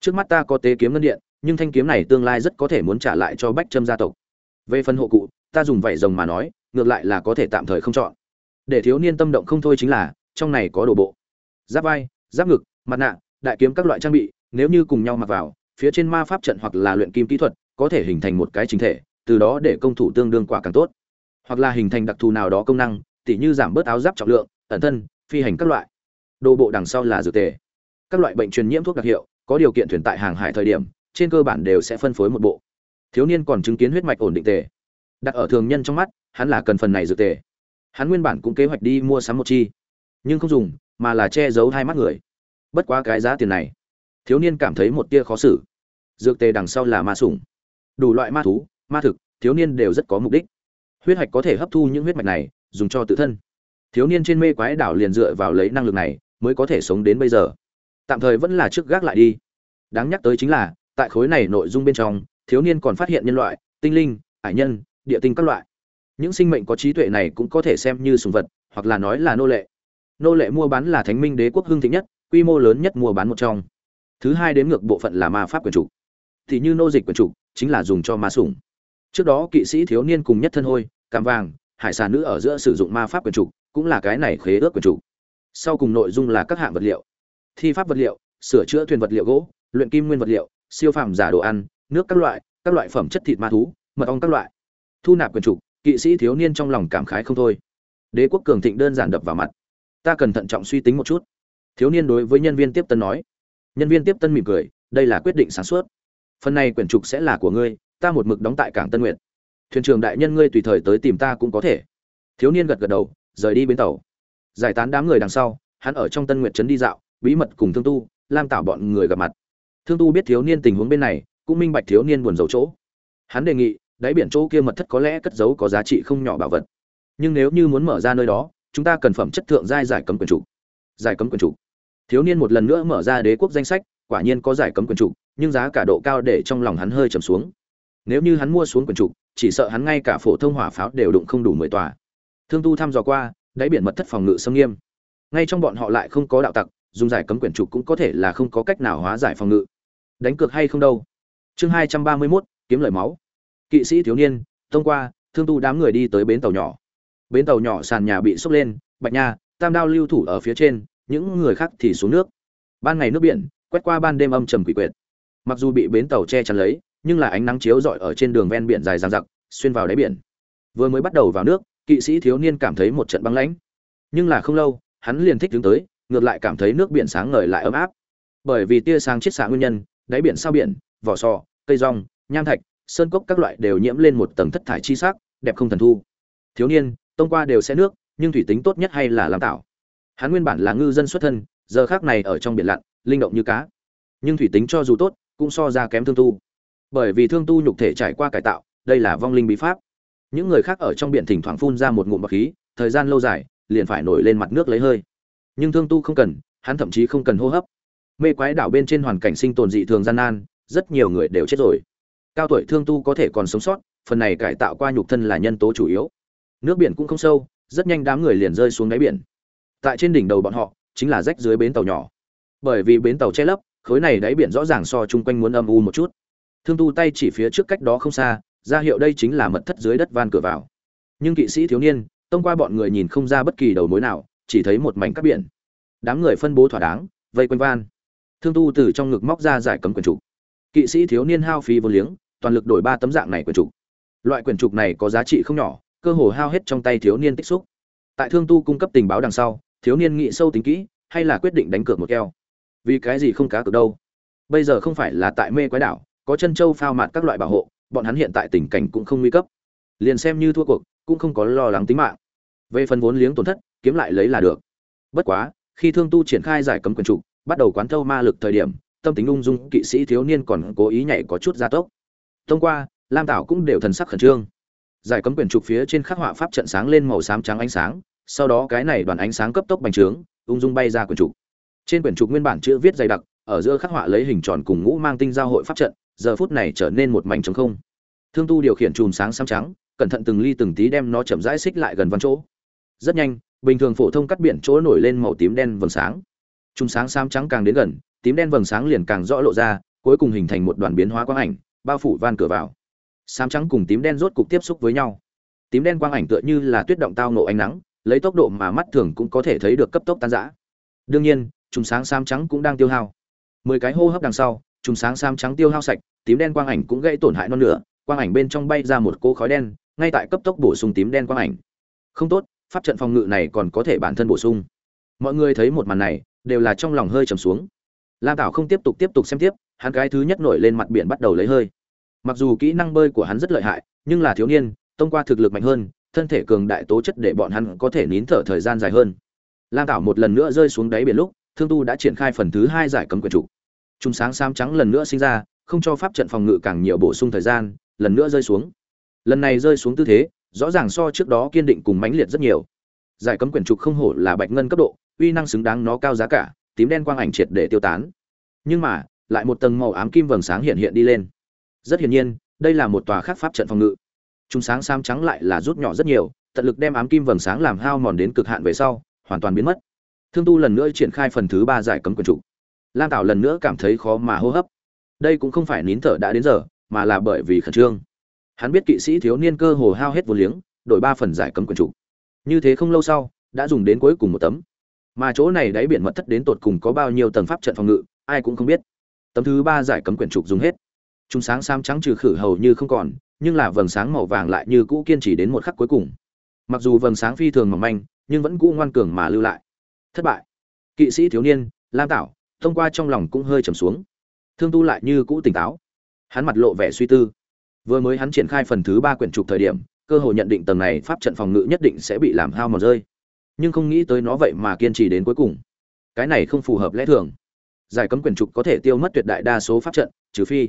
trước mắt ta có tế kiếm ngân điện, nhưng thanh kiếm này tương lai rất có thể muốn trả lại cho bách trâm gia tộc. Về phần hộ cụ, ta dùng vảy rồng mà nói, ngược lại là có thể tạm thời không chọn. Để thiếu niên tâm động không thôi chính là, trong này có đồ bộ. Giáp vai, giáp ngực, mặt nạ, đại kiếm các loại trang bị, nếu như cùng nhau mặc vào, phía trên ma pháp trận hoặc là luyện kim kỹ thuật, có thể hình thành một cái chính thể, từ đó để công thủ tương đương quả càng tốt. Hoặc là hình thành đặc thù nào đó công năng, tỉ như giảm bớt áo giáp trọng lượng, ẩn thân, phi hành các loại. Đồ bộ đằng sau là dược tề. Các loại bệnh truyền nhiễm thuốc đặc hiệu có điều kiện thuyền tại hàng hải thời điểm, trên cơ bản đều sẽ phân phối một bộ. Thiếu niên còn chứng kiến huyết mạch ổn định tề. Đặt ở thường nhân trong mắt, hắn là cần phần này dược tề. Hắn nguyên bản cũng kế hoạch đi mua sắm một chi, nhưng không dùng, mà là che giấu hai mắt người. Bất quá cái giá tiền này, thiếu niên cảm thấy một tia khó xử. Dược tề đằng sau là ma sủng. Đủ loại ma thú, ma thực, thiếu niên đều rất có mục đích. Huyết mạch có thể hấp thu những huyết mạch này, dùng cho tự thân. Thiếu niên trên mê quái đảo liền dựa vào lấy năng lực này, mới có thể sống đến bây giờ tạm thời vẫn là trước gác lại đi. Đáng nhắc tới chính là, tại khối này nội dung bên trong, thiếu niên còn phát hiện nhân loại, tinh linh hải nhân, địa tinh các loại. Những sinh mệnh có trí tuệ này cũng có thể xem như sùng vật, hoặc là nói là nô lệ. Nô lệ mua bán là thánh minh đế quốc hưng thịnh nhất, quy mô lớn nhất mua bán một trong. Thứ hai đến ngược bộ phận là ma pháp quyền chủ. Thì như nô dịch quyền chủ, chính là dùng cho ma sủng. Trước đó kỵ sĩ thiếu niên cùng nhất thân hôi, cam vàng, hải sản nữ ở giữa sử dụng ma pháp quyền chủ, cũng là cái này khế ước quyền chủ. Sau cùng nội dung là các hạng vật liệu thi pháp vật liệu sửa chữa thuyền vật liệu gỗ luyện kim nguyên vật liệu siêu phàm giả đồ ăn nước các loại các loại phẩm chất thịt ma thú mật ong các loại. Thu nạp quyền trục, kỵ sĩ thiếu niên trong lòng cảm khái không thôi. Đế quốc cường thịnh đơn giản đập vào mặt. Ta cần thận trọng suy tính một chút. Thiếu niên đối với nhân viên tiếp tân nói. Nhân viên tiếp tân mỉm cười đây là quyết định sáng suốt. Phần này quyển trục sẽ là của ngươi ta một mực đóng tại cảng tân nguyện thuyền trưởng đại nhân ngươi tùy thời tới tìm ta cũng có thể. Thiếu niên gật gật đầu rời đi bến tàu. Giải tán đám người đằng sau hắn ở trong tân nguyện trấn đi dạo bí mật cùng thương tu, lam tạo bọn người gặp mặt. Thương tu biết thiếu niên tình huống bên này, cũng minh bạch thiếu niên buồn giấu chỗ. Hắn đề nghị, đáy biển chỗ kia mật thất có lẽ cất giấu có giá trị không nhỏ bảo vật. Nhưng nếu như muốn mở ra nơi đó, chúng ta cần phẩm chất thượng giai giải cấm quyền chủ. Giải cấm quyền chủ. Thiếu niên một lần nữa mở ra đế quốc danh sách, quả nhiên có giải cấm quyền chủ, nhưng giá cả độ cao để trong lòng hắn hơi trầm xuống. Nếu như hắn mua xuống quyền chủ, chỉ sợ hắn ngay cả phổ thông hỏa pháo đều đụng không đủ mười tòa. Thương tu thăm dò qua, đáy biển mật thất phòng ngự xâm nghiêm. Ngay trong bọn họ lại không có đạo tặc dùng giải cấm quyền chủ cũng có thể là không có cách nào hóa giải phòng ngự. Đánh cược hay không đâu? Chương hai trăm ba mươi 231, kiếm lời máu. Kỵ sĩ thiếu niên thông qua thương tu đám người đi tới bến tàu nhỏ. Bến tàu nhỏ sàn nhà bị sốc lên bạch nha tam đao lưu thủ ở phía trên những người khác thì xuống nước. Ban ngày nước biển quét qua ban đêm âm trầm quỷ quyệt. Mặc dù bị bến tàu che chắn lấy nhưng là ánh nắng chiếu rọi ở trên đường ven biển dài dằng dặc xuyên vào đáy biển. Vừa mới bắt đầu vào nước kỵ sĩ thiếu niên cảm thấy một trận băng lãnh. Nhưng là không lâu hắn liền thích đứng tới ngược lại cảm thấy nước biển sáng ngời lại ấm áp. Bởi vì tia sáng chiết xạ nguyên nhân, đáy biển sao biển, vỏ sò, cây rong, nham thạch, sơn cốc các loại đều nhiễm lên một tầng thất thải chi sắc, đẹp không thần thu. Thiếu niên, tông qua đều sẽ nước, nhưng thủy tính tốt nhất hay là làm tạo. Hắn nguyên bản là ngư dân xuất thân, giờ khác này ở trong biển lặn, linh động như cá. Nhưng thủy tính cho dù tốt, cũng so ra kém thương tu. Bởi vì thương tu nhục thể trải qua cải tạo, đây là vong linh bí pháp. Những người khác ở trong biển thỉnh thoảng phun ra một ngụm bọc khí, thời gian lâu dài, liền phải nổi lên mặt nước lấy hơi nhưng thương tu không cần, hắn thậm chí không cần hô hấp. Mê quái đảo bên trên hoàn cảnh sinh tồn dị thường gian nan, rất nhiều người đều chết rồi. Cao tuổi thương tu có thể còn sống sót, phần này cải tạo qua nhục thân là nhân tố chủ yếu. Nước biển cũng không sâu, rất nhanh đám người liền rơi xuống đáy biển. Tại trên đỉnh đầu bọn họ, chính là rách dưới bến tàu nhỏ. Bởi vì bến tàu che lấp, khối này đáy biển rõ ràng so chung quanh muốn âm u một chút. Thương tu tay chỉ phía trước cách đó không xa, ra hiệu đây chính là mật thất dưới đất van cửa vào. Nhưng kỵ sĩ thiếu niên, tông qua bọn người nhìn không ra bất kỳ đầu mối nào chỉ thấy một mảnh cát biển. Đám người phân bố thỏa đáng, vây quanh van. Thương tu từ trong ngực móc ra giải cấm quyền trục. Kỵ sĩ thiếu niên hao phí vô liếng, toàn lực đổi ba tấm dạng này quyền trục. Loại quyền trục này có giá trị không nhỏ, cơ hồ hao hết trong tay thiếu niên tích xúc. Tại thương tu cung cấp tình báo đằng sau, thiếu niên nghĩ sâu tính kỹ, hay là quyết định đánh cược một keo. Vì cái gì không cá cược đâu? Bây giờ không phải là tại mê quái đảo, có chân châu phao mạt các loại bảo hộ, bọn hắn hiện tại tình cảnh cũng không nguy cấp. Liền xem như thua cuộc, cũng không có lo lắng tính mạng. Về phần vốn liếng tổn thất kiếm lại lấy là được. Bất quá, khi thương tu triển khai giải cấm quyền trục, bắt đầu quán thâu ma lực thời điểm, tâm tính ung dung kỵ sĩ thiếu niên còn cố ý nhảy có chút gia tốc. Thông qua, lam tảo cũng đều thần sắc khẩn trương. Giải cấm quyền trục phía trên khắc họa pháp trận sáng lên màu xám trắng ánh sáng, sau đó cái này đoàn ánh sáng cấp tốc bành trướng, ung dung bay ra quyển trục. Trên quyển trục nguyên bản chữ viết dày đặc, ở giữa khắc họa lấy hình tròn cùng ngũ mang tinh giao hội pháp trận, giờ phút này trở nên một mảnh trống không. Thương tu điều khiển chùm sáng xám trắng, cẩn thận từng ly từng tí đem nó chậm rãi xích lại gần văn chỗ. Rất nhanh bình thường phổ thông cắt biển chỗ nổi lên màu tím đen vầng sáng. Chúng sáng xám trắng càng đến gần, tím đen vầng sáng liền càng rõ lộ ra, cuối cùng hình thành một đoàn biến hóa quang ảnh, bao phủ van cửa vào. Xám trắng cùng tím đen rốt cục tiếp xúc với nhau. Tím đen quang ảnh tựa như là tuyết động tao nổ ánh nắng, lấy tốc độ mà mắt thường cũng có thể thấy được cấp tốc tan rã. Đương nhiên trùng sáng xám trắng cũng đang tiêu hao. Mười cái hô hấp đằng sau trùng sáng xám trắng tiêu hao sạch, tím đen quang ảnh cũng gây tổn hại non nửa, quang ảnh bên trong bay ra một cỗ khói đen, ngay tại cấp tốc bổ sung tím đen quang ảnh. Không tốt pháp trận phòng ngự này còn có thể bản thân bổ sung. Mọi người thấy một màn này, đều là trong lòng hơi trầm xuống. Lam tảo không tiếp tục tiếp tục xem tiếp, hắn cái thứ nhất nổi lên mặt biển bắt đầu lấy hơi. Mặc dù kỹ năng bơi của hắn rất lợi hại, nhưng là thiếu niên thông qua thực lực mạnh hơn, thân thể cường đại tố chất để bọn hắn có thể nín thở thời gian dài hơn. Lam tảo một lần nữa rơi xuống đáy biển lúc, thương tu đã triển khai phần thứ hai giải cấm quyền chủ. chúng sáng sam trắng lần nữa sinh ra, không cho pháp trận phòng ngự càng nhiều bổ sung thời gian, lần nữa rơi xuống. Lần này rơi xuống tư thế rõ ràng so trước đó kiên định cùng mãnh liệt rất nhiều. Giải cấm quyển trục không hổ là bạch ngân cấp độ, uy năng xứng đáng nó cao giá cả, tím đen quang ảnh triệt để tiêu tán. Nhưng mà, lại một tầng màu ám kim vầng sáng hiện hiện đi lên. Rất hiển nhiên, đây là một tòa khác pháp trận phòng ngự. Chúng sáng sam trắng lại là rút nhỏ rất nhiều, tận lực đem ám kim vầng sáng làm hao mòn đến cực hạn về sau, hoàn toàn biến mất. Thương tu lần nữa triển khai phần thứ ba giải cấm quyển trục. Lam tạo lần nữa cảm thấy khó mà hô hấp. Đây cũng không phải nín thở đã đến giờ, mà là bởi vì khẩn trương hắn biết kỵ sĩ thiếu niên cơ hồ hao hết vô liếng, đổi ba phần giải cấm quyền chủ. Như thế không lâu sau, đã dùng đến cuối cùng một tấm. Mà chỗ này đáy biển mật thất đến tột cùng có bao nhiêu tầng pháp trận phòng ngự, ai cũng không biết. Tấm thứ ba giải cấm quyển trục dùng hết. Chúng sáng sam trắng trừ khử hầu như không còn, nhưng là vầng sáng màu vàng lại như cũ kiên trì đến một khắc cuối cùng. Mặc dù vầng sáng phi thường mỏng manh, nhưng vẫn cũ ngoan cường mà lưu lại. Thất bại. Kỵ sĩ thiếu niên, lam tảo, thông qua trong lòng cũng hơi trầm xuống. Thương tu lại như cũ tỉnh táo. Hắn mặt lộ vẻ suy tư vừa mới hắn triển khai phần thứ ba quyển trục thời điểm, cơ hội nhận định tầng này pháp trận phòng ngự nhất định sẽ bị làm hao mòn rơi. Nhưng không nghĩ tới nó vậy mà kiên trì đến cuối cùng. Cái này không phù hợp lẽ thường. Giải cấm quyển trục có thể tiêu mất tuyệt đại đa số pháp trận, trừ phi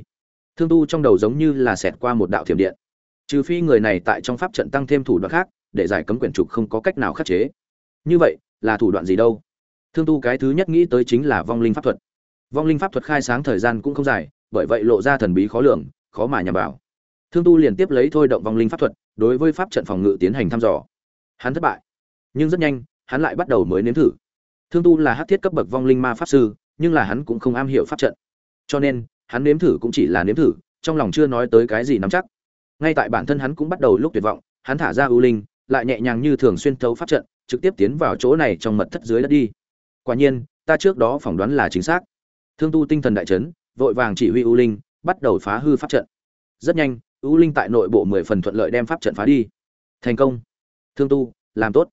thương tu trong đầu giống như là xẹt qua một đạo thiểm điện. Trừ phi người này tại trong pháp trận tăng thêm thủ đoạn khác, để giải cấm quyển trục không có cách nào khắc chế. Như vậy, là thủ đoạn gì đâu? Thương tu cái thứ nhất nghĩ tới chính là vong linh pháp thuật. Vong linh pháp thuật khai sáng thời gian cũng không dài, bởi vậy lộ ra thần bí khó lường, khó mà nhằm vào thương tu liền tiếp lấy thôi động vong linh pháp thuật, đối với pháp trận phòng ngự tiến hành thăm dò. Hắn thất bại, nhưng rất nhanh, hắn lại bắt đầu mới nếm thử. Thương tu là hát thiết cấp bậc vong linh ma pháp sư, nhưng là hắn cũng không am hiểu pháp trận. Cho nên, hắn nếm thử cũng chỉ là nếm thử, trong lòng chưa nói tới cái gì nắm chắc. Ngay tại bản thân hắn cũng bắt đầu lúc tuyệt vọng, hắn thả ra ưu linh, lại nhẹ nhàng như thường xuyên thấu pháp trận, trực tiếp tiến vào chỗ này trong mật thất dưới đất đi. Quả nhiên, ta trước đó phỏng đoán là chính xác. Thương tu tinh thần đại chấn, vội vàng chỉ huy ưu linh, bắt đầu phá hư pháp trận. Rất nhanh U linh tại nội bộ mười phần thuận lợi đem pháp trận phá đi. Thành công. Thương tu, làm tốt.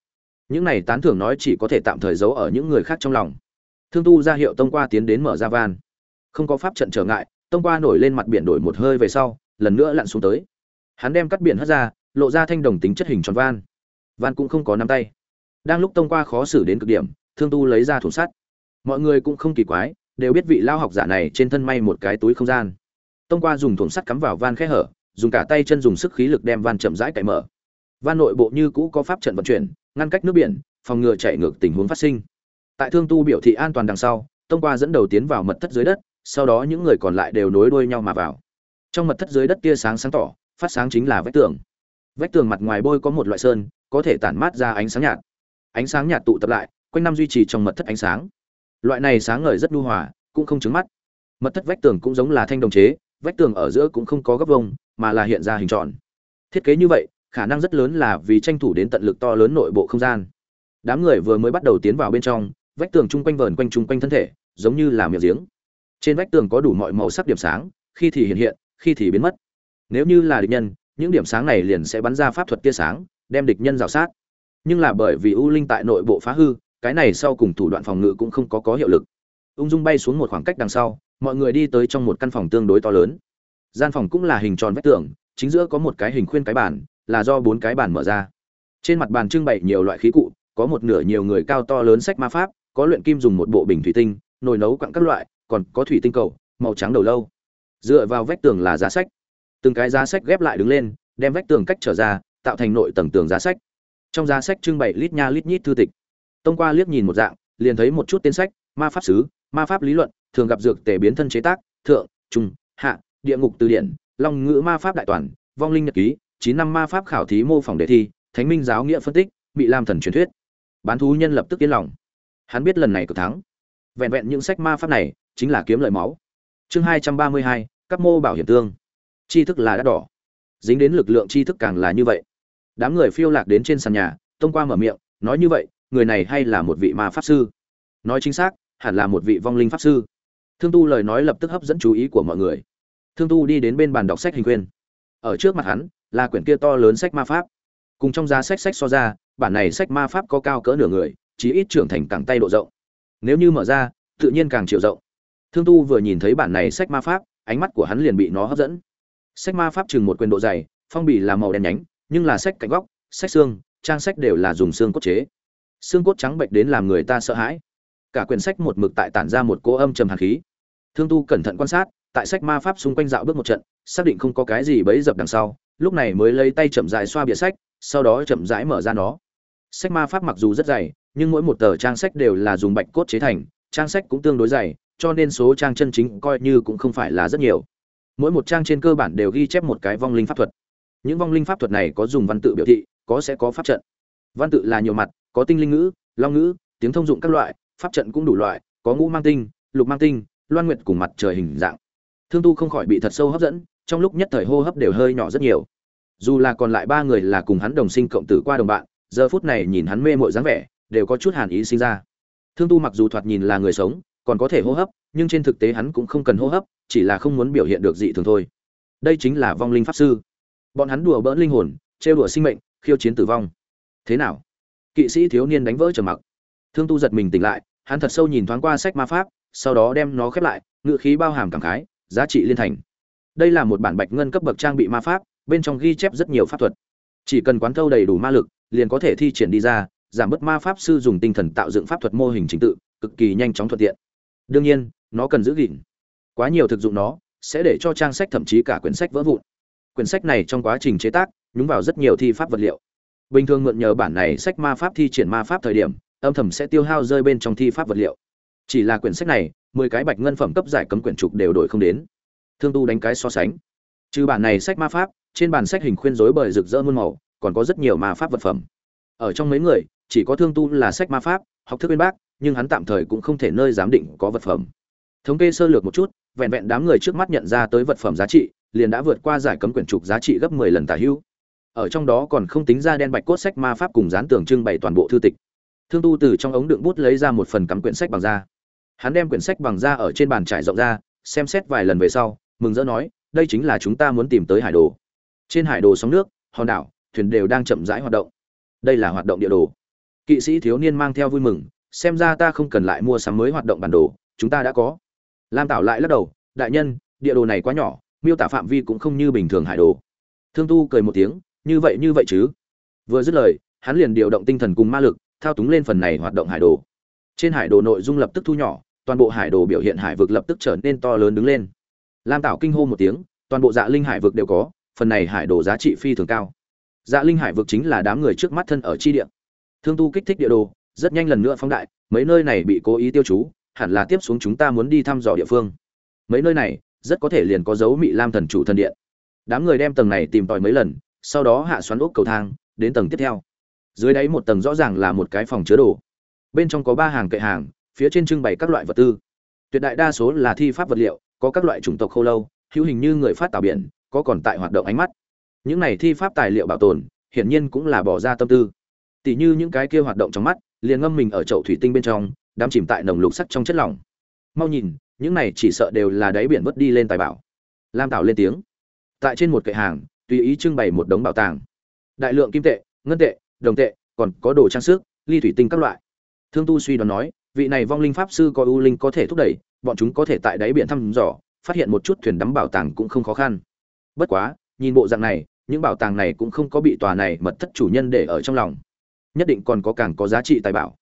Những này tán thưởng nói chỉ có thể tạm thời giấu ở những người khác trong lòng. Thương tu ra hiệu tông qua tiến đến mở ra van. Không có pháp trận trở ngại, tông qua nổi lên mặt biển đổi một hơi về sau, lần nữa lặn xuống tới. Hắn đem cắt biển hất ra, lộ ra thanh đồng tính chất hình tròn van. Van cũng không có nắm tay. Đang lúc tông qua khó xử đến cực điểm, thương tu lấy ra thủ sắt. Mọi người cũng không kỳ quái, đều biết vị lao học giả này trên thân may một cái túi không gian. Tông qua dùng thủ sắt cắm vào van khe hở dùng cả tay chân dùng sức khí lực đem van chậm rãi cậy mở. Van nội bộ như cũ có pháp trận vận chuyển, ngăn cách nước biển, phòng ngừa chạy ngược tình huống phát sinh. Tại thương tu biểu thị an toàn đằng sau, tông qua dẫn đầu tiến vào mật thất dưới đất, sau đó những người còn lại đều nối đuôi nhau mà vào. Trong mật thất dưới đất tia sáng sáng tỏ, phát sáng chính là vách tường. Vách tường mặt ngoài bôi có một loại sơn, có thể tản mát ra ánh sáng nhạt. Ánh sáng nhạt tụ tập lại, quanh năm duy trì trong mật thất ánh sáng. Loại này sáng ngời rất nhu hòa, cũng không trứng mắt. Mật thất vách tường cũng giống là thanh đồng chế, vách tường ở giữa cũng không có góc vông mà là hiện ra hình tròn. Thiết kế như vậy, khả năng rất lớn là vì tranh thủ đến tận lực to lớn nội bộ không gian. Đám người vừa mới bắt đầu tiến vào bên trong, vách tường chung quanh vờn quanh chung quanh thân thể, giống như là miệng giếng. Trên vách tường có đủ mọi màu sắc điểm sáng, khi thì hiện hiện, khi thì biến mất. Nếu như là địch nhân, những điểm sáng này liền sẽ bắn ra pháp thuật tia sáng, đem địch nhân rào sát. Nhưng là bởi vì u linh tại nội bộ phá hư, cái này sau cùng thủ đoạn phòng ngự cũng không có có hiệu lực. Ung dung bay xuống một khoảng cách đằng sau, mọi người đi tới trong một căn phòng tương đối to lớn gian phòng cũng là hình tròn vách tường, chính giữa có một cái hình khuyên cái bàn, là do bốn cái bàn mở ra. Trên mặt bàn trưng bày nhiều loại khí cụ, có một nửa nhiều người cao to lớn sách ma pháp, có luyện kim dùng một bộ bình thủy tinh, nồi nấu quặng các loại, còn có thủy tinh cầu, màu trắng đầu lâu. Dựa vào vách tường là giá sách. Từng cái giá sách ghép lại đứng lên, đem vách tường cách trở ra, tạo thành nội tầng tường giá sách. Trong giá sách trưng bày lít nha lít nhít thư tịch. Tông qua liếc nhìn một dạng, liền thấy một chút tên sách, ma pháp sứ, ma pháp lý luận, thường gặp dược tể biến thân chế tác, thượng, trung, hạ địa ngục từ điển, long ngữ ma pháp đại toàn, vong linh nhật ký, chín năm ma pháp khảo thí mô phỏng đề thi, thánh minh giáo nghĩa phân tích bị lam thần truyền thuyết. Bán thú nhân lập tức yên lòng. Hắn biết lần này cực thắng. Vẹn vẹn những sách ma pháp này chính là kiếm lợi máu. Chương hai trăm ba mươi hai, các mô bảo hiểm tương. Tri thức là đắt đỏ. Dính đến lực lượng tri thức càng là như vậy. Đám người phiêu lạc đến trên sàn nhà tông qua mở miệng, nói như vậy, người này hay là một vị ma pháp sư? Nói chính xác, hẳn là một vị vong linh pháp sư. Thương tu lời nói lập tức hấp dẫn chú ý của mọi người thương tu đi đến bên bàn đọc sách hình quyên. Ở trước mặt hắn, là quyển kia to lớn sách ma pháp. Cùng trong giá sách sách so ra, bản này sách ma pháp có cao cỡ nửa người, chí ít trưởng thành cẳng tay độ rộng. Nếu như mở ra, tự nhiên càng chiều rộng. Thương tu vừa nhìn thấy bản này sách ma pháp, ánh mắt của hắn liền bị nó hấp dẫn. Sách ma pháp chừng một quyền độ dày, phong bì là màu đen nhánh, nhưng là sách cạnh góc, sách xương, trang sách đều là dùng xương cốt chế. Xương cốt trắng bệnh đến làm người ta sợ hãi. Cả quyển sách một mực tại tản ra một cỗ âm trầm hàn khí. Thương tu cẩn thận quan sát tại sách ma pháp xung quanh dạo bước một trận, xác định không có cái gì bấy dập đằng sau, lúc này mới lấy tay chậm rãi xoa bìa sách, sau đó chậm rãi mở ra nó. Sách ma pháp mặc dù rất dày, nhưng mỗi một tờ trang sách đều là dùng bạch cốt chế thành, trang sách cũng tương đối dày, cho nên số trang chân chính coi như cũng không phải là rất nhiều. Mỗi một trang trên cơ bản đều ghi chép một cái vong linh pháp thuật. Những vong linh pháp thuật này có dùng văn tự biểu thị, có sẽ có pháp trận. Văn tự là nhiều mặt, có tinh linh ngữ, long ngữ, tiếng thông dụng các loại, pháp trận cũng đủ loại, có ngũ mang tinh, lục mang tinh, loan nguyệt cùng mặt trời hình dạng thương tu không khỏi bị thật sâu hấp dẫn, trong lúc nhất thời hô hấp đều hơi nhỏ rất nhiều. Dù là còn lại ba người là cùng hắn đồng sinh cộng tử qua đồng bạn, giờ phút này nhìn hắn mê mội dáng vẻ, đều có chút hàn ý sinh ra. Thương tu mặc dù thoạt nhìn là người sống, còn có thể hô hấp, nhưng trên thực tế hắn cũng không cần hô hấp, chỉ là không muốn biểu hiện được dị thường thôi. Đây chính là vong linh pháp sư. Bọn hắn đùa bỡn linh hồn, trêu đùa sinh mệnh, khiêu chiến tử vong. Thế nào? Kỵ sĩ thiếu niên đánh vỡ trầm mặc. Thương tu giật mình tỉnh lại, hắn thật sâu nhìn thoáng qua sách ma pháp, sau đó đem nó khép lại ngự khí bao hàm cảm khái giá trị liên thành. Đây là một bản bạch ngân cấp bậc trang bị ma pháp, bên trong ghi chép rất nhiều pháp thuật. Chỉ cần quán thâu đầy đủ ma lực, liền có thể thi triển đi ra, giảm bớt ma pháp sư dùng tinh thần tạo dựng pháp thuật mô hình trình tự, cực kỳ nhanh chóng thuận tiện. Đương nhiên, nó cần giữ gìn. Quá nhiều thực dụng nó, sẽ để cho trang sách thậm chí cả quyển sách vỡ vụn. Quyển sách này trong quá trình chế tác, nhúng vào rất nhiều thi pháp vật liệu. Bình thường mượn nhờ bản này sách ma pháp thi triển ma pháp thời điểm, âm thầm sẽ tiêu hao rơi bên trong thi pháp vật liệu. Chỉ là quyển sách này mười cái bạch ngân phẩm cấp giải cấm quyển trục đều đổi không đến. Thương tu đánh cái so sánh. Trừ bản này sách ma pháp, trên bản sách hình khuyên rối bời rực rỡ muôn màu, còn có rất nhiều ma pháp vật phẩm. Ở trong mấy người, chỉ có thương tu là sách ma pháp, học thức bên bác, nhưng hắn tạm thời cũng không thể nơi giám định có vật phẩm. Thống kê sơ lược một chút, vẹn vẹn đám người trước mắt nhận ra tới vật phẩm giá trị, liền đã vượt qua giải cấm quyển trục giá trị gấp 10 lần tả hữu. Ở trong đó còn không tính ra đen bạch cốt sách ma pháp cùng dán tường trưng bày toàn bộ thư tịch. Thương tu từ trong ống đựng bút lấy ra một phần cắm quyển sách bằng da hắn đem quyển sách bằng da ở trên bàn trải rộng ra, xem xét vài lần về sau, mừng rỡ nói, đây chính là chúng ta muốn tìm tới hải đồ. Trên hải đồ sóng nước, hòn đảo, thuyền đều đang chậm rãi hoạt động. Đây là hoạt động địa đồ. Kỵ sĩ thiếu niên mang theo vui mừng, xem ra ta không cần lại mua sắm mới hoạt động bản đồ, chúng ta đã có. Lam tảo lại lắc đầu, đại nhân, địa đồ này quá nhỏ, miêu tả phạm vi cũng không như bình thường hải đồ. Thương tu cười một tiếng, như vậy như vậy chứ? Vừa dứt lời, hắn liền điều động tinh thần cùng ma lực, thao túng lên phần này hoạt động hải đồ. Trên hải đồ nội dung lập tức thu nhỏ toàn bộ hải đồ biểu hiện hải vực lập tức trở nên to lớn đứng lên. Lam tạo kinh hô một tiếng, toàn bộ dạ linh hải vực đều có, phần này hải đồ giá trị phi thường cao. Dạ linh hải vực chính là đám người trước mắt thân ở chi địa. Thương tu kích thích địa đồ, rất nhanh lần nữa phóng đại, mấy nơi này bị cố ý tiêu chú, hẳn là tiếp xuống chúng ta muốn đi thăm dò địa phương. Mấy nơi này, rất có thể liền có dấu mị lam thần chủ thần điện. Đám người đem tầng này tìm tòi mấy lần, sau đó hạ xoắn ốc cầu thang, đến tầng tiếp theo. Dưới đáy một tầng rõ ràng là một cái phòng chứa đồ. Bên trong có ba hàng kệ hàng phía trên trưng bày các loại vật tư. Tuyệt đại đa số là thi pháp vật liệu, có các loại chủng tộc khô lâu, hữu hình như người phát tạo biển, có còn tại hoạt động ánh mắt. Những này thi pháp tài liệu bảo tồn, hiển nhiên cũng là bỏ ra tâm tư. Tỉ như những cái kia hoạt động trong mắt, liền ngâm mình ở chậu thủy tinh bên trong đám chìm tại nồng lục sắc trong chất lỏng. Mau nhìn, những này chỉ sợ đều là đáy biển vớt đi lên tài bảo. Lam tạo lên tiếng. Tại trên một kệ hàng, tùy ý trưng bày một đống bảo tàng. Đại lượng kim tệ, ngân tệ, đồng tệ, còn có đồ trang sức, ly thủy tinh các loại. Thương tu suy đoán nói vị này vong linh pháp sư có ưu linh có thể thúc đẩy, bọn chúng có thể tại đáy biển thăm dò, phát hiện một chút thuyền đắm bảo tàng cũng không khó khăn. Bất quá, nhìn bộ dạng này, những bảo tàng này cũng không có bị tòa này mật thất chủ nhân để ở trong lòng. Nhất định còn có càng có giá trị tài bảo.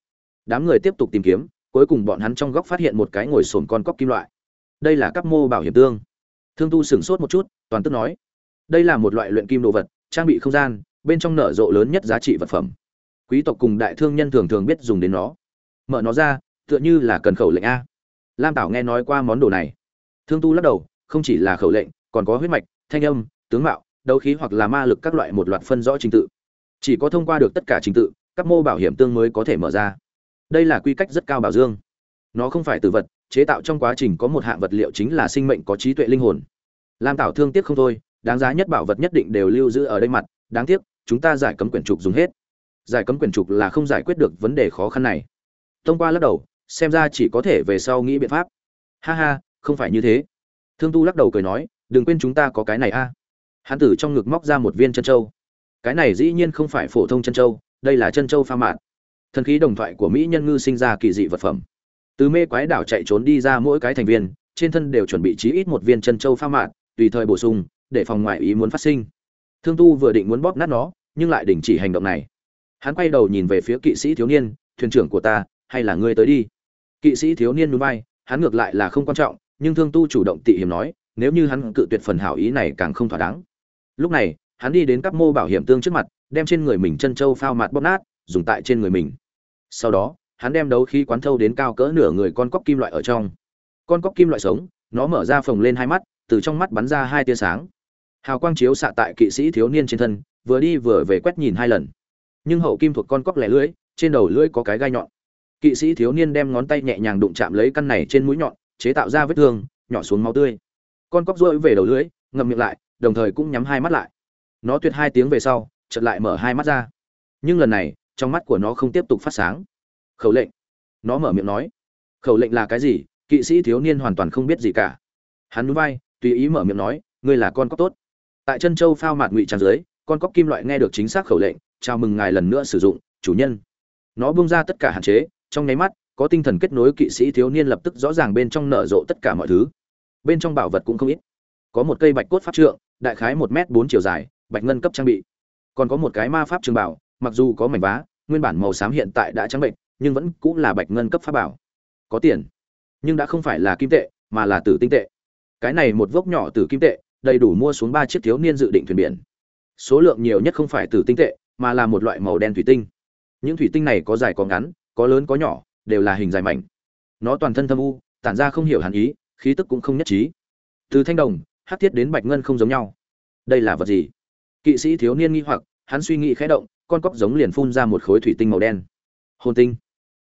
Đám người tiếp tục tìm kiếm, cuối cùng bọn hắn trong góc phát hiện một cái ngồi sồn con cóc kim loại. Đây là các mô bảo hiểm tương. Thương tu sửng sốt một chút, toàn tức nói, đây là một loại luyện kim đồ vật, trang bị không gian, bên trong nở rộ lớn nhất giá trị vật phẩm. Quý tộc cùng đại thương nhân thường thường biết dùng đến nó mở nó ra, tựa như là cần khẩu lệnh a. Lam tảo nghe nói qua món đồ này. Thương tu lắc đầu, không chỉ là khẩu lệnh, còn có huyết mạch, thanh âm, tướng mạo, đấu khí hoặc là ma lực các loại một loạt phân rõ trình tự. Chỉ có thông qua được tất cả trình tự, các mô bảo hiểm tương mới có thể mở ra. Đây là quy cách rất cao bảo dương. Nó không phải từ vật, chế tạo trong quá trình có một hạng vật liệu chính là sinh mệnh có trí tuệ linh hồn. Lam tảo thương tiếc không thôi, đáng giá nhất bảo vật nhất định đều lưu giữ ở đây mặt, đáng tiếc, chúng ta giải cấm quyển trục dùng hết. Giải cấm quyển trục là không giải quyết được vấn đề khó khăn này thông qua lắc đầu xem ra chỉ có thể về sau nghĩ biện pháp. Ha ha không phải như thế. Thương tu lắc đầu cười nói đừng quên chúng ta có cái này a. À. từ tử trong ngực móc ra một viên chân châu. cái này dĩ nhiên không phải phổ thông chân châu, đây là chân châu pha mạn. Thần khí đồng thoại của mỹ nhân ngư sinh ra kỳ dị vật phẩm. Từ mê quái đảo chạy trốn đi ra mỗi cái thành viên trên thân đều chuẩn bị chí ít một viên chân châu pha mạn tùy thời bổ sung để phòng ngoại ý muốn phát sinh. Thương tu vừa định muốn bóp nát nó nhưng lại đình chỉ hành động này. Hắn quay đầu nhìn về phía kỵ sĩ thiếu niên thuyền trưởng của ta hay là ngươi tới đi? Kỵ sĩ thiếu niên núi bay hắn ngược lại là không quan trọng, nhưng thương tu chủ động tị hiểm nói, nếu như hắn cự tuyệt phần hảo ý này càng không thỏa đáng. Lúc này, hắn đi đến các mô bảo hiểm tương trước mặt, đem trên người mình chân trâu phao mặt bóp nát, dùng tại trên người mình. Sau đó, hắn đem đấu khí quán thâu đến cao cỡ nửa người con cóc kim loại ở trong. Con cóc kim loại sống, nó mở ra phồng lên hai mắt, từ trong mắt bắn ra hai tia sáng. Hào quang chiếu xạ tại kỵ sĩ thiếu niên trên thân, vừa đi vừa về quét nhìn hai lần. Nhưng hậu kim thuộc con cóc lẻ lưỡi, trên đầu lưỡi có cái gai nhọn kỵ sĩ thiếu niên đem ngón tay nhẹ nhàng đụng chạm lấy căn này trên mũi nhọn chế tạo ra vết thương nhỏ xuống máu tươi. Con cóc rỗi về đầu lưới, ngậm miệng lại đồng thời cũng nhắm hai mắt lại. Nó tuyệt hai tiếng về sau chợt lại mở hai mắt ra. Nhưng lần này trong mắt của nó không tiếp tục phát sáng. Khẩu lệnh. Nó mở miệng nói. Khẩu lệnh là cái gì? Kỵ sĩ thiếu niên hoàn toàn không biết gì cả. Hắn núi vai tùy ý mở miệng nói ngươi là con cóc tốt. Tại chân châu phao mạt ngụy trang dưới con cóc kim loại nghe được chính xác khẩu lệnh chào mừng ngài lần nữa sử dụng chủ nhân. Nó bung ra tất cả hạn chế trong nháy mắt, có tinh thần kết nối kỵ sĩ thiếu niên lập tức rõ ràng bên trong nở rộ tất cả mọi thứ. Bên trong bảo vật cũng không ít. Có một cây bạch cốt pháp trượng, đại khái một m bốn chiều dài, bạch ngân cấp trang bị. Còn có một cái ma pháp trường bảo, mặc dù có mảnh vá, nguyên bản màu xám hiện tại đã trắng bệnh, nhưng vẫn cũng là bạch ngân cấp pháp bảo. Có tiền, nhưng đã không phải là kim tệ, mà là tử tinh tệ. Cái này một vốc nhỏ từ kim tệ, đầy đủ mua xuống ba chiếc thiếu niên dự định thuyền biển. Số lượng nhiều nhất không phải từ tinh tệ, mà là một loại màu đen thủy tinh. Những thủy tinh này có dài có ngắn có lớn có nhỏ, đều là hình dài mảnh. Nó toàn thân thâm u, tản ra không hiểu hẳn ý, khí tức cũng không nhất trí. Từ thanh đồng hát thiết đến bạch ngân không giống nhau. Đây là vật gì? Kỵ sĩ thiếu niên nghi hoặc, hắn suy nghĩ khẽ động, con cóc giống liền phun ra một khối thủy tinh màu đen. Hồn tinh.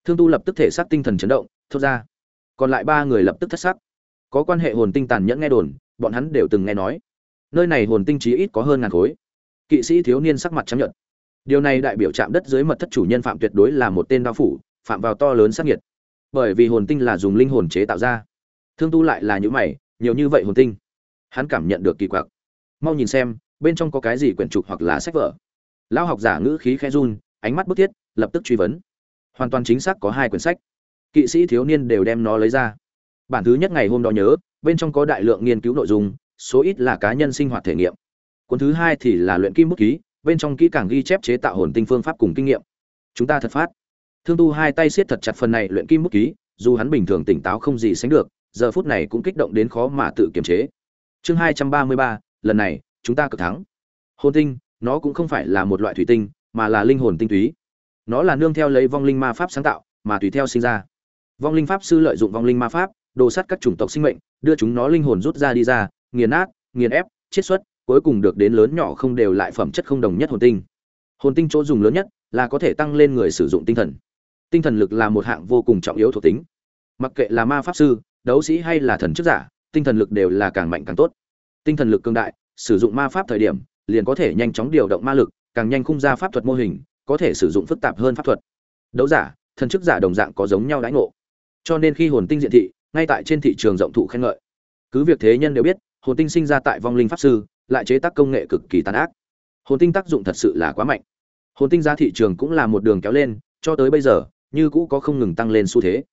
Thương tu lập tức thể xác tinh thần chấn động, thốt ra. Còn lại ba người lập tức thất sắc. Có quan hệ hồn tinh tàn nhẫn nghe đồn, bọn hắn đều từng nghe nói. Nơi này hồn tinh chí ít có hơn ngàn khối. Kỵ sĩ thiếu niên sắc mặt trắng nhợt điều này đại biểu chạm đất dưới mật thất chủ nhân phạm tuyệt đối là một tên đao phủ, phạm vào to lớn sát nhiệt bởi vì hồn tinh là dùng linh hồn chế tạo ra. Thương tu lại là những mày, nhiều như vậy hồn tinh. Hắn cảm nhận được kỳ quặc. Mau nhìn xem, bên trong có cái gì quyển trục hoặc là sách vở. Lão học giả ngữ khí khe run, ánh mắt bức thiết, lập tức truy vấn. Hoàn toàn chính xác có hai quyển sách. Kỵ sĩ thiếu niên đều đem nó lấy ra. Bản thứ nhất ngày hôm đó nhớ, bên trong có đại lượng nghiên cứu nội dung, số ít là cá nhân sinh hoạt thể nghiệm. Cuốn thứ hai thì là luyện kim bút ký bên trong kỹ càng ghi chép chế tạo hồn tinh phương pháp cùng kinh nghiệm. Chúng ta thật phát. Thương tu hai tay siết thật chặt phần này luyện kim bút ký, dù hắn bình thường tỉnh táo không gì sánh được, giờ phút này cũng kích động đến khó mà tự kiềm chế. Chương hai trăm ba mươi ba, lần này, chúng ta cực thắng. Hồn tinh, nó cũng không phải là một loại thủy tinh, mà là linh hồn tinh túy. Nó là nương theo lấy vong linh ma pháp sáng tạo, mà tùy theo sinh ra. Vong linh pháp sư lợi dụng vong linh ma pháp, đồ sắt các chủng tộc sinh mệnh, đưa chúng nó linh hồn rút ra đi ra, nghiền nát, nghiền ép, chiết xuất cuối cùng được đến lớn nhỏ không đều lại phẩm chất không đồng nhất hồn tinh. Hồn tinh chỗ dùng lớn nhất là có thể tăng lên người sử dụng tinh thần. Tinh thần lực là một hạng vô cùng trọng yếu thuộc tính. Mặc kệ là ma pháp sư, đấu sĩ hay là thần chức giả, tinh thần lực đều là càng mạnh càng tốt. Tinh thần lực cương đại, sử dụng ma pháp thời điểm, liền có thể nhanh chóng điều động ma lực, càng nhanh khung ra pháp thuật mô hình, có thể sử dụng phức tạp hơn pháp thuật. Đấu giả, thần chức giả đồng dạng có giống nhau đãi ngộ. Cho nên khi hồn tinh diện thị, ngay tại trên thị trường rộng thụ khen ngợi. Cứ việc thế nhân đều biết, hồn tinh sinh ra tại vong linh pháp sư lại chế tác công nghệ cực kỳ tàn ác. Hồn tinh tác dụng thật sự là quá mạnh. Hồn tinh giá thị trường cũng là một đường kéo lên, cho tới bây giờ, như cũ có không ngừng tăng lên xu thế.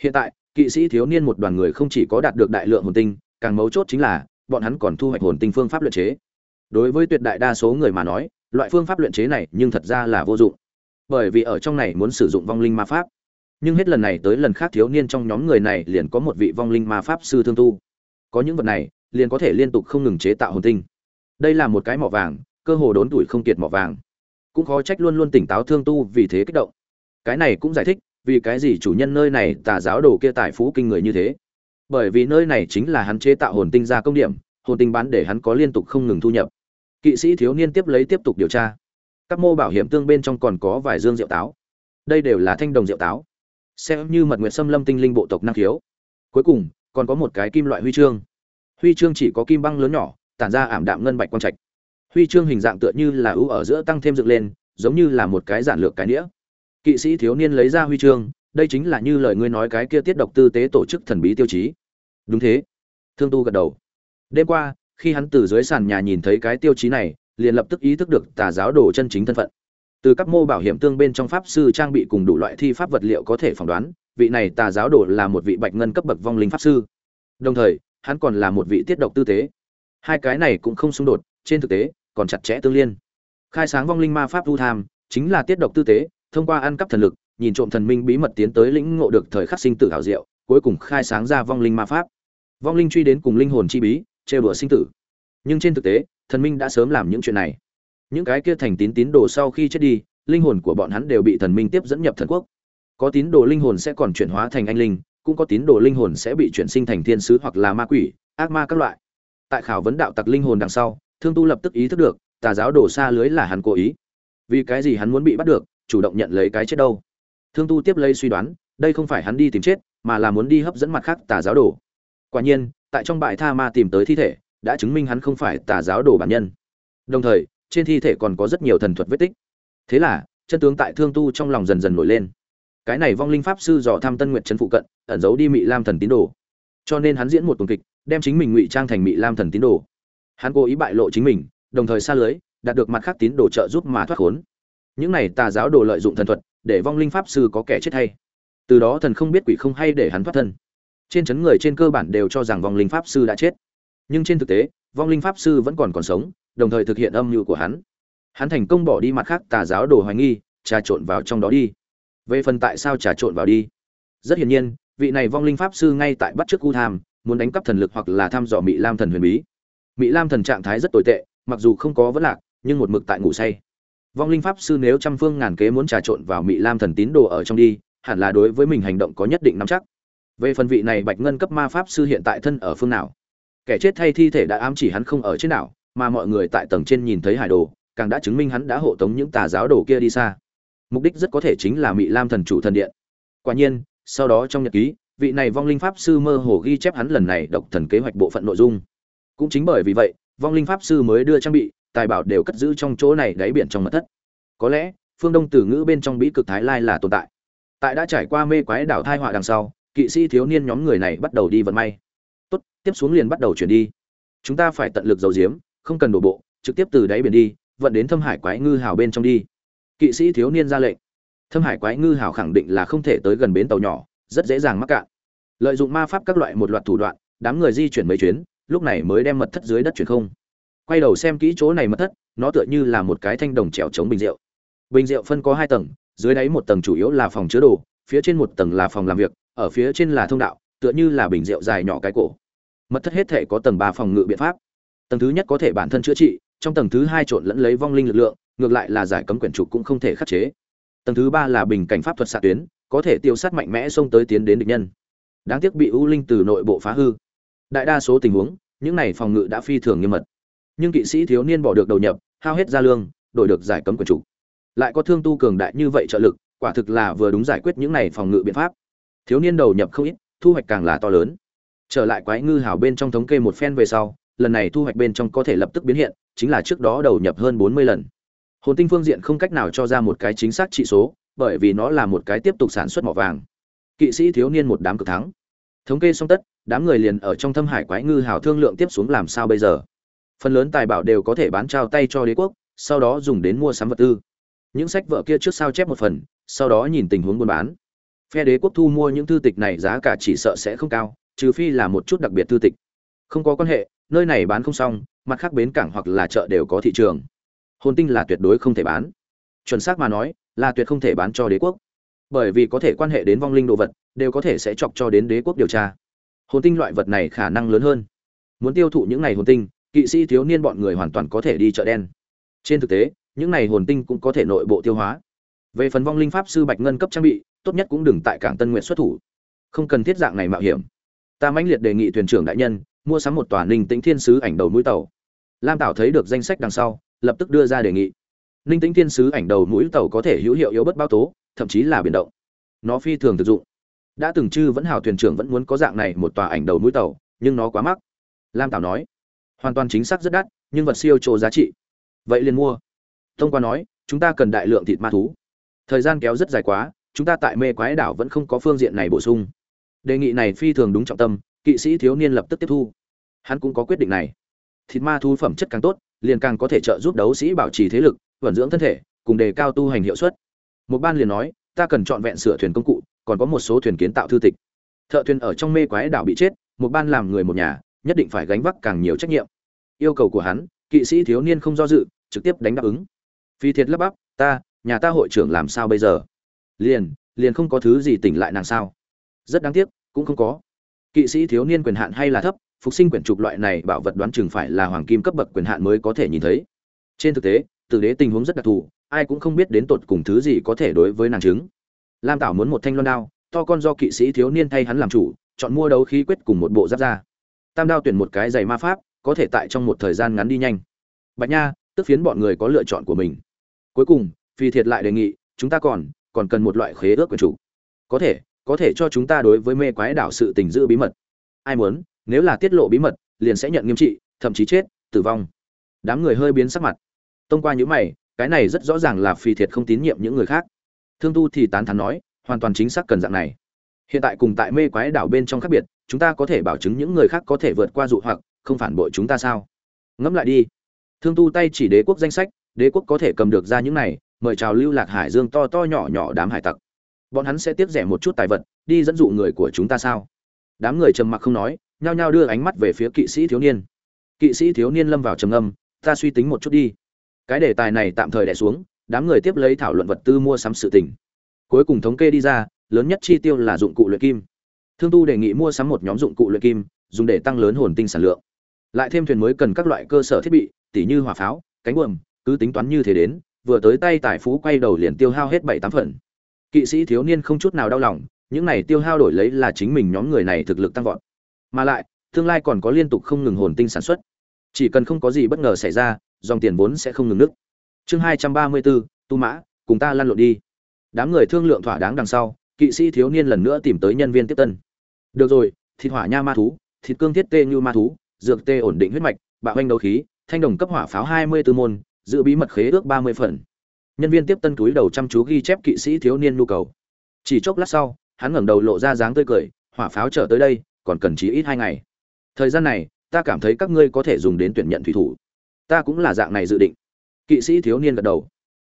Hiện tại, kỵ sĩ thiếu niên một đoàn người không chỉ có đạt được đại lượng hồn tinh, càng mấu chốt chính là, bọn hắn còn thu hoạch hồn tinh phương pháp luyện chế. Đối với tuyệt đại đa số người mà nói, loại phương pháp luyện chế này nhưng thật ra là vô dụng. Bởi vì ở trong này muốn sử dụng vong linh ma pháp. Nhưng hết lần này tới lần khác thiếu niên trong nhóm người này liền có một vị vong linh ma pháp sư thương tu. Có những vật này, liền có thể liên tục không ngừng chế tạo hồn tinh đây là một cái mỏ vàng, cơ hồ đốn tuổi không kiệt mỏ vàng. Cũng khó trách luôn luôn tỉnh táo thương tu vì thế kích động. Cái này cũng giải thích, vì cái gì chủ nhân nơi này tà giáo đồ kia tài phú kinh người như thế. Bởi vì nơi này chính là hắn chế tạo hồn tinh ra công điểm, hồn tinh bán để hắn có liên tục không ngừng thu nhập. Kỵ sĩ thiếu niên tiếp lấy tiếp tục điều tra. Các mô bảo hiểm tương bên trong còn có vài dương rượu táo. Đây đều là thanh đồng rượu táo. Xem như mật nguyện xâm lâm tinh linh bộ tộc năng khiếu. Cuối cùng, còn có một cái kim loại huy chương. Huy chương chỉ có kim băng lớn nhỏ tản ra ảm đạm ngân bạch quang trạch. Huy chương hình dạng tựa như là ưu ở giữa tăng thêm dựng lên, giống như là một cái giản lược cái nĩa. Kỵ sĩ thiếu niên lấy ra huy chương, đây chính là như lời ngươi nói cái kia tiết độc tư tế tổ chức thần bí tiêu chí. Đúng thế. Thương tu gật đầu. Đêm qua, khi hắn từ dưới sàn nhà nhìn thấy cái tiêu chí này, liền lập tức ý thức được tà giáo đồ chân chính thân phận. Từ các mô bảo hiểm tương bên trong pháp sư trang bị cùng đủ loại thi pháp vật liệu có thể phỏng đoán, vị này tà giáo đồ là một vị bạch ngân cấp bậc vong linh pháp sư. Đồng thời, hắn còn là một vị tiết độc tư tế hai cái này cũng không xung đột, trên thực tế, còn chặt chẽ tương liên. Khai sáng vong linh ma pháp thu tham, chính là tiết độc tư tế, thông qua ăn cắp thần lực, nhìn trộm thần minh bí mật tiến tới lĩnh ngộ được thời khắc sinh tử hảo diệu, cuối cùng khai sáng ra vong linh ma pháp. Vong linh truy đến cùng linh hồn chi bí, trêu đùa sinh tử. Nhưng trên thực tế, thần minh đã sớm làm những chuyện này. Những cái kia thành tín tín đồ sau khi chết đi, linh hồn của bọn hắn đều bị thần minh tiếp dẫn nhập thần quốc. Có tín đồ linh hồn sẽ còn chuyển hóa thành anh linh, cũng có tín đồ linh hồn sẽ bị chuyển sinh thành thiên sứ hoặc là ma quỷ, ác ma các loại tại khảo vấn đạo tặc linh hồn đằng sau, thương tu lập tức ý thức được, tà giáo đổ xa lưới là hắn cố ý. Vì cái gì hắn muốn bị bắt được, chủ động nhận lấy cái chết đâu? Thương tu tiếp lấy suy đoán, đây không phải hắn đi tìm chết, mà là muốn đi hấp dẫn mặt khác tà giáo đồ. Quả nhiên, tại trong bãi tha ma tìm tới thi thể, đã chứng minh hắn không phải tà giáo đồ bản nhân. Đồng thời, trên thi thể còn có rất nhiều thần thuật vết tích. Thế là, chân tướng tại thương tu trong lòng dần dần nổi lên. Cái này vong linh pháp sư dò tham tân nguyện trấn phụ cận, ẩn giấu đi mị lam thần tín đồ cho nên hắn diễn một tuần kịch, đem chính mình ngụy trang thành mị lam thần tín đồ. Hắn cố ý bại lộ chính mình, đồng thời xa lưới, đạt được mặt khác tín đồ trợ giúp mà thoát khốn. Những này tà giáo đồ lợi dụng thần thuật, để vong linh pháp sư có kẻ chết hay. Từ đó thần không biết quỷ không hay để hắn thoát thân. Trên chấn người trên cơ bản đều cho rằng vong linh pháp sư đã chết. Nhưng trên thực tế, vong linh pháp sư vẫn còn còn sống, đồng thời thực hiện âm mưu của hắn. Hắn thành công bỏ đi mặt khác tà giáo đồ hoài nghi, trà trộn vào trong đó đi. Về phần tại sao trà trộn vào đi? Rất hiển nhiên vị này vong linh pháp sư ngay tại bắt trước u tham, muốn đánh cắp thần lực hoặc là thăm dò mỹ lam thần huyền bí. Mỹ lam thần trạng thái rất tồi tệ, mặc dù không có vấn lạc, nhưng một mực tại ngủ say. Vong linh pháp sư nếu trăm phương ngàn kế muốn trà trộn vào mỹ lam thần tín đồ ở trong đi, hẳn là đối với mình hành động có nhất định nắm chắc. Về phần vị này bạch ngân cấp ma pháp sư hiện tại thân ở phương nào? Kẻ chết thay thi thể đã ám chỉ hắn không ở trên nào mà mọi người tại tầng trên nhìn thấy hải đồ, càng đã chứng minh hắn đã hộ tống những tà giáo đồ kia đi xa. Mục đích rất có thể chính là mỹ lam thần chủ thần điện. Quả nhiên sau đó trong nhật ký, vị này vong linh pháp sư mơ hồ ghi chép hắn lần này độc thần kế hoạch bộ phận nội dung. Cũng chính bởi vì vậy, vong linh pháp sư mới đưa trang bị, tài bảo đều cất giữ trong chỗ này đáy biển trong mật thất. Có lẽ, phương đông từ ngữ bên trong bí cực thái lai là tồn tại. Tại đã trải qua mê quái đảo thai họa đằng sau, kỵ sĩ thiếu niên nhóm người này bắt đầu đi vận may. Tốt, tiếp xuống liền bắt đầu chuyển đi. Chúng ta phải tận lực dầu diếm không cần đổ bộ, trực tiếp từ đáy biển đi, vận đến thâm hải quái ngư hào bên trong đi. Kỵ sĩ thiếu niên ra lệnh thâm hải quái ngư hào khẳng định là không thể tới gần bến tàu nhỏ, rất dễ dàng mắc cạn. Lợi dụng ma pháp các loại một loạt thủ đoạn, đám người di chuyển mấy chuyến, lúc này mới đem mật thất dưới đất chuyển không. Quay đầu xem kỹ chỗ này mật thất, nó tựa như là một cái thanh đồng trèo chống bình rượu. Bình rượu phân có hai tầng, dưới đáy một tầng chủ yếu là phòng chứa đồ, phía trên một tầng là phòng làm việc, ở phía trên là thông đạo, tựa như là bình rượu dài nhỏ cái cổ. Mật thất hết thể có tầng ba phòng ngự biện pháp. Tầng thứ nhất có thể bản thân chữa trị, trong tầng thứ hai trộn lẫn lấy vong linh lực lượng, ngược lại là giải cấm quyển trục cũng không thể khắc chế tầng thứ ba là bình cảnh pháp thuật xạ tuyến, có thể tiêu sát mạnh mẽ xông tới tiến đến địch nhân. Đáng tiếc bị u linh từ nội bộ phá hư. Đại đa số tình huống, những này phòng ngự đã phi thường nghiêm mật. Nhưng kỵ sĩ thiếu niên bỏ được đầu nhập, hao hết ra lương, đổi được giải cấm quần chủ. Lại có thương tu cường đại như vậy trợ lực, quả thực là vừa đúng giải quyết những này phòng ngự biện pháp. Thiếu niên đầu nhập không ít, thu hoạch càng là to lớn. Trở lại quái ngư hảo bên trong thống kê một phen về sau, lần này thu hoạch bên trong có thể lập tức biến hiện, chính là trước đó đầu nhập hơn bốn mươi lần hồn tinh phương diện không cách nào cho ra một cái chính xác trị số, bởi vì nó là một cái tiếp tục sản xuất mỏ vàng. Kỵ sĩ thiếu niên một đám cực thắng. Thống kê xong tất, đám người liền ở trong thâm hải quái ngư hào thương lượng tiếp xuống làm sao bây giờ. Phần lớn tài bảo đều có thể bán trao tay cho đế quốc, sau đó dùng đến mua sắm vật tư. Những sách vợ kia trước sao chép một phần, sau đó nhìn tình huống buôn bán. Phe đế quốc thu mua những thư tịch này giá cả chỉ sợ sẽ không cao, trừ phi là một chút đặc biệt thư tịch. Không có quan hệ, nơi này bán không xong, mặt khác bến cảng hoặc là chợ đều có thị trường hồn tinh là tuyệt đối không thể bán. Chuẩn xác mà nói, là tuyệt không thể bán cho đế quốc. Bởi vì có thể quan hệ đến vong linh đồ vật, đều có thể sẽ chọc cho đến đế quốc điều tra. Hồn tinh loại vật này khả năng lớn hơn. Muốn tiêu thụ những này hồn tinh, kỵ sĩ thiếu niên bọn người hoàn toàn có thể đi chợ đen. Trên thực tế, những này hồn tinh cũng có thể nội bộ tiêu hóa. Về phần vong linh pháp sư bạch ngân cấp trang bị, tốt nhất cũng đừng tại cảng tân nguyện xuất thủ. Không cần thiết dạng này mạo hiểm. Ta mãnh liệt đề nghị thuyền trưởng đại nhân, mua sắm một tòa ninh tĩnh thiên sứ ảnh đầu mũi tàu. Lam tảo thấy được danh sách đằng sau lập tức đưa ra đề nghị. Ninh tĩnh thiên sứ ảnh đầu mũi tàu có thể hữu hiệu yếu bất bao tố, thậm chí là biển động. Nó phi thường thực dụng. Đã từng chư vẫn hào thuyền trưởng vẫn muốn có dạng này một tòa ảnh đầu mũi tàu, nhưng nó quá mắc. Lam tảo nói, hoàn toàn chính xác rất đắt, nhưng vật siêu trộ giá trị. Vậy liền mua. Thông qua nói, chúng ta cần đại lượng thịt ma thú. Thời gian kéo rất dài quá, chúng ta tại mê quái đảo vẫn không có phương diện này bổ sung. Đề nghị này phi thường đúng trọng tâm, kỵ sĩ thiếu niên lập tức tiếp thu. Hắn cũng có quyết định này. Thịt ma thú phẩm chất càng tốt liền càng có thể trợ giúp đấu sĩ bảo trì thế lực, vận dưỡng thân thể, cùng đề cao tu hành hiệu suất. Một ban liền nói, ta cần chọn vẹn sửa thuyền công cụ, còn có một số thuyền kiến tạo thư tịch. Thợ thuyền ở trong mê quái đảo bị chết, một ban làm người một nhà, nhất định phải gánh vác càng nhiều trách nhiệm. Yêu cầu của hắn, kỵ sĩ thiếu niên không do dự, trực tiếp đánh đáp ứng. Phi thiệt lắp bắp, ta, nhà ta hội trưởng làm sao bây giờ? Liền liền không có thứ gì tỉnh lại nàng sao? Rất đáng tiếc, cũng không có. Kỵ sĩ thiếu niên quyền hạn hay là thấp phục sinh quyển trục loại này bảo vật đoán chừng phải là hoàng kim cấp bậc quyền hạn mới có thể nhìn thấy. Trên thực tế, tử đế tình huống rất đặc thù, ai cũng không biết đến tột cùng thứ gì có thể đối với nàng chứng. Lam tảo muốn một thanh loan đao, to con do kỵ sĩ thiếu niên thay hắn làm chủ, chọn mua đấu khí quyết cùng một bộ giáp ra tam đao tuyển một cái giày ma pháp, có thể tại trong một thời gian ngắn đi nhanh. Bạch nha, tức phiến bọn người có lựa chọn của mình. Cuối cùng, phi thiệt lại đề nghị, chúng ta còn còn cần một loại khế ước quyền chủ có thể có thể cho chúng ta đối với mê quái đảo sự tình giữ bí mật. Ai muốn? Nếu là tiết lộ bí mật, liền sẽ nhận nghiêm trị, thậm chí chết, tử vong. Đám người hơi biến sắc mặt. Tông qua những mày, cái này rất rõ ràng là phi thiệt không tín nhiệm những người khác. Thương tu thì tán thán nói, hoàn toàn chính xác cần dạng này. Hiện tại cùng tại mê quái đảo bên trong khác biệt, chúng ta có thể bảo chứng những người khác có thể vượt qua dụ hoặc, không phản bội chúng ta sao? Ngẫm lại đi. Thương tu tay chỉ đế quốc danh sách, đế quốc có thể cầm được ra những này, mời chào lưu lạc hải dương to to nhỏ nhỏ đám hải tặc. Bọn hắn sẽ tiếp rẻ một chút tài vật, đi dẫn dụ người của chúng ta sao? Đám người trầm mặc không nói nhao nhao đưa ánh mắt về phía kỵ sĩ thiếu niên. Kỵ sĩ thiếu niên lâm vào trầm âm ta suy tính một chút đi. Cái đề tài này tạm thời đẻ xuống, đám người tiếp lấy thảo luận vật tư mua sắm sự tình. Cuối cùng thống kê đi ra, lớn nhất chi tiêu là dụng cụ luyện kim. Thương tu đề nghị mua sắm một nhóm dụng cụ luyện kim, dùng để tăng lớn hồn tinh sản lượng. Lại thêm thuyền mới cần các loại cơ sở thiết bị, tỉ như hỏa pháo, cánh buồm, cứ tính toán như thế đến, vừa tới tay tài phú quay đầu liền tiêu hao hết bảy tám phần. Kỵ sĩ thiếu niên không chút nào đau lòng, những này tiêu hao đổi lấy là chính mình nhóm người này thực lực tăng vọt mà lại, tương lai còn có liên tục không ngừng hồn tinh sản xuất. Chỉ cần không có gì bất ngờ xảy ra, dòng tiền vốn sẽ không ngừng nứt. Chương hai trăm ba mươi bốn, tu mã, cùng ta lăn lộn đi. Đám người thương lượng thỏa đáng đằng sau, kỵ sĩ thiếu niên lần nữa tìm tới nhân viên tiếp tân. Được rồi, thịt hỏa nha ma thú, thịt cương thiết tê như ma thú, dược tê ổn định huyết mạch, bạo anh đấu khí, thanh đồng cấp hỏa pháo hai mươi tư môn, giữ bí mật khế ước ba mươi phần. Nhân viên tiếp tân túi đầu chăm chú ghi chép kỵ sĩ thiếu niên nhu cầu. Chỉ chốc lát sau, hắn ngẩng đầu lộ ra dáng tươi cười, hỏa pháo trở tới đây còn cần chí ít hai ngày. Thời gian này, ta cảm thấy các ngươi có thể dùng đến tuyển nhận thủy thủ. Ta cũng là dạng này dự định. Kỵ sĩ thiếu niên gật đầu.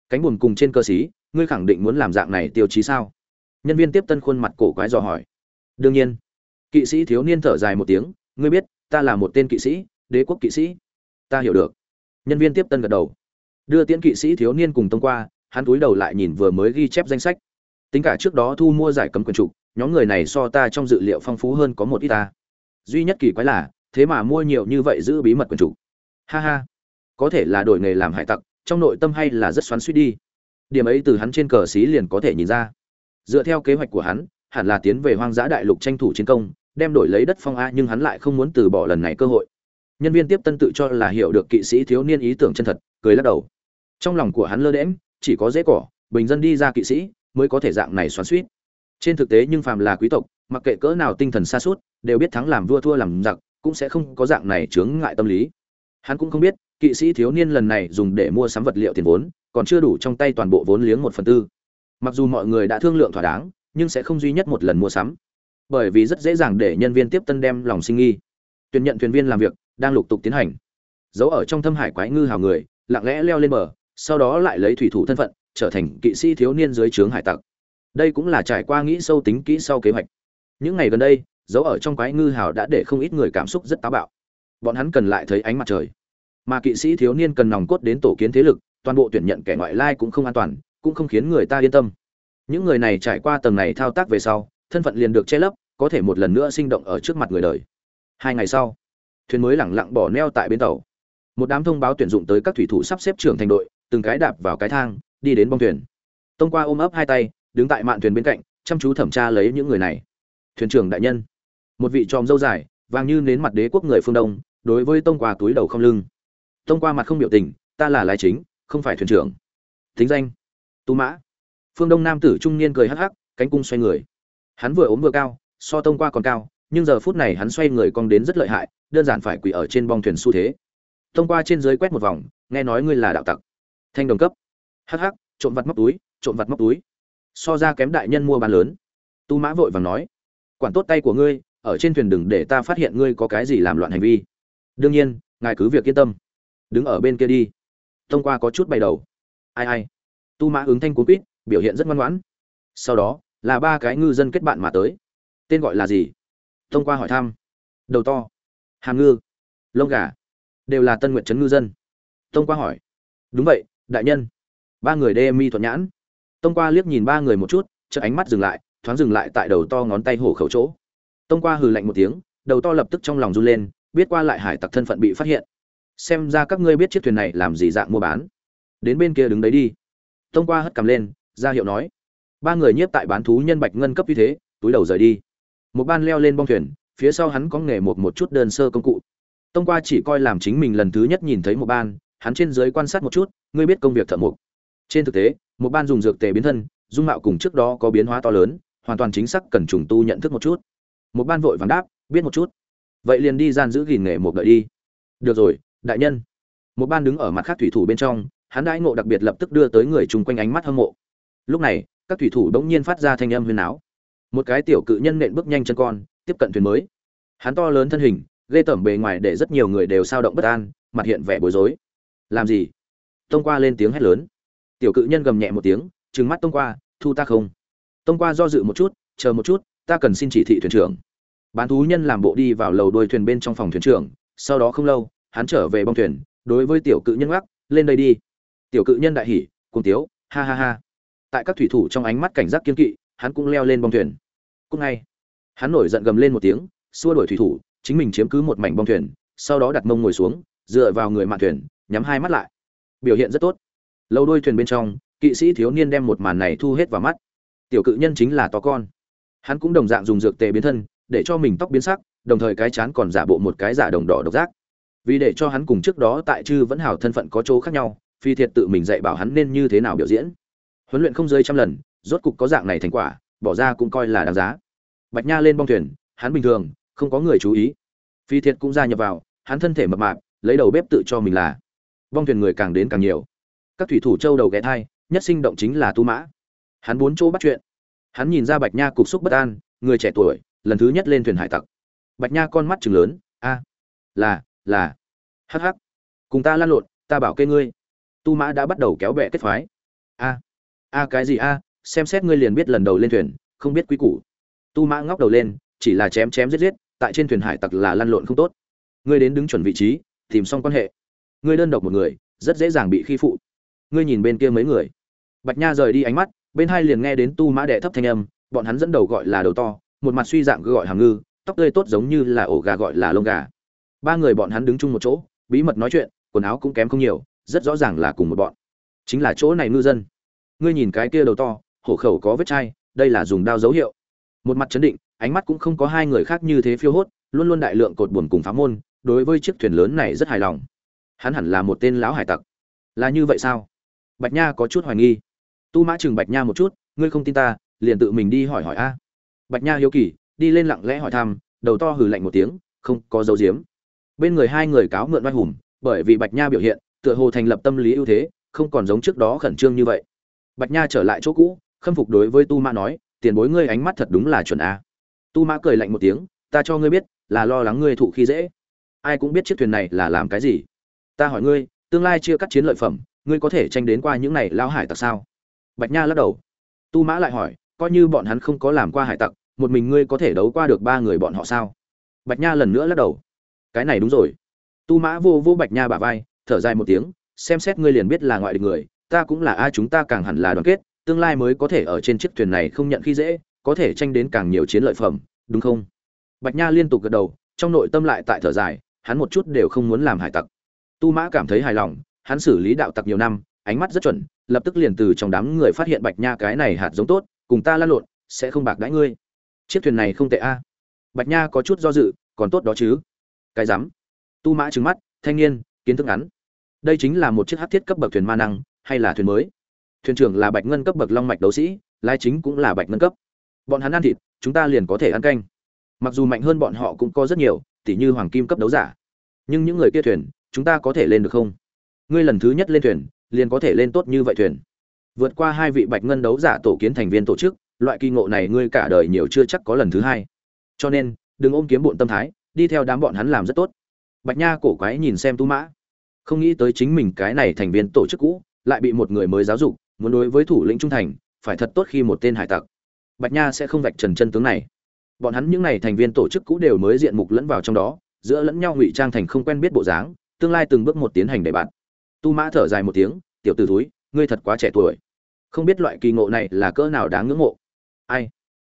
Cánh buồm cùng trên cơ sĩ ngươi khẳng định muốn làm dạng này tiêu chí sao? Nhân viên tiếp tân khuôn mặt cổ quái dò hỏi. Đương nhiên. Kỵ sĩ thiếu niên thở dài một tiếng, ngươi biết, ta là một tên kỵ sĩ, đế quốc kỵ sĩ. Ta hiểu được. Nhân viên tiếp tân gật đầu. Đưa tiễn kỵ sĩ thiếu niên cùng tông qua, hắn túi đầu lại nhìn vừa mới ghi chép danh sách. Tính cả trước đó thu mua giải cấm quyền trục nhóm người này so ta trong dự liệu phong phú hơn có một ít ta. Duy nhất kỳ quái là, thế mà mua nhiều như vậy giữ bí mật quần chủ. Ha ha. Có thể là đổi nghề làm hải tặc, trong nội tâm hay là rất xoắn suýt đi. Điểm ấy từ hắn trên cờ xí liền có thể nhìn ra. Dựa theo kế hoạch của hắn, hẳn là tiến về hoang dã đại lục tranh thủ chiến công, đem đổi lấy đất phong a, nhưng hắn lại không muốn từ bỏ lần này cơ hội. Nhân viên tiếp tân tự cho là hiểu được kỵ sĩ thiếu niên ý tưởng chân thật, cười lắc đầu. Trong lòng của hắn lơ đễm chỉ có dễ cỏ, bình dân đi ra kỵ sĩ, mới có thể dạng này xoắn suýt trên thực tế nhưng phàm là quý tộc, mặc kệ cỡ nào tinh thần xa suốt đều biết thắng làm vua thua làm giặc, cũng sẽ không có dạng này chướng ngại tâm lý. Hắn cũng không biết, kỵ sĩ thiếu niên lần này dùng để mua sắm vật liệu tiền vốn, còn chưa đủ trong tay toàn bộ vốn liếng một phần tư. Mặc dù mọi người đã thương lượng thỏa đáng, nhưng sẽ không duy nhất một lần mua sắm. Bởi vì rất dễ dàng để nhân viên tiếp tân đem lòng sinh nghi. Tuyển nhận thuyền viên làm việc, đang lục tục tiến hành. Giấu ở trong thâm hải quái ngư hào người, lặng lẽ leo lên bờ, sau đó lại lấy thủy thủ thân phận, trở thành kỵ sĩ thiếu niên dưới trướng hải tặc đây cũng là trải qua nghĩ sâu tính kỹ sau kế hoạch. Những ngày gần đây giấu ở trong quái ngư hào đã để không ít người cảm xúc rất táo bạo. Bọn hắn cần lại thấy ánh mặt trời. Mà kỵ sĩ thiếu niên cần nòng cốt đến tổ kiến thế lực, toàn bộ tuyển nhận kẻ ngoại lai cũng không an toàn, cũng không khiến người ta yên tâm. Những người này trải qua tầng này thao tác về sau, thân phận liền được che lấp, có thể một lần nữa sinh động ở trước mặt người đời. Hai ngày sau, thuyền mới lẳng lặng bỏ neo tại bến tàu. Một đám thông báo tuyển dụng tới các thủy thủ sắp xếp trưởng thành đội, từng cái đạp vào cái thang, đi đến bong thuyền. Tông qua ôm ấp hai tay đứng tại mạn thuyền bên cạnh, chăm chú thẩm tra lấy những người này. Thuyền trưởng đại nhân, một vị tròm dâu dài, vàng như nến mặt đế quốc người phương đông, đối với tông qua túi đầu không lưng. Tông qua mặt không biểu tình, ta là lái chính, không phải thuyền trưởng. Thính danh, tu mã. Phương đông nam tử trung niên cười hắc hắc, cánh cung xoay người. Hắn vừa ốm vừa cao, so tông qua còn cao, nhưng giờ phút này hắn xoay người cong đến rất lợi hại, đơn giản phải quỳ ở trên bong thuyền xu thế. Tông qua trên dưới quét một vòng, nghe nói ngươi là đạo tặc. Thanh đồng cấp. Hh trộm vặt móc túi, trộm vặt móc túi so ra kém đại nhân mua bán lớn. Tu mã vội vàng nói, quản tốt tay của ngươi, ở trên thuyền đừng để ta phát hiện ngươi có cái gì làm loạn hành vi. Đương nhiên, ngài cứ việc yên tâm. Đứng ở bên kia đi. Thông qua có chút bay đầu. Ai ai? Tu mã ứng thanh cuốn quýt, biểu hiện rất ngoan ngoãn. Sau đó, là ba cái ngư dân kết bạn mà tới. Tên gọi là gì? Thông qua hỏi thăm. Đầu to hàm ngư, lông gà, đều là tân nguyện trấn ngư dân. Thông qua hỏi. Đúng vậy, đại nhân. Ba người đê mi thuận nhãn tông qua liếc nhìn ba người một chút, chợt ánh mắt dừng lại, thoáng dừng lại tại đầu to ngón tay hổ khẩu chỗ. Tông qua hừ lạnh một tiếng, đầu to lập tức trong lòng run lên, biết qua lại hải tặc thân phận bị phát hiện. Xem ra các ngươi biết chiếc thuyền này làm gì dạng mua bán. Đến bên kia đứng đấy đi. Tông qua hất cầm lên, ra hiệu nói. Ba người nhiếp tại bán thú nhân bạch ngân cấp như thế, túi đầu rời đi. Một ban leo lên bong thuyền, phía sau hắn có nghề một một chút đơn sơ công cụ. Tông qua chỉ coi làm chính mình lần thứ nhất nhìn thấy một ban, hắn trên dưới quan sát một chút, ngươi biết công việc thợ mộc. Trên thực tế một ban dùng dược tề biến thân, dung mạo cùng trước đó có biến hóa to lớn, hoàn toàn chính xác cần trùng tu nhận thức một chút. Một ban vội vàng đáp, biết một chút. Vậy liền đi gian giữ gìn nghề một đợi đi. Được rồi, đại nhân. Một ban đứng ở mặt khác thủy thủ bên trong, hắn đãi ngộ đặc biệt lập tức đưa tới người chung quanh ánh mắt hâm mộ. Lúc này, các thủy thủ đống nhiên phát ra thanh âm huyền áo một cái tiểu cự nhân nện bước nhanh chân con, tiếp cận thuyền mới. Hắn to lớn thân hình, ghê tởm bề ngoài để rất nhiều người đều sao động bất an, mặt hiện vẻ bối rối. Làm gì? Tông qua lên tiếng hét lớn tiểu cự nhân gầm nhẹ một tiếng, trừng mắt tông qua, thu ta không? Tông qua do dự một chút, chờ một chút, ta cần xin chỉ thị thuyền trưởng. Bán thú nhân làm bộ đi vào lầu đuôi thuyền bên trong phòng thuyền trưởng, sau đó không lâu, hắn trở về bong thuyền, đối với tiểu cự nhân gác lên đây đi. Tiểu cự nhân đại hỉ cùng tiếu, ha ha ha. Tại các thủy thủ trong ánh mắt cảnh giác kiên kỵ, hắn cũng leo lên bong thuyền. Cũng ngay, hắn nổi giận gầm lên một tiếng, xua đuổi thủy thủ, chính mình chiếm cứ một mảnh bong thuyền, sau đó đặt mông ngồi xuống, dựa vào người mạn thuyền, nhắm hai mắt lại. Biểu hiện rất tốt lâu đôi thuyền bên trong, kỵ sĩ thiếu niên đem một màn này thu hết vào mắt. Tiểu cự nhân chính là to con. Hắn cũng đồng dạng dùng dược tề biến thân, để cho mình tóc biến sắc, đồng thời cái chán còn giả bộ một cái giả đồng đỏ độc giác. Vì để cho hắn cùng trước đó tại chư vẫn hào thân phận có chỗ khác nhau, phi thiệt tự mình dạy bảo hắn nên như thế nào biểu diễn. Huấn luyện không rơi trăm lần, rốt cục có dạng này thành quả, bỏ ra cũng coi là đáng giá. Bạch nha lên bong thuyền, hắn bình thường, không có người chú ý. Phi thiệt cũng gia nhập vào, hắn thân thể mập mạp, lấy đầu bếp tự cho mình là. Bong thuyền người càng đến càng nhiều các thủy thủ châu đầu ghé thai, nhất sinh động chính là tu mã. Hắn bốn chỗ bắt chuyện. Hắn nhìn ra bạch nha cục xúc bất an, người trẻ tuổi, lần thứ nhất lên thuyền hải tặc. Bạch nha con mắt chừng lớn, a, là là hh cùng ta lan lộn, ta bảo kê ngươi. Tu mã đã bắt đầu kéo bẹ kết phái. A a cái gì a, xem xét ngươi liền biết lần đầu lên thuyền, không biết quý củ. Tu mã ngóc đầu lên, chỉ là chém chém giết giết, tại trên thuyền hải tặc là lăn lộn không tốt. Ngươi đến đứng chuẩn vị trí, tìm xong quan hệ. Ngươi đơn độc một người, rất dễ dàng bị khi phụ ngươi nhìn bên kia mấy người. Bạch nha rời đi ánh mắt, bên hai liền nghe đến tu mã đệ thấp thanh âm, bọn hắn dẫn đầu gọi là đầu to, một mặt suy dạng gọi hàm ngư, tóc tươi tốt giống như là ổ gà gọi là lông gà. Ba người bọn hắn đứng chung một chỗ, bí mật nói chuyện, quần áo cũng kém không nhiều, rất rõ ràng là cùng một bọn. Chính là chỗ này ngư dân. Ngươi nhìn cái kia đầu to, hổ khẩu có vết chai, đây là dùng đao dấu hiệu. Một mặt chấn định, ánh mắt cũng không có hai người khác như thế phiêu hốt, luôn luôn đại lượng cột buồn cùng phá môn, đối với chiếc thuyền lớn này rất hài lòng. Hắn hẳn là một tên lão hải tặc. Là như vậy sao? Bạch nha có chút hoài nghi. Tu mã chừng bạch nha một chút, ngươi không tin ta, liền tự mình đi hỏi hỏi a. Bạch nha hiếu kỳ, đi lên lặng lẽ hỏi thăm, đầu to hừ lạnh một tiếng, không có dấu diếm bên người hai người cáo mượn oai hùng, bởi vì bạch nha biểu hiện, tựa hồ thành lập tâm lý ưu thế, không còn giống trước đó khẩn trương như vậy. Bạch nha trở lại chỗ cũ, khâm phục đối với tu mã nói, tiền bối ngươi ánh mắt thật đúng là chuẩn a. Tu mã cười lạnh một tiếng, ta cho ngươi biết, là lo lắng ngươi thụ khi dễ. Ai cũng biết chiếc thuyền này là làm cái gì. Ta hỏi ngươi, tương lai chia cắt chiến lợi phẩm ngươi có thể tranh đến qua những này lao hải tặc sao? Bạch nha lắc đầu. Tu mã lại hỏi, coi như bọn hắn không có làm qua hải tặc, một mình ngươi có thể đấu qua được ba người bọn họ sao? Bạch nha lần nữa lắc đầu. Cái này đúng rồi. Tu mã vô vô bạch nha bả vai, thở dài một tiếng, xem xét ngươi liền biết là ngoại địch người, ta cũng là ai chúng ta càng hẳn là đoàn kết, tương lai mới có thể ở trên chiếc thuyền này không nhận khi dễ, có thể tranh đến càng nhiều chiến lợi phẩm, đúng không? Bạch nha liên tục gật đầu, trong nội tâm lại tại thở dài, hắn một chút đều không muốn làm hải tặc. Tu mã cảm thấy hài lòng hắn xử lý đạo tặc nhiều năm, ánh mắt rất chuẩn, lập tức liền từ trong đám người phát hiện bạch nha cái này hạt giống tốt, cùng ta lăn lộn, sẽ không bạc đãi ngươi. Chiếc thuyền này không tệ a. Bạch nha có chút do dự, còn tốt đó chứ. Cái rắm. Tu mã trừng mắt, thanh niên, kiến thức ngắn. Đây chính là một chiếc hát thiết cấp bậc thuyền ma năng, hay là thuyền mới? Thuyền trưởng là bạch ngân cấp bậc long mạch đấu sĩ lái chính cũng là bạch ngân cấp. Bọn hắn ăn thịt, chúng ta liền có thể ăn canh. Mặc dù mạnh hơn bọn họ cũng có rất nhiều, tỉ như hoàng kim cấp đấu giả. Nhưng những người kia thuyền, chúng ta có thể lên được không? Ngươi lần thứ nhất lên thuyền, liền có thể lên tốt như vậy thuyền. Vượt qua hai vị bạch ngân đấu giả tổ kiến thành viên tổ chức, loại kỳ ngộ này ngươi cả đời nhiều chưa chắc có lần thứ hai. Cho nên, đừng ôm kiếm bộn tâm thái, đi theo đám bọn hắn làm rất tốt. Bạch nha cổ quái nhìn xem tu mã. Không nghĩ tới chính mình cái này thành viên tổ chức cũ, lại bị một người mới giáo dục, muốn đối với thủ lĩnh trung thành, phải thật tốt khi một tên hải tặc. Bạch nha sẽ không vạch trần chân tướng này. Bọn hắn những n à y thành viên tổ chức cũ đều mới diện mục lẫn vào trong đó, giữa lẫn nhau ngụy trang thành không quen biết bộ dáng, tương lai từng bước một tiến hành để bạn tu mã thở dài một tiếng, tiểu t ử túi ngươi thật quá trẻ tuổi. Không biết loại kỳ ngộ này là cỡ nào đáng ngưỡng mộ. Ai?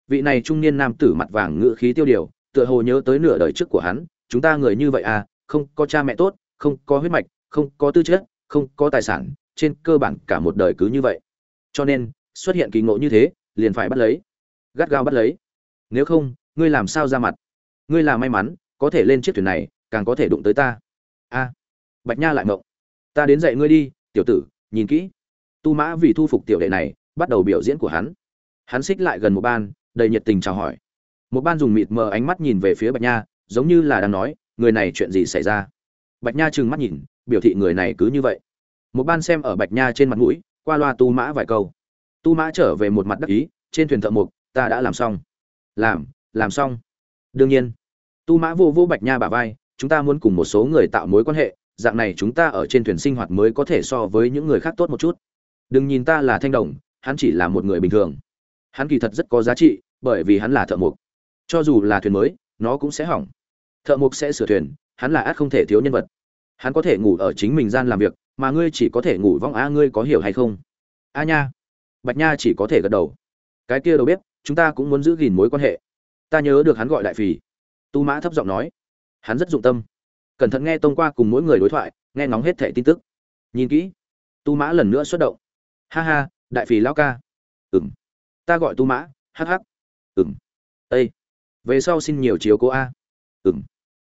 Vị này trung niên nam tử mặt vàng ngự khí tiêu điều, tựa hồ nhớ tới nửa đời trước của hắn, chúng ta người như vậy à không có cha mẹ tốt, không có huyết mạch, không có tư chất, không có tài sản, trên cơ bản cả một đời cứ như vậy. Cho nên, xuất hiện kỳ ngộ như thế, liền phải bắt lấy, gắt gao bắt lấy. Nếu không, ngươi làm sao ra mặt? Ngươi là may mắn, có thể lên chiếc thuyền này, càng có thể đụng tới ta. A. Bạch nha lại mộng ta đến dạy ngươi đi, tiểu tử, nhìn kỹ. Tu mã vì thu phục tiểu đệ này, bắt đầu biểu diễn của hắn. Hắn xích lại gần một ban, đầy nhiệt tình chào hỏi. Một ban dùng mịt mờ ánh mắt nhìn về phía bạch nha, giống như là đang nói, người này chuyện gì xảy ra? Bạch nha trừng mắt nhìn, biểu thị người này cứ như vậy. Một ban xem ở bạch nha trên mặt mũi, qua loa tu mã vài câu. Tu mã trở về một mặt đắc ý, trên thuyền thợ mục ta đã làm xong. Làm làm xong. Đương nhiên. Tu mã vô vô bạch nha bả vai, chúng ta muốn cùng một số người tạo mối quan hệ dạng này chúng ta ở trên thuyền sinh hoạt mới có thể so với những người khác tốt một chút. Đừng nhìn ta là thanh đồng, hắn chỉ là một người bình thường. Hắn kỳ thật rất có giá trị, bởi vì hắn là thợ mộc. cho dù là thuyền mới, nó cũng sẽ hỏng. Thợ mộc sẽ sửa thuyền, hắn là át không thể thiếu nhân vật. Hắn có thể ngủ ở chính mình gian làm việc, mà ngươi chỉ có thể ngủ vong. A, ngươi có hiểu hay không? A nha. Bạch nha chỉ có thể gật đầu. Cái kia đâu biết chúng ta cũng muốn giữ gìn mối quan hệ. Ta nhớ được hắn gọi đại phì. Tu mã thấp giọng nói. Hắn rất dụng tâm cẩn thận nghe tông qua cùng mỗi người đối thoại, nghe ngóng hết thẻ tin tức. Nhìn kỹ, tu mã lần nữa xuất động. Ha ha, đại phì lao ca. Ừng ta gọi tu mã hh ừng ây về sau xin nhiều chiếu cố a. Ừng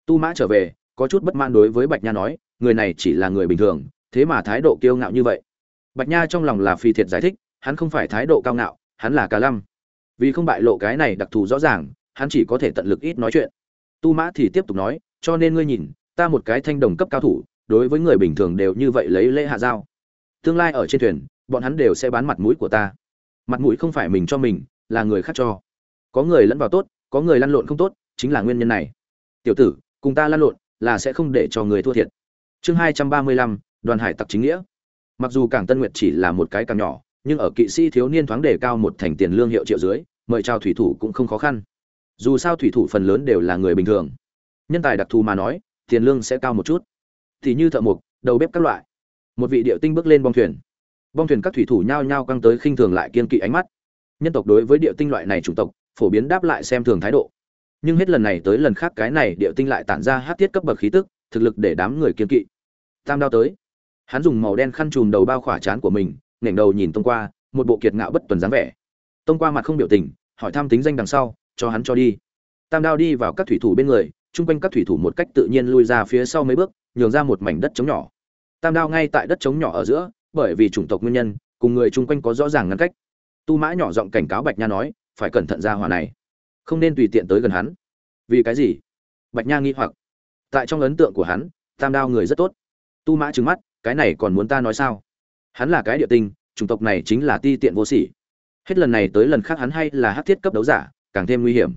tu mã trở về, có chút bất mãn đối với bạch nha nói, người này chỉ là người bình thường, thế mà thái độ kiêu ngạo như vậy. Bạch nha trong lòng là phi thiệt giải thích, hắn không phải thái độ cao ngạo, hắn là cá lăm vì không bại lộ cái này đặc thù rõ ràng, hắn chỉ có thể tận lực ít nói chuyện. Tu mã thì tiếp tục nói, cho nên ngươi nhìn ta một cái thanh đồng cấp cao thủ, đối với người bình thường đều như vậy lấy lễ hạ giao. Tương lai ở trên thuyền, bọn hắn đều sẽ bán mặt mũi của ta. Mặt mũi không phải mình cho mình, là người khác cho. Có người lẫn vào tốt, có người lăn lộn không tốt, chính là nguyên nhân này. Tiểu tử, cùng ta lăn lộn, là sẽ không để cho người thua thiệt. Chương hai trăm ba mươi lăm, đoàn hải tặc chính nghĩa. Mặc dù cảng tân nguyệt chỉ là một cái càng nhỏ, nhưng ở kỵ sĩ thiếu niên thoáng đề cao một thành tiền lương hiệu triệu dưới, mời chào thủy thủ cũng không khó khăn. Dù sao thủy thủ phần lớn đều là người bình thường. Nhân tài đặc thù mà nói tiền lương sẽ cao một chút. Thì như thợ mộc, đầu bếp các loại. Một vị điệu tinh bước lên bong thuyền. Bong thuyền các thủy thủ nhao nhao căng tới khinh thường lại kiên kỵ ánh mắt. Nhân tộc đối với điệu tinh loại này chủng tộc, phổ biến đáp lại xem thường thái độ. Nhưng hết lần này tới lần khác cái này điệu tinh lại tản ra hát tiết cấp bậc khí tức, thực lực để đám người kiên kỵ. Tam đao tới. Hắn dùng màu đen khăn trùm đầu bao khỏa chán của mình nghển đầu nhìn tông qua, một bộ kiệt ngạo bất tuần dáng vẻ. Tông qua mặt không biểu tình, hỏi thăm tính danh đằng sau, cho hắn cho đi. Tam đao đi vào các thủy thủ bên người chung quanh các thủy thủ một cách tự nhiên lui ra phía sau mấy bước, nhường ra một mảnh đất trống nhỏ. Tam đao ngay tại đất trống nhỏ ở giữa, bởi vì chủng tộc nguyên nhân, cùng người chung quanh có rõ ràng ngăn cách. Tu mã nhỏ giọng cảnh cáo bạch nha nói, phải cẩn thận ra hỏa này. Không nên tùy tiện tới gần hắn. Vì cái gì? Bạch nha nghi hoặc. Tại trong ấn tượng của hắn, tam đao người rất tốt. Tu mã trừng mắt, cái này còn muốn ta nói sao? Hắn là cái địa tinh, chủng tộc này chính là ti tiện vô sỉ. Hết lần này tới lần khác hắn hay là hát thiết cấp đấu giả, càng thêm nguy hiểm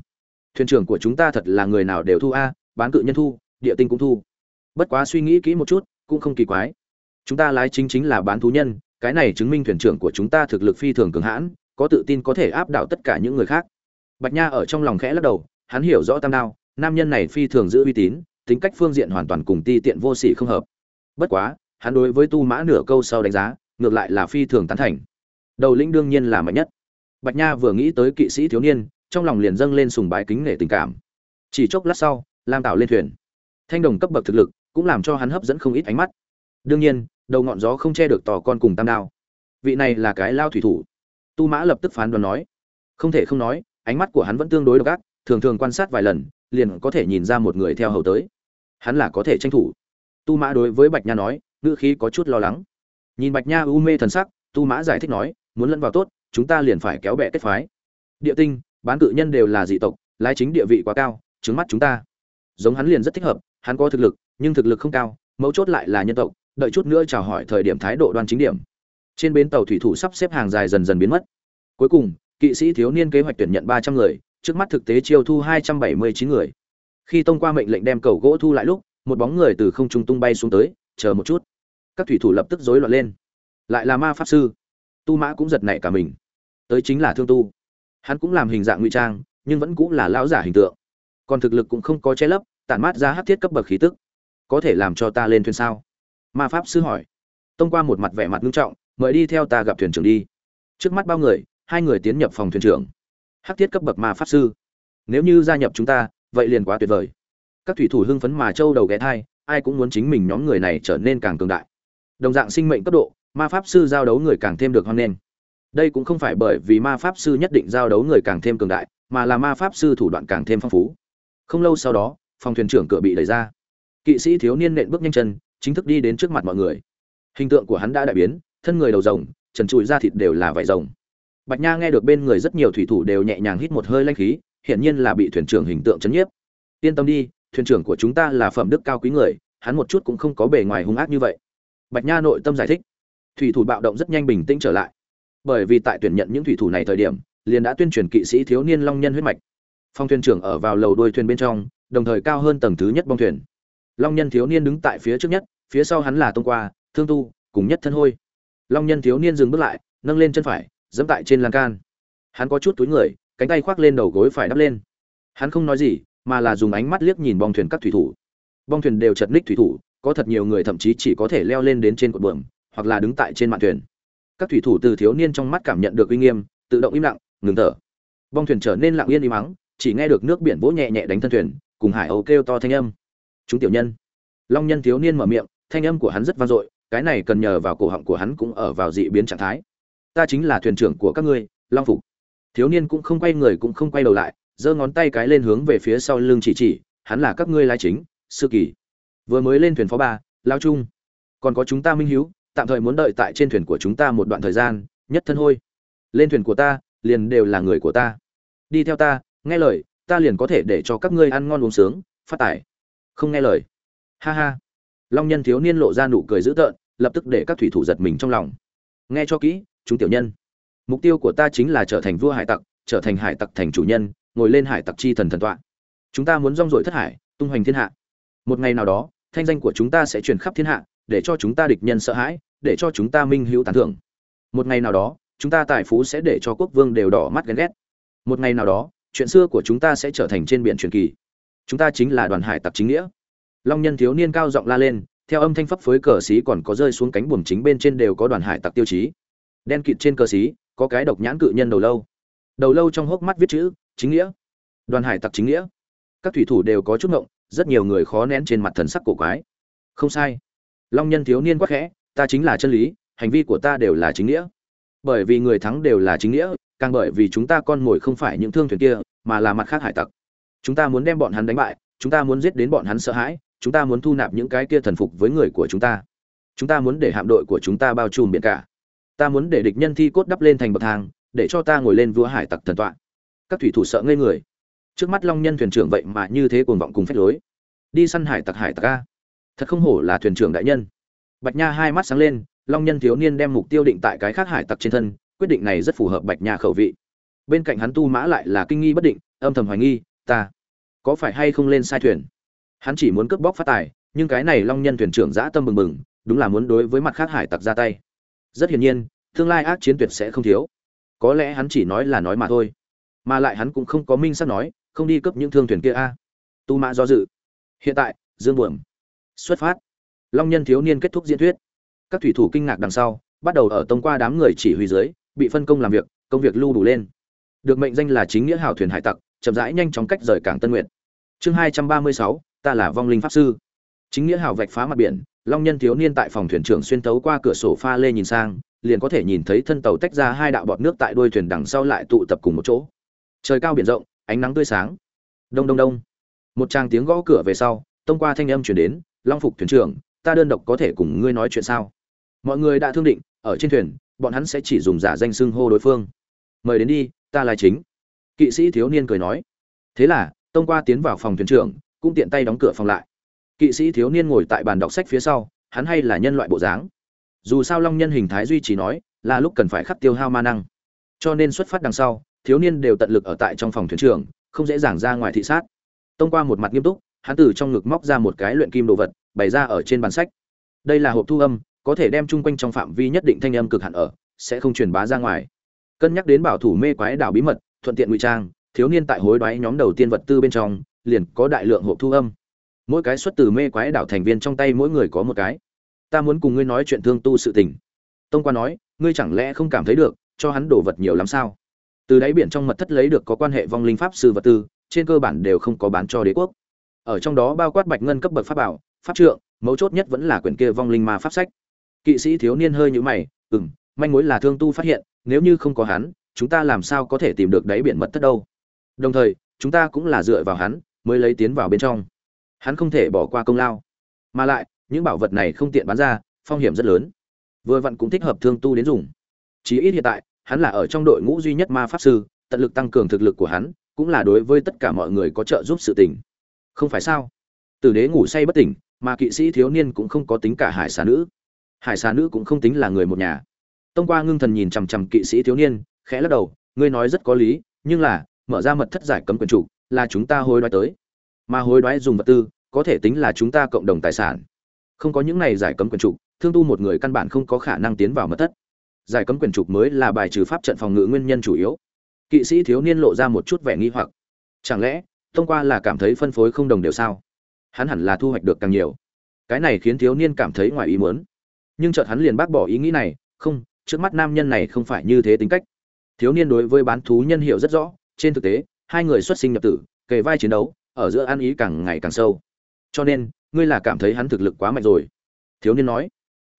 thuyền trưởng của chúng ta thật là người nào đều thu a, bán cự nhân thu, địa tinh cũng thu. Bất quá suy nghĩ kỹ một chút, cũng không kỳ quái. Chúng ta lái chính chính là bán thú nhân, cái này chứng minh thuyền trưởng của chúng ta thực lực phi thường cường hãn, có tự tin có thể áp đảo tất cả những người khác. Bạch nha ở trong lòng khẽ lắc đầu, hắn hiểu rõ tam đao, nam nhân này phi thường giữ uy tín, tính cách phương diện hoàn toàn cùng ti tiện vô sỉ không hợp. Bất quá, hắn đối với tu mã nửa câu sau đánh giá, ngược lại là phi thường tán thành. Đầu lĩnh đương nhiên là mạnh nhất. Bạch nha vừa nghĩ tới kỵ sĩ thiếu niên trong lòng liền dâng lên sùng bái kính nể tình cảm. Chỉ chốc lát sau, lam tạo lên thuyền. Thanh đồng cấp bậc thực lực cũng làm cho hắn hấp dẫn không ít ánh mắt. Đương nhiên, đầu ngọn gió không che được tò con cùng tam đao. Vị này là cái lao thủy thủ. Tu mã lập tức phán đoán nói. Không thể không nói, ánh mắt của hắn vẫn tương đối độc ác, thường thường quan sát vài lần, liền có thể nhìn ra một người theo hầu tới. Hắn là có thể tranh thủ. Tu mã đối với bạch nha nói, ngữ khí có chút lo lắng. Nhìn bạch nha u mê thần sắc, tu mã giải thích nói, muốn lẫn vào tốt, chúng ta liền phải kéo bè kết phái. Địa tinh bán cự nhân đều là dị tộc, lái chính địa vị quá cao trứng mắt chúng ta. Giống hắn liền rất thích hợp, hắn có thực lực, nhưng thực lực không cao, mấu chốt lại là nhân tộc, đợi chút nữa chào hỏi thời điểm thái độ đoan chính điểm. Trên bến tàu thủy thủ sắp xếp hàng dài dần dần biến mất. Cuối cùng, kỵ sĩ thiếu niên kế hoạch tuyển nhận ba trăm người, trước mắt thực tế chiêu thu hai trăm bảy mươi chín người. Khi tông qua mệnh lệnh đem cầu gỗ thu lại lúc, một bóng người từ không trung tung bay xuống tới, chờ một chút. Các thủy thủ lập tức rối loạn lên. Lại là ma pháp sư. Tu mã cũng giật nảy cả mình. Tới chính là thương tu hắn cũng làm hình dạng ngụy trang, nhưng vẫn cũng là lão giả hình tượng. Còn thực lực cũng không có che lấp, tản mát ra hát thiết cấp bậc khí tức. Có thể làm cho ta lên thuyền sao? Ma pháp sư hỏi. Tông qua một mặt vẻ mặt nghiêm trọng, mời đi theo ta gặp thuyền trưởng đi. Trước mắt bao người, hai người tiến nhập phòng thuyền trưởng. Hát thiết cấp bậc ma pháp sư. Nếu như gia nhập chúng ta, vậy liền quá tuyệt vời. Các thủy thủ hưng phấn mà châu đầu ghé thai, ai cũng muốn chính mình nhóm người này trở nên càng cường đại. Đồng dạng sinh mệnh cấp độ, ma pháp sư giao đấu người càng thêm được hoan nghênh đây cũng không phải bởi vì ma pháp sư nhất định giao đấu người càng thêm cường đại, mà là ma pháp sư thủ đoạn càng thêm phong phú. Không lâu sau đó, phòng thuyền trưởng cửa bị đẩy ra. Kỵ sĩ thiếu niên nện bước nhanh chân, chính thức đi đến trước mặt mọi người. Hình tượng của hắn đã đại biến, thân người đầu rồng, trần trụi da thịt đều là vải rồng. Bạch nha nghe được bên người rất nhiều thủy thủ đều nhẹ nhàng hít một hơi lanh khí, hiển nhiên là bị thuyền trưởng hình tượng chấn nhiếp. Yên tâm đi, thuyền trưởng của chúng ta là phẩm đức cao quý người, hắn một chút cũng không có bề ngoài hung ác như vậy. Bạch nha nội tâm giải thích. Thủy thủ bạo động rất nhanh bình tĩnh trở lại bởi vì tại tuyển nhận những thủy thủ này thời điểm, liền đã tuyên truyền kỵ sĩ thiếu niên long nhân huyết mạch. Phong thuyền trưởng ở vào lầu đuôi thuyền bên trong, đồng thời cao hơn tầng thứ nhất bong thuyền. Long nhân thiếu niên đứng tại phía trước nhất, phía sau hắn là tông qua, thương tu, cùng nhất thân hôi. Long nhân thiếu niên dừng bước lại, nâng lên chân phải dẫm tại trên lan can. Hắn có chút túi người, cánh tay khoác lên đầu gối phải đắp lên. Hắn không nói gì, mà là dùng ánh mắt liếc nhìn bong thuyền các thủy thủ. Bong thuyền đều chật ních thủy thủ, có thật nhiều người thậm chí chỉ có thể leo lên đến trên cột buồm, hoặc là đứng tại trên mạn thuyền các thủy thủ từ thiếu niên trong mắt cảm nhận được uy nghiêm, tự động im lặng, ngừng thở. Bong thuyền trở nên lặng yên im mắng, chỉ nghe được nước biển vỗ nhẹ nhẹ đánh thân thuyền, cùng hải âu kêu to thanh âm. Chúng tiểu nhân. Long nhân thiếu niên mở miệng, thanh âm của hắn rất vang dội, cái này cần nhờ vào cổ họng của hắn cũng ở vào dị biến trạng thái. Ta chính là thuyền trưởng của các ngươi, long phục. Thiếu niên cũng không quay người cũng không quay đầu lại, giơ ngón tay cái lên hướng về phía sau lưng chỉ chỉ, hắn là các ngươi lai chính, sư kỳ. Vừa mới lên thuyền phó ba, lao trung. Còn có chúng ta minh hiếu tạm thời muốn đợi tại trên thuyền của chúng ta một đoạn thời gian, nhất thân hôi. Lên thuyền của ta, liền đều là người của ta. Đi theo ta, nghe lời, ta liền có thể để cho các ngươi ăn ngon uống sướng, phát tài. Không nghe lời. Ha ha. Long nhân thiếu niên lộ ra nụ cười dữ tợn, lập tức để các thủy thủ giật mình trong lòng. Nghe cho kỹ, chúng tiểu nhân. Mục tiêu của ta chính là trở thành vua hải tặc, trở thành hải tặc thành chủ nhân, ngồi lên hải tặc chi thần thần tọa. Chúng ta muốn rong rổi thất hải, tung hoành thiên hạ. Một ngày nào đó, thanh danh của chúng ta sẽ truyền khắp thiên hạ để cho chúng ta địch nhân sợ hãi, để cho chúng ta minh hữu tán thưởng. Một ngày nào đó, chúng ta tài phú sẽ để cho quốc vương đều đỏ mắt ghen ghét. Một ngày nào đó, chuyện xưa của chúng ta sẽ trở thành trên biển truyền kỳ. Chúng ta chính là đoàn hải tặc chính nghĩa. Long nhân thiếu niên cao giọng la lên, theo âm thanh phấp phới cờ xí còn có rơi xuống cánh buồm chính bên trên đều có đoàn hải tặc tiêu chí. Đen kịt trên cờ xí, có cái độc nhãn cự nhân đầu lâu. Đầu lâu trong hốc mắt viết chữ, chính nghĩa. Đoàn hải tặc chính nghĩa. Các thủy thủ đều có chút ngộng, rất nhiều người khó nén trên mặt thần sắc cổ quái. Không sai long nhân thiếu niên quắc khẽ, ta chính là chân lý, hành vi của ta đều là chính nghĩa. Bởi vì người thắng đều là chính nghĩa, càng bởi vì chúng ta con mồi không phải những thương thuyền kia, mà là mặt khác hải tặc. Chúng ta muốn đem bọn hắn đánh bại, chúng ta muốn giết đến bọn hắn sợ hãi, chúng ta muốn thu nạp những cái kia thần phục với người của chúng ta. Chúng ta muốn để hạm đội của chúng ta bao trùm biển cả. Ta muốn để địch nhân thi cốt đắp lên thành bậc thang, để cho ta ngồi lên vua hải tặc thần tọa. Các thủy thủ sợ ngây người. Trước mắt long nhân thuyền trưởng vậy mà như thế cuồng vọng cùng phép lối. Đi săn hải tặc hải tặc a thật không hổ là thuyền trưởng đại nhân. Bạch nha hai mắt sáng lên, long nhân thiếu niên đem mục tiêu định tại cái khác hải tặc trên thân, quyết định này rất phù hợp bạch nha khẩu vị. Bên cạnh hắn tu mã lại là kinh nghi bất định, âm thầm hoài nghi, ta có phải hay không lên sai thuyền? Hắn chỉ muốn cướp bóc phát tài, nhưng cái này long nhân thuyền trưởng dã tâm bừng bừng, đúng là muốn đối với mặt khác hải tặc ra tay. Rất hiển nhiên, tương lai ác chiến tuyệt sẽ không thiếu. Có lẽ hắn chỉ nói là nói mà thôi. Mà lại hắn cũng không có minh sắp nói, không đi cướp những thương thuyền kia a. Tu mã do dự. Hiện tại, dương buồm xuất phát. Long nhân thiếu niên kết thúc diễn thuyết. Các thủy thủ kinh ngạc đằng sau, bắt đầu ở tông qua đám người chỉ huy dưới, bị phân công làm việc, công việc lưu đủ lên. Được mệnh danh là chính nghĩa hào thuyền hải tặc, chậm rãi nhanh chóng cách rời cảng tân nguyện chương hai trăm ba mươi sáu, ta là vong linh pháp sư. Chính nghĩa hào vạch phá mặt biển, long nhân thiếu niên tại phòng thuyền trưởng xuyên tấu qua cửa sổ pha lê nhìn sang, liền có thể nhìn thấy thân tàu tách ra hai đạo bọt nước tại đuôi thuyền đằng sau lại tụ tập cùng một chỗ. Trời cao biển rộng, ánh nắng tươi sáng. Đông đông đông. Một tràng tiếng gõ cửa về sau, tông qua thanh âm chuyển đến long phục thuyền trưởng, ta đơn độc có thể cùng ngươi nói chuyện sao? Mọi người đã thương định, ở trên thuyền, bọn hắn sẽ chỉ dùng giả danh xưng hô đối phương. Mời đến đi, ta là chính. Kỵ sĩ thiếu niên cười nói. Thế là, tông qua tiến vào phòng thuyền trưởng, cũng tiện tay đóng cửa phòng lại. Kỵ sĩ thiếu niên ngồi tại bàn đọc sách phía sau, hắn hay là nhân loại bộ dáng. Dù sao long nhân hình thái duy trì nói, là lúc cần phải khắc tiêu hao ma năng. Cho nên xuất phát đằng sau, thiếu niên đều tận lực ở tại trong phòng thuyền trưởng, không dễ dàng ra ngoài thị sát. Tông qua một mặt nghiêm túc hắn từ trong ngực móc ra một cái luyện kim đồ vật, bày ra ở trên bàn sách. Đây là hộp thu âm, có thể đem chung quanh trong phạm vi nhất định thanh âm cực hạn ở, sẽ không truyền bá ra ngoài. Cân nhắc đến bảo thủ mê quái đảo bí mật, thuận tiện ngụy trang, thiếu niên tại hối đoái nhóm đầu tiên vật tư bên trong, liền có đại lượng hộp thu âm. Mỗi cái xuất từ mê quái đảo thành viên trong tay mỗi người có một cái. Ta muốn cùng ngươi nói chuyện thương tu sự tình. Tông qua nói, ngươi chẳng lẽ không cảm thấy được, cho hắn đổ vật nhiều lắm sao? Từ đáy biển trong mật thất lấy được có quan hệ vong linh pháp sư vật tư, trên cơ bản đều không có bán cho đế quốc ở trong đó bao quát bạch ngân cấp bậc pháp bảo, pháp trượng, mấu chốt nhất vẫn là quyển kia vong linh ma pháp sách. Kỵ sĩ thiếu niên hơi nhũ mày, ừm, manh mối là thương tu phát hiện, nếu như không có hắn, chúng ta làm sao có thể tìm được đáy biển mật thất đâu? Đồng thời, chúng ta cũng là dựa vào hắn, mới lấy tiến vào bên trong. Hắn không thể bỏ qua công lao. Mà lại, những bảo vật này không tiện bán ra, phong hiểm rất lớn. Vừa vặn cũng thích hợp thương tu đến dùng. Chí ít hiện tại, hắn là ở trong đội ngũ duy nhất ma pháp sư, tận lực tăng cường thực lực của hắn, cũng là đối với tất cả mọi người có trợ giúp sự tình không phải sao? Tử đế ngủ say bất tỉnh, mà kỵ sĩ thiếu niên cũng không có tính cả hải xà nữ. Hải xà nữ cũng không tính là người một nhà. Tông qua ngưng thần nhìn chằm chằm kỵ sĩ thiếu niên, khẽ lắc đầu, ngươi nói rất có lý, nhưng là, mở ra mật thất giải cấm quyền chủ, là chúng ta hối đoái tới. Mà hối đoái dùng vật tư, có thể tính là chúng ta cộng đồng tài sản. Không có những này giải cấm quyền chủ, thương tu một người căn bản không có khả năng tiến vào mật thất. Giải cấm quyền trục mới là bài trừ pháp trận phòng ngự nguyên nhân chủ yếu. Kỵ sĩ thiếu niên lộ ra một chút vẻ nghi hoặc. Chẳng lẽ thông qua là cảm thấy phân phối không đồng đều sao. Hắn hẳn là thu hoạch được càng nhiều. Cái này khiến thiếu niên cảm thấy ngoài ý muốn. Nhưng chợt hắn liền bác bỏ ý nghĩ này, không, trước mắt nam nhân này không phải như thế tính cách. Thiếu niên đối với bán thú nhân hiệu rất rõ, trên thực tế, hai người xuất sinh nhập tử, kề vai chiến đấu, ở giữa ăn ý càng ngày càng sâu. Cho nên, ngươi là cảm thấy hắn thực lực quá mạnh rồi. Thiếu niên nói.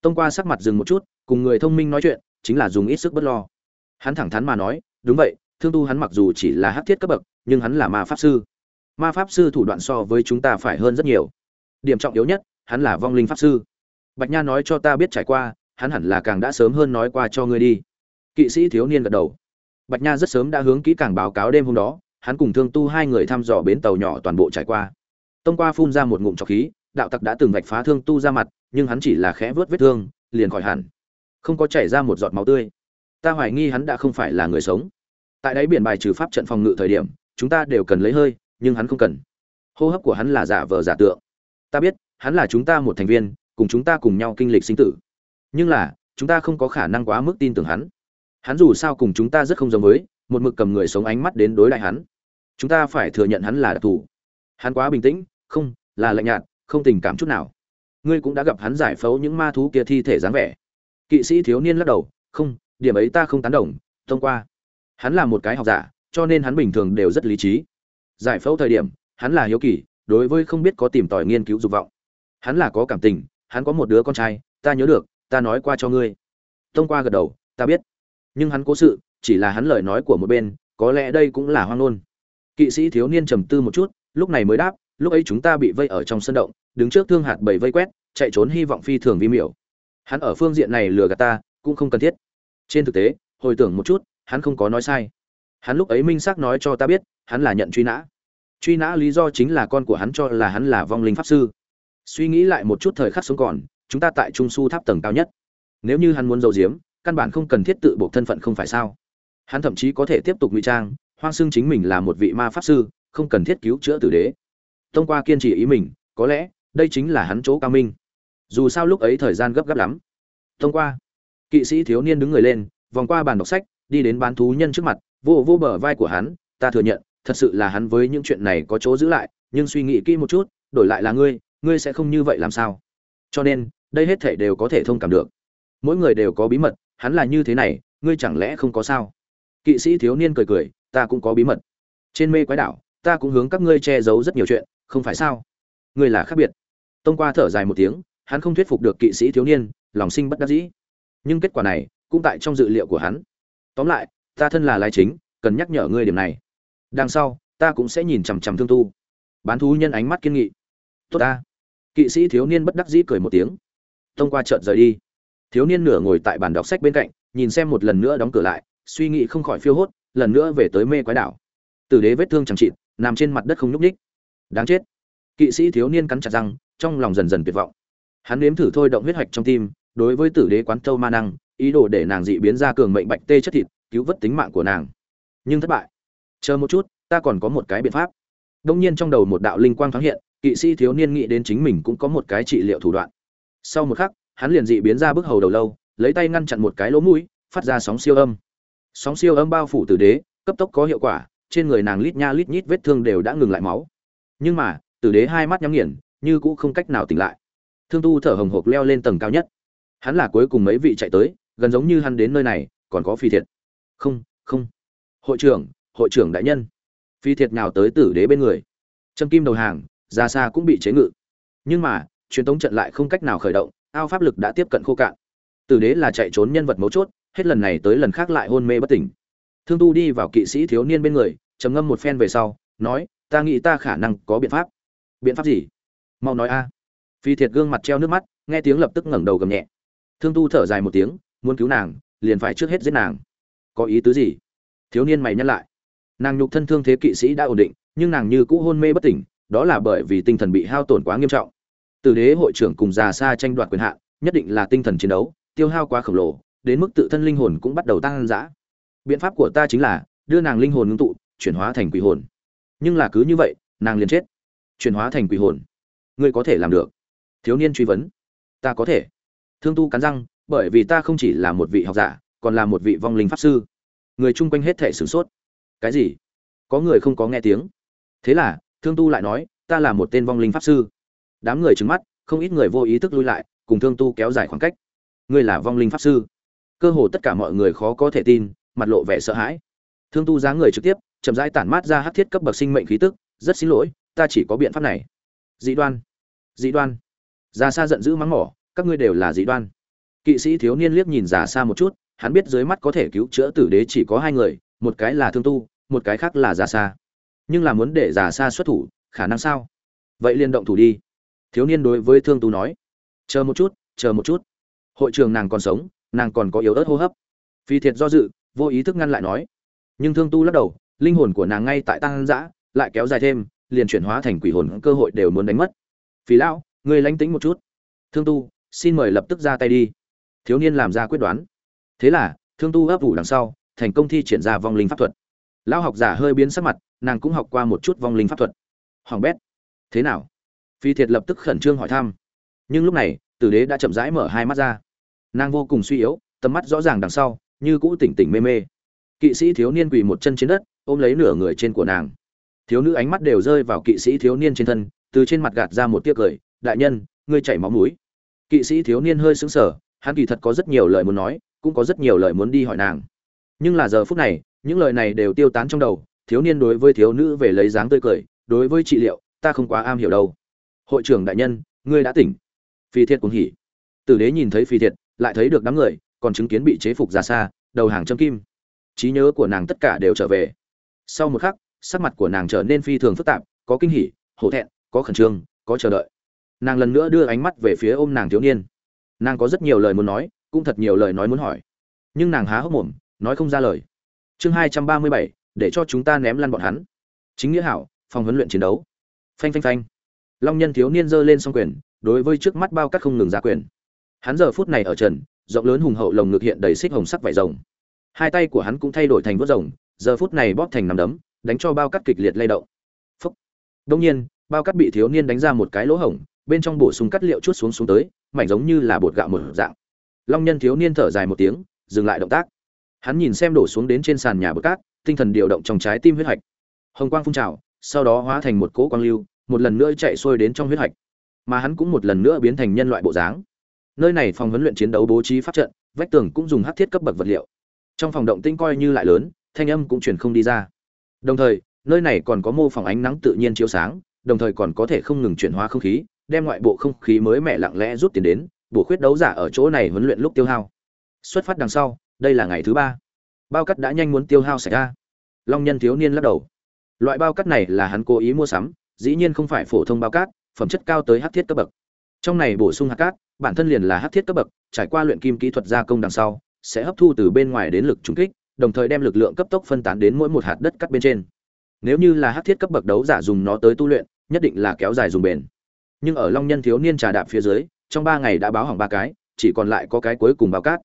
Tông qua sắc mặt dừng một chút, cùng người thông minh nói chuyện, chính là dùng ít sức bất lo. Hắn thẳng thắn mà nói, đúng vậy, thương tu hắn mặc dù chỉ là hát thiết cấp bậc, nhưng hắn là ma pháp sư ma pháp sư thủ đoạn so với chúng ta phải hơn rất nhiều. Điểm trọng yếu nhất, hắn là vong linh pháp sư. Bạch nha nói cho ta biết trải qua, hắn hẳn là càng đã sớm hơn nói qua cho ngươi đi. Kỵ sĩ thiếu niên gật đầu. Bạch nha rất sớm đã hướng kỹ càng báo cáo đêm hôm đó, hắn cùng thương tu hai người thăm dò bến tàu nhỏ toàn bộ trải qua. Tông qua phun ra một ngụm trọc khí, đạo tặc đã từng vạch phá thương tu ra mặt, nhưng hắn chỉ là khẽ vớt vết thương, liền khỏi hẳn. Không có chảy ra một giọt máu tươi. Ta hoài nghi hắn đã không phải là người sống. Tại đáy biển bài trừ pháp trận phòng ngự thời điểm, chúng ta đều cần lấy hơi nhưng hắn không cần. Hô hấp của hắn là giả vờ giả tượng. Ta biết, hắn là chúng ta một thành viên, cùng chúng ta cùng nhau kinh lịch sinh tử. Nhưng là, chúng ta không có khả năng quá mức tin tưởng hắn. Hắn dù sao cùng chúng ta rất không giống với, một mực cầm người sống ánh mắt đến đối lại hắn. Chúng ta phải thừa nhận hắn là đặc thù. Hắn quá bình tĩnh, không, là lạnh nhạt, không tình cảm chút nào. Ngươi cũng đã gặp hắn giải phẫu những ma thú kia thi thể dáng vẻ. Kỵ sĩ thiếu niên lắc đầu, không, điểm ấy ta không tán đồng, thông qua. Hắn là một cái học giả, cho nên hắn bình thường đều rất lý trí giải phẫu thời điểm, hắn là hiếu kỳ, đối với không biết có tìm tòi nghiên cứu dục vọng. Hắn là có cảm tình, hắn có một đứa con trai, ta nhớ được, ta nói qua cho ngươi. Thông qua gật đầu, ta biết. Nhưng hắn cố sự, chỉ là hắn lời nói của một bên, có lẽ đây cũng là hoang ngôn. Kỵ sĩ thiếu niên trầm tư một chút, lúc này mới đáp, lúc ấy chúng ta bị vây ở trong sân động, đứng trước thương hạt bầy vây quét, chạy trốn hy vọng phi thường vi miểu. Hắn ở phương diện này lừa gạt ta, cũng không cần thiết. Trên thực tế, hồi tưởng một chút, hắn không có nói sai. Hắn lúc ấy minh xác nói cho ta biết hắn là nhận truy nã. Truy nã lý do chính là con của hắn cho là hắn là vong linh pháp sư. Suy nghĩ lại một chút thời khắc sống còn, chúng ta tại trung su tháp tầng cao nhất. Nếu như hắn muốn giấu giếm, căn bản không cần thiết tự buộc thân phận không phải sao? Hắn thậm chí có thể tiếp tục ngụy trang, hoang xưng chính mình là một vị ma pháp sư, không cần thiết cứu chữa tử đế. Thông qua kiên trì ý mình, có lẽ, đây chính là hắn chỗ cao minh. Dù sao lúc ấy thời gian gấp gáp lắm. Thông qua, kỵ sĩ thiếu niên đứng người lên, vòng qua bàn đọc sách, đi đến bán thú nhân trước mặt, vô vô bờ vai của hắn, ta thừa nhận thật sự là hắn với những chuyện này có chỗ giữ lại, nhưng suy nghĩ kỹ một chút, đổi lại là ngươi ngươi sẽ không như vậy làm sao? Cho nên, đây hết thảy đều có thể thông cảm được. Mỗi người đều có bí mật, hắn là như thế này, ngươi chẳng lẽ không có sao? Kỵ sĩ thiếu niên cười cười, ta cũng có bí mật. Trên mê quái đảo, ta cũng hướng các ngươi che giấu rất nhiều chuyện, không phải sao? Ngươi là khác biệt. Tông qua thở dài một tiếng, hắn không thuyết phục được kỵ sĩ thiếu niên, lòng sinh bất đắc dĩ. Nhưng kết quả này, cũng tại trong dự liệu của hắn. Tóm lại, ta thân là lái chính, cần nhắc nhở ngươi điểm này đằng sau, ta cũng sẽ nhìn chằm chằm thương tu. Bán thú nhân ánh mắt kiên nghị. Tốt ta. Kỵ sĩ thiếu niên bất đắc dĩ cười một tiếng. Thông qua chợt rời đi. Thiếu niên nửa ngồi tại bàn đọc sách bên cạnh, nhìn xem một lần nữa đóng cửa lại, suy nghĩ không khỏi phiêu hốt, lần nữa về tới mê quái đảo. Tử đế vết thương chẳng trị nằm trên mặt đất không nhúc ních đáng chết. Kỵ sĩ thiếu niên cắn chặt răng, trong lòng dần dần tuyệt vọng. Hắn nếm thử thôi động huyết hoạch trong tim, đối với tử đế quán thâu ma năng, ý đồ để nàng dị biến ra cường mệnh bạch tê chất thịt, cứu vớt tính mạng của nàng. Nhưng thất bại chờ một chút, ta còn có một cái biện pháp. Đông nhiên trong đầu một đạo linh quang thoáng hiện, kỵ sĩ thiếu niên nghĩ đến chính mình cũng có một cái trị liệu thủ đoạn. Sau một khắc, hắn liền dị biến ra bức hầu đầu lâu, lấy tay ngăn chặn một cái lỗ mũi, phát ra sóng siêu âm. Sóng siêu âm bao phủ tử đế, cấp tốc có hiệu quả, trên người nàng lít nha lít nhít vết thương đều đã ngừng lại máu. Nhưng mà, tử đế hai mắt nhắm nghiền, như cũ không cách nào tỉnh lại. Thương tu thở hồng hộc leo lên tầng cao nhất. Hắn là cuối cùng mấy vị chạy tới, gần giống như hắn đến nơi này, còn có phi thiệt. Không không. Hội trưởng hội trưởng đại nhân. Phi thiệt nào tới tử đế bên người. Trâm kim đầu hàng, ra xa cũng bị chế ngự. Nhưng mà, truyền thống trận lại không cách nào khởi động, ao pháp lực đã tiếp cận khô cạn. Tử đế là chạy trốn nhân vật mấu chốt, hết lần này tới lần khác lại hôn mê bất tỉnh. Thương tu đi vào kỵ sĩ thiếu niên bên người, trầm ngâm một phen về sau, nói, ta nghĩ ta khả năng có biện pháp. Biện pháp gì? Mau nói a. Phi thiệt gương mặt treo nước mắt, nghe tiếng lập tức ngẩng đầu gầm nhẹ. Thương tu thở dài một tiếng, muốn cứu nàng, liền phải trước hết giết nàng. Có ý tứ gì? Thiếu niên mày nhắc lại nàng nhục thân thương thế kỵ sĩ đã ổn định, nhưng nàng như cũ hôn mê bất tỉnh, đó là bởi vì tinh thần bị hao tổn quá nghiêm trọng. Từ đế hội trưởng cùng già xa tranh đoạt quyền hạn, nhất định là tinh thần chiến đấu, tiêu hao quá khổng lồ, đến mức tự thân linh hồn cũng bắt đầu tăng dã. Biện pháp của ta chính là, đưa nàng linh hồn ngưng tụ, chuyển hóa thành quỷ hồn. Nhưng là cứ như vậy, nàng liền chết. Chuyển hóa thành quỷ hồn. Ngươi có thể làm được. Thiếu niên truy vấn. Ta có thể. Thương tu cắn răng, bởi vì ta không chỉ là một vị học giả, còn là một vị vong linh pháp sư. Người chung quanh hết thể sửng sốt cái gì? Có người không có nghe tiếng. Thế là, thương tu lại nói, ta là một tên vong linh pháp sư. Đám người trứng mắt, không ít người vô ý thức lui lại, cùng thương tu kéo dài khoảng cách. Ngươi là vong linh pháp sư? Cơ hồ tất cả mọi người khó có thể tin, mặt lộ vẻ sợ hãi. Thương tu giá người trực tiếp, chậm rãi tản mát ra hát thiết cấp bậc sinh mệnh khí tức, rất xin lỗi, ta chỉ có biện pháp này. Dị đoan dị đoan. Già sa giận dữ mắng mỏ, các ngươi đều là dị đoan. Kỵ sĩ thiếu niên liếc nhìn già sa một chút, hắn biết dưới mắt có thể cứu chữa tử đế chỉ có hai người một cái là thương tu, một cái khác là già sa. Nhưng là muốn để già sa xuất thủ, khả năng sao? Vậy liên động thủ đi. Thiếu niên đối với thương tu nói. Chờ một chút, chờ một chút. Hội trường nàng còn sống, nàng còn có yếu ớt hô hấp. Phi thiệt do dự, vô ý thức ngăn lại nói. Nhưng thương tu lắc đầu, linh hồn của nàng ngay tại tăng dã, lại kéo dài thêm, liền chuyển hóa thành quỷ hồn, cơ hội đều muốn đánh mất. Phí lão người lánh tính một chút. Thương tu, xin mời lập tức ra tay đi. Thiếu niên làm ra quyết đoán. Thế là, thương tu ấp ủ đằng sau thành công thi triển ra vong linh pháp thuật. Lão học giả hơi biến sắc mặt, nàng cũng học qua một chút vong linh pháp thuật. Hoàng bét, thế nào? Phi thiệt lập tức khẩn trương hỏi thăm. Nhưng lúc này, tử đế đã chậm rãi mở hai mắt ra. Nàng vô cùng suy yếu, tầm mắt rõ ràng đằng sau, như cũ tỉnh tỉnh mê mê. Kỵ sĩ thiếu niên quỳ một chân trên đất, ôm lấy nửa người trên của nàng. Thiếu nữ ánh mắt đều rơi vào kỵ sĩ thiếu niên trên thân, từ trên mặt gạt ra một tiếc cười, đại nhân, ngươi chảy máu mũi. Kỵ sĩ thiếu niên hơi sững sờ, hắn kỳ thật có rất nhiều lời muốn nói, cũng có rất nhiều lời muốn đi hỏi nàng nhưng là giờ phút này, những lời này đều tiêu tán trong đầu, thiếu niên đối với thiếu nữ về lấy dáng tươi cười, đối với trị liệu, ta không quá am hiểu đâu. Hội trưởng đại nhân, ngươi đã tỉnh. Phi thiệt cũng hỉ. Tử đế nhìn thấy phi thiệt, lại thấy được đám người, còn chứng kiến bị chế phục ra xa, đầu hàng châm kim. Trí nhớ của nàng tất cả đều trở về. Sau một khắc, sắc mặt của nàng trở nên phi thường phức tạp, có kinh hỉ, hổ thẹn, có khẩn trương, có chờ đợi. Nàng lần nữa đưa ánh mắt về phía ôm nàng thiếu niên. Nàng có rất nhiều lời muốn nói, cũng thật nhiều lời nói muốn hỏi. Nhưng nàng há hốc mồm nói không ra lời. Chương hai trăm ba mươi bảy, để cho chúng ta ném lăn bọn hắn. Chính nghĩa hảo, phòng huấn luyện chiến đấu. Phanh phanh phanh. Long nhân thiếu niên giơ lên s quyền, đối với trước mắt bao cắt không ngừng ra quyền. Hắn giờ phút này ở trần, rộng lớn hùng hậu lồng ngực hiện đầy xích hồng sắc vải rồng. Hai tay của hắn cũng thay đổi thành vớt rồng, giờ phút này bóp thành nằm đấm, đánh cho bao cắt kịch liệt lay động. Phúc. Đông nhiên, bao cắt bị thiếu niên đánh ra một cái lỗ hổng, bên trong bổ sung cắt liệu chút xuống xuống tới, mảnh giống như là bột gạo mở dạng. Long nhân thiếu niên thở dài một tiếng, dừng lại động tác hắn nhìn xem đổ xuống đến trên sàn nhà bờ cát, tinh thần điều động trong trái tim huyết hạch. Hồng quang phun trào, sau đó hóa thành một cỗ quang lưu, một lần nữa chạy xuôi đến trong huyết hạch. Mà hắn cũng một lần nữa biến thành nhân loại bộ dáng. Nơi này phòng huấn luyện chiến đấu bố trí pháp trận, vách tường cũng dùng hắc thiết cấp bậc vật liệu. Trong phòng động tinh coi như lại lớn, thanh âm cũng truyền không đi ra. Đồng thời, nơi này còn có mô phỏng ánh nắng tự nhiên chiếu sáng, đồng thời còn có thể không ngừng chuyển hóa không khí, đem ngoại bộ không khí mới mẻ lặng lẽ rút tiền đến, bổ khuyết đấu giả ở chỗ này huấn luyện lúc tiêu hao. Xuất phát đằng sau đây là ngày thứ ba. Bao cắt đã nhanh muốn tiêu hao xảy ra. Long nhân thiếu niên lắc đầu. Loại bao cắt này là hắn cố ý mua sắm, dĩ nhiên không phải phổ thông bao cát phẩm chất cao tới hắc thiết cấp bậc. Trong này bổ sung hạt cát, bản thân liền là hắc thiết cấp bậc, trải qua luyện kim kỹ thuật gia công đằng sau, sẽ hấp thu từ bên ngoài đến lực trúng kích, đồng thời đem lực lượng cấp tốc phân tán đến mỗi một hạt đất cắt bên trên. Nếu như là hắc thiết cấp bậc đấu giả dùng nó tới tu luyện, nhất định là kéo dài dùng bền. Nhưng ở long nhân thiếu niên trà đạp phía dưới, trong ba ngày đã báo hỏng ba cái, chỉ còn lại có cái cuối cùng bao cát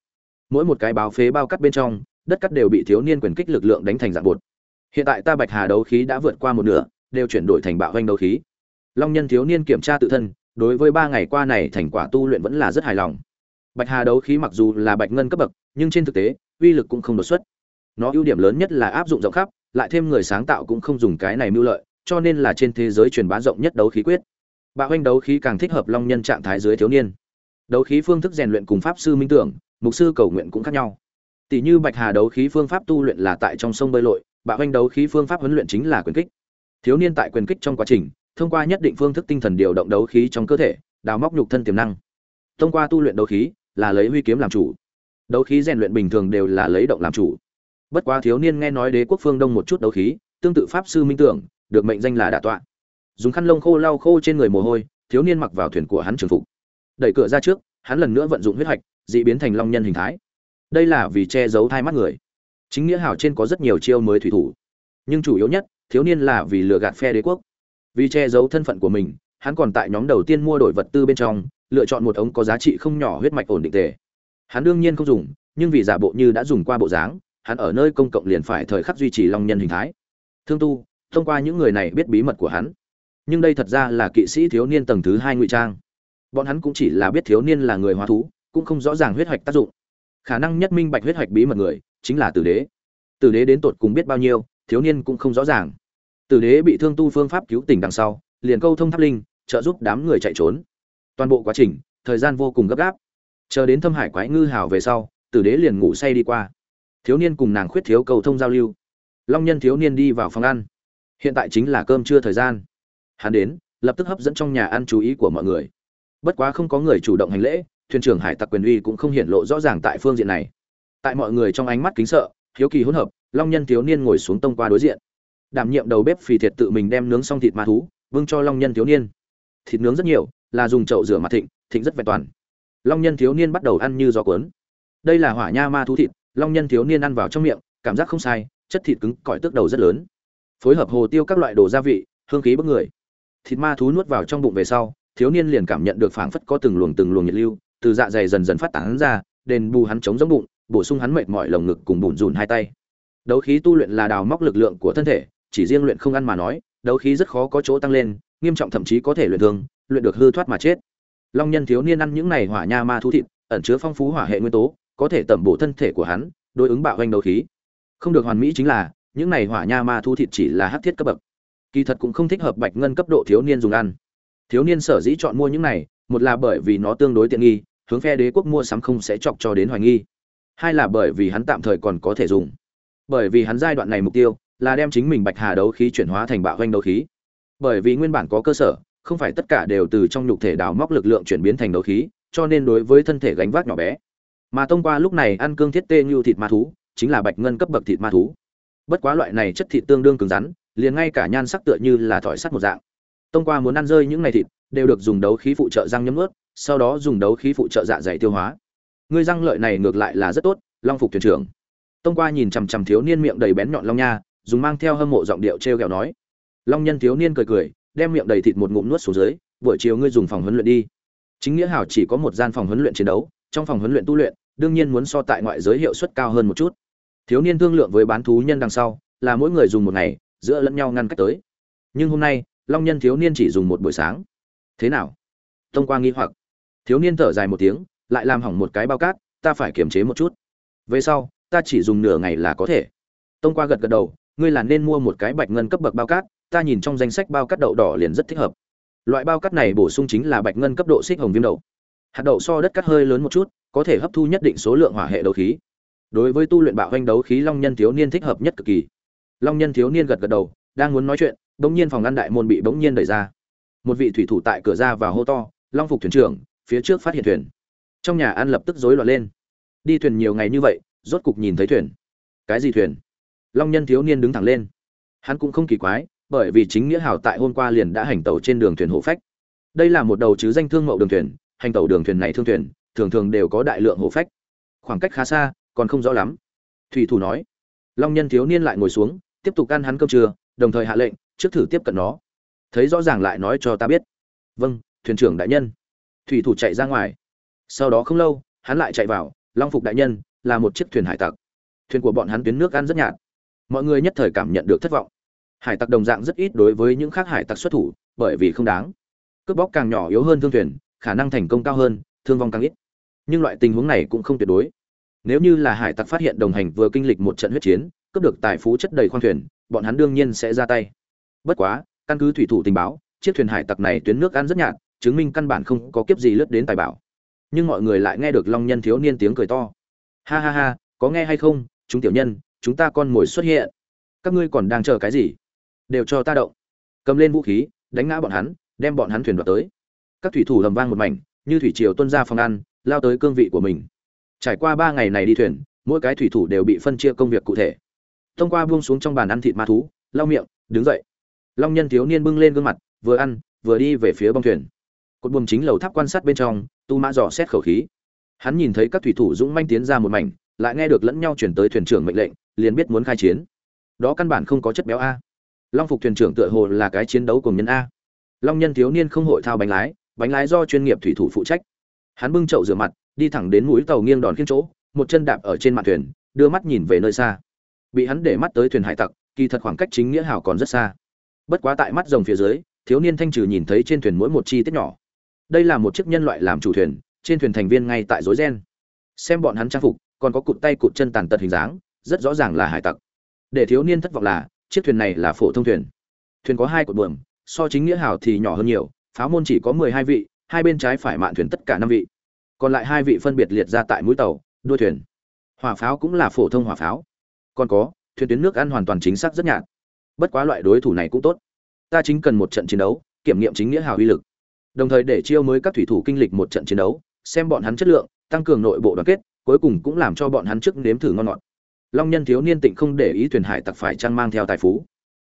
mỗi một cái báo phế bao cắt bên trong, đất cắt đều bị thiếu niên quyền kích lực lượng đánh thành dạng bột. Hiện tại ta bạch hà đấu khí đã vượt qua một nửa, đều chuyển đổi thành bạo hoanh đấu khí. Long nhân thiếu niên kiểm tra tự thân, đối với ba ngày qua này thành quả tu luyện vẫn là rất hài lòng. Bạch hà đấu khí mặc dù là bạch ngân cấp bậc, nhưng trên thực tế, uy lực cũng không đột xuất. Nó ưu điểm lớn nhất là áp dụng rộng khắp, lại thêm người sáng tạo cũng không dùng cái này mưu lợi, cho nên là trên thế giới truyền bá rộng nhất đấu khí quyết. Bạo hoanh đấu khí càng thích hợp long nhân trạng thái dưới thiếu niên. Đấu khí phương thức rèn luyện cùng pháp sư minh tưởng mục sư cầu nguyện cũng khác nhau. Tỷ như bạch hà đấu khí phương pháp tu luyện là tại trong sông bơi lội, bạo hoanh đấu khí phương pháp huấn luyện chính là quyền kích. Thiếu niên tại quyền kích trong quá trình, thông qua nhất định phương thức tinh thần điều động đấu khí trong cơ thể, đào móc nhục thân tiềm năng. Thông qua tu luyện đấu khí, là lấy huy kiếm làm chủ. Đấu khí rèn luyện bình thường đều là lấy động làm chủ. Bất quá thiếu niên nghe nói đế quốc phương đông một chút đấu khí, tương tự pháp sư minh tưởng, được mệnh danh là đả tọa. Dùng khăn lông khô lau khô trên người mồ hôi, thiếu niên mặc vào thuyền của hắn trường phục. Đẩy cửa ra trước, hắn lần nữa vận dụng huyết hạch dị biến thành long nhân hình thái. Đây là vì che giấu thai mắt người. Chính nghĩa hảo trên có rất nhiều chiêu mới thủy thủ. Nhưng chủ yếu nhất, thiếu niên là vì lừa gạt phe đế quốc. Vì che giấu thân phận của mình, hắn còn tại nhóm đầu tiên mua đổi vật tư bên trong, lựa chọn một ống có giá trị không nhỏ huyết mạch ổn định tề. Hắn đương nhiên không dùng, nhưng vì giả bộ như đã dùng qua bộ dáng, hắn ở nơi công cộng liền phải thời khắc duy trì long nhân hình thái. Thương tu, thông qua những người này biết bí mật của hắn. Nhưng đây thật ra là kỵ sĩ thiếu niên tầng thứ hai ngụy trang. Bọn hắn cũng chỉ là biết thiếu niên là người hóa thú cũng không rõ ràng huyết hoạch tác dụng. Khả năng nhất minh bạch huyết hoạch bí mật người chính là tử đế. Tử đế đến tột cùng biết bao nhiêu, thiếu niên cũng không rõ ràng. Tử đế bị thương tu phương pháp cứu tỉnh đằng sau, liền câu thông tháp linh, trợ giúp đám người chạy trốn. Toàn bộ quá trình, thời gian vô cùng gấp gáp. Chờ đến thâm hải quái ngư hào về sau, tử đế liền ngủ say đi qua. Thiếu niên cùng nàng khuyết thiếu cầu thông giao lưu. Long nhân thiếu niên đi vào phòng ăn. Hiện tại chính là cơm trưa thời gian. Hắn đến, lập tức hấp dẫn trong nhà ăn chú ý của mọi người. Bất quá không có người chủ động hành lễ thuyền trưởng hải tặc quyền uy cũng không hiện lộ rõ ràng tại phương diện này. Tại mọi người trong ánh mắt kính sợ, hiếu kỳ hỗn hợp, long nhân thiếu niên ngồi xuống tông qua đối diện. Đảm nhiệm đầu bếp phì thiệt tự mình đem nướng xong thịt ma thú vương cho long nhân thiếu niên. Thịt nướng rất nhiều, là dùng chậu rửa mặt thịnh thịnh rất vẹn toàn. Long nhân thiếu niên bắt đầu ăn như gió cuốn. Đây là hỏa nha ma thú thịt, long nhân thiếu niên ăn vào trong miệng, cảm giác không sai, chất thịt cứng, cỏi tước đầu rất lớn. Phối hợp hồ tiêu các loại đồ gia vị, hương khí bức người. Thịt ma thú nuốt vào trong bụng về sau, thiếu niên liền cảm nhận được phảng phất có từng luồng từng luồng nhiệt lưu từ dạ dày dần dần phát tán ra, đền bù hắn chống giống bụng, bổ sung hắn mệt mỏi lồng ngực cùng bùn rùn hai tay. Đấu khí tu luyện là đào móc lực lượng của thân thể, chỉ riêng luyện không ăn mà nói, đấu khí rất khó có chỗ tăng lên, nghiêm trọng thậm chí có thể luyện thương, luyện được hư thoát mà chết. Long nhân thiếu niên ăn những này hỏa nha ma thú thịt, ẩn chứa phong phú hỏa hệ nguyên tố, có thể tẩm bổ thân thể của hắn, đối ứng bạo hoành đấu khí. Không được hoàn mỹ chính là, những này hỏa nha ma thú thịt chỉ là hắc thiết cấp bậc. Kỳ thật cũng không thích hợp bạch ngân cấp độ thiếu niên dùng ăn. Thiếu niên sở dĩ chọn mua những này, một là bởi vì nó tương đối tiện nghi hướng phe đế quốc mua sắm không sẽ chọc cho đến hoài nghi. Hai là bởi vì hắn tạm thời còn có thể dùng. Bởi vì hắn giai đoạn này mục tiêu là đem chính mình bạch hà đấu khí chuyển hóa thành bạo hoanh đấu khí. Bởi vì nguyên bản có cơ sở, không phải tất cả đều từ trong nhục thể đào móc lực lượng chuyển biến thành đấu khí, cho nên đối với thân thể gánh vác nhỏ bé. Mà thông qua lúc này ăn cương thiết tê như thịt ma thú, chính là bạch ngân cấp bậc thịt ma thú. Bất quá loại này chất thịt tương đương cứng rắn, liền ngay cả nhan sắc tựa như là thỏi sắt một dạng. Thông qua muốn ăn rơi những này thịt, đều được dùng đấu khí phụ trợ răng nhấm ướt sau đó dùng đấu khí phụ trợ dạ dày tiêu hóa. Ngươi răng lợi này ngược lại là rất tốt, long phục thuyền trưởng. Tông qua nhìn chằm chằm thiếu niên miệng đầy bén nhọn long nha, dùng mang theo hâm mộ giọng điệu t r nói. Long nhân thiếu niên cười cười, đem miệng đầy thịt một ngụm nuốt xuống dưới, buổi chiều ngươi dùng phòng huấn luyện đi. Chính nghĩa hảo chỉ có một gian phòng huấn luyện chiến đấu, trong phòng huấn luyện tu luyện, đương nhiên muốn so tại ngoại giới hiệu suất cao hơn một chút. Thiếu niên thương lượng với bán thú nhân đằng sau, là mỗi người dùng một ngày, giữa lẫn nhau ngăn cách tới. Nhưng hôm nay, long nhân thiếu niên chỉ dùng một buổi sáng. Thế nào? Thông qua nghi hoặc thiếu niên thở dài một tiếng, lại làm hỏng một cái bao cát, ta phải kiềm chế một chút. Về sau, ta chỉ dùng nửa ngày là có thể. Tông qua gật gật đầu, ngươi là nên mua một cái bạch ngân cấp bậc bao cát, ta nhìn trong danh sách bao cát đậu đỏ liền rất thích hợp. Loại bao cát này bổ sung chính là bạch ngân cấp độ xích hồng viêm đậu. Hạt đậu so đất cát hơi lớn một chút, có thể hấp thu nhất định số lượng hỏa hệ đấu khí. Đối với tu luyện bạo hoành đấu khí long nhân thiếu niên thích hợp nhất cực kỳ. Long nhân thiếu niên gật gật đầu, đang muốn nói chuyện, bỗng nhiên phòng ngăn đại môn bị bỗng nhiên đẩy ra. Một vị thủy thủ tại cửa ra và hô to, long phục thuyền trưởng phía trước phát hiện thuyền. Trong nhà ăn lập tức rối loạn lên. Đi thuyền nhiều ngày như vậy, rốt cục nhìn thấy thuyền. Cái gì thuyền? Long nhân thiếu niên đứng thẳng lên. Hắn cũng không kỳ quái, bởi vì chính nghĩa hào tại hôm qua liền đã hành tàu trên đường thuyền hộ phách. Đây là một đầu chứ danh thương mậu đường thuyền, hành tàu đường thuyền này thương thuyền, thường thường đều có đại lượng hộ phách. Khoảng cách khá xa, còn không rõ lắm. Thủy thủ nói. Long nhân thiếu niên lại ngồi xuống, tiếp tục ăn hắn cơm trưa, đồng thời hạ lệnh, trước thử tiếp cận nó. Thấy rõ ràng lại nói cho ta biết. Vâng thuyền trưởng đại nhân thủy thủ chạy ra ngoài. Sau đó không lâu, hắn lại chạy vào, long phục đại nhân, là một chiếc thuyền hải tặc. Thuyền của bọn hắn tuyến nước ăn rất nhạt. Mọi người nhất thời cảm nhận được thất vọng. Hải tặc đồng dạng rất ít đối với những khác hải tặc xuất thủ, bởi vì không đáng. Cướp bóc càng nhỏ yếu hơn thương thuyền, khả năng thành công cao hơn, thương vong càng ít. Nhưng loại tình huống này cũng không tuyệt đối. Nếu như là hải tặc phát hiện đồng hành vừa kinh lịch một trận huyết chiến, cướp được tài phú chất đầy khoang thuyền, bọn hắn đương nhiên sẽ ra tay. Bất quá, căn cứ thủy thủ tình báo, chiếc thuyền hải tặc này tuyến nước ăn rất nhạt chứng minh căn bản không có kiếp gì lướt đến tài bảo. Nhưng mọi người lại nghe được long nhân thiếu niên tiếng cười to. Ha ha ha, có nghe hay không? Chúng tiểu nhân, chúng ta con mồi xuất hiện. Các ngươi còn đang chờ cái gì? Đều cho ta động. Cầm lên vũ khí, đánh ngã bọn hắn, đem bọn hắn thuyền đoạt tới. Các thủy thủ lầm vang một mảnh, như thủy triều tuân ra phòng ăn, lao tới cương vị của mình. Trải qua ba ngày này đi thuyền, mỗi cái thủy thủ đều bị phân chia công việc cụ thể. Thông qua buông xuống trong bàn ăn thịt ma thú, lau miệng, đứng dậy. Long nhân thiếu niên bưng lên gương mặt, vừa ăn, vừa đi về phía bông thuyền cột buồm chính lầu tháp quan sát bên trong, tu mã dò xét khẩu khí. Hắn nhìn thấy các thủy thủ dũng manh tiến ra một mảnh, lại nghe được lẫn nhau chuyển tới thuyền trưởng mệnh lệnh, liền biết muốn khai chiến. Đó căn bản không có chất béo a. Long phục thuyền trưởng tựa hồ là cái chiến đấu cùng nhân a. Long nhân thiếu niên không hội thao bánh lái bánh lái do chuyên nghiệp thủy thủ phụ trách. Hắn bưng chậu rửa mặt, đi thẳng đến mũi tàu nghiêng đòn khiên chỗ, một chân đạp ở trên mặt thuyền, đưa mắt nhìn về nơi xa. Bị hắn để mắt tới thuyền hải tặc, kỳ thật khoảng cách chính nghĩa hào còn rất xa. Bất quá tại mắt rồng phía dưới, thiếu niên thanh trừ nhìn thấy trên thuyền mỗi một chi tiết nhỏ đây là một chiếc nhân loại làm chủ thuyền, trên thuyền thành viên ngay tại rối gen xem bọn hắn trang phục, còn có cụt tay cụt chân tàn tật hình dáng, rất rõ ràng là hải tặc. Để thiếu niên thất vọng là, chiếc thuyền này là phổ thông thuyền. Thuyền có hai cột buồm, so chính nghĩa hào thì nhỏ hơn nhiều, pháo môn chỉ có mười hai vị, hai bên trái phải mạn thuyền tất cả năm vị. Còn lại hai vị phân biệt liệt ra tại mũi tàu đuôi thuyền. Hỏa pháo cũng là phổ thông hỏa pháo. Còn có, thuyền tuyến nước ăn hoàn toàn chính xác rất nhạt. Bất quá loại đối thủ này cũng tốt. Ta chính cần một trận chiến đấu, kiểm nghiệm chính nghĩa hào uy lực đồng thời để chiêu mới các thủy thủ kinh lịch một trận chiến đấu, xem bọn hắn chất lượng, tăng cường nội bộ đoàn kết, cuối cùng cũng làm cho bọn hắn trước nếm thử ngon ngọt. Long nhân thiếu niên tịnh không để ý thuyền hải tặc phải trang mang theo tài phú.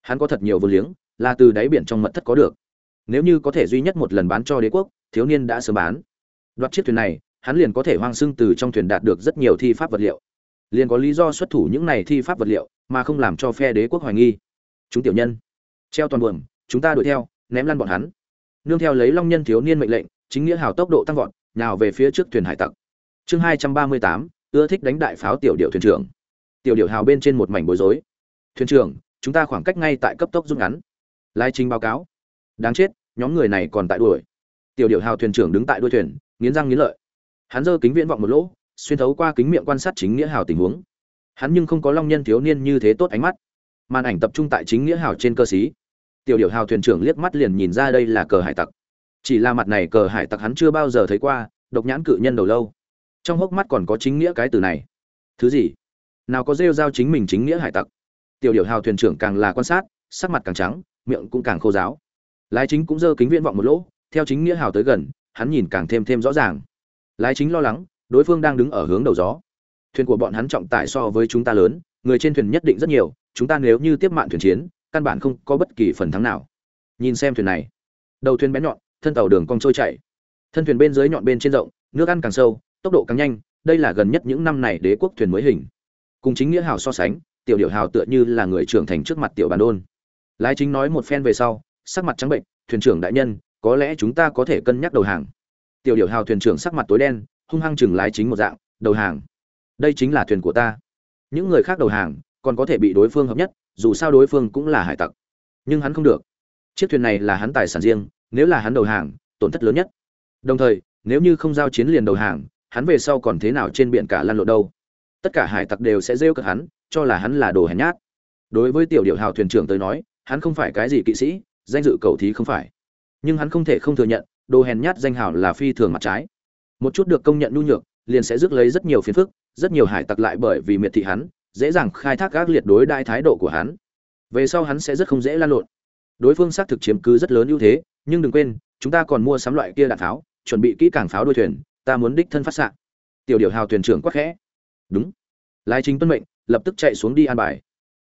Hắn có thật nhiều vô liếng, là từ đáy biển trong mật thất có được. Nếu như có thể duy nhất một lần bán cho đế quốc, thiếu niên đã sớm bán. Đoạt chiếc thuyền này, hắn liền có thể hoang xưng từ trong thuyền đạt được rất nhiều thi pháp vật liệu. Liền có lý do xuất thủ những này thi pháp vật liệu, mà không làm cho phe đế quốc hoài nghi. Chúng tiểu nhân, treo toàn buồm, chúng ta đuổi theo, ném lăn bọn hắn nương theo lấy long nhân thiếu niên mệnh lệnh, chính nghĩa hào tốc độ tăng vọt nào về phía trước thuyền hải tặc. Chương hai trăm ba mươi tám, ưa thích đánh đại pháo tiểu điệu thuyền trưởng. Tiểu điệu hào bên trên một mảnh bối rối. Thuyền trưởng, chúng ta khoảng cách ngay tại cấp tốc rút ngắn. Lai trình báo cáo. Đáng chết, nhóm người này còn tại đuổi. Tiểu điệu hào thuyền trưởng đứng tại đuôi thuyền, nghiến răng nghiến lợi. Hắn giơ kính viễn vọng một lỗ, xuyên thấu qua kính miệng quan sát chính nghĩa hào tình huống. Hắn nhưng không có long nhân thiếu niên như thế tốt ánh mắt. Màn ảnh tập trung tại chính nghĩa hào trên cơ sĩ tiểu Điểu hào thuyền trưởng liếc mắt liền nhìn ra đây là cờ hải tặc. Chỉ là mặt này cờ hải tặc hắn chưa bao giờ thấy qua, độc nhãn cự nhân đầu lâu. Trong hốc mắt còn có chính nghĩa cái từ này. Thứ gì? Nào có rêu giao chính mình chính nghĩa hải tặc. Tiểu Điểu hào thuyền trưởng càng là quan sát, sắc mặt càng trắng, miệng cũng càng khô giáo lái chính cũng giơ kính viễn vọng một lỗ, theo chính nghĩa hào tới gần, hắn nhìn càng thêm thêm rõ ràng. Lái chính lo lắng, đối phương đang đứng ở hướng đầu gió. Thuyền của bọn hắn trọng tải so với chúng ta lớn, người trên thuyền nhất định rất nhiều, chúng ta nếu như tiếp mạng thuyền chiến căn bản không có bất kỳ phần thắng nào. Nhìn xem thuyền này, đầu thuyền bé nhọn, thân tàu đường cong trôi chảy. Thân thuyền bên dưới nhọn bên trên rộng, nước ăn càng sâu, tốc độ càng nhanh, đây là gần nhất những năm này đế quốc thuyền mới hình. Cùng chính nghĩa hào so sánh, tiểu điểu hào tựa như là người trưởng thành trước mặt tiểu bàn đôn. Lái chính nói một phen về sau, sắc mặt trắng bệnh, thuyền trưởng đại nhân, có lẽ chúng ta có thể cân nhắc đầu hàng. Tiểu điểu hào thuyền trưởng sắc mặt tối đen, hung hăng chừng lái chính một dạng, đầu hàng, đây chính là thuyền của ta. Những người khác đầu hàng, còn có thể bị đối phương hợp nhất dù sao đối phương cũng là hải tặc. Nhưng hắn không được. Chiếc thuyền này là hắn tài sản riêng, nếu là hắn đầu hàng, tổn thất lớn nhất. Đồng thời, nếu như không giao chiến liền đầu hàng, hắn về sau còn thế nào trên biển cả lăn lộn đâu. Tất cả hải tặc đều sẽ rêu cực hắn, cho là hắn là đồ hèn nhát. Đối với tiểu điệu hào thuyền trưởng tới nói, hắn không phải cái gì kỵ sĩ, danh dự cầu thí không phải. Nhưng hắn không thể không thừa nhận, đồ hèn nhát danh hào là phi thường mặt trái. Một chút được công nhận nhu nhược, liền sẽ rước lấy rất nhiều phiền phức, rất nhiều hải tặc lại bởi vì miệt thị hắn dễ dàng khai thác các liệt đối đại thái độ của hắn. Về sau hắn sẽ rất không dễ lan lộn. Đối phương xác thực chiếm cứ rất lớn ưu thế, nhưng đừng quên, chúng ta còn mua sắm loại kia đạn pháo, chuẩn bị kỹ càng pháo đôi thuyền, ta muốn đích thân phát xạ. Tiểu điều hào thuyền trưởng quắc khẽ. Đúng. Lái chính tuân mệnh, lập tức chạy xuống đi an bài.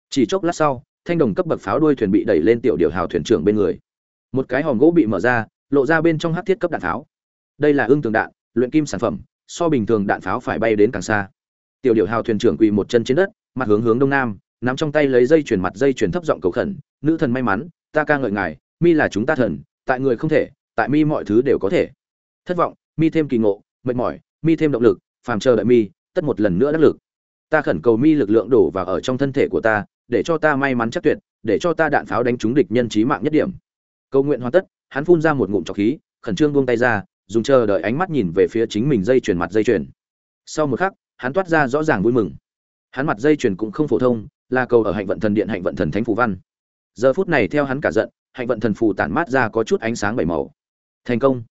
Chỉ chốc lát sau, thanh đồng cấp bậc pháo đuôi thuyền bị đẩy lên tiểu điều hào thuyền trưởng bên người. Một cái hòm gỗ bị mở ra, lộ ra bên trong hát thiết cấp đạn pháo. Đây là ương tường đạn, luyện kim sản phẩm, so bình thường đạn pháo phải bay đến càng xa tiểu điệu hào thuyền trưởng quỳ một chân trên đất, mặt hướng hướng đông nam, nắm trong tay lấy dây chuyển mặt dây chuyển thấp giọng cầu khẩn, nữ thần may mắn, ta ca ngợi ngài, mi là chúng ta thần, tại người không thể, tại mi mọi thứ đều có thể. Thất vọng, mi thêm kỳ ngộ, mệt mỏi, mi thêm động lực, phàm chờ đợi mi, tất một lần nữa đắc lực. Ta khẩn cầu mi lực lượng đổ vào ở trong thân thể của ta, để cho ta may mắn chắc tuyệt, để cho ta đạn pháo đánh trúng địch nhân trí mạng nhất điểm. Cầu nguyện hoàn tất, hắn phun ra một ngụm trọc khí, khẩn trương buông tay ra, dùng chờ đợi ánh mắt nhìn về phía chính mình dây chuyền mặt dây chuyền. Sau một khắc hắn toát ra rõ ràng vui mừng. Hắn mặt dây chuyền cũng không phổ thông, là cầu ở hạnh vận thần điện hạnh vận thần thánh phù văn. Giờ phút này theo hắn cả giận, hạnh vận thần phù tản mát ra có chút ánh sáng bảy màu. Thành công.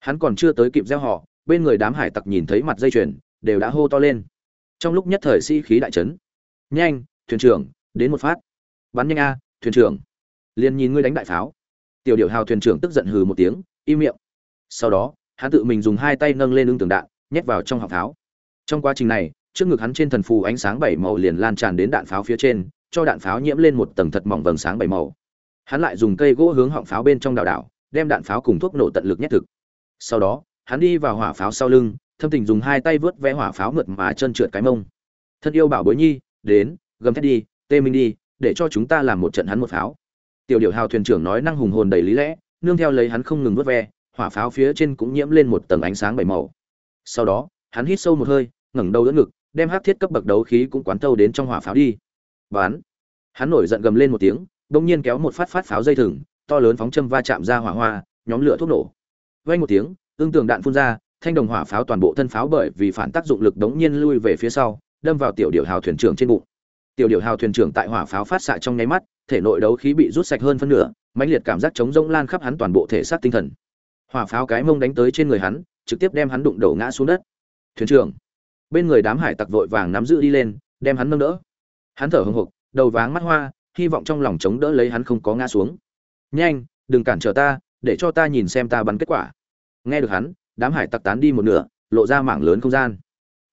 Hắn còn chưa tới kịp gieo họ, bên người đám hải tặc nhìn thấy mặt dây chuyền, đều đã hô to lên. Trong lúc nhất thời si khí đại trấn nhanh, thuyền trưởng, đến một phát. Bắn nhanh a, thuyền trưởng. Liền nhìn ngươi đánh đại pháo. Tiểu điểu hào thuyền trưởng tức giận hừ một tiếng, im miệng. Sau đó, hắn tự mình dùng hai tay nâng lên lưng tường đạn, nhét vào trong họng pháo trong quá trình này, trước ngực hắn trên thần phù ánh sáng bảy màu liền lan tràn đến đạn pháo phía trên, cho đạn pháo nhiễm lên một tầng thật mỏng vầng sáng bảy màu. Hắn lại dùng cây gỗ hướng họng pháo bên trong đảo đảo, đem đạn pháo cùng thuốc nổ tận lực nhét thực. Sau đó, hắn đi vào hỏa pháo sau lưng, thâm tình dùng hai tay vớt vẽ hỏa pháo mượt mà chân trượt cái mông. Thân yêu bảo bối nhi, đến, gầm thét đi, tê minh đi, để cho chúng ta làm một trận hắn một pháo. Tiểu điệu hào thuyền trưởng nói năng hùng hồn đầy lý lẽ, nương theo lấy hắn không ngừng vớt ve, hỏa pháo phía trên cũng nhiễm lên một tầng ánh sáng bảy màu. Sau đó, hắn hít sâu một hơi ngẩng đầu đỡ ngực, đem hắc thiết cấp bậc đấu khí cũng quán thâu đến trong hỏa pháo đi. Bán hắn nổi giận gầm lên một tiếng bỗng nhiên kéo một phát phát pháo dây thừng, to lớn phóng châm va chạm ra hỏa hoa, nhóm lửa thuốc nổ. Vang một tiếng, ương tường đạn phun ra, thanh đồng hỏa pháo toàn bộ thân pháo bởi vì phản tác dụng lực đống nhiên lui về phía sau, đâm vào tiểu điệu hào thuyền trưởng trên bụng. Tiểu điệu hào thuyền trưởng tại hỏa pháo phát xạ trong nháy mắt, thể nội đấu khí bị rút sạch hơn phân nửa, mãnh liệt cảm giác chống rỗng lan khắp hắn toàn bộ thể xác tinh thần. Hỏa pháo cái mông đánh tới trên người hắn, trực tiếp đem hắn đụng đầu ngã xuống đất. Thuyền trưởng bên người đám hải tặc vội vàng nắm giữ đi lên, đem hắn nâng đỡ. Hắn thở hồng hộc đầu váng mắt hoa, hy vọng trong lòng chống đỡ lấy hắn không có ngã xuống. Nhanh, đừng cản trở ta, để cho ta nhìn xem ta bắn kết quả. Nghe được hắn, đám hải tặc tán đi một nửa, lộ ra mảng lớn không gian.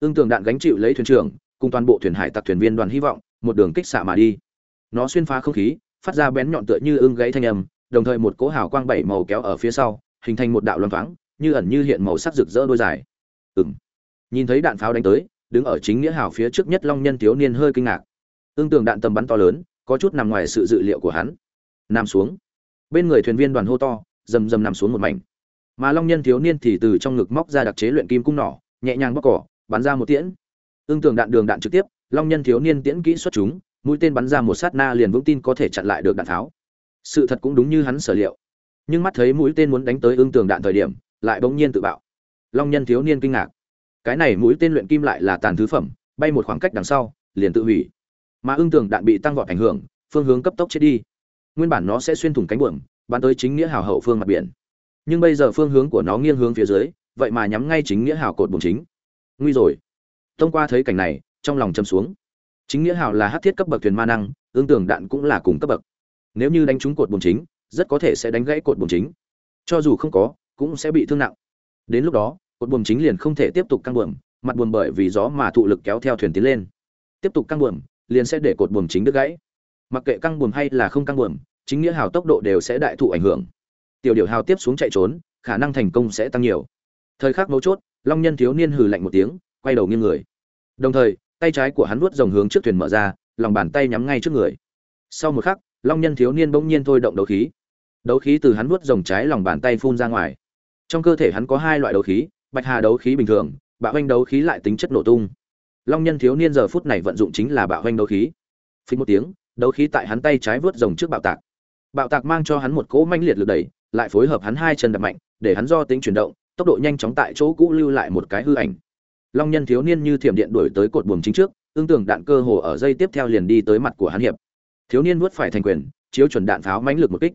Ương tường đạn gánh chịu lấy thuyền trưởng, cùng toàn bộ thuyền hải tặc thuyền viên đoàn hy vọng, một đường kích xạ mà đi. Nó xuyên phá không khí, phát ra bén nhọn tựa như ưng gãy thanh âm, đồng thời một cỗ hào quang bảy màu kéo ở phía sau, hình thành một đạo loan thoáng, như ẩn như hiện màu sắc rực rỡ đôi dài. Ừng nhìn thấy đạn pháo đánh tới, đứng ở chính nghĩa hào phía trước nhất long nhân thiếu niên hơi kinh ngạc. Ương tường đạn tầm bắn to lớn, có chút nằm ngoài sự dự liệu của hắn. Nằm xuống. Bên người thuyền viên đoàn hô to, rầm rầm nằm xuống một mảnh. Mà long nhân thiếu niên thì từ trong ngực móc ra đặc chế luyện kim cung nỏ, nhẹ nhàng bóc cỏ, bắn ra một tiễn. Tương tường đạn đường đạn trực tiếp, long nhân thiếu niên tiễn kỹ xuất chúng, mũi tên bắn ra một sát na liền vững tin có thể chặn lại được đạn tháo sự thật cũng đúng như hắn sở liệu. Nhưng mắt thấy mũi tên muốn đánh tới ương tường đạn thời điểm, lại bỗng nhiên tự bạo. Long nhân thiếu niên kinh ngạc cái này mũi tên luyện kim lại là tàn thứ phẩm, bay một khoảng cách đằng sau, liền tự hủy. Mà ương tường đạn bị tăng vọt ảnh hưởng, phương hướng cấp tốc chết đi. Nguyên bản nó sẽ xuyên thủng cánh buồm, bắn tới chính nghĩa hào hậu phương mặt biển. Nhưng bây giờ phương hướng của nó nghiêng hướng phía dưới, vậy mà nhắm ngay chính nghĩa hào cột buồng chính. Nguy rồi. Thông qua thấy cảnh này, trong lòng châm xuống. Chính nghĩa hào là hát thiết cấp bậc thuyền ma năng ương tường đạn cũng là cùng cấp bậc. Nếu như đánh trúng cột buồng chính, rất có thể sẽ đánh gãy cột buồng chính. Cho dù không có, cũng sẽ bị thương nặng. Đến lúc đó cột buồng chính liền không thể tiếp tục căng buồm, mặt buồm bởi vì gió mà thụ lực kéo theo thuyền tiến lên. Tiếp tục căng buồm, liền sẽ để cột buồm chính đứt gãy. Mặc kệ căng buồm hay là không căng buồm, chính nghĩa hào tốc độ đều sẽ đại thụ ảnh hưởng. Tiểu điều hào tiếp xuống chạy trốn, khả năng thành công sẽ tăng nhiều. Thời khắc mấu chốt, long nhân thiếu niên hừ lạnh một tiếng, quay đầu nghiêng người. Đồng thời, tay trái của hắn vuốt dòng hướng trước thuyền mở ra, lòng bàn tay nhắm ngay trước người. Sau một khắc, long nhân thiếu niên bỗng nhiên thôi động đấu khí. Đấu khí từ hắn vuốt dòng trái lòng bàn tay phun ra ngoài. Trong cơ thể hắn có hai loại đấu khí bạch hà đấu khí bình thường, bạo hoanh đấu khí lại tính chất nổ tung. Long nhân thiếu niên giờ phút này vận dụng chính là bạo hoanh đấu khí. Phí một tiếng, đấu khí tại hắn tay trái vớt rồng trước bạo tạc. Bạo tạc mang cho hắn một cỗ manh liệt lực đẩy, lại phối hợp hắn hai chân đập mạnh, để hắn do tính chuyển động, tốc độ nhanh chóng tại chỗ cũ lưu lại một cái hư ảnh. Long nhân thiếu niên như thiểm điện đuổi tới cột buồm chính trước, ương tưởng đạn cơ hồ ở dây tiếp theo liền đi tới mặt của hắn hiệp. Thiếu niên vuốt phải thành quyền, chiếu chuẩn đạn pháo mãnh lực một kích.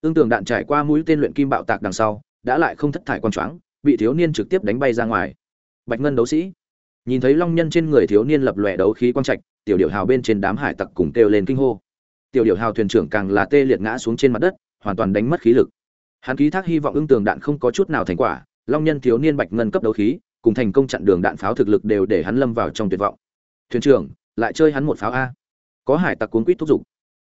Tương tưởng đạn trải qua mũi tên luyện kim bạo tạc đằng sau, đã lại không thất thải quan choáng bị thiếu niên trực tiếp đánh bay ra ngoài. Bạch ngân đấu sĩ. Nhìn thấy long nhân trên người thiếu niên lập lòe đấu khí quang trạch, tiểu điệu hào bên trên đám hải tặc cùng kêu lên kinh hô. Tiểu điệu hào thuyền trưởng càng là tê liệt ngã xuống trên mặt đất, hoàn toàn đánh mất khí lực. Hắn ký thác hy vọng ưng tường đạn không có chút nào thành quả, long nhân thiếu niên bạch ngân cấp đấu khí, cùng thành công chặn đường đạn pháo thực lực đều để hắn lâm vào trong tuyệt vọng. Thuyền trưởng, lại chơi hắn một pháo a. Có hải tặc cuốn quýt thúc giục.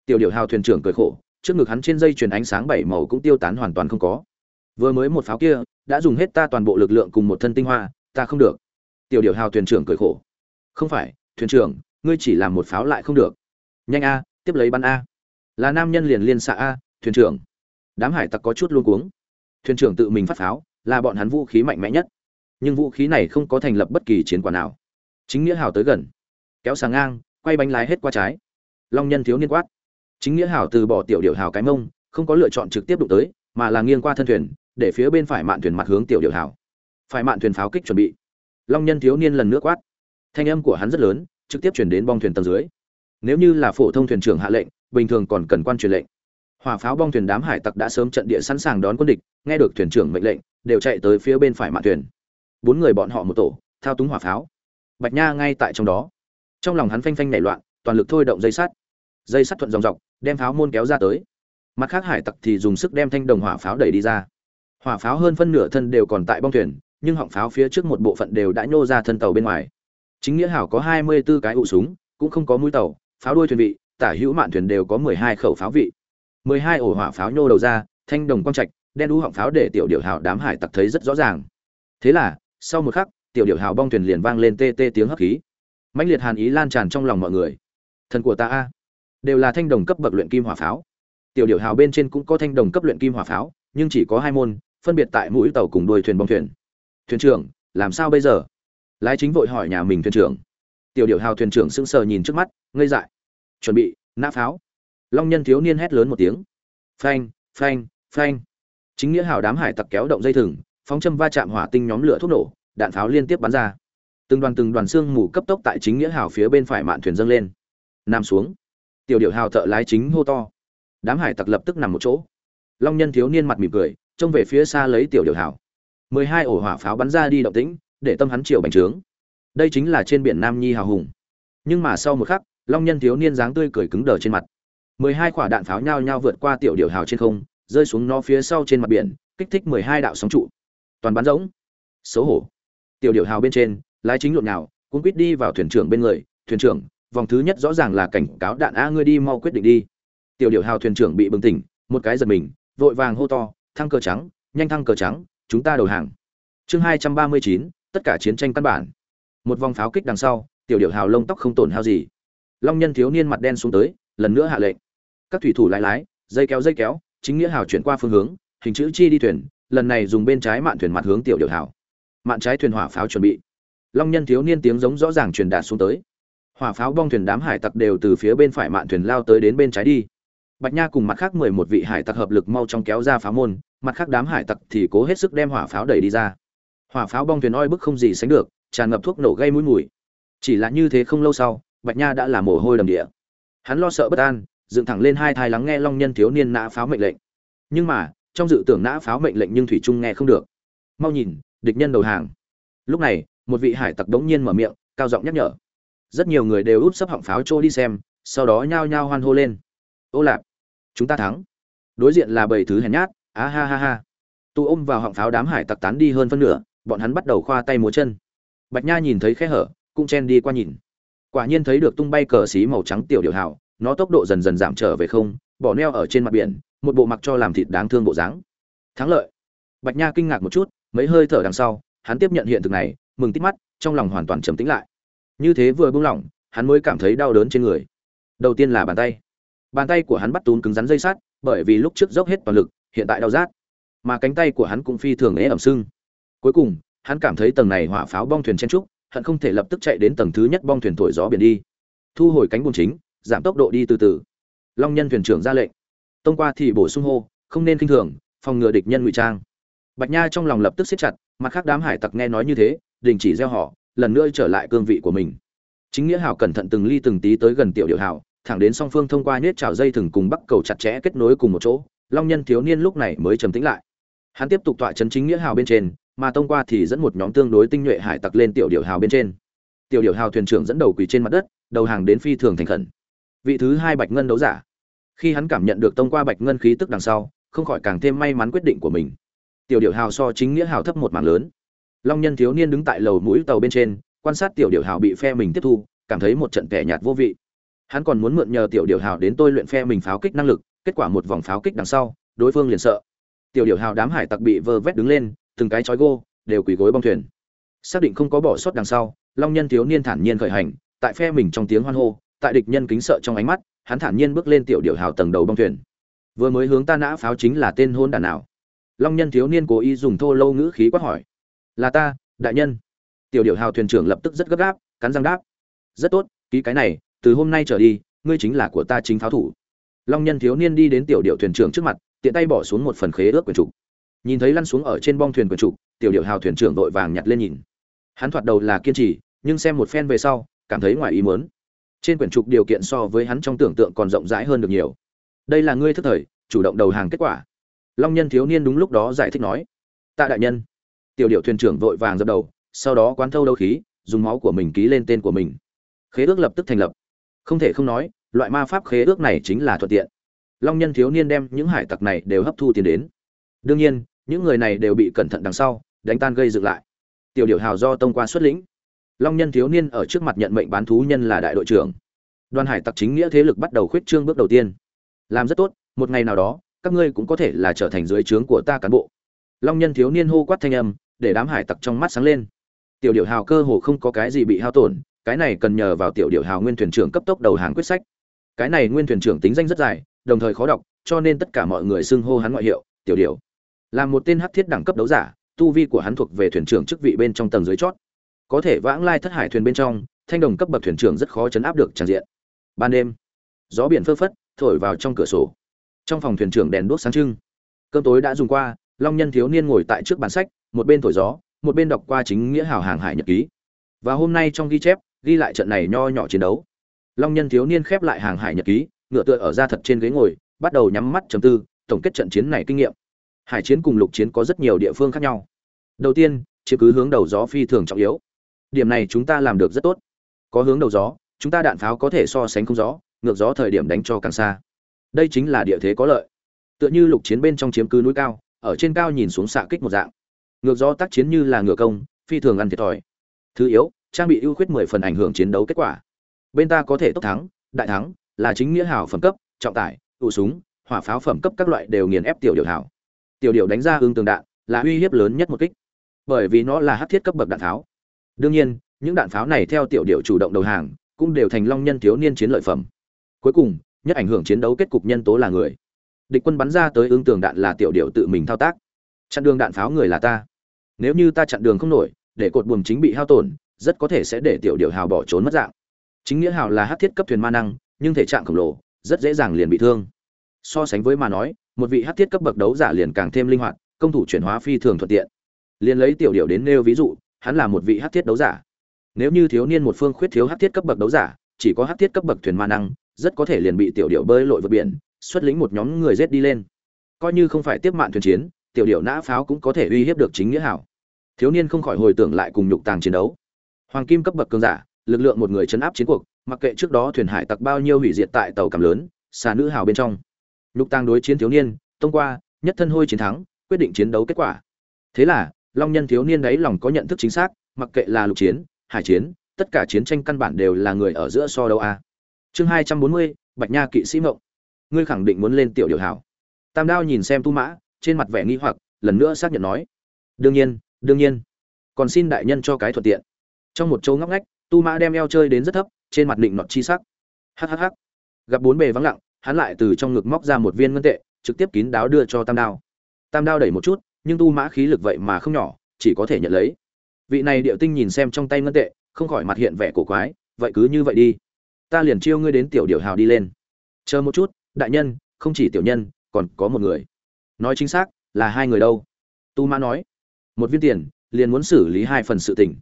Tiểu điệu hào thuyền trưởng cười khổ, trước ngực hắn trên dây chuyền ánh sáng bảy màu cũng tiêu tán hoàn toàn không có vừa mới một pháo kia, đã dùng hết ta toàn bộ lực lượng cùng một thân tinh hoa, ta không được. Tiểu điều hào thuyền trưởng cười khổ. Không phải, thuyền trưởng, ngươi chỉ làm một pháo lại không được. Nhanh a, tiếp lấy bắn a. Là nam nhân liền liên xạ a, thuyền trưởng. Đám hải tặc có chút luôn cuống. Thuyền trưởng tự mình phát pháo, là bọn hắn vũ khí mạnh mẽ nhất. Nhưng vũ khí này không có thành lập bất kỳ chiến quả nào. Chính nghĩa hào tới gần. Kéo sàng ngang, quay bánh lái hết qua trái. Long nhân thiếu niên quát. Chính nghĩa hào từ bỏ tiểu điệu hào cái mông, không có lựa chọn trực tiếp đụng tới, mà là nghiêng qua thân thuyền để phía bên phải mạn thuyền mặt hướng tiểu điệu hảo phải mạn thuyền pháo kích chuẩn bị. Long nhân thiếu niên lần nữa quát. Thanh âm của hắn rất lớn, trực tiếp chuyển đến bong thuyền tầng dưới. Nếu như là phổ thông thuyền trưởng hạ lệnh, bình thường còn cần quan truyền lệnh. Hỏa pháo bong thuyền đám hải tặc đã sớm trận địa sẵn sàng đón quân địch, nghe được thuyền trưởng mệnh lệnh, đều chạy tới phía bên phải mạn thuyền. Bốn người bọn họ một tổ, thao túng hỏa pháo. Bạch nha ngay tại trong đó. Trong lòng hắn phanh phanh nảy loạn, toàn lực thôi động dây sắt. Dây sắt thuận dòng dọc, đem pháo môn kéo ra tới. Mặt khác hải tặc thì dùng sức đem thanh đồng hỏa pháo đẩy đi ra hỏa pháo hơn phân nửa thân đều còn tại bong thuyền, nhưng họng pháo phía trước một bộ phận đều đã nhô ra thân tàu bên ngoài. Chính nghĩa hảo có hai mươi 24 cái ụ súng, cũng không có mũi tàu, pháo đuôi thuyền vị, tả hữu mạn thuyền đều có mười hai khẩu pháo vị. mười hai ổ hỏa pháo nhô đầu ra, thanh đồng quang trạch, đen đu họng pháo để tiểu điệu hào đám hải tặc thấy rất rõ ràng. Thế là, sau một khắc, tiểu điệu hào bong thuyền liền vang lên tê tê tiếng hấp khí. Mãnh liệt hàn ý lan tràn trong lòng mọi người. Thần của ta a, đều là thanh đồng cấp bậc luyện kim hỏa pháo. Tiểu điệu hào bên trên cũng có thanh đồng cấp luyện kim hỏa pháo, nhưng chỉ có hai môn phân biệt tại mũi tàu cùng đuôi thuyền bong thuyền. Thuyền trưởng, làm sao bây giờ? Lái chính vội hỏi nhà mình thuyền trưởng. Tiểu điệu hào thuyền trưởng sững sờ nhìn trước mắt, ngây dại. Chuẩn bị, nã pháo. Long nhân thiếu niên hét lớn một tiếng. Phanh phanh phanh. Chính nghĩa hào đám hải tặc kéo động dây thừng, phóng châm va chạm hỏa tinh nhóm lửa thuốc nổ, đạn pháo liên tiếp bắn ra. Từng đoàn từng đoàn xương mù cấp tốc tại chính nghĩa hào phía bên phải mạn thuyền dâng lên. Nằm xuống. Tiểu điệu hào thợ lái chính hô to. Đám hải tặc lập tức nằm một chỗ. Long nhân thiếu niên mặt mỉm cười trông về phía xa lấy tiểu điều hào mười hai ổ hỏa pháo bắn ra đi động tĩnh, để tâm hắn chiều bành trướng. Đây chính là trên biển nam nhi hào hùng. Nhưng mà sau một khắc, long nhân thiếu niên dáng tươi cười cứng đờ trên mặt. Mười hai quả đạn pháo nhao nhao vượt qua tiểu điều hào trên không, rơi xuống nó phía sau trên mặt biển, kích thích mười hai đạo sóng trụ. Toàn bắn rỗng. Xấu hổ. Tiểu điều hào bên trên, lái chính lộn nào cũng quýt đi vào thuyền trưởng bên người. Thuyền trưởng, vòng thứ nhất rõ ràng là cảnh cáo đạn a ngươi đi mau quyết định đi. Tiểu điều hào thuyền trưởng bị bừng tỉnh, một cái giật mình, vội vàng hô to thăng cờ trắng, nhanh thăng cờ trắng, chúng ta đầu hàng. Chương hai trăm ba mươi chín, tất cả chiến tranh căn bản. Một vòng pháo kích đằng sau, tiểu điệu hào lông tóc không tổn hao gì. Long nhân thiếu niên mặt đen xuống tới, lần nữa hạ lệnh. Các thủy thủ lái lái, dây kéo dây kéo, chính nghĩa hào chuyển qua phương hướng, hình chữ chi đi thuyền, lần này dùng bên trái mạn thuyền mặt hướng tiểu điệu hào. Mạn trái thuyền hỏa pháo chuẩn bị. Long nhân thiếu niên tiếng giống rõ ràng truyền đạt xuống tới. Hỏa pháo bong thuyền đám hải tặc đều từ phía bên phải mạn thuyền lao tới đến bên trái đi bạch nha cùng mặt khác mười một vị hải tặc hợp lực mau chóng kéo ra pháo môn, mặt khác đám hải tặc thì cố hết sức đem hỏa pháo đẩy đi ra. Hỏa pháo bong thuyền oi bức không gì sánh được, tràn ngập thuốc nổ gây mũi mùi. Chỉ là như thế không lâu sau, bạch nha đã là mồ hôi đầm địa. Hắn lo sợ bất an, dựng thẳng lên hai thai lắng nghe long nhân thiếu niên nã pháo mệnh lệnh. Nhưng mà, trong dự tưởng nã pháo mệnh lệnh nhưng thủy trung nghe không được. Mau nhìn, địch nhân đầu hàng. Lúc này, một vị hải tặc đống nhiên mở miệng, cao giọng nhắc nhở. Rất nhiều người đều úp sấp họng pháo trôi đi xem, sau đó nhao nhao hoan hô lên. Ô lạp chúng ta thắng. Đối diện là bảy thứ hèn nhát. Á ha ha ha. Tụ ôm vào họng pháo đám hải tặc tán đi hơn phân nửa, bọn hắn bắt đầu khoa tay múa chân. Bạch nha nhìn thấy khe hở, cũng chen đi qua nhìn. Quả nhiên thấy được tung bay cờ xí màu trắng tiểu điều hảo nó tốc độ dần dần giảm trở về không, bỏ neo ở trên mặt biển, một bộ mặc cho làm thịt đáng thương bộ dáng. Thắng lợi. Bạch nha kinh ngạc một chút, mấy hơi thở đằng sau, hắn tiếp nhận hiện thực này, mừng tít mắt, trong lòng hoàn toàn trầm tĩnh lại. Như thế vừa buông lỏng, hắn mới cảm thấy đau đớn trên người. Đầu tiên là bàn tay bàn tay của hắn bắt tún cứng rắn dây sắt, bởi vì lúc trước dốc hết toàn lực, hiện tại đau rát. Mà cánh tay của hắn cũng phi thường ế ẩm sưng. Cuối cùng, hắn cảm thấy tầng này hỏa pháo bong thuyền chen trúc, hận không thể lập tức chạy đến tầng thứ nhất bong thuyền thổi gió biển đi. Thu hồi cánh buồm chính, giảm tốc độ đi từ từ. Long nhân thuyền trưởng ra lệnh. Tông qua thì bổ sung hô, không nên kinh thường, phòng ngừa địch nhân ngụy trang. Bạch nha trong lòng lập tức siết chặt, mặt khác đám hải tặc nghe nói như thế, đình chỉ gieo họ, lần nữa trở lại cương vị của mình. Chính nghĩa hảo cẩn thận từng ly từng tí tới gần tiểu điệu hảo thẳng đến song phương thông qua nhét trào dây thừng cùng bắc cầu chặt chẽ kết nối cùng một chỗ, long nhân thiếu niên lúc này mới trầm tĩnh lại. Hắn tiếp tục tọa chấn chính nghĩa hào bên trên, mà thông qua thì dẫn một nhóm tương đối tinh nhuệ hải tặc lên tiểu điệu hào bên trên. Tiểu điệu hào thuyền trưởng dẫn đầu quỳ trên mặt đất, đầu hàng đến phi thường thành khẩn. Vị thứ hai bạch ngân đấu giả. Khi hắn cảm nhận được thông qua bạch ngân khí tức đằng sau, không khỏi càng thêm may mắn quyết định của mình. Tiểu điệu hào so chính nghĩa hào thấp một mảng lớn. Long nhân thiếu niên đứng tại lầu mũi tàu bên trên, quan sát tiểu điệu hào bị phe mình tiếp thu, cảm thấy một trận kẻ nhạt vô vị hắn còn muốn mượn nhờ tiểu điều hào đến tôi luyện phe mình pháo kích năng lực, kết quả một vòng pháo kích đằng sau, đối phương liền sợ. Tiểu điều hào đám hải tặc bị vơ vét đứng lên, từng cái chói gô, đều quỳ gối bong thuyền. Xác định không có bỏ sót đằng sau, long nhân thiếu niên thản nhiên khởi hành, tại phe mình trong tiếng hoan hô, tại địch nhân kính sợ trong ánh mắt, hắn thản nhiên bước lên tiểu điều hào tầng đầu bong thuyền. Vừa mới hướng ta nã pháo chính là tên hôn đàn nào? Long nhân thiếu niên cố ý dùng thô lâu ngữ khí quát hỏi. Là ta, đại nhân. Tiểu điều hào thuyền trưởng lập tức rất gấp gáp, cắn răng đáp. Rất tốt, ký cái này từ hôm nay trở đi, ngươi chính là của ta chính pháo thủ. Long nhân thiếu niên đi đến tiểu điệu thuyền trưởng trước mặt, tiện tay bỏ xuống một phần khế ước quyền trục. Nhìn thấy lăn xuống ở trên bong thuyền quyền trục, tiểu điệu hào thuyền trưởng vội vàng nhặt lên nhìn. Hắn thoạt đầu là kiên trì, nhưng xem một phen về sau, cảm thấy ngoài ý muốn. Trên quyển trục điều kiện so với hắn trong tưởng tượng còn rộng rãi hơn được nhiều. Đây là ngươi thức thời, chủ động đầu hàng kết quả. Long nhân thiếu niên đúng lúc đó giải thích nói. Tạ đại nhân. Tiểu điệu thuyền trưởng vội vàng dập đầu, sau đó quán thâu đấu khí, dùng máu của mình ký lên tên của mình. Khế ước lập tức thành lập không thể không nói, loại ma pháp khế ước này chính là thuận tiện. Long nhân thiếu niên đem những hải tặc này đều hấp thu tiền đến. Đương nhiên, những người này đều bị cẩn thận đằng sau, đánh tan gây dựng lại. Tiểu điệu hào do tông qua xuất lĩnh. Long nhân thiếu niên ở trước mặt nhận mệnh bán thú nhân là đại đội trưởng. Đoàn hải tặc chính nghĩa thế lực bắt đầu khuyết trương bước đầu tiên. Làm rất tốt, một ngày nào đó, các ngươi cũng có thể là trở thành dưới trướng của ta cán bộ. Long nhân thiếu niên hô quát thanh âm, để đám hải tặc trong mắt sáng lên. Tiểu điệu hào cơ hồ không có cái gì bị hao tổn cái này cần nhờ vào tiểu điệu hào nguyên thuyền trưởng cấp tốc đầu hàng quyết sách. Cái này nguyên thuyền trưởng tính danh rất dài, đồng thời khó đọc, cho nên tất cả mọi người xưng hô hắn ngoại hiệu, tiểu điệu là một tên hắc thiết đẳng cấp đấu giả, tu vi của hắn thuộc về thuyền trưởng chức vị bên trong tầng dưới chót. Có thể vãng lai thất hải thuyền bên trong, thanh đồng cấp bậc thuyền trưởng rất khó chấn áp được tràn diện. Ban đêm, gió biển phơ phất, thổi vào trong cửa sổ. Trong phòng thuyền trưởng đèn đuốc sáng trưng. Cơm tối đã dùng qua, long nhân thiếu niên ngồi tại trước bàn sách, một bên thổi gió, một bên đọc qua chính nghĩa hào hàng hải nhật ký. Và hôm nay trong ghi chép ghi lại trận này nho nhỏ chiến đấu. Long nhân thiếu niên khép lại hàng hải nhật ký, ngựa tựa ở ra thật trên ghế ngồi, bắt đầu nhắm mắt chầm tư, tổng kết trận chiến này kinh nghiệm. Hải chiến cùng lục chiến có rất nhiều địa phương khác nhau. Đầu tiên chỉ cứ hướng đầu gió phi thường trọng yếu. Điểm này chúng ta làm được rất tốt. Có hướng đầu gió, chúng ta đạn pháo có thể so sánh không gió, ngược gió thời điểm đánh cho càng xa. Đây chính là địa thế có lợi. Tựa như lục chiến bên trong chiếm cứ núi cao, ở trên cao nhìn xuống xạ kích một dạng. Ngược gió tác chiến như là ngựa công, phi thường ăn thiệt thòi. Thứ yếu trang bị ưu khuyết mười phần ảnh hưởng chiến đấu kết quả. Bên ta có thể tốc thắng, đại thắng, là chính nghĩa hảo phẩm cấp, trọng tải tụ súng, hỏa pháo phẩm cấp các loại đều nghiền ép tiểu điều hảo tiểu điều đánh ra ương tường đạn, là uy hiếp lớn nhất một kích. Bởi vì nó là hắc thiết cấp bậc đạn tháo. đương nhiên, những đạn pháo này theo tiểu điều chủ động đầu hàng, cũng đều thành long nhân thiếu niên chiến lợi phẩm. Cuối cùng, nhất ảnh hưởng chiến đấu kết cục nhân tố là người. Địch quân bắn ra tới ương tường đạn là tiểu điều tự mình thao tác. Chặn đường đạn pháo người là ta. Nếu như ta chặn đường không nổi, để cột buồm chính bị hao tổn rất có thể sẽ để tiểu điệu hào bỏ trốn mất dạng. Chính nghĩa hào là hát thiết cấp thuyền ma năng, nhưng thể trạng khổng lồ, rất dễ dàng liền bị thương. So sánh với mà nói, một vị hát thiết cấp bậc đấu giả liền càng thêm linh hoạt, công thủ chuyển hóa phi thường thuận tiện. Liền lấy tiểu điệu đến nêu ví dụ, hắn là một vị hát thiết đấu giả. Nếu như thiếu niên một phương khuyết thiếu hát thiết cấp bậc đấu giả, chỉ có hát thiết cấp bậc thuyền ma năng, rất có thể liền bị tiểu điệu bơi lội vượt biển, xuất lĩnh một nhóm người rết đi lên. Coi như không phải tiếp mạng thuyền chiến, tiểu điệu nã pháo cũng có thể uy hiếp được chính nghĩa hảo thiếu niên không khỏi hồi tưởng lại cùng nhục tàng chiến đấu hoàng kim cấp bậc cường giả, lực lượng một người chấn áp chiến cuộc, mặc kệ trước đó thuyền hải tặc bao nhiêu hủy diệt tại tàu cảm lớn, xà nữ hào bên trong. Nhục Tăng đối chiến thiếu niên, thông qua, nhất thân hôi chiến thắng, quyết định chiến đấu kết quả. Thế là, long nhân thiếu niên đấy lòng có nhận thức chính xác, mặc kệ là lục chiến, hải chiến, tất cả chiến tranh căn bản đều là người ở giữa so đấu a. Chương hai trăm bốn mươi, bạch nha kỵ sĩ mộng. Ngươi khẳng định muốn lên tiểu điều hảo. Tam đao nhìn xem tu mã, trên mặt vẻ nghi hoặc, lần nữa xác nhận nói. Đương nhiên đương nhiên. Còn xin đại nhân cho cái thuận tiện trong một chỗ ngóc ngách, tu mã đem eo chơi đến rất thấp, trên mặt định nọt chi sắc. Hhh gặp bốn bề vắng lặng, hắn lại từ trong ngực móc ra một viên ngân tệ, trực tiếp kín đáo đưa cho tam đao. Tam đao đẩy một chút, nhưng tu mã khí lực vậy mà không nhỏ, chỉ có thể nhận lấy. Vị này điệu tinh nhìn xem trong tay ngân tệ, không khỏi mặt hiện vẻ cổ quái, vậy cứ như vậy đi. Ta liền chiêu ngươi đến tiểu điệu hào đi lên. Chờ một chút, đại nhân, không chỉ tiểu nhân, còn có một người. Nói chính xác, là hai người đâu? Tu mã nói. Một viên tiền, liền muốn xử lý hai phần sự tình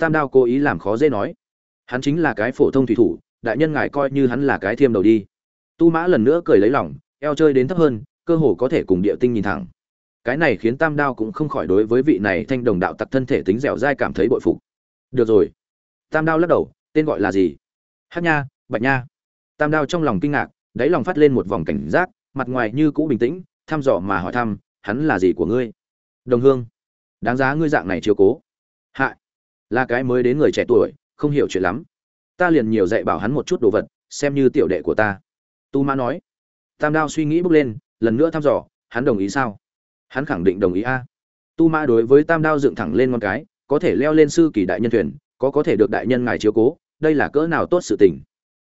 tam đao cố ý làm khó dễ nói. Hắn chính là cái phổ thông thủy thủ, đại nhân ngài coi như hắn là cái thiêm đầu đi. Tu mã lần nữa cười lấy lòng, eo chơi đến thấp hơn, cơ hồ có thể cùng địa tinh nhìn thẳng. Cái này khiến tam đao cũng không khỏi đối với vị này thanh đồng đạo tặc thân thể tính dẻo dai cảm thấy bội phục. Được rồi. Tam đao lắc đầu, tên gọi là gì? Hát nha, bạch nha. Tam đao trong lòng kinh ngạc, đáy lòng phát lên một vòng cảnh giác, mặt ngoài như cũ bình tĩnh, thăm dò mà hỏi thăm, hắn là gì của ngươi? Đồng hương. Đáng giá ngươi dạng này chiều cố. Hại là cái mới đến người trẻ tuổi, không hiểu chuyện lắm. Ta liền nhiều dạy bảo hắn một chút đồ vật, xem như tiểu đệ của ta. Tu mã nói. Tam đao suy nghĩ bước lên, lần nữa thăm dò, hắn đồng ý sao? Hắn khẳng định đồng ý a. Tu mã đối với tam đao dựng thẳng lên con cái, có thể leo lên sư kỳ đại nhân thuyền, có có thể được đại nhân ngài chiếu cố, đây là cỡ nào tốt sự tình.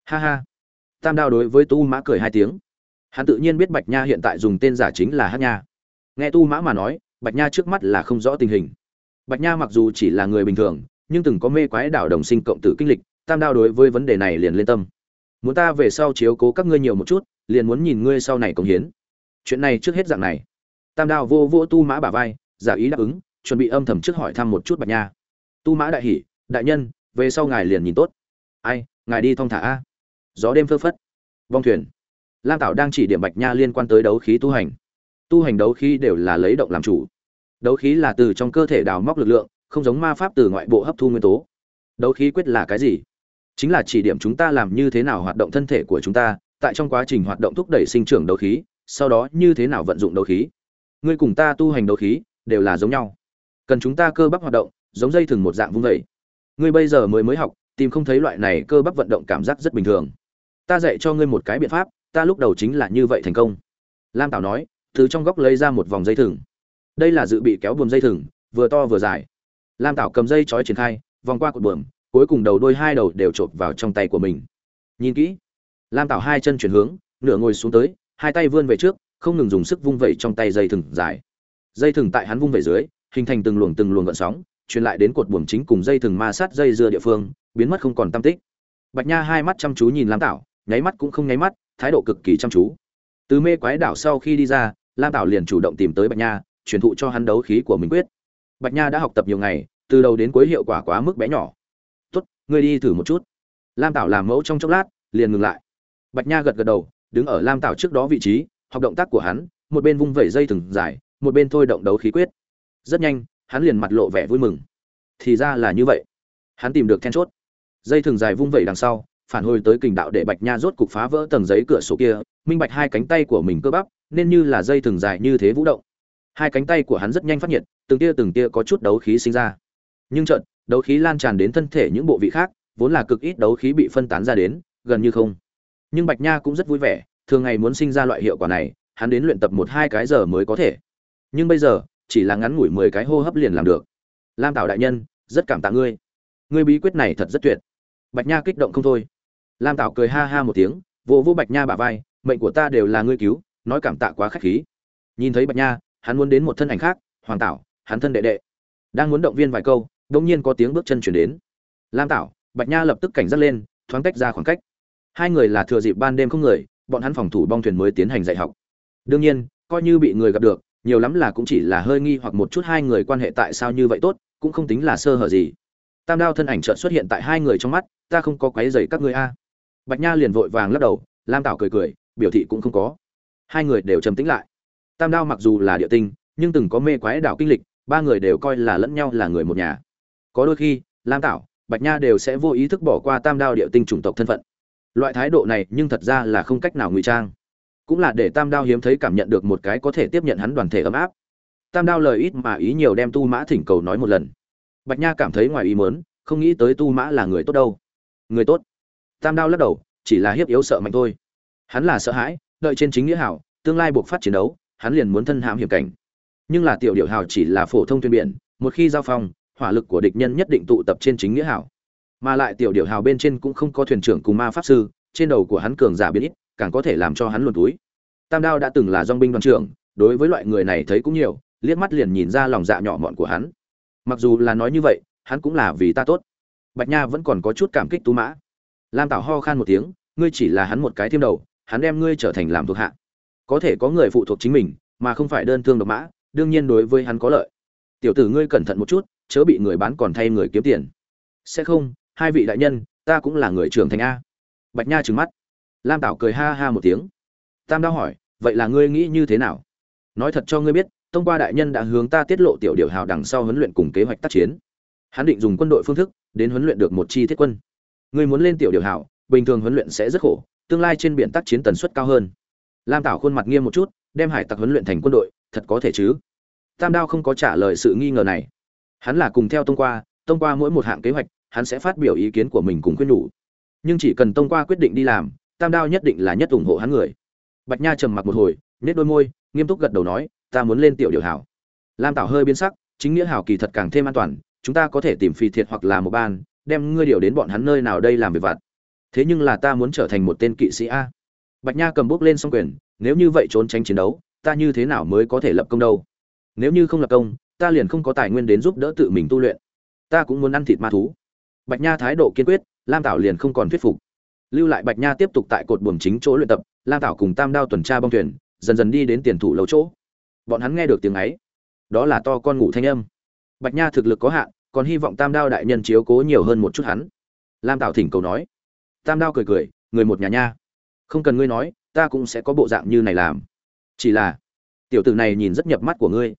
Ha ha. Tam đao đối với tu mã cười hai tiếng. Hắn tự nhiên biết bạch nha hiện tại dùng tên giả chính là hát nha. Nghe tu mã mà nói, bạch nha trước mắt là không rõ tình hình bạch nha mặc dù chỉ là người bình thường, nhưng từng có mê quái đảo đồng sinh cộng tử kinh lịch, tam đao đối với vấn đề này liền lên tâm. Muốn ta về sau chiếu cố các ngươi nhiều một chút, liền muốn nhìn ngươi sau này cống hiến. Chuyện này trước hết dạng này. Tam đao vô vô tu mã bả vai, giả ý đáp ứng, chuẩn bị âm thầm trước hỏi thăm một chút bạch nha. Tu mã đại hỉ, đại nhân, về sau ngài liền nhìn tốt. Ai, ngài đi thong thả a. Gió đêm phơ phất. Vong thuyền. Lam tạo đang chỉ điểm bạch nha liên quan tới đấu khí tu hành. Tu hành đấu khí đều là lấy động làm chủ đấu khí là từ trong cơ thể đào móc lực lượng, không giống ma pháp từ ngoại bộ hấp thu nguyên tố. Đấu khí quyết là cái gì? Chính là chỉ điểm chúng ta làm như thế nào hoạt động thân thể của chúng ta, tại trong quá trình hoạt động thúc đẩy sinh trưởng đấu khí, sau đó như thế nào vận dụng đấu khí. Ngươi cùng ta tu hành đấu khí, đều là giống nhau. Cần chúng ta cơ bắp hoạt động, giống dây thừng một dạng vung vẩy ngươi bây giờ mới mới học, tìm không thấy loại này cơ bắp vận động cảm giác rất bình thường. Ta dạy cho ngươi một cái biện pháp, ta lúc đầu chính là như vậy thành công. Lam tảo nói, từ trong góc lấy ra một vòng dây thừng đây là dự bị kéo buồm dây thừng, vừa to vừa dài. Lam tảo cầm dây trói triển khai, vòng qua cột buồm, cuối cùng đầu đôi hai đầu đều chộp vào trong tay của mình. Nhìn kỹ, lam tảo hai chân chuyển hướng, nửa ngồi xuống tới, hai tay vươn về trước, không ngừng dùng sức vung vẩy trong tay dây thừng dài. Dây thừng tại hắn vung vẩy dưới, hình thành từng luồng từng luồng gợn sóng, truyền lại đến cột buồm chính cùng dây thừng ma sát dây dưa địa phương, biến mất không còn tâm tích. Bạch nha hai mắt chăm chú nhìn lam tảo, nháy mắt cũng không nháy mắt, thái độ cực kỳ chăm chú. Từ mê quái đảo sau khi đi ra, lam tảo liền chủ động tìm tới bạch nha truyền thụ cho hắn đấu khí của mình quyết. Bạch nha đã học tập nhiều ngày, từ đầu đến cuối hiệu quả quá mức bé nhỏ. Tốt, ngươi đi thử một chút. Lam tảo làm mẫu trong chốc lát, liền ngừng lại. Bạch nha gật gật đầu, đứng ở lam tảo trước đó vị trí, học động tác của hắn, một bên vung vẩy dây thừng dài, một bên thôi động đấu khí quyết. Rất nhanh, hắn liền mặt lộ vẻ vui mừng. Thì ra là như vậy. Hắn tìm được then chốt. Dây thừng dài vung vẩy đằng sau, phản hồi tới kình đạo để bạch nha rốt cục phá vỡ tầng giấy cửa sổ kia. Minh bạch hai cánh tay của mình cơ bắp, nên như là dây thừng dài như thế vũ động hai cánh tay của hắn rất nhanh phát nhiệt, từng tia từng tia có chút đấu khí sinh ra. Nhưng trận đấu khí lan tràn đến thân thể những bộ vị khác, vốn là cực ít đấu khí bị phân tán ra đến, gần như không. Nhưng bạch nha cũng rất vui vẻ, thường ngày muốn sinh ra loại hiệu quả này, hắn đến luyện tập một hai cái giờ mới có thể. Nhưng bây giờ, chỉ là ngắn ngủi mười cái hô hấp liền làm được. Lam tảo đại nhân, rất cảm tạ ngươi. Ngươi bí quyết này thật rất tuyệt. Bạch nha kích động không thôi. Lam tảo cười ha ha một tiếng, vỗ vỗ bạch nha bả vai, mệnh của ta đều là ngươi cứu, nói cảm tạ quá khách khí. Nhìn thấy bạch nha hắn muốn đến một thân ảnh khác, hoàng tảo, hắn thân đệ đệ. Đang muốn động viên vài câu đông nhiên có tiếng bước chân chuyển đến. Lam tảo, bạch nha lập tức cảnh giác lên, thoáng tách ra khoảng cách. Hai người là thừa dịp ban đêm không người, bọn hắn phòng thủ bong thuyền mới tiến hành dạy học. Đương nhiên, coi như bị người gặp được, nhiều lắm là cũng chỉ là hơi nghi hoặc một chút hai người quan hệ tại sao như vậy tốt, cũng không tính là sơ hở gì. Tam đao thân ảnh chợt xuất hiện tại hai người trong mắt, ta không có quấy rầy các ngươi a. Bạch nha liền vội vàng lắc đầu, lam tảo cười cười, biểu thị cũng không có. Hai người đều trầm tĩnh lại tam đao mặc dù là địa tinh, nhưng từng có mê quái đảo kinh lịch, ba người đều coi là lẫn nhau là người một nhà. Có đôi khi, lam tảo, bạch nha đều sẽ vô ý thức bỏ qua tam đao địa tinh chủng tộc thân phận. Loại thái độ này nhưng thật ra là không cách nào ngụy trang. Cũng là để tam đao hiếm thấy cảm nhận được một cái có thể tiếp nhận hắn đoàn thể ấm áp. Tam đao lời ít mà ý nhiều đem tu mã thỉnh cầu nói một lần. Bạch nha cảm thấy ngoài ý mớn không nghĩ tới tu mã là người tốt đâu. Người tốt. Tam đao lắc đầu, chỉ là hiếp yếu sợ mạnh thôi. Hắn là sợ hãi, đợi trên chính nghĩa hảo, tương lai buộc phát chiến đấu hắn liền muốn thân hãm hiểm cảnh. Nhưng là tiểu điệu hào chỉ là phổ thông thuyền biển, một khi giao phong, hỏa lực của địch nhân nhất định tụ tập trên chính nghĩa hảo mà lại tiểu điệu hào bên trên cũng không có thuyền trưởng cùng ma pháp sư, trên đầu của hắn cường giả biến ít, càng có thể làm cho hắn luồn túi. Tam đao đã từng là dong binh đoàn trưởng, đối với loại người này thấy cũng nhiều, liếc mắt liền nhìn ra lòng dạ nhỏ mọn của hắn. Mặc dù là nói như vậy, hắn cũng là vì ta tốt. Bạch nha vẫn còn có chút cảm kích tú mã. Lam tảo ho khan một tiếng, ngươi chỉ là hắn một cái thêm đầu, hắn đem ngươi trở thành làm thuộc hạ có thể có người phụ thuộc chính mình, mà không phải đơn thương độc mã, đương nhiên đối với hắn có lợi. Tiểu tử ngươi cẩn thận một chút, chớ bị người bán còn thay người kiếm tiền. Sẽ không, hai vị đại nhân, ta cũng là người trưởng thành a. Bạch nha trừng mắt. Lam tảo cười ha ha một tiếng. Tam đao hỏi, vậy là ngươi nghĩ như thế nào? Nói thật cho ngươi biết thông qua đại nhân đã hướng ta tiết lộ tiểu điều hào đằng sau huấn luyện cùng kế hoạch tác chiến. Hắn định dùng quân đội phương thức, đến huấn luyện được một chi thiết quân. Ngươi muốn lên tiểu điều hào, bình thường huấn luyện sẽ rất khổ, tương lai trên biển tác chiến tần suất cao hơn lam tảo khuôn mặt nghiêm một chút, đem hải tặc huấn luyện thành quân đội, thật có thể chứ? Tam đao không có trả lời sự nghi ngờ này. Hắn là cùng theo tông qua tông qua mỗi một hạng kế hoạch, hắn sẽ phát biểu ý kiến của mình cùng khuyên nhủ. Nhưng chỉ cần tông qua quyết định đi làm, tam đao nhất định là nhất ủng hộ hắn người. Bạch nha trầm mặc một hồi nết đôi môi, nghiêm túc gật đầu nói, ta muốn lên tiểu điều hảo. Lam tảo hơi biến sắc, chính nghĩa hảo kỳ thật càng thêm an toàn, chúng ta có thể tìm phi thiệt hoặc là một ban, đem ngươi điều đến bọn hắn nơi nào đây làm việc vặt. Thế nhưng là ta muốn trở thành một tên kỵ sĩ a bạch nha cầm bút lên song quyền, nếu như vậy trốn tránh chiến đấu, ta như thế nào mới có thể lập công đâu? Nếu như không lập công, ta liền không có tài nguyên đến giúp đỡ tự mình tu luyện. Ta cũng muốn ăn thịt ma thú. Bạch nha thái độ kiên quyết, lam tảo liền không còn thuyết phục. Lưu lại bạch nha tiếp tục tại cột buồm chính chỗ luyện tập, lam tảo cùng tam đao tuần tra bong thuyền, dần dần đi đến tiền thủ lầu chỗ. Bọn hắn nghe được tiếng ấy. Đó là to con ngủ thanh âm. Bạch nha thực lực có hạn, còn hy vọng tam đao đại nhân chiếu cố nhiều hơn một chút hắn. Lam tảo thỉnh cầu nói. Tam đao cười cười, người một nhà nha không cần ngươi nói, ta cũng sẽ có bộ dạng như này làm. Chỉ là, tiểu tử này nhìn rất nhập mắt của ngươi.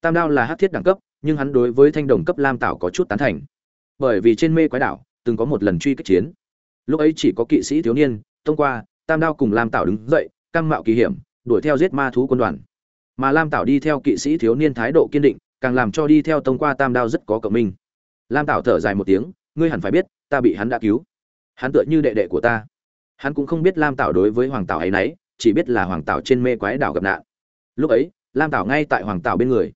Tam đao là hát thiết đẳng cấp, nhưng hắn đối với thanh đồng cấp lam tảo có chút tán thành. Bởi vì trên mê quái đảo, từng có một lần truy kích chiến. Lúc ấy chỉ có kỵ sĩ thiếu niên, thông qua, tam đao cùng lam tảo đứng dậy căng mạo kỳ hiểm, đuổi theo giết ma thú quân đoàn. Mà lam tảo đi theo kỵ sĩ thiếu niên thái độ kiên định, càng làm cho đi theo tông qua tam đao rất có cộng minh. Lam tảo thở dài một tiếng, ngươi hẳn phải biết, ta bị hắn đã cứu. Hắn tựa như đệ đệ của ta hắn cũng không biết lam tảo đối với hoàng tảo ấy nấy, chỉ biết là hoàng tảo trên mê quái đảo gặp nạn. Lúc ấy, lam tảo ngay tại hoàng tảo bên người.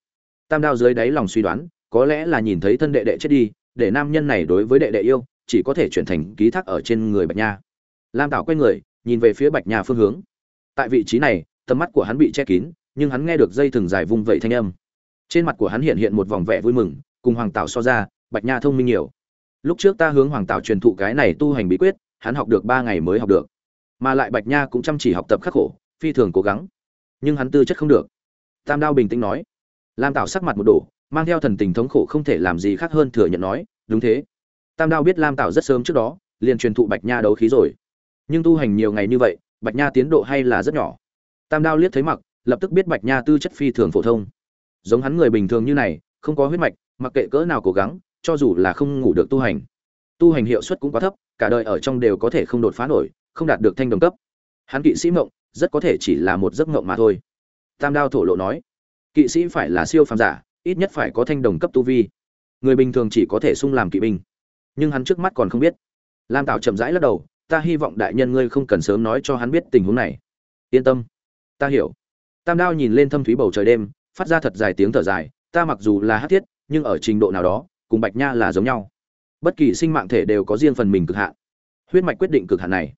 Tam đao dưới đáy lòng suy đoán, có lẽ là nhìn thấy thân đệ đệ chết đi, để nam nhân này đối với đệ đệ yêu, chỉ có thể chuyển thành ký thác ở trên người bạch nha. Lam tảo quay người, nhìn về phía bạch nha phương hướng. Tại vị trí này, tầm mắt của hắn bị che kín, nhưng hắn nghe được dây thừng dài vung vẩy thanh âm. Trên mặt của hắn hiện hiện một vòng vẻ vui mừng, cùng hoàng tảo so ra, bạch nha thông minh nhiều. Lúc trước ta hướng hoàng tảo truyền thụ cái này tu hành bí quyết hắn học được ba ngày mới học được. Mà lại bạch nha cũng chăm chỉ học tập khắc khổ, phi thường cố gắng. Nhưng hắn tư chất không được. Tam đao bình tĩnh nói. Lam tảo sắc mặt một đổ, mang theo thần tình thống khổ không thể làm gì khác hơn thừa nhận nói, đúng thế. Tam đao biết lam tảo rất sớm trước đó, liền truyền thụ bạch nha đấu khí rồi. Nhưng tu hành nhiều ngày như vậy, bạch nha tiến độ hay là rất nhỏ. Tam đao liếc thấy mặc, lập tức biết bạch nha tư chất phi thường phổ thông. Giống hắn người bình thường như này, không có huyết mạch, mặc kệ cỡ nào cố gắng, cho dù là không ngủ được tu hành tu hành hiệu suất cũng quá thấp, cả đời ở trong đều có thể không đột phá nổi, không đạt được thanh đồng cấp. Hắn kỵ sĩ mộng, rất có thể chỉ là một giấc mộng mà thôi. Tam đao thổ lộ nói, kỵ sĩ phải là siêu phàm giả, ít nhất phải có thanh đồng cấp tu vi. Người bình thường chỉ có thể sung làm kỵ binh. Nhưng hắn trước mắt còn không biết. Lam tạo chậm rãi lắc đầu, ta hy vọng đại nhân ngươi không cần sớm nói cho hắn biết tình huống này. Yên tâm, ta hiểu. Tam đao nhìn lên thâm thúy bầu trời đêm, phát ra thật dài tiếng thở dài, ta mặc dù là hát thiết, nhưng ở trình độ nào đó, cùng bạch nha là giống nhau bất kỳ sinh mạng thể đều có riêng phần mình cực hạn. Huyết mạch quyết định cực hạn này.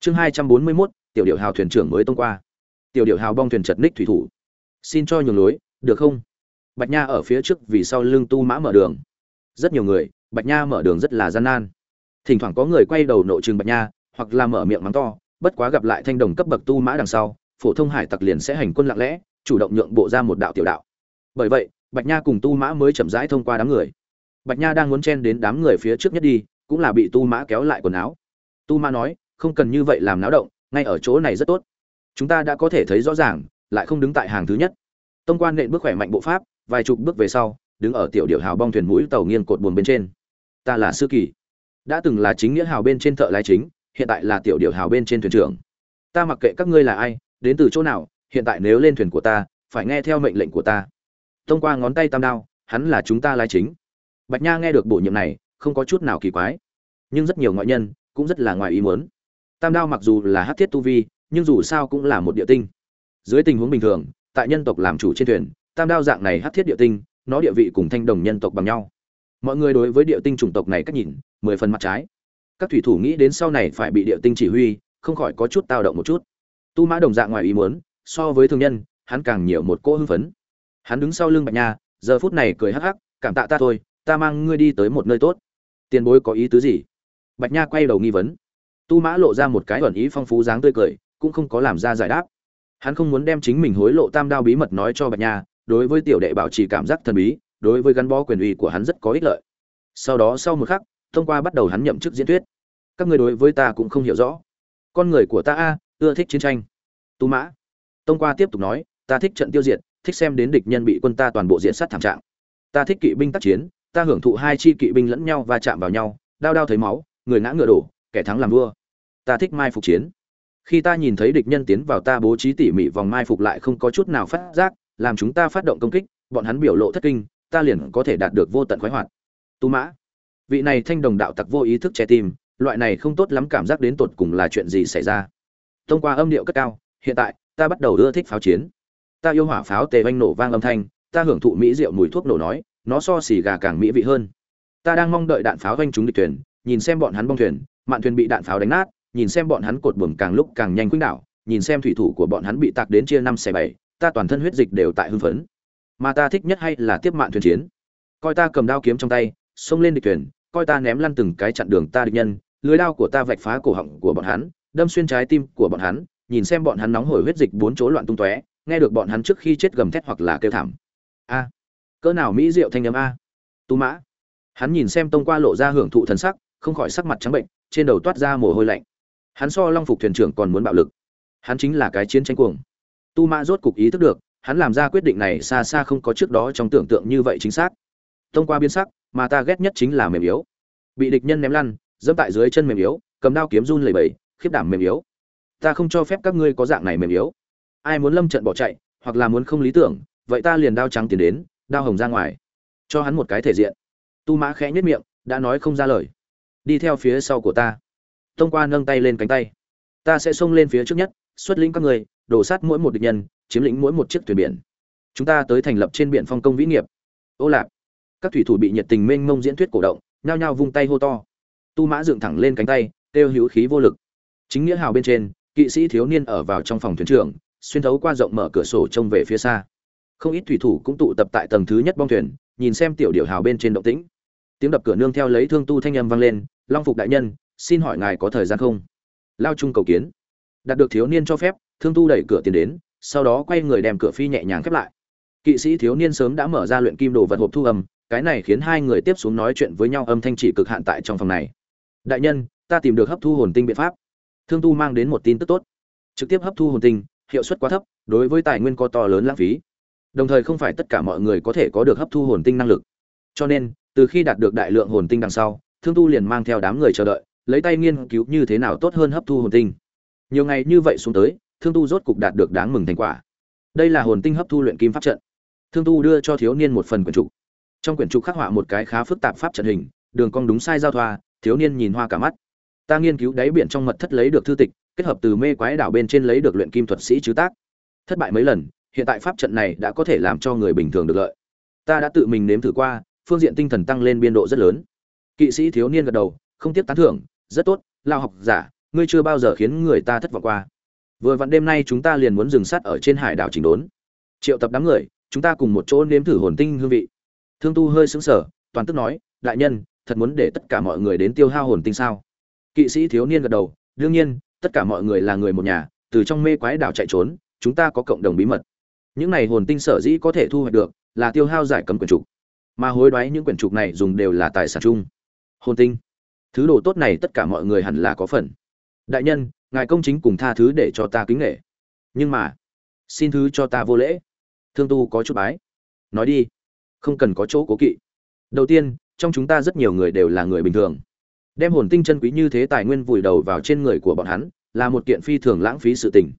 Chương hai trăm bốn mươi mốt, tiểu điệu hào thuyền trưởng mới thông qua. Tiểu điệu hào bong thuyền chật ních thủy thủ. Xin cho nhường lối, được không? Bạch nha ở phía trước vì sau lưng tu mã mở đường. Rất nhiều người, bạch nha mở đường rất là gian nan. Thỉnh thoảng có người quay đầu nội trường bạch nha, hoặc là mở miệng mắng to, bất quá gặp lại thanh đồng cấp bậc tu mã đằng sau, phổ thông hải tặc liền sẽ hành quân lặng lẽ, chủ động nhượng bộ ra một đạo tiểu đạo. Bởi vậy, bạch nha cùng tu mã mới chậm rãi thông qua đám người bạch nha đang muốn chen đến đám người phía trước nhất đi, cũng là bị tu mã kéo lại quần áo. Tu mã nói, không cần như vậy làm náo động, ngay ở chỗ này rất tốt. Chúng ta đã có thể thấy rõ ràng, lại không đứng tại hàng thứ nhất. Tông quan nện bước khỏe mạnh bộ pháp, vài chục bước về sau, đứng ở tiểu điệu hào bong thuyền mũi tàu nghiêng cột buồn bên trên. Ta là sư kỳ. Đã từng là chính nghĩa hào bên trên thợ lái chính, hiện tại là tiểu điệu hào bên trên thuyền trưởng. Ta mặc kệ các ngươi là ai, đến từ chỗ nào, hiện tại nếu lên thuyền của ta, phải nghe theo mệnh lệnh của ta. Thông qua ngón tay tam đao, hắn là chúng ta lái chính bạch nha nghe được bổ nhiệm này, không có chút nào kỳ quái. Nhưng rất nhiều ngoại nhân cũng rất là ngoài ý muốn. Tam đao mặc dù là hắc thiết tu vi, nhưng dù sao cũng là một địa tinh. Dưới tình huống bình thường, tại nhân tộc làm chủ trên thuyền, tam đao dạng này hắc thiết địa tinh, nó địa vị cùng thanh đồng nhân tộc bằng nhau. Mọi người đối với địa tinh chủng tộc này cách nhìn, mười phần mặt trái. Các thủy thủ nghĩ đến sau này phải bị địa tinh chỉ huy, không khỏi có chút tao động một chút. Tu mã đồng dạng ngoài ý muốn, so với thường nhân, hắn càng nhiều một cỗ hưng phấn. Hắn đứng sau lưng bạch nha, giờ phút này cười hắc hắc, cảm tạ ta thôi ta mang ngươi đi tới một nơi tốt. Tiền bối có ý tứ gì? Bạch nha quay đầu nghi vấn. Tu mã lộ ra một cái ẩn ý phong phú dáng tươi cười, cũng không có làm ra giải đáp. Hắn không muốn đem chính mình hối lộ tam đao bí mật nói cho bạch nha, đối với tiểu đệ bảo trì cảm giác thần bí, đối với gắn bó quyền uy của hắn rất có ích lợi. Sau đó sau một khắc, thông qua bắt đầu hắn nhậm chức diễn thuyết. Các người đối với ta cũng không hiểu rõ. Con người của ta a, ưa thích chiến tranh. Tu mã. Thông qua tiếp tục nói, ta thích trận tiêu diệt, thích xem đến địch nhân bị quân ta toàn bộ diện sát thảm trạng. Ta thích kỵ binh tác chiến ta hưởng thụ hai chi kỵ binh lẫn nhau và chạm vào nhau, đao đao thấy máu, người ngã ngựa đổ, kẻ thắng làm vua. Ta thích mai phục chiến. Khi ta nhìn thấy địch nhân tiến vào ta bố trí tỉ mỉ vòng mai phục lại không có chút nào phát giác, làm chúng ta phát động công kích, bọn hắn biểu lộ thất kinh, ta liền có thể đạt được vô tận khoái hoạt. Tu mã. Vị này thanh đồng đạo tặc vô ý thức che tim, loại này không tốt lắm cảm giác đến tột cùng là chuyện gì xảy ra. Thông qua âm điệu cất cao, hiện tại, ta bắt đầu ưa thích pháo chiến. Ta yêu hỏa pháo tề oanh nổ vang âm thanh, ta hưởng thụ mỹ rượu mùi thuốc nổ nói nó so xỉ gà càng mỹ vị hơn. Ta đang mong đợi đạn pháo doanh chúng địch thuyền, nhìn xem bọn hắn bong thuyền, mạn thuyền bị đạn pháo đánh nát, nhìn xem bọn hắn cột buồm càng lúc càng nhanh quýnh đảo, nhìn xem thủy thủ của bọn hắn bị tạc đến chia năm xẻ bảy, ta toàn thân huyết dịch đều tại hưng phấn. Mà ta thích nhất hay là tiếp mạn thuyền chiến. Coi ta cầm đao kiếm trong tay, xông lên địch thuyền, coi ta ném lăn từng cái chặn đường ta địch nhân, lưới đao của ta vạch phá cổ họng của bọn hắn, đâm xuyên trái tim của bọn hắn, nhìn xem bọn hắn nóng hổi huyết dịch bốn chỗ loạn tung tóe, nghe được bọn hắn trước khi chết gầm thét hoặc là kêu thảm cỡ nào mỹ diệu thanh âm a? Tu mã. Hắn nhìn xem tông qua lộ ra hưởng thụ thần sắc, không khỏi sắc mặt trắng bệnh, trên đầu toát ra mồ hôi lạnh. Hắn so long phục thuyền trưởng còn muốn bạo lực. Hắn chính là cái chiến tranh cuồng. Tu mã rốt cục ý thức được, hắn làm ra quyết định này xa xa không có trước đó trong tưởng tượng như vậy chính xác. Tông qua biến sắc, mà ta ghét nhất chính là mềm yếu. Bị địch nhân ném lăn, dẫm tại dưới chân mềm yếu, cầm đao kiếm run lẩy bẩy, khiếp đảm mềm yếu. Ta không cho phép các ngươi có dạng này mềm yếu. Ai muốn lâm trận bỏ chạy, hoặc là muốn không lý tưởng, vậy ta liền đao trắng tiến đến đao hồng ra ngoài. Cho hắn một cái thể diện. Tu mã khẽ nhất miệng, đã nói không ra lời. Đi theo phía sau của ta. Tông qua nâng tay lên cánh tay. Ta sẽ xông lên phía trước nhất, xuất lĩnh các người, đổ sát mỗi một địch nhân, chiếm lĩnh mỗi một chiếc thuyền biển. Chúng ta tới thành lập trên biển phong công vĩ nghiệp. Ô lạp các thủy thủ bị nhiệt tình mênh mông diễn thuyết cổ động, nhao nhao vung tay hô to. Tu mã dựng thẳng lên cánh tay têu hữu khí vô lực. Chính nghĩa hào bên trên, kỵ sĩ thiếu niên ở vào trong phòng thuyền trưởng, xuyên thấu qua rộng mở cửa sổ trông về phía xa không ít thủy thủ cũng tụ tập tại tầng thứ nhất bong thuyền, nhìn xem tiểu điệu hào bên trên động tĩnh. Tiếng đập cửa nương theo lấy thương tu thanh âm vang lên, long phục đại nhân, xin hỏi ngài có thời gian không? Lao trung cầu kiến. Đạt được thiếu niên cho phép, thương tu đẩy cửa tiến đến, sau đó quay người đem cửa phi nhẹ nhàng khép lại. Kỵ sĩ thiếu niên sớm đã mở ra luyện kim đồ vật hộp thu âm, cái này khiến hai người tiếp xuống nói chuyện với nhau âm thanh chỉ cực hạn tại trong phòng này. Đại nhân, ta tìm được hấp thu hồn tinh biện pháp. Thương tu mang đến một tin tức tốt. Trực tiếp hấp thu hồn tinh, hiệu suất quá thấp, đối với tài nguyên có to lớn lãng phí đồng thời không phải tất cả mọi người có thể có được hấp thu hồn tinh năng lực. Cho nên, từ khi đạt được đại lượng hồn tinh đằng sau, thương tu liền mang theo đám người chờ đợi, lấy tay nghiên cứu như thế nào tốt hơn hấp thu hồn tinh. Nhiều ngày như vậy xuống tới, thương tu rốt cục đạt được đáng mừng thành quả. Đây là hồn tinh hấp thu luyện kim pháp trận. Thương tu đưa cho thiếu niên một phần quyển trục. Trong quyển trục khắc họa một cái khá phức tạp pháp trận hình, đường cong đúng sai giao thoa, thiếu niên nhìn hoa cả mắt. Ta nghiên cứu đáy biển trong mật thất lấy được thư tịch, kết hợp từ mê quái đảo bên trên lấy được luyện kim thuật sĩ chứ tác. Thất bại mấy lần hiện tại pháp trận này đã có thể làm cho người bình thường được lợi. Ta đã tự mình nếm thử qua, phương diện tinh thần tăng lên biên độ rất lớn. Kỵ sĩ thiếu niên gật đầu, không tiếp tán thưởng, rất tốt, lao học giả, ngươi chưa bao giờ khiến người ta thất vọng qua. Vừa vặn đêm nay chúng ta liền muốn dừng sát ở trên hải đảo chỉnh đốn. Triệu tập đám người, chúng ta cùng một chỗ nếm thử hồn tinh hương vị. Thương tu hơi sững sờ, toàn tức nói, đại nhân, thật muốn để tất cả mọi người đến tiêu hao hồn tinh sao? Kỵ sĩ thiếu niên gật đầu, đương nhiên, tất cả mọi người là người một nhà, từ trong mê quái đảo chạy trốn, chúng ta có cộng đồng bí mật những này hồn tinh sở dĩ có thể thu hoạch được là tiêu hao giải cấm quyển trục. Mà hối đoái những quyển trục này dùng đều là tài sản chung. Hồn tinh. Thứ đồ tốt này tất cả mọi người hẳn là có phần. Đại nhân, ngài công chính cùng tha thứ để cho ta kính nghệ. Nhưng mà, xin thứ cho ta vô lễ. Thương tu có chút bái. Nói đi. Không cần có chỗ cố kỵ. Đầu tiên, trong chúng ta rất nhiều người đều là người bình thường. Đem hồn tinh chân quý như thế tài nguyên vùi đầu vào trên người của bọn hắn, là một kiện phi thường lãng phí sự tình.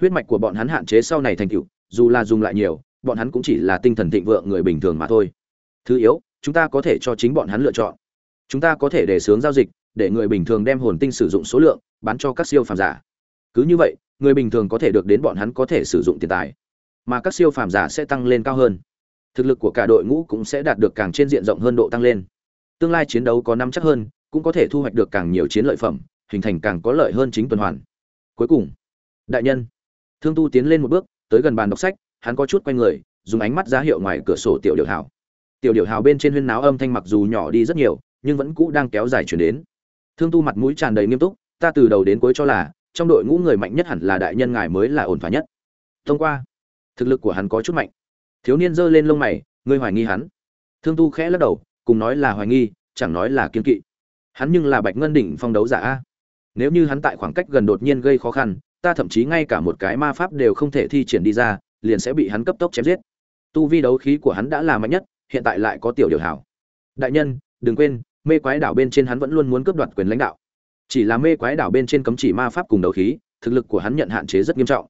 Huyết mạch của bọn hắn hạn chế sau này thành tựu dù là dùng lại nhiều, bọn hắn cũng chỉ là tinh thần thịnh vượng người bình thường mà thôi. Thứ yếu, chúng ta có thể cho chính bọn hắn lựa chọn. Chúng ta có thể để xướng giao dịch, để người bình thường đem hồn tinh sử dụng số lượng, bán cho các siêu phàm giả. Cứ như vậy, người bình thường có thể được đến bọn hắn có thể sử dụng tiền tài, mà các siêu phàm giả sẽ tăng lên cao hơn. Thực lực của cả đội ngũ cũng sẽ đạt được càng trên diện rộng hơn độ tăng lên. Tương lai chiến đấu có năm chắc hơn, cũng có thể thu hoạch được càng nhiều chiến lợi phẩm, hình thành càng có lợi hơn chính tuần hoàn. Cuối cùng, đại nhân, thương tu tiến lên một bước tới gần bàn đọc sách, hắn có chút quay người, dùng ánh mắt ra hiệu ngoài cửa sổ tiểu điệu hào. Tiểu điệu hào bên trên huyên náo âm thanh mặc dù nhỏ đi rất nhiều, nhưng vẫn cũ đang kéo dài chuyển đến. Thương tu mặt mũi tràn đầy nghiêm túc, ta từ đầu đến cuối cho là, trong đội ngũ người mạnh nhất hẳn là đại nhân ngài mới là ổn thỏa nhất. Thông qua, thực lực của hắn có chút mạnh. Thiếu niên giơ lên lông mày, ngươi hoài nghi hắn? Thương tu khẽ lắc đầu, cùng nói là hoài nghi, chẳng nói là kiên kỵ. Hắn nhưng là bạch ngân đỉnh phong đấu giả a. Nếu như hắn tại khoảng cách gần đột nhiên gây khó khăn ta thậm chí ngay cả một cái ma pháp đều không thể thi triển đi ra, liền sẽ bị hắn cấp tốc chém giết. Tu vi đấu khí của hắn đã là mạnh nhất, hiện tại lại có tiểu điều hảo. Đại nhân, đừng quên, mê quái đảo bên trên hắn vẫn luôn muốn cướp đoạt quyền lãnh đạo. Chỉ là mê quái đảo bên trên cấm chỉ ma pháp cùng đấu khí, thực lực của hắn nhận hạn chế rất nghiêm trọng.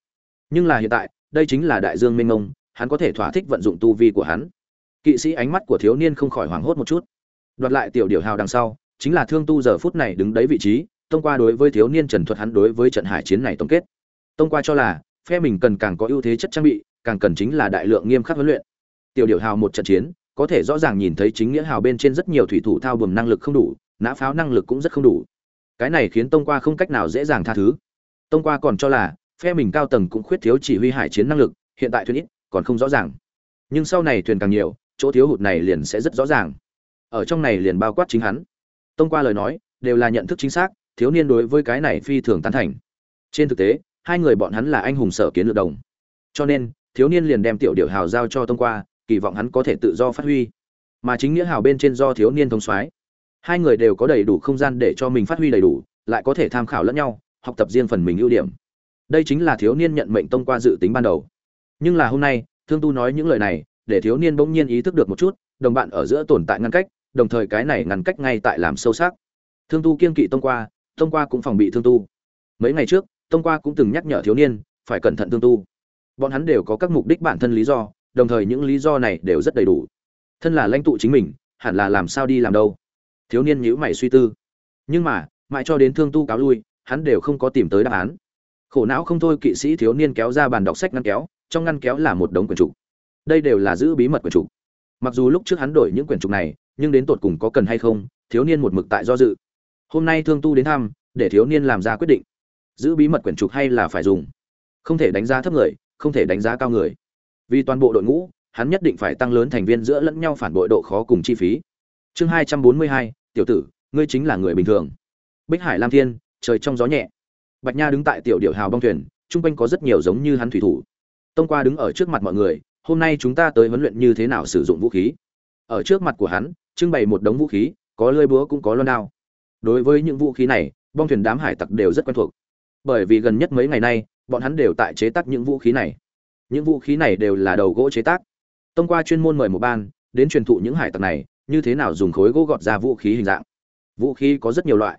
Nhưng là hiện tại, đây chính là đại dương mênh mông, hắn có thể thỏa thích vận dụng tu vi của hắn. Kỵ sĩ ánh mắt của thiếu niên không khỏi hoảng hốt một chút. Đoạt lại tiểu điều hào đằng sau, chính là thương tu giờ phút này đứng đấy vị trí thông qua đối với thiếu niên trần thuật hắn đối với trận hải chiến này tổng kết. Thông qua cho là, phe mình cần càng có ưu thế chất trang bị, càng cần chính là đại lượng nghiêm khắc huấn luyện. Tiểu điều hào một trận chiến, có thể rõ ràng nhìn thấy chính nghĩa hào bên trên rất nhiều thủy thủ thao bầm năng lực không đủ, nã pháo năng lực cũng rất không đủ. Cái này khiến tông qua không cách nào dễ dàng tha thứ. Tông qua còn cho là, phe mình cao tầng cũng khuyết thiếu chỉ huy hải chiến năng lực, hiện tại thuyền ít, còn không rõ ràng. Nhưng sau này thuyền càng nhiều, chỗ thiếu hụt này liền sẽ rất rõ ràng. Ở trong này liền bao quát chính hắn. Tông qua lời nói, đều là nhận thức chính xác thiếu niên đối với cái này phi thường tán thành. Trên thực tế, hai người bọn hắn là anh hùng sở kiến lược đồng. Cho nên, thiếu niên liền đem tiểu điệu hào giao cho tông qua, kỳ vọng hắn có thể tự do phát huy. Mà chính nghĩa hào bên trên do thiếu niên thông soái. Hai người đều có đầy đủ không gian để cho mình phát huy đầy đủ, lại có thể tham khảo lẫn nhau, học tập riêng phần mình ưu điểm. Đây chính là thiếu niên nhận mệnh tông qua dự tính ban đầu. Nhưng là hôm nay, thương tu nói những lời này, để thiếu niên bỗng nhiên ý thức được một chút, đồng bạn ở giữa tồn tại ngăn cách, đồng thời cái này ngăn cách ngay tại làm sâu sắc. Thương tu kiên kỵ tông qua tông qua cũng phòng bị thương tu. Mấy ngày trước, tông qua cũng từng nhắc nhở thiếu niên, phải cẩn thận thương tu. Bọn hắn đều có các mục đích bản thân lý do, đồng thời những lý do này đều rất đầy đủ. Thân là lãnh tụ chính mình, hẳn là làm sao đi làm đâu? Thiếu niên nhíu mày suy tư. Nhưng mà, mãi cho đến thương tu cáo lui, hắn đều không có tìm tới đáp án. Khổ não không thôi kỵ sĩ thiếu niên kéo ra bàn đọc sách ngăn kéo, trong ngăn kéo là một đống quyển trục. Đây đều là giữ bí mật quyển trục. Mặc dù lúc trước hắn đổi những quyển trục này, nhưng đến tột cùng có cần hay không, thiếu niên một mực tại do dự hôm nay thương tu đến thăm, để thiếu niên làm ra quyết định. Giữ bí mật quyển trục hay là phải dùng? Không thể đánh giá thấp người, không thể đánh giá cao người. Vì toàn bộ đội ngũ, hắn nhất định phải tăng lớn thành viên giữa lẫn nhau phản bội độ khó cùng chi phí. Chương hai trăm bốn mươi hai, tiểu tử, ngươi chính là người bình thường. Bích hải lam thiên, trời trong gió nhẹ. Bạch nha đứng tại tiểu điệu hào bong thuyền, chung quanh có rất nhiều giống như hắn thủy thủ. Tông qua đứng ở trước mặt mọi người, hôm nay chúng ta tới huấn luyện như thế nào sử dụng vũ khí? Ở trước mặt của hắn, trưng bày một đống vũ khí, có lơi búa cũng có loan đao đối với những vũ khí này, bong thuyền đám hải tặc đều rất quen thuộc. Bởi vì gần nhất mấy ngày nay, bọn hắn đều tại chế tác những vũ khí này. Những vũ khí này đều là đầu gỗ chế tác. Thông qua chuyên môn mời một ban, đến truyền thụ những hải tặc này, như thế nào dùng khối gỗ gọt ra vũ khí hình dạng? Vũ khí có rất nhiều loại.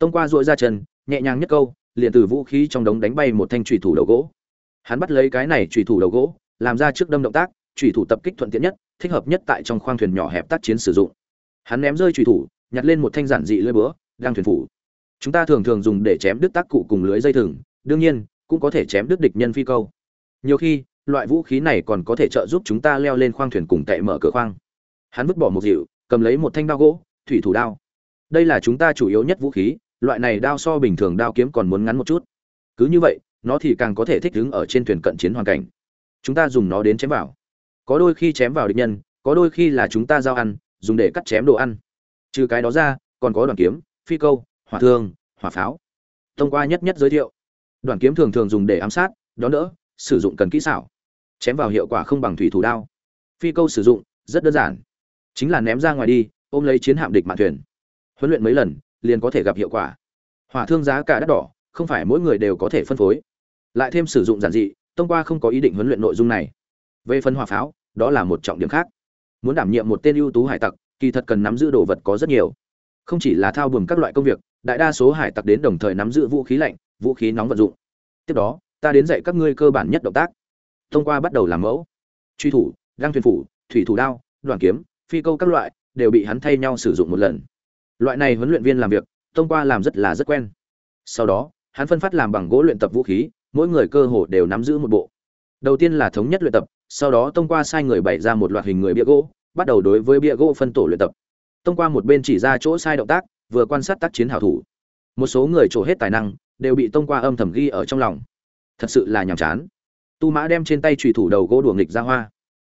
Thông qua dội ra chân, nhẹ nhàng nhất câu, liền từ vũ khí trong đống đánh bay một thanh trùy thủ đầu gỗ. Hắn bắt lấy cái này trùy thủ đầu gỗ, làm ra trước đâm động tác trùy thủ tập kích thuận tiện nhất, thích hợp nhất tại trong khoang thuyền nhỏ hẹp tác chiến sử dụng. Hắn ném rơi trùy thủ nhặt lên một thanh giản dị lưỡi búa, đang thuyền phủ. Chúng ta thường thường dùng để chém đứt tác cụ cùng lưới dây thừng, đương nhiên, cũng có thể chém đứt địch nhân phi câu. Nhiều khi, loại vũ khí này còn có thể trợ giúp chúng ta leo lên khoang thuyền cùng tệ mở cửa khoang. Hắn vứt bỏ một dịu, cầm lấy một thanh đao gỗ, thủy thủ đao. Đây là chúng ta chủ yếu nhất vũ khí, loại này đao so bình thường đao kiếm còn muốn ngắn một chút. Cứ như vậy, nó thì càng có thể thích ứng ở trên thuyền cận chiến hoàn cảnh. Chúng ta dùng nó đến chém vào. Có đôi khi chém vào địch nhân, có đôi khi là chúng ta giao ăn, dùng để cắt chém đồ ăn trừ cái đó ra, còn có đoàn kiếm, phi câu, hỏa thương, hỏa pháo. Thông qua nhất nhất giới thiệu, đoàn kiếm thường thường dùng để ám sát, đón đỡ, sử dụng cần kỹ xảo, chém vào hiệu quả không bằng thủy thủ đao. Phi câu sử dụng, rất đơn giản. Chính là ném ra ngoài đi, ôm lấy chiến hạm địch mạn thuyền. Huấn luyện mấy lần, liền có thể gặp hiệu quả. Hỏa thương giá cả đắt đỏ, không phải mỗi người đều có thể phân phối. Lại thêm sử dụng giản dị, thông qua không có ý định huấn luyện nội dung này. Về phần hỏa pháo, đó là một trọng điểm khác. Muốn đảm nhiệm một tên ưu tú hải tặc kỳ thật cần nắm giữ đồ vật có rất nhiều. Không chỉ là thao buồm các loại công việc, đại đa số hải tặc đến đồng thời nắm giữ vũ khí lạnh, vũ khí nóng vận dụng. Tiếp đó, ta đến dạy các ngươi cơ bản nhất động tác. Thông qua bắt đầu làm mẫu, truy thủ, găng thuyền phủ, thủy thủ đao đoàn kiếm, phi câu các loại, đều bị hắn thay nhau sử dụng một lần. Loại này huấn luyện viên làm việc, thông qua làm rất là rất quen. Sau đó, hắn phân phát làm bằng gỗ luyện tập vũ khí, mỗi người cơ hồ đều nắm giữ một bộ. Đầu tiên là thống nhất luyện tập, sau đó thông qua sai người bày ra một loạt hình người bia gỗ bắt đầu đối với bia gỗ phân tổ luyện tập. Thông qua một bên chỉ ra chỗ sai động tác, vừa quan sát tác chiến hảo thủ. Một số người trổ hết tài năng, đều bị thông qua âm thầm ghi ở trong lòng. Thật sự là nhàm chán. Tu mã đem trên tay trùy thủ đầu gỗ đùa nghịch ra hoa.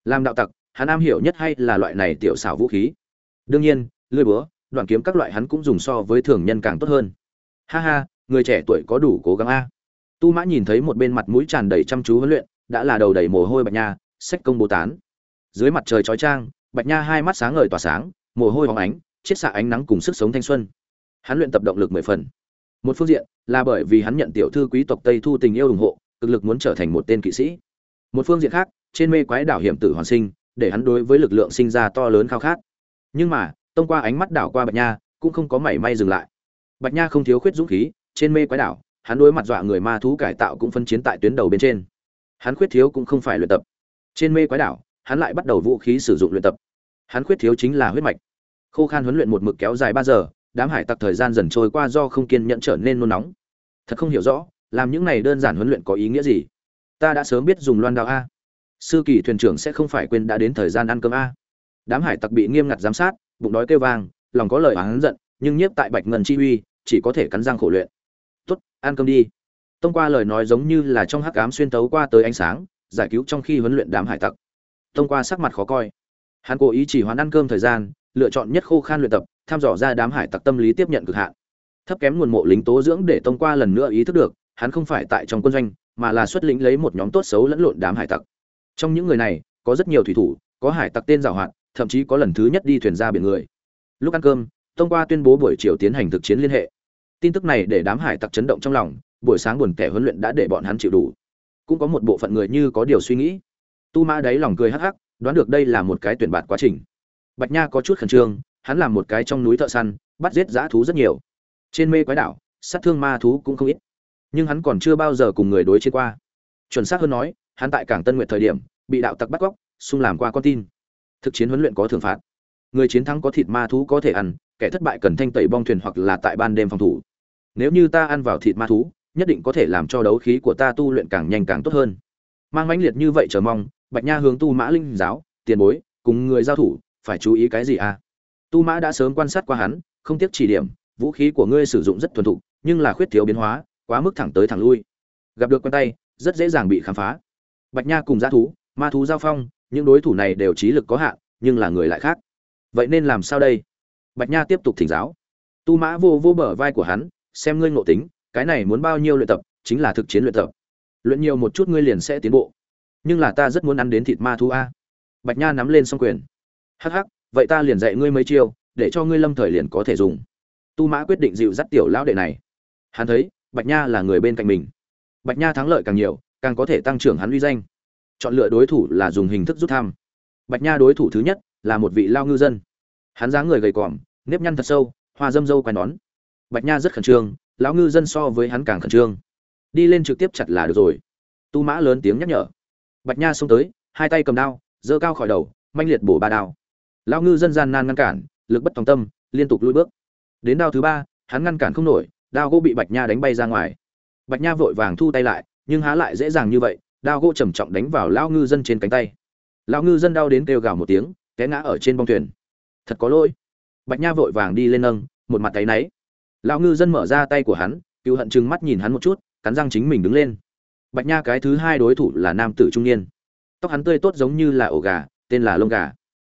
Làm đạo tặc, hắn am hiểu nhất hay là loại này tiểu xảo vũ khí? Đương nhiên, lưỡi búa, đoạn kiếm các loại hắn cũng dùng so với thường nhân càng tốt hơn. Ha ha, người trẻ tuổi có đủ cố gắng a. Tu mã nhìn thấy một bên mặt mũi tràn đầy chăm chú huấn luyện, đã là đầu đầy mồ hôi bạch nha, sách công bố tán. Dưới mặt trời chói trang bạch nha hai mắt sáng ngời tỏa sáng, mồ hôi hóng ánh, chiết xạ ánh nắng cùng sức sống thanh xuân. Hắn luyện tập động lực mười phần. Một phương diện là bởi vì hắn nhận tiểu thư quý tộc tây thu tình yêu ủng hộ cực lực muốn trở thành một tên kỵ sĩ. Một phương diện khác, trên mê quái đảo hiểm tử hoàn sinh, để hắn đối với lực lượng sinh ra to lớn khao khát. Nhưng mà, thông qua ánh mắt đảo qua bạch nha, cũng không có mảy may dừng lại. Bạch nha không thiếu khuyết dũng khí, trên mê quái đảo, hắn đối mặt dọa người ma thú cải tạo cũng phân chiến tại tuyến đầu bên trên. Hắn khuyết thiếu cũng không phải luyện tập. Trên mê quái đảo, hắn lại bắt đầu vũ khí sử dụng luyện tập hắn khuyết thiếu chính là huyết mạch. Khô khan huấn luyện một mực kéo dài ba giờ, đám hải tặc thời gian dần trôi qua do không kiên nhẫn trở nên nôn nóng. Thật không hiểu rõ, làm những này đơn giản huấn luyện có ý nghĩa gì? Ta đã sớm biết dùng loan đao a. Sư kỳ thuyền trưởng sẽ không phải quên đã đến thời gian ăn cơm a. Đám hải tặc bị nghiêm ngặt giám sát, bụng đói kêu vang, lòng có lời oán giận, nhưng nhiếp tại bạch ngân chi uy, chỉ có thể cắn răng khổ luyện. Tốt, ăn cơm đi. Tông qua lời nói giống như là trong hắc ám xuyên tấu qua tới ánh sáng, giải cứu trong khi huấn luyện đám hải tặc. Tông qua sắc mặt khó coi hắn cố ý chỉ hoán ăn cơm thời gian, lựa chọn nhất khô khan luyện tập, thăm dò ra đám hải tặc tâm lý tiếp nhận cực hạn. Thấp kém nguồn mộ lính tố dưỡng để tông qua lần nữa ý thức được, hắn không phải tại trong quân doanh, mà là xuất lĩnh lấy một nhóm tốt xấu lẫn lộn đám hải tặc. Trong những người này, có rất nhiều thủy thủ, có hải tặc tên giảo hoạt, thậm chí có lần thứ nhất đi thuyền ra biển người. Lúc ăn cơm, tông qua tuyên bố buổi chiều tiến hành thực chiến liên hệ. Tin tức này để đám hải tặc chấn động trong lòng, buổi sáng buồn kẻ huấn luyện đã để bọn hắn chịu đủ. Cũng có một bộ phận người như có điều suy nghĩ. Tu mã đáy lòng cười hắc hắc đoán được đây là một cái tuyển bạt quá trình. Bạch nha có chút khẩn trương, hắn làm một cái trong núi thợ săn, bắt giết dã thú rất nhiều. Trên mê quái đảo, sát thương ma thú cũng không ít. Nhưng hắn còn chưa bao giờ cùng người đối chiến qua. Chuẩn xác hơn nói, hắn tại cảng tân nguyện thời điểm, bị đạo tặc bắt cóc, xung làm qua con tin. Thực chiến huấn luyện có thưởng phạt. Người chiến thắng có thịt ma thú có thể ăn, kẻ thất bại cần thanh tẩy bong thuyền hoặc là tại ban đêm phòng thủ. Nếu như ta ăn vào thịt ma thú, nhất định có thể làm cho đấu khí của ta tu luyện càng nhanh càng tốt hơn. Mang mãnh liệt như vậy chờ mong bạch nha hướng tu mã linh giáo, tiền bối, cùng người giao thủ, phải chú ý cái gì à? Tu mã đã sớm quan sát qua hắn, không tiếc chỉ điểm, vũ khí của ngươi sử dụng rất thuần thục, nhưng là khuyết thiếu biến hóa, quá mức thẳng tới thẳng lui. Gặp được con tay, rất dễ dàng bị khám phá. Bạch nha cùng g thú, ma thú giao phong, những đối thủ này đều trí lực có hạn, nhưng là người lại khác. Vậy nên làm sao đây? Bạch nha tiếp tục thỉnh giáo. Tu mã vô vô bờ vai của hắn, xem ngươi ngộ tính, cái này muốn bao nhiêu luyện tập, chính là thực chiến luyện tập. Luyện nhiều một chút ngươi liền sẽ tiến bộ nhưng là ta rất muốn ăn đến thịt ma thú a. Bạch nha nắm lên s o n g quyền. Hắc hắc, vậy ta liền dạy ngươi mấy chiêu, để cho ngươi lâm thời liền có thể dùng. Tu mã quyết định dịu dắt tiểu lão đệ này. Hắn thấy, bạch nha là người bên cạnh mình. Bạch nha thắng lợi càng nhiều, càng có thể tăng trưởng hắn uy danh. Chọn lựa đối thủ là dùng hình thức rút thăm. Bạch nha đối thủ thứ nhất là một vị lao ngư dân. Hắn dáng người gầy còm, nếp nhăn thật sâu, hoa dâm dâu quai nón. Bạch nha rất khẩn trương, lão ngư dân so với hắn càng khẩn trương. Đi lên trực tiếp chặt là được rồi. Tu mã lớn tiếng nhắc nhở bạch nha xông tới, hai tay cầm đao, giơ cao khỏi đầu manh liệt bổ ba đao. Lão ngư dân gian nan ngăn cản, lực bất tòng tâm, liên tục lùi bước. Đến đao thứ ba, hắn ngăn cản không nổi, đao gỗ bị bạch nha đánh bay ra ngoài. Bạch nha vội vàng thu tay lại, nhưng há lại dễ dàng như vậy, đao gỗ trầm trọng đánh vào lão ngư dân trên cánh tay. Lão ngư dân đau đến kêu gào một tiếng, té ngã ở trên bong thuyền. Thật có lỗi. Bạch nha vội vàng đi lên nâng, một mặt tay náy. Lão ngư dân mở ra tay của hắn cựu hận chừng mắt nhìn hắn một chút, cắn răng chính mình đứng lên bạch nha cái thứ hai đối thủ là nam tử trung niên. Tóc hắn tươi tốt giống như là ổ gà, tên là lông gà.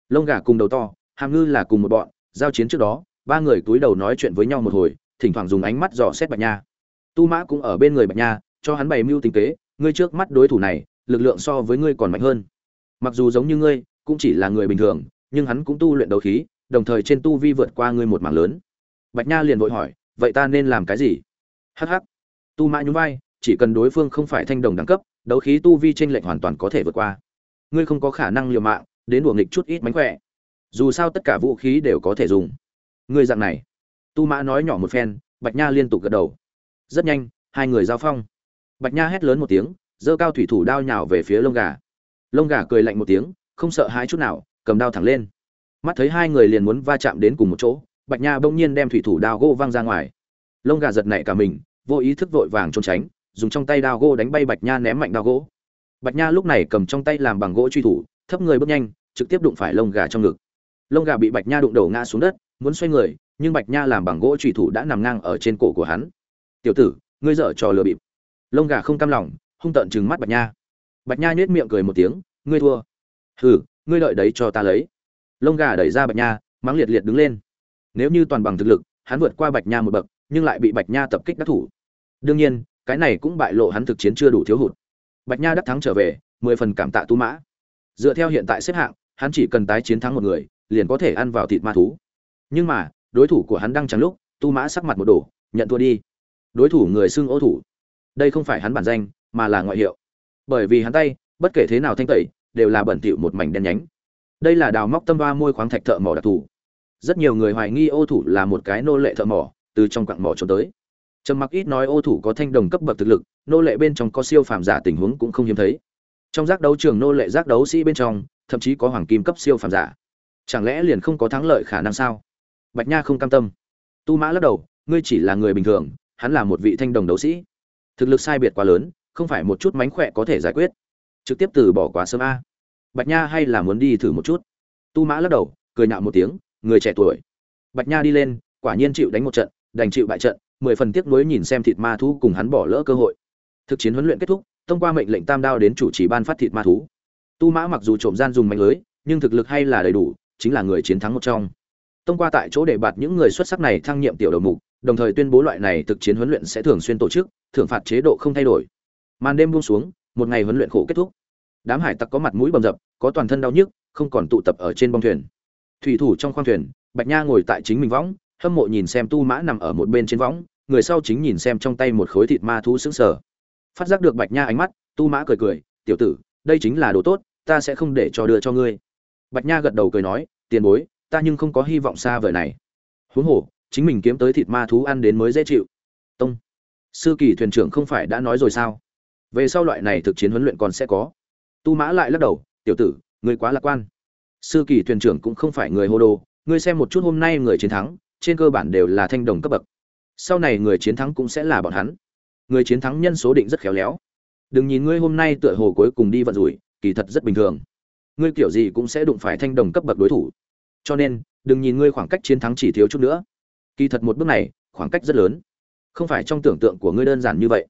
Lông gà cùng đầu to, hàm ngư là cùng một bọn, giao chiến trước đó, ba người túi đầu nói chuyện với nhau một hồi, thỉnh thoảng dùng ánh mắt dò xét bạch nha. Tu mã cũng ở bên người bạch nha, cho hắn bày mưu tính kế, ngươi trước mắt đối thủ này, lực lượng so với ngươi còn mạnh hơn. Mặc dù giống như ngươi, cũng chỉ là người bình thường, nhưng hắn cũng tu luyện đấu khí, đồng thời trên tu vi vượt qua ngươi một mảng lớn. Bạch nha liền vội hỏi, vậy ta nên làm cái gì? Hh tu mã nhún vai chỉ cần đối phương không phải thanh đồng đẳng cấp, đấu khí tu vi trên lệch hoàn toàn có thể vượt qua. Ngươi không có khả năng liều mạng, đến đùa nghịch chút ít mánh khỏe. Dù sao tất cả vũ khí đều có thể dùng. Ngươi dạng này. Tu mã nói nhỏ một phen, bạch nha liên tục gật đầu. Rất nhanh, hai người giao phong. Bạch nha hét lớn một tiếng, giơ cao thủy thủ đao nhào về phía lông gà. Lông gà cười lạnh một tiếng, không sợ hãi chút nào, cầm đao thẳng lên. Mắt thấy hai người liền muốn va chạm đến cùng một chỗ, bạch nha bỗng nhiên đem thủy thủ đao gỗ văng ra ngoài. Lông gà giật nảy cả mình, vô ý thức vội vàng trốn tránh dùng trong tay đao gỗ đánh bay bạch nha ném mạnh đao gỗ. Bạch nha lúc này cầm trong tay làm bằng gỗ truy thủ, thấp người bước nhanh, trực tiếp đụng phải lông gà trong ngực. Lông gà bị bạch nha đụng đầu ngã xuống đất, muốn xoay người, nhưng bạch nha làm bằng gỗ truy thủ đã nằm ngang ở trên cổ của hắn. Tiểu tử, ngươi dở trò lừa bịp. Lông gà không cam lòng, hung tợn trừng mắt bạch nha. Bạch nha nhếch miệng cười một tiếng, ngươi thua. Hừ, ngươi đợi đấy cho ta lấy. Lông gà đẩy ra bạch nha, mắng liệt liệt đứng lên. Nếu như toàn bằng thực lực, hắn vượt qua bạch nha một bậc, nhưng lại bị bạch nha tập kích đắc thủ. Đương nhiên cái này cũng bại lộ hắn thực chiến chưa đủ thiếu hụt. Bạch nha đắc thắng trở về, mười phần cảm tạ tu mã. Dựa theo hiện tại xếp hạng, hắn chỉ cần tái chiến thắng một người, liền có thể ăn vào thịt ma thú. Nhưng mà, đối thủ của hắn đang chẳng lúc tu mã sắc mặt một đổ, nhận thua đi. Đối thủ người xưng ô thủ. Đây không phải hắn bản danh, mà là ngoại hiệu. Bởi vì hắn tay, bất kể thế nào thanh tẩy, đều là bẩn thỉu một mảnh đen nhánh. Đây là đào móc tâm ba môi khoáng thạch thợ mỏ đặc thù. Rất nhiều người hoài nghi ô thủ là một cái nô lệ thợ mỏ, từ trong quặng mỏ trốn tới trầm mặc ít nói ô thủ có thanh đồng cấp bậc thực lực, nô lệ bên trong có siêu phàm giả tình huống cũng không hiếm thấy. Trong giác đấu trường nô lệ giác đấu sĩ bên trong, thậm chí có hoàng kim cấp siêu phàm giả. Chẳng lẽ liền không có thắng lợi khả năng sao? Bạch nha không cam tâm. Tu mã lắc đầu, ngươi chỉ là người bình thường, hắn là một vị thanh đồng đấu sĩ. Thực lực sai biệt quá lớn, không phải một chút mánh khỏe có thể giải quyết. Trực tiếp từ bỏ quá sớm a. Bạch nha hay là muốn đi thử một chút? Tu mã lắc đầu, cười nhạo một tiếng, người trẻ tuổi. Bạch nha đi lên, quả nhiên chịu đánh một trận, đành chịu bại trận mười phần tiếc nuối nhìn xem thịt ma thú cùng hắn bỏ lỡ cơ hội. Thực chiến huấn luyện kết thúc, thông qua mệnh lệnh tam đao đến chủ trì ban phát thịt ma thú. Tu mã mặc dù trộm gian dùng mạnh lưới, nhưng thực lực hay là đầy đủ, chính là người chiến thắng một trong. Thông qua tại chỗ để bạt những người xuất sắc này thăng nhiệm tiểu đầu mục, đồng thời tuyên bố loại này thực chiến huấn luyện sẽ thường xuyên tổ chức, thưởng phạt chế độ không thay đổi. Màn đêm buông xuống, một ngày huấn luyện khổ kết thúc. Đám hải tặc có mặt mũi bầm dập, có toàn thân đau nhức, không còn tụ tập ở trên bong thuyền. Thủy thủ trong khoang thuyền, bạch nha ngồi tại chính mình võng hâm mộ nhìn xem tu mã nằm ở một bên trên võng, người sau chính nhìn xem trong tay một khối thịt ma thú sững sờ. Phát giác được bạch nha ánh mắt, tu mã cười cười, tiểu tử, đây chính là đồ tốt, ta sẽ không để cho đưa cho ngươi. Bạch nha gật đầu cười nói, tiền bối, ta nhưng không có hy vọng xa vời này. Huống hồ, chính mình kiếm tới thịt ma thú ăn đến mới dễ chịu. Tông. Sư kỳ thuyền trưởng không phải đã nói rồi sao? Về sau loại này thực chiến huấn luyện còn sẽ có. Tu mã lại lắc đầu, tiểu tử, ngươi quá lạc quan. Sư kỳ thuyền trưởng cũng không phải người hô đồ, ngươi xem một chút hôm nay người chiến thắng trên cơ bản đều là thanh đồng cấp bậc. Sau này người chiến thắng cũng sẽ là bọn hắn. Người chiến thắng nhân số định rất khéo léo. Đừng nhìn ngươi hôm nay tựa hồ cuối cùng đi vận rủi, kỳ thật rất bình thường. Ngươi kiểu gì cũng sẽ đụng phải thanh đồng cấp bậc đối thủ. Cho nên, đừng nhìn ngươi khoảng cách chiến thắng chỉ thiếu chút nữa. Kỳ thật một bước này, khoảng cách rất lớn. Không phải trong tưởng tượng của ngươi đơn giản như vậy.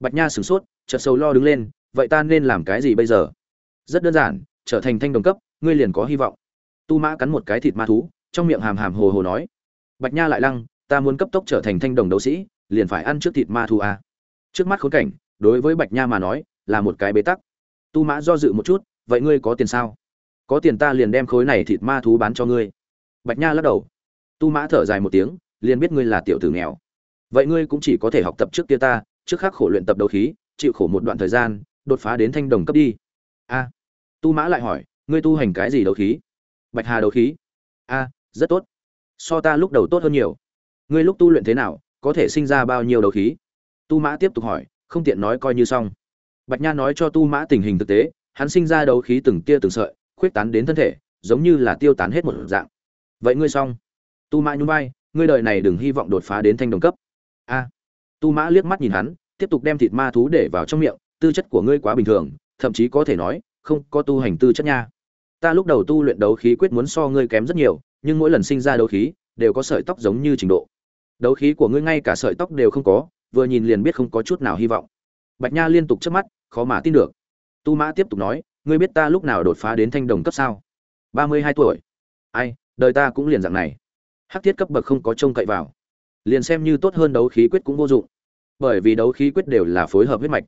Bạch nha sửng sốt, chợt sầu lo đứng lên, vậy ta nên làm cái gì bây giờ? Rất đơn giản, trở thành thanh đồng cấp, ngươi liền có hy vọng. Tu mã cắn một cái thịt ma thú, trong miệng hàm hàm hồ hồ nói bạch nha lại lăng, ta muốn cấp tốc trở thành thanh đồng đấu sĩ, liền phải ăn trước thịt ma thú à. trước mắt khốn cảnh, đối với bạch nha mà nói, là một cái bế tắc. Tu mã do dự một chút, vậy ngươi có tiền sao? Có tiền ta liền đem khối này thịt ma thú bán cho ngươi. Bạch nha lắc đầu. Tu mã thở dài một tiếng, liền biết ngươi là tiểu tử nghèo. Vậy ngươi cũng chỉ có thể học tập trước kia ta, trước khắc khổ luyện tập đấu khí, chịu khổ một đoạn thời gian, đột phá đến thanh đồng cấp đi. A. Tu mã lại hỏi, ngươi tu hành cái gì đấu khí? Bạch hà đấu khí. A, rất tốt so ta lúc đầu tốt hơn nhiều. Ngươi lúc tu luyện thế nào, có thể sinh ra bao nhiêu đấu khí? Tu mã tiếp tục hỏi, không tiện nói coi như xong. Bạch nha nói cho tu mã tình hình thực tế, hắn sinh ra đấu khí từng tia từng sợi, khuyết tán đến thân thể, giống như là tiêu tán hết một dạng. Vậy ngươi xong. Tu mã nhún vai, ngươi đời này đừng hy vọng đột phá đến thanh đồng cấp. A. Tu mã liếc mắt nhìn hắn, tiếp tục đem thịt ma thú để vào trong miệng, tư chất của ngươi quá bình thường, thậm chí có thể nói, không có tu hành tư chất nha. Ta lúc đầu tu luyện đấu khí quyết muốn so ngươi kém rất nhiều nhưng mỗi lần sinh ra đấu khí đều có sợi tóc giống như trình độ. Đấu khí của ngươi ngay cả sợi tóc đều không có, vừa nhìn liền biết không có chút nào hy vọng. Bạch nha liên tục chớp mắt, khó mà tin được. Tu mã tiếp tục nói, ngươi biết ta lúc nào đột phá đến thanh đồng cấp sao? Ba mươi hai tuổi. Ai, đời ta cũng liền dạng này. Hắc thiết cấp bậc không có trông cậy vào. Liền xem như tốt hơn đấu khí quyết cũng vô dụng. Bởi vì đấu khí quyết đều là phối hợp huyết mạch.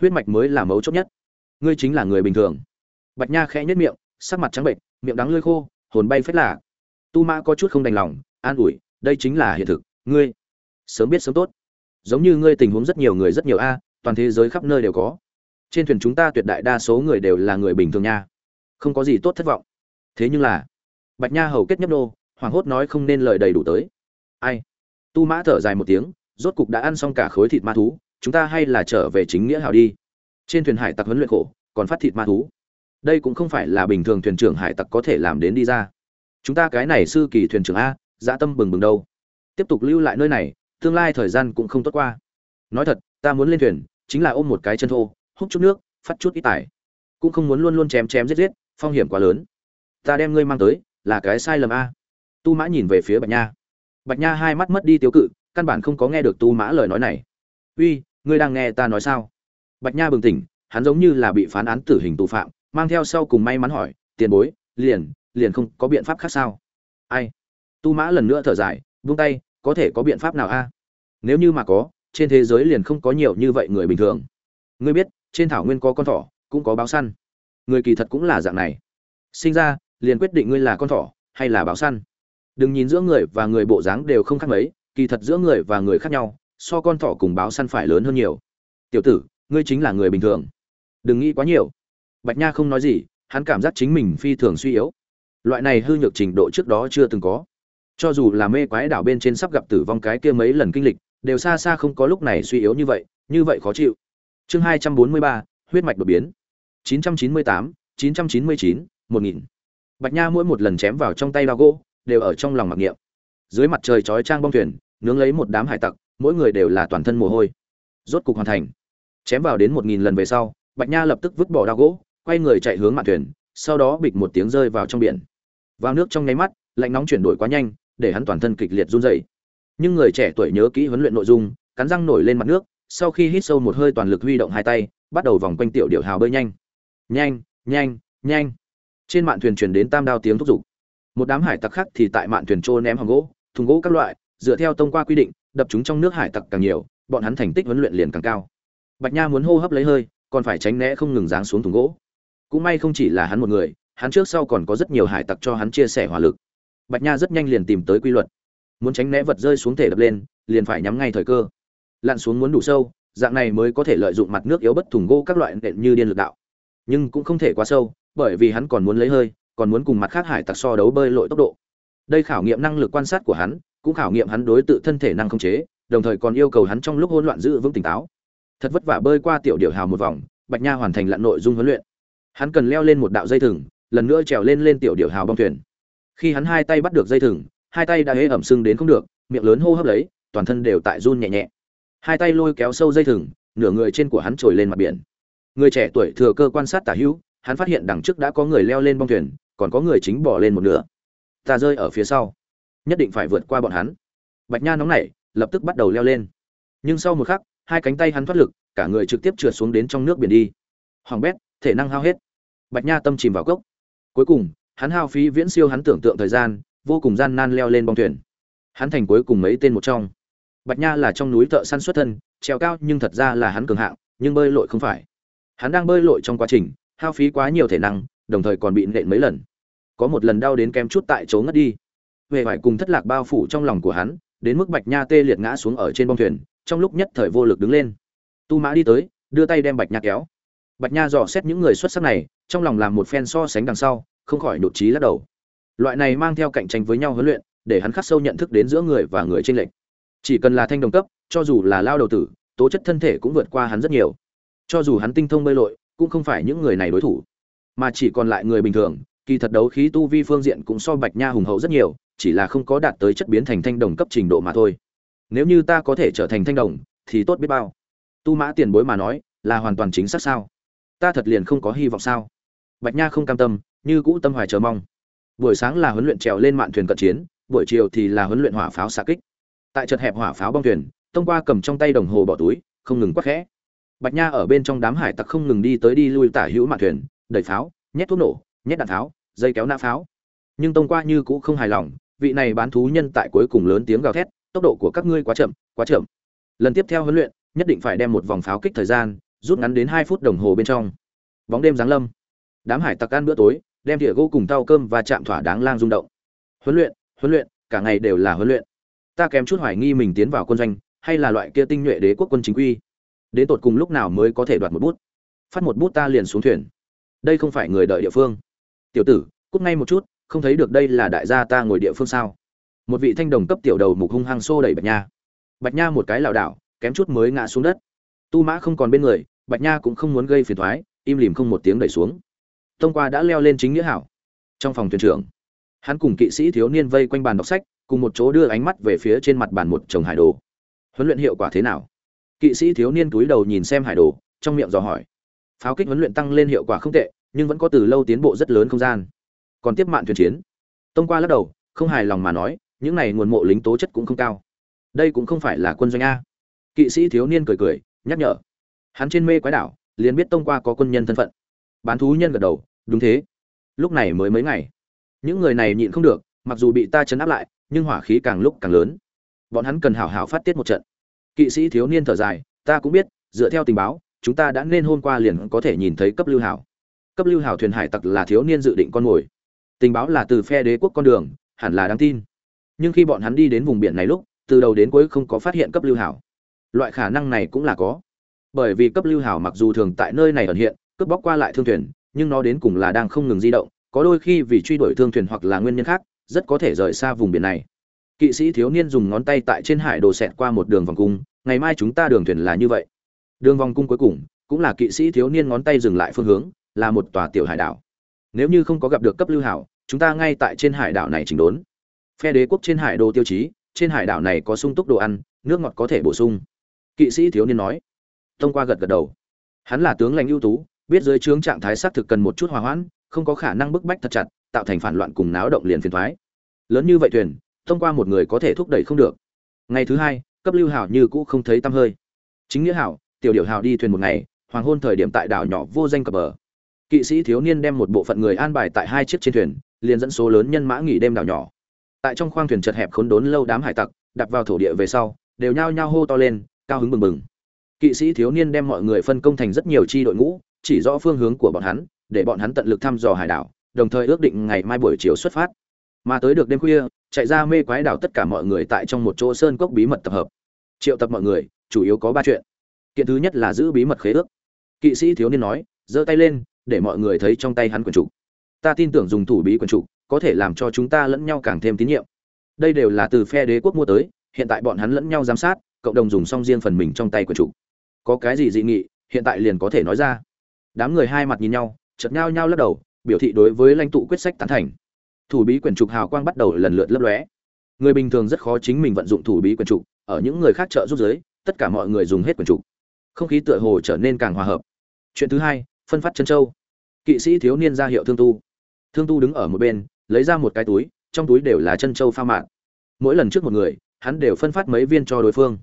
Huyết mạch mới là mấu chốt nhất. Ngươi chính là người bình thường. Bạch nha khẽ nhất miệng, sắc mặt trắng bệnh miệng đắng lơi khô, hồn bay phết lạ tu mã có chút không đành lòng, an ủi, đây chính là hiện thực, ngươi sớm biết sớm tốt. Giống như ngươi tình huống rất nhiều người rất nhiều a, toàn thế giới khắp nơi đều có. Trên thuyền chúng ta tuyệt đại đa số người đều là người bình thường nha. Không có gì tốt thất vọng. Thế nhưng là, bạch nha hầu kết nhấp nô, hoảng hốt nói không nên lời đầy đủ tới. Ai? Tu mã thở dài một tiếng, rốt cục đã ăn xong cả khối thịt ma thú, chúng ta hay là trở về chính nghĩa hào đi. Trên thuyền hải tặc huấn luyện khổ, còn phát thịt ma thú. Đây cũng không phải là bình thường thuyền trưởng hải tặc có thể làm đến đi ra chúng ta cái này sư kỳ thuyền trưởng a dã tâm bừng bừng đâu. Tiếp tục lưu lại nơi này, tương lai thời gian cũng không tốt qua. Nói thật, ta muốn lên thuyền, chính là ôm một cái chân thô, hút chút nước, phát chút ít tải. Cũng không muốn luôn luôn chém chém giết giết, phong hiểm quá lớn. Ta đem ngươi mang tới, là cái sai lầm a. Tu mã nhìn về phía bạch nha. Bạch nha hai mắt mất đi tiêu cự, căn bản không có nghe được tu mã lời nói này. Uy, ngươi đang nghe ta nói sao? Bạch nha bừng tỉnh, hắn giống như là bị phán án tử hình tù phạm, mang theo sau cùng may mắn hỏi, tiền bối, liền liền không có biện pháp khác sao? Ai? Tu mã lần nữa thở dài, vung tay, có thể có biện pháp nào a? Nếu như mà có, trên thế giới liền không có nhiều như vậy người bình thường. Ngươi biết, trên thảo nguyên có con thỏ, cũng có báo săn. Người kỳ thật cũng là dạng này. Sinh ra, liền quyết định ngươi là con thỏ, hay là báo săn. Đừng nhìn giữa người và người bộ dáng đều không khác mấy, kỳ thật giữa người và người khác nhau, so con thỏ cùng báo săn phải lớn hơn nhiều. Tiểu tử, ngươi chính là người bình thường. Đừng nghĩ quá nhiều. Bạch nha không nói gì, hắn cảm giác chính mình phi thường suy yếu loại này hư nhược trình độ trước đó chưa từng có. Cho dù là mê quái đảo bên trên sắp gặp tử vong cái kia mấy lần kinh lịch, đều xa xa không có lúc này suy yếu như vậy như vậy khó chịu. Chương hai trăm bốn mươi ba, huyết mạch đột biến. chín trăm chín mươi tám, chín trăm chín mươi chín, một nghìn. Bạch nha mỗi một lần chém vào trong tay bao gỗ, đều ở trong lòng mặc niệm. Dưới mặt trời chói trang bong thuyền, nướng lấy một đám hải tặc, mỗi người đều là toàn thân mồ hôi. Rốt cục hoàn thành. Chém vào đến một nghìn lần về sau, bạch nha lập tức vứt bỏ đao gỗ, quay người chạy hướng mạn thuyền, sau đó bịch một tiếng rơi vào trong biển vào nước trong nháy mắt, lạnh nóng chuyển đổi quá nhanh, để hắn toàn thân kịch liệt run rẩy. Nhưng người trẻ tuổi nhớ kỹ huấn luyện nội dung, cắn răng nổi lên mặt nước, sau khi hít sâu một hơi toàn lực huy động hai tay, bắt đầu vòng quanh tiểu điệu hào bơi nhanh. Nhanh nhanh nhanh. Trên mạn thuyền truyền đến tam đao tiếng thúc giục. Một đám hải tặc khác thì tại mạn thuyền trô ném hòn gỗ, thùng gỗ các loại, dựa theo tông qua quy định, đập chúng trong nước hải tặc càng nhiều, bọn hắn thành tích huấn luyện liền càng cao. Bạch nha muốn hô hấp lấy hơi, còn phải tránh né không ngừng giáng xuống thùng gỗ. Cũng may không chỉ là hắn một người hắn trước sau còn có rất nhiều hải tặc cho hắn chia sẻ hỏa lực. Bạch nha rất nhanh liền tìm tới quy luật. Muốn tránh né vật rơi xuống thể đập lên, liền phải nhắm ngay thời cơ. Lặn xuống muốn đủ sâu, dạng này mới có thể lợi dụng mặt nước yếu bất thùng gỗ các loại nện như điên lực đạo. Nhưng cũng không thể quá sâu, bởi vì hắn còn muốn lấy hơi, còn muốn cùng mặt khác hải tặc so đấu bơi lội tốc độ. Đây khảo nghiệm năng lực quan sát của hắn, cũng khảo nghiệm hắn đối tự thân thể năng không chế, đồng thời còn yêu cầu hắn trong lúc hỗn loạn giữ vững tỉnh táo. Thật vất vả bơi qua tiểu điệu hào một vòng, bạch nha hoàn thành lặn nội dung huấn luyện. Hắn cần leo lên một đạo dây thừng lần nữa trèo lên lên tiểu điệu hào bong thuyền. Khi hắn hai tay bắt được dây thừng, hai tay đã hễ ẩm sưng đến không được, miệng lớn hô hấp lấy, toàn thân đều tại run nhẹ nhẹ. Hai tay lôi kéo sâu dây thừng, nửa người trên của hắn trồi lên mặt biển. Người trẻ tuổi thừa cơ quan sát tả hữu, hắn phát hiện đằng trước đã có người leo lên bong thuyền, còn có người chính bỏ lên một nửa. Ta rơi ở phía sau. Nhất định phải vượt qua bọn hắn. Bạch nha nóng nảy, lập tức bắt đầu leo lên. Nhưng sau một khắc, hai cánh tay hắn thoát lực, cả người trực tiếp trượt xuống đến trong nước biển đi. Hoàng bét, thể năng hao hết. Bạch nha tâm chìm vào cốc cuối cùng, hắn hao phí viễn siêu hắn tưởng tượng thời gian, vô cùng gian nan leo lên bong thuyền. Hắn thành cuối cùng mấy tên một trong. Bạch nha là trong núi thợ săn xuất thân, trèo cao nhưng thật ra là hắn cường hạng, nhưng bơi lội không phải. Hắn đang bơi lội trong quá trình, hao phí quá nhiều thể năng, đồng thời còn bị nện mấy lần. Có một lần đau đến kem chút tại chỗ ngất đi. Về phải cùng thất lạc bao phủ trong lòng của hắn, đến mức bạch nha tê liệt ngã xuống ở trên bong thuyền, trong lúc nhất thời vô lực đứng lên. Tu mã đi tới, đưa tay đem bạch nha kéo. Bạch nha dò xét những người xuất sắc này trong lòng làm một phen so sánh đằng sau, không khỏi nhột trí lắc đầu. Loại này mang theo cạnh tranh với nhau huấn luyện, để hắn khắc sâu nhận thức đến giữa người và người tranh lệch. Chỉ cần là thanh đồng cấp, cho dù là lao đầu tử, tố chất thân thể cũng vượt qua hắn rất nhiều. Cho dù hắn tinh thông bơi lội, cũng không phải những người này đối thủ. Mà chỉ còn lại người bình thường, kỳ thật đấu khí tu vi phương diện cũng so bạch nha hùng hậu rất nhiều, chỉ là không có đạt tới chất biến thành thanh đồng cấp trình độ mà thôi. Nếu như ta có thể trở thành thanh đồng, thì tốt biết bao. Tu mã tiền bối mà nói, là hoàn toàn chính xác sao? Ta thật liền không có hy vọng sao? Bạch nha không cam tâm, như cũ tâm hoài chờ mong. Buổi sáng là huấn luyện trèo lên mạn thuyền cận chiến, buổi chiều thì là huấn luyện hỏa pháo xạ kích. Tại chật hẹp hỏa pháo bong thuyền, tông qua cầm trong tay đồng hồ bỏ túi, không ngừng quát khẽ. Bạch nha ở bên trong đám hải tặc không ngừng đi tới đi lui tả hữu mạn thuyền, đẩy pháo, nhét thuốc nổ, nhét đạn pháo, dây kéo nã pháo. Nhưng tông qua như cũ không hài lòng, vị này bán thú nhân tại cuối cùng lớn tiếng gào thét, tốc độ của các ngươi quá chậm quá chậm. Lần tiếp theo huấn luyện, nhất định phải đem một vòng pháo kích thời gian, rút ngắn đến hai phút đồng hồ bên trong. Bóng đêm giáng lâm đám hải tặc ăn bữa tối, đem địa gỗ cùng tao cơm và chạm thỏa đáng lang rung động. Huấn luyện huấn luyện, cả ngày đều là huấn luyện. Ta kém chút hoài nghi mình tiến vào quân doanh, hay là loại kia tinh nhuệ đế quốc quân chính quy. Đến tột cùng lúc nào mới có thể đoạt một bút? Phát một bút ta liền xuống thuyền. Đây không phải người đợi địa phương. Tiểu tử, cút ngay một chút, không thấy được đây là đại gia ta ngồi địa phương sao? Một vị thanh đồng cấp tiểu đầu mục hung hăng xô đẩy bạch nha. Bạch nha một cái lảo đảo, kém chút mới ngã xuống đất. Tu mã không còn bên người, bạch nha cũng không muốn gây phiền thoái im lìm không một tiếng đẩy xuống tông qua đã leo lên chính nghĩa hảo. Trong phòng thuyền trưởng, hắn cùng kỵ sĩ thiếu niên vây quanh bàn đọc sách, cùng một chỗ đưa ánh mắt về phía trên mặt bàn một chồng hải đồ. Huấn luyện hiệu quả thế nào? Kỵ sĩ thiếu niên túi đầu nhìn xem hải đồ, trong miệng dò hỏi. Pháo kích huấn luyện tăng lên hiệu quả không tệ, nhưng vẫn có từ lâu tiến bộ rất lớn không gian. Còn tiếp mạn thuyền chiến. Tông qua lắc đầu, không hài lòng mà nói, những này nguồn mộ lính tố chất cũng không cao. Đây cũng không phải là quân doanh a. Kỵ sĩ thiếu niên cười cười, nhắc nhở. Hắn trên mê quái đảo, liền biết tông qua có quân nhân thân phận bán thú nhân gật đầu, đúng thế. Lúc này mới mấy ngày. Những người này nhịn không được, mặc dù bị ta chấn áp lại, nhưng hỏa khí càng lúc càng lớn. Bọn hắn cần hảo hảo phát tiết một trận. Kỵ sĩ thiếu niên thở dài, ta cũng biết, dựa theo tình báo, chúng ta đã nên hôm qua liền có thể nhìn thấy cấp lưu hảo. Cấp lưu hảo thuyền hải tặc là thiếu niên dự định con mồi. Tình báo là từ phe đế quốc con đường, hẳn là đáng tin. Nhưng khi bọn hắn đi đến vùng biển này lúc, từ đầu đến cuối không có phát hiện cấp lưu hảo. Loại khả năng này cũng là có. Bởi vì cấp lưu hảo mặc dù thường tại nơi này ẩn hiện cướp bóc qua lại thương thuyền, nhưng nó đến cùng là đang không ngừng di động, có đôi khi vì truy đuổi thương thuyền hoặc là nguyên nhân khác, rất có thể rời xa vùng biển này. Kỵ sĩ thiếu niên dùng ngón tay tại trên hải đồ xẹt qua một đường vòng cung, ngày mai chúng ta đường thuyền là như vậy. Đường vòng cung cuối cùng, cũng là kỵ sĩ thiếu niên ngón tay dừng lại phương hướng, là một tòa tiểu hải đảo. Nếu như không có gặp được cấp lưu hảo, chúng ta ngay tại trên hải đảo này chỉnh đốn. Phe đế quốc trên hải đồ tiêu chí, trên hải đảo này có sung túc đồ ăn, nước ngọt có thể bổ sung. Kỵ sĩ thiếu niên nói. Thông qua gật gật đầu. Hắn là tướng lãnh ưu tú biết dưới trướng trạng thái xác thực cần một chút hòa hoãn, không có khả năng bức bách thật chặt, tạo thành phản loạn cùng náo động liền phiền thoái. Lớn như vậy thuyền, thông qua một người có thể thúc đẩy không được. Ngày thứ hai, cấp lưu hảo như cũ không thấy tăm hơi. Chính nghĩa hảo, tiểu điểu hảo đi thuyền một ngày, hoàng hôn thời điểm tại đảo nhỏ vô danh cập bờ. Kỵ sĩ thiếu niên đem một bộ phận người an bài tại hai chiếc trên thuyền, liền dẫn số lớn nhân mã nghỉ đêm đảo nhỏ. Tại trong khoang thuyền chật hẹp khốn đốn lâu đám hải tặc đặt vào thổ địa về sau, đều nhao nhao hô to lên, cao hứng bừng bừng. Kỵ sĩ thiếu niên đem mọi người phân công thành rất nhiều chi đội ngũ chỉ rõ phương hướng của bọn hắn, để bọn hắn tận lực thăm dò hải đảo, đồng thời ước định ngày mai buổi chiều xuất phát. Mà tới được đêm khuya, chạy ra mê quái đảo tất cả mọi người tại trong một chỗ sơn cốc bí mật tập hợp. Triệu tập mọi người, chủ yếu có ba chuyện. Kiện thứ nhất là giữ bí mật khế ước. Kỵ sĩ thiếu niên nói, giơ tay lên, để mọi người thấy trong tay hắn quần trục ta tin tưởng dùng thủ bí quần trục có thể làm cho chúng ta lẫn nhau càng thêm tín nhiệm. Đây đều là từ phe đế quốc mua tới, hiện tại bọn hắn lẫn nhau giám sát, cộng đồng dùng xong riêng phần mình trong tay quần trục có cái gì dị nghị, hiện tại liền có thể nói ra đám người hai mặt nhìn nhau, chợt nhau nhau lắc đầu, biểu thị đối với lãnh tụ quyết sách tán thành. Thủ bí quyển trục hào quang bắt đầu lần lượt lấp lóe. Người bình thường rất khó chính mình vận dụng thủ bí quyển trục, ở những người khác trợ giúp giới tất cả mọi người dùng hết quyển trục. Không khí tựa hồ trở nên càng hòa hợp. Chuyện thứ hai, phân phát chân châu. Kỵ sĩ thiếu niên ra hiệu thương tu. Thương tu đứng ở một bên, lấy ra một cái túi, trong túi đều là chân châu pha mạng. mỗi lần trước một người, hắn đều phân phát mấy viên cho đối phương.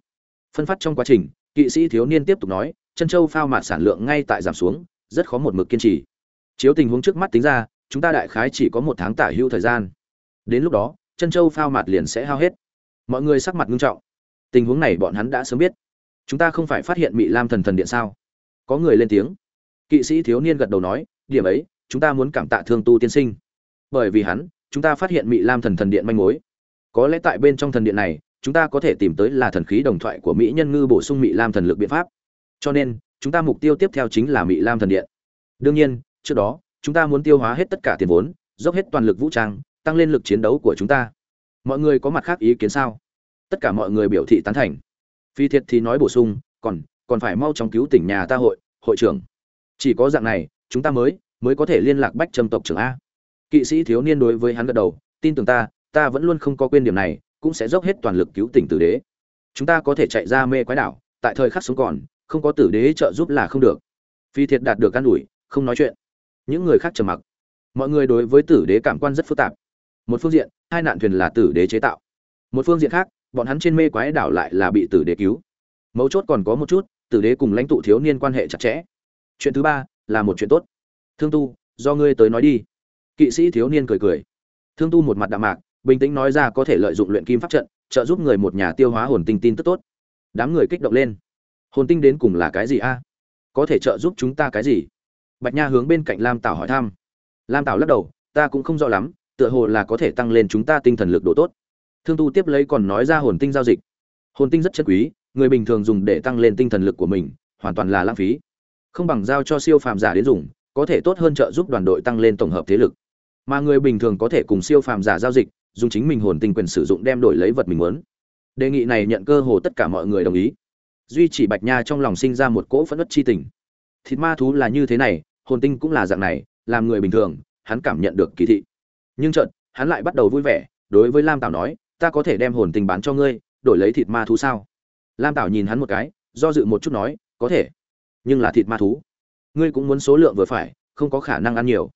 Phân phát trong quá trình, kỵ sĩ thiếu niên tiếp tục nói, chân châu phao mạn sản lượng ngay tại giảm xuống rất khó một mực kiên trì. Chiếu tình huống trước mắt tính ra, chúng ta đại khái chỉ có một tháng tả hưu thời gian. Đến lúc đó, chân châu phao mạt liền sẽ hao hết. Mọi người sắc mặt nghiêm trọng. Tình huống này bọn hắn đã sớm biết. Chúng ta không phải phát hiện mỹ lam thần thần điện sao? Có người lên tiếng. Kỵ sĩ thiếu niên gật đầu nói, điểm ấy, chúng ta muốn cảm tạ thương tu tiên sinh. Bởi vì hắn, chúng ta phát hiện mỹ lam thần thần điện manh mối. Có lẽ tại bên trong thần điện này, chúng ta có thể tìm tới là thần khí đồng thoại của mỹ nhân ngư bổ sung mỹ lam thần lực biện pháp. Cho nên chúng ta mục tiêu tiếp theo chính là mỹ lam thần điện. Đương nhiên, trước đó, chúng ta muốn tiêu hóa hết tất cả tiền vốn, dốc hết toàn lực vũ trang, tăng lên lực chiến đấu của chúng ta. Mọi người có mặt khác ý kiến sao? Tất cả mọi người biểu thị tán thành. Phi thiệt thì nói bổ sung, còn còn phải mau chóng cứu tỉnh nhà ta hội hội trưởng. Chỉ có dạng này, chúng ta mới mới có thể liên lạc bách trầm tộc trưởng a. Kỵ sĩ thiếu niên đối với hắn gật đầu, tin tưởng ta ta vẫn luôn không có quên điểm này, cũng sẽ dốc hết toàn lực cứu tỉnh tử đế. Chúng ta có thể chạy ra mê quái đảo, tại thời khắc sống còn không có tử đế trợ giúp là không được. Phi thiệt đạt được can ủi, không nói chuyện. Những người khác trầm mặc. Mọi người đối với tử đế cảm quan rất phức tạp. Một phương diện, hai nạn thuyền là tử đế chế tạo. Một phương diện khác, bọn hắn trên mê quái đảo lại là bị tử đế cứu. Mấu chốt còn có một chút, tử đế cùng lãnh tụ thiếu niên quan hệ chặt chẽ. Chuyện thứ ba, là một chuyện tốt. Thương tu, do ngươi tới nói đi. Kỵ sĩ thiếu niên cười cười. Thương tu một mặt đạm mạc, bình tĩnh nói ra có thể lợi dụng luyện kim pháp trận, trợ giúp người một nhà tiêu hóa hồn tinh tin tức tốt. Đám người kích động lên hồn tinh đến cùng là cái gì a? Có thể trợ giúp chúng ta cái gì? Bạch nha hướng bên cạnh lam tảo hỏi thăm. Lam tảo lắc đầu, ta cũng không rõ lắm, tựa hồ là có thể tăng lên chúng ta tinh thần lực độ tốt. Thương tu tiếp lấy còn nói ra hồn tinh giao dịch. Hồn tinh rất chất quý, người bình thường dùng để tăng lên tinh thần lực của mình, hoàn toàn là lãng phí. Không bằng giao cho siêu phàm giả đến dùng, có thể tốt hơn trợ giúp đoàn đội tăng lên tổng hợp thế lực. Mà người bình thường có thể cùng siêu phàm giả giao dịch, dùng chính mình hồn tinh quyền sử dụng đem đổi lấy vật mình muốn. Đề nghị này nhận cơ hồ tất cả mọi người đồng ý duy chỉ bạch nha trong lòng sinh ra một cỗ phẫn nứt chi tình. Thịt ma thú là như thế này, hồn tinh cũng là dạng này, làm người bình thường, hắn cảm nhận được kỳ thị. Nhưng chợt, hắn lại bắt đầu vui vẻ, đối với lam tảo nói, ta có thể đem hồn tinh bán cho ngươi, đổi lấy thịt ma thú sao? Lam tảo nhìn hắn một cái, do dự một chút nói, có thể, nhưng là thịt ma thú, ngươi cũng muốn số lượng vừa phải, không có khả năng ăn nhiều.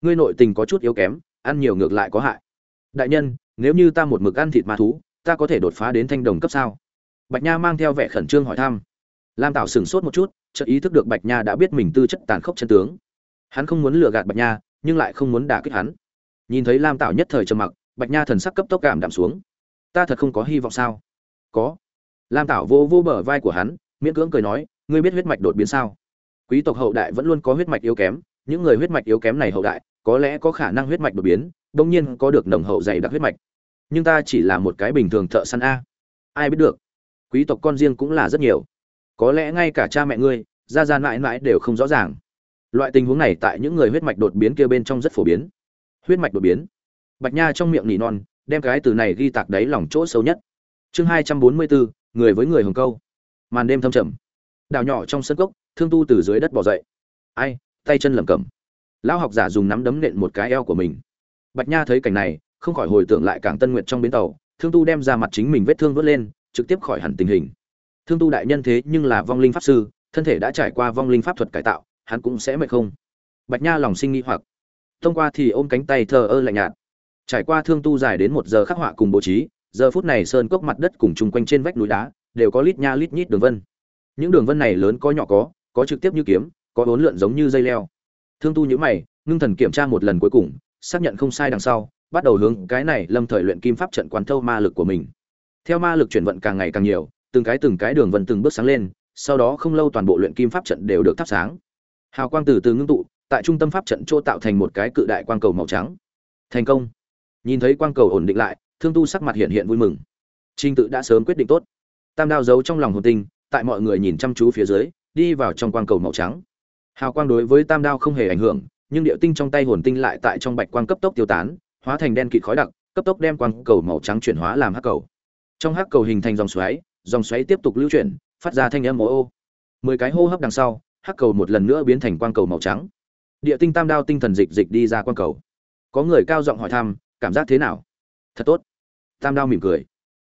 Ngươi nội tình có chút yếu kém, ăn nhiều ngược lại có hại. Đại nhân, nếu như ta một mực ăn thịt ma thú, ta có thể đột phá đến thanh đồng cấp sao? Bạch nha mang theo vẻ khẩn trương hỏi thăm. Lam tảo sửng sốt một chút, chợt ý thức được bạch nha đã biết mình tư chất tàn khốc chân tướng. Hắn không muốn lừa gạt bạch nha, nhưng lại không muốn đả kích hắn. Nhìn thấy lam tảo nhất thời trầm mặc, bạch nha thần sắc cấp tốc cảm đạm xuống. Ta thật không có hy vọng sao? Có. Lam tảo vô vô bờ vai của hắn, miễn cưỡng cười nói, ngươi biết huyết mạch đột biến sao? Quý tộc hậu đại vẫn luôn có huyết mạch yếu kém, những người huyết mạch yếu kém này hậu đại, có lẽ có khả năng huyết mạch đột biến đông nhiên có được nồng hậu dày đặc huyết mạch. Nhưng ta chỉ là một cái bình thường thợ săn a. Ai biết được? Quý tộc con riêng cũng là rất nhiều. Có lẽ ngay cả cha mẹ ngươi, gia gia mãi mãi đều không rõ ràng. Loại tình huống này tại những người huyết mạch đột biến kia bên trong rất phổ biến. Huyết mạch đột biến. Bạch nha trong miệng nỉ non, đem cái từ này ghi tạc đáy lòng chỗ sâu nhất. Chương hai trăm bốn mươi bốn, người với người hồng câu. Màn đêm thâm trầm. Đào nhỏ trong sân cốc, thương tu từ dưới đất bỏ dậy. Ai, tay chân lẩm cẩm. Lão học giả dùng nắm đấm nện một cái eo của mình. Bạch nha thấy cảnh này, không khỏi hồi tưởng lại cảng tân nguyệt trong bến tàu, thương tu đem ra mặt chính mình vết thương vớt lên trực tiếp khỏi hẳn tình hình. Thương tu đại nhân thế nhưng là vong linh pháp sư, thân thể đã trải qua vong linh pháp thuật cải tạo, hắn cũng sẽ mệt không? Bạch nha lòng sinh nghi hoặc. Thông qua thì ôm cánh tay thờ ơ lạnh nhạt. Trải qua thương tu dài đến một giờ khắc họa cùng bố trí, giờ phút này sơn cốc mặt đất cùng chung quanh trên vách núi đá đều có lít nha lít nhít đường vân. Những đường vân này lớn có nhỏ có có trực tiếp như kiếm, có bốn lượn giống như dây leo. Thương tu nhữ mày, ngưng thần kiểm tra một lần cuối cùng, xác nhận không sai đằng sau, bắt đầu hướng cái này lâm thời luyện kim pháp trận quán thâu ma lực của mình theo ma lực chuyển vận càng ngày càng nhiều, từng cái từng cái đường vân từng bước sáng lên, sau đó không lâu toàn bộ luyện kim pháp trận đều được thắp sáng. Hào quang từ từ ngưng tụ, tại trung tâm pháp trận chỗ tạo thành một cái cự đại quang cầu màu trắng. Thành công. Nhìn thấy quang cầu ổn định lại, thương tu sắc mặt hiện hiện vui mừng. Trinh tự đã sớm quyết định tốt. Tam đao giấu trong lòng hồn tinh, tại mọi người nhìn chăm chú phía dưới, đi vào trong quang cầu màu trắng. Hào quang đối với tam đao không hề ảnh hưởng, nhưng điệu tinh trong tay hồn tinh lại tại trong bạch quang cấp tốc tiêu tán, hóa thành đen kịt khói đặc, cấp tốc đem quang cầu màu trắng chuyển hóa làm hắc cầu trong hắc cầu hình thành dòng xoáy dòng xoáy tiếp tục lưu chuyển, phát ra thanh âm ô ô. Mười cái hô hấp đằng sau, hắc cầu một lần nữa biến thành quang cầu màu trắng. Địa tinh tam đao tinh thần dịch dịch đi ra quang cầu. Có người cao giọng hỏi thăm, cảm giác thế nào? Thật tốt. Tam đao mỉm cười.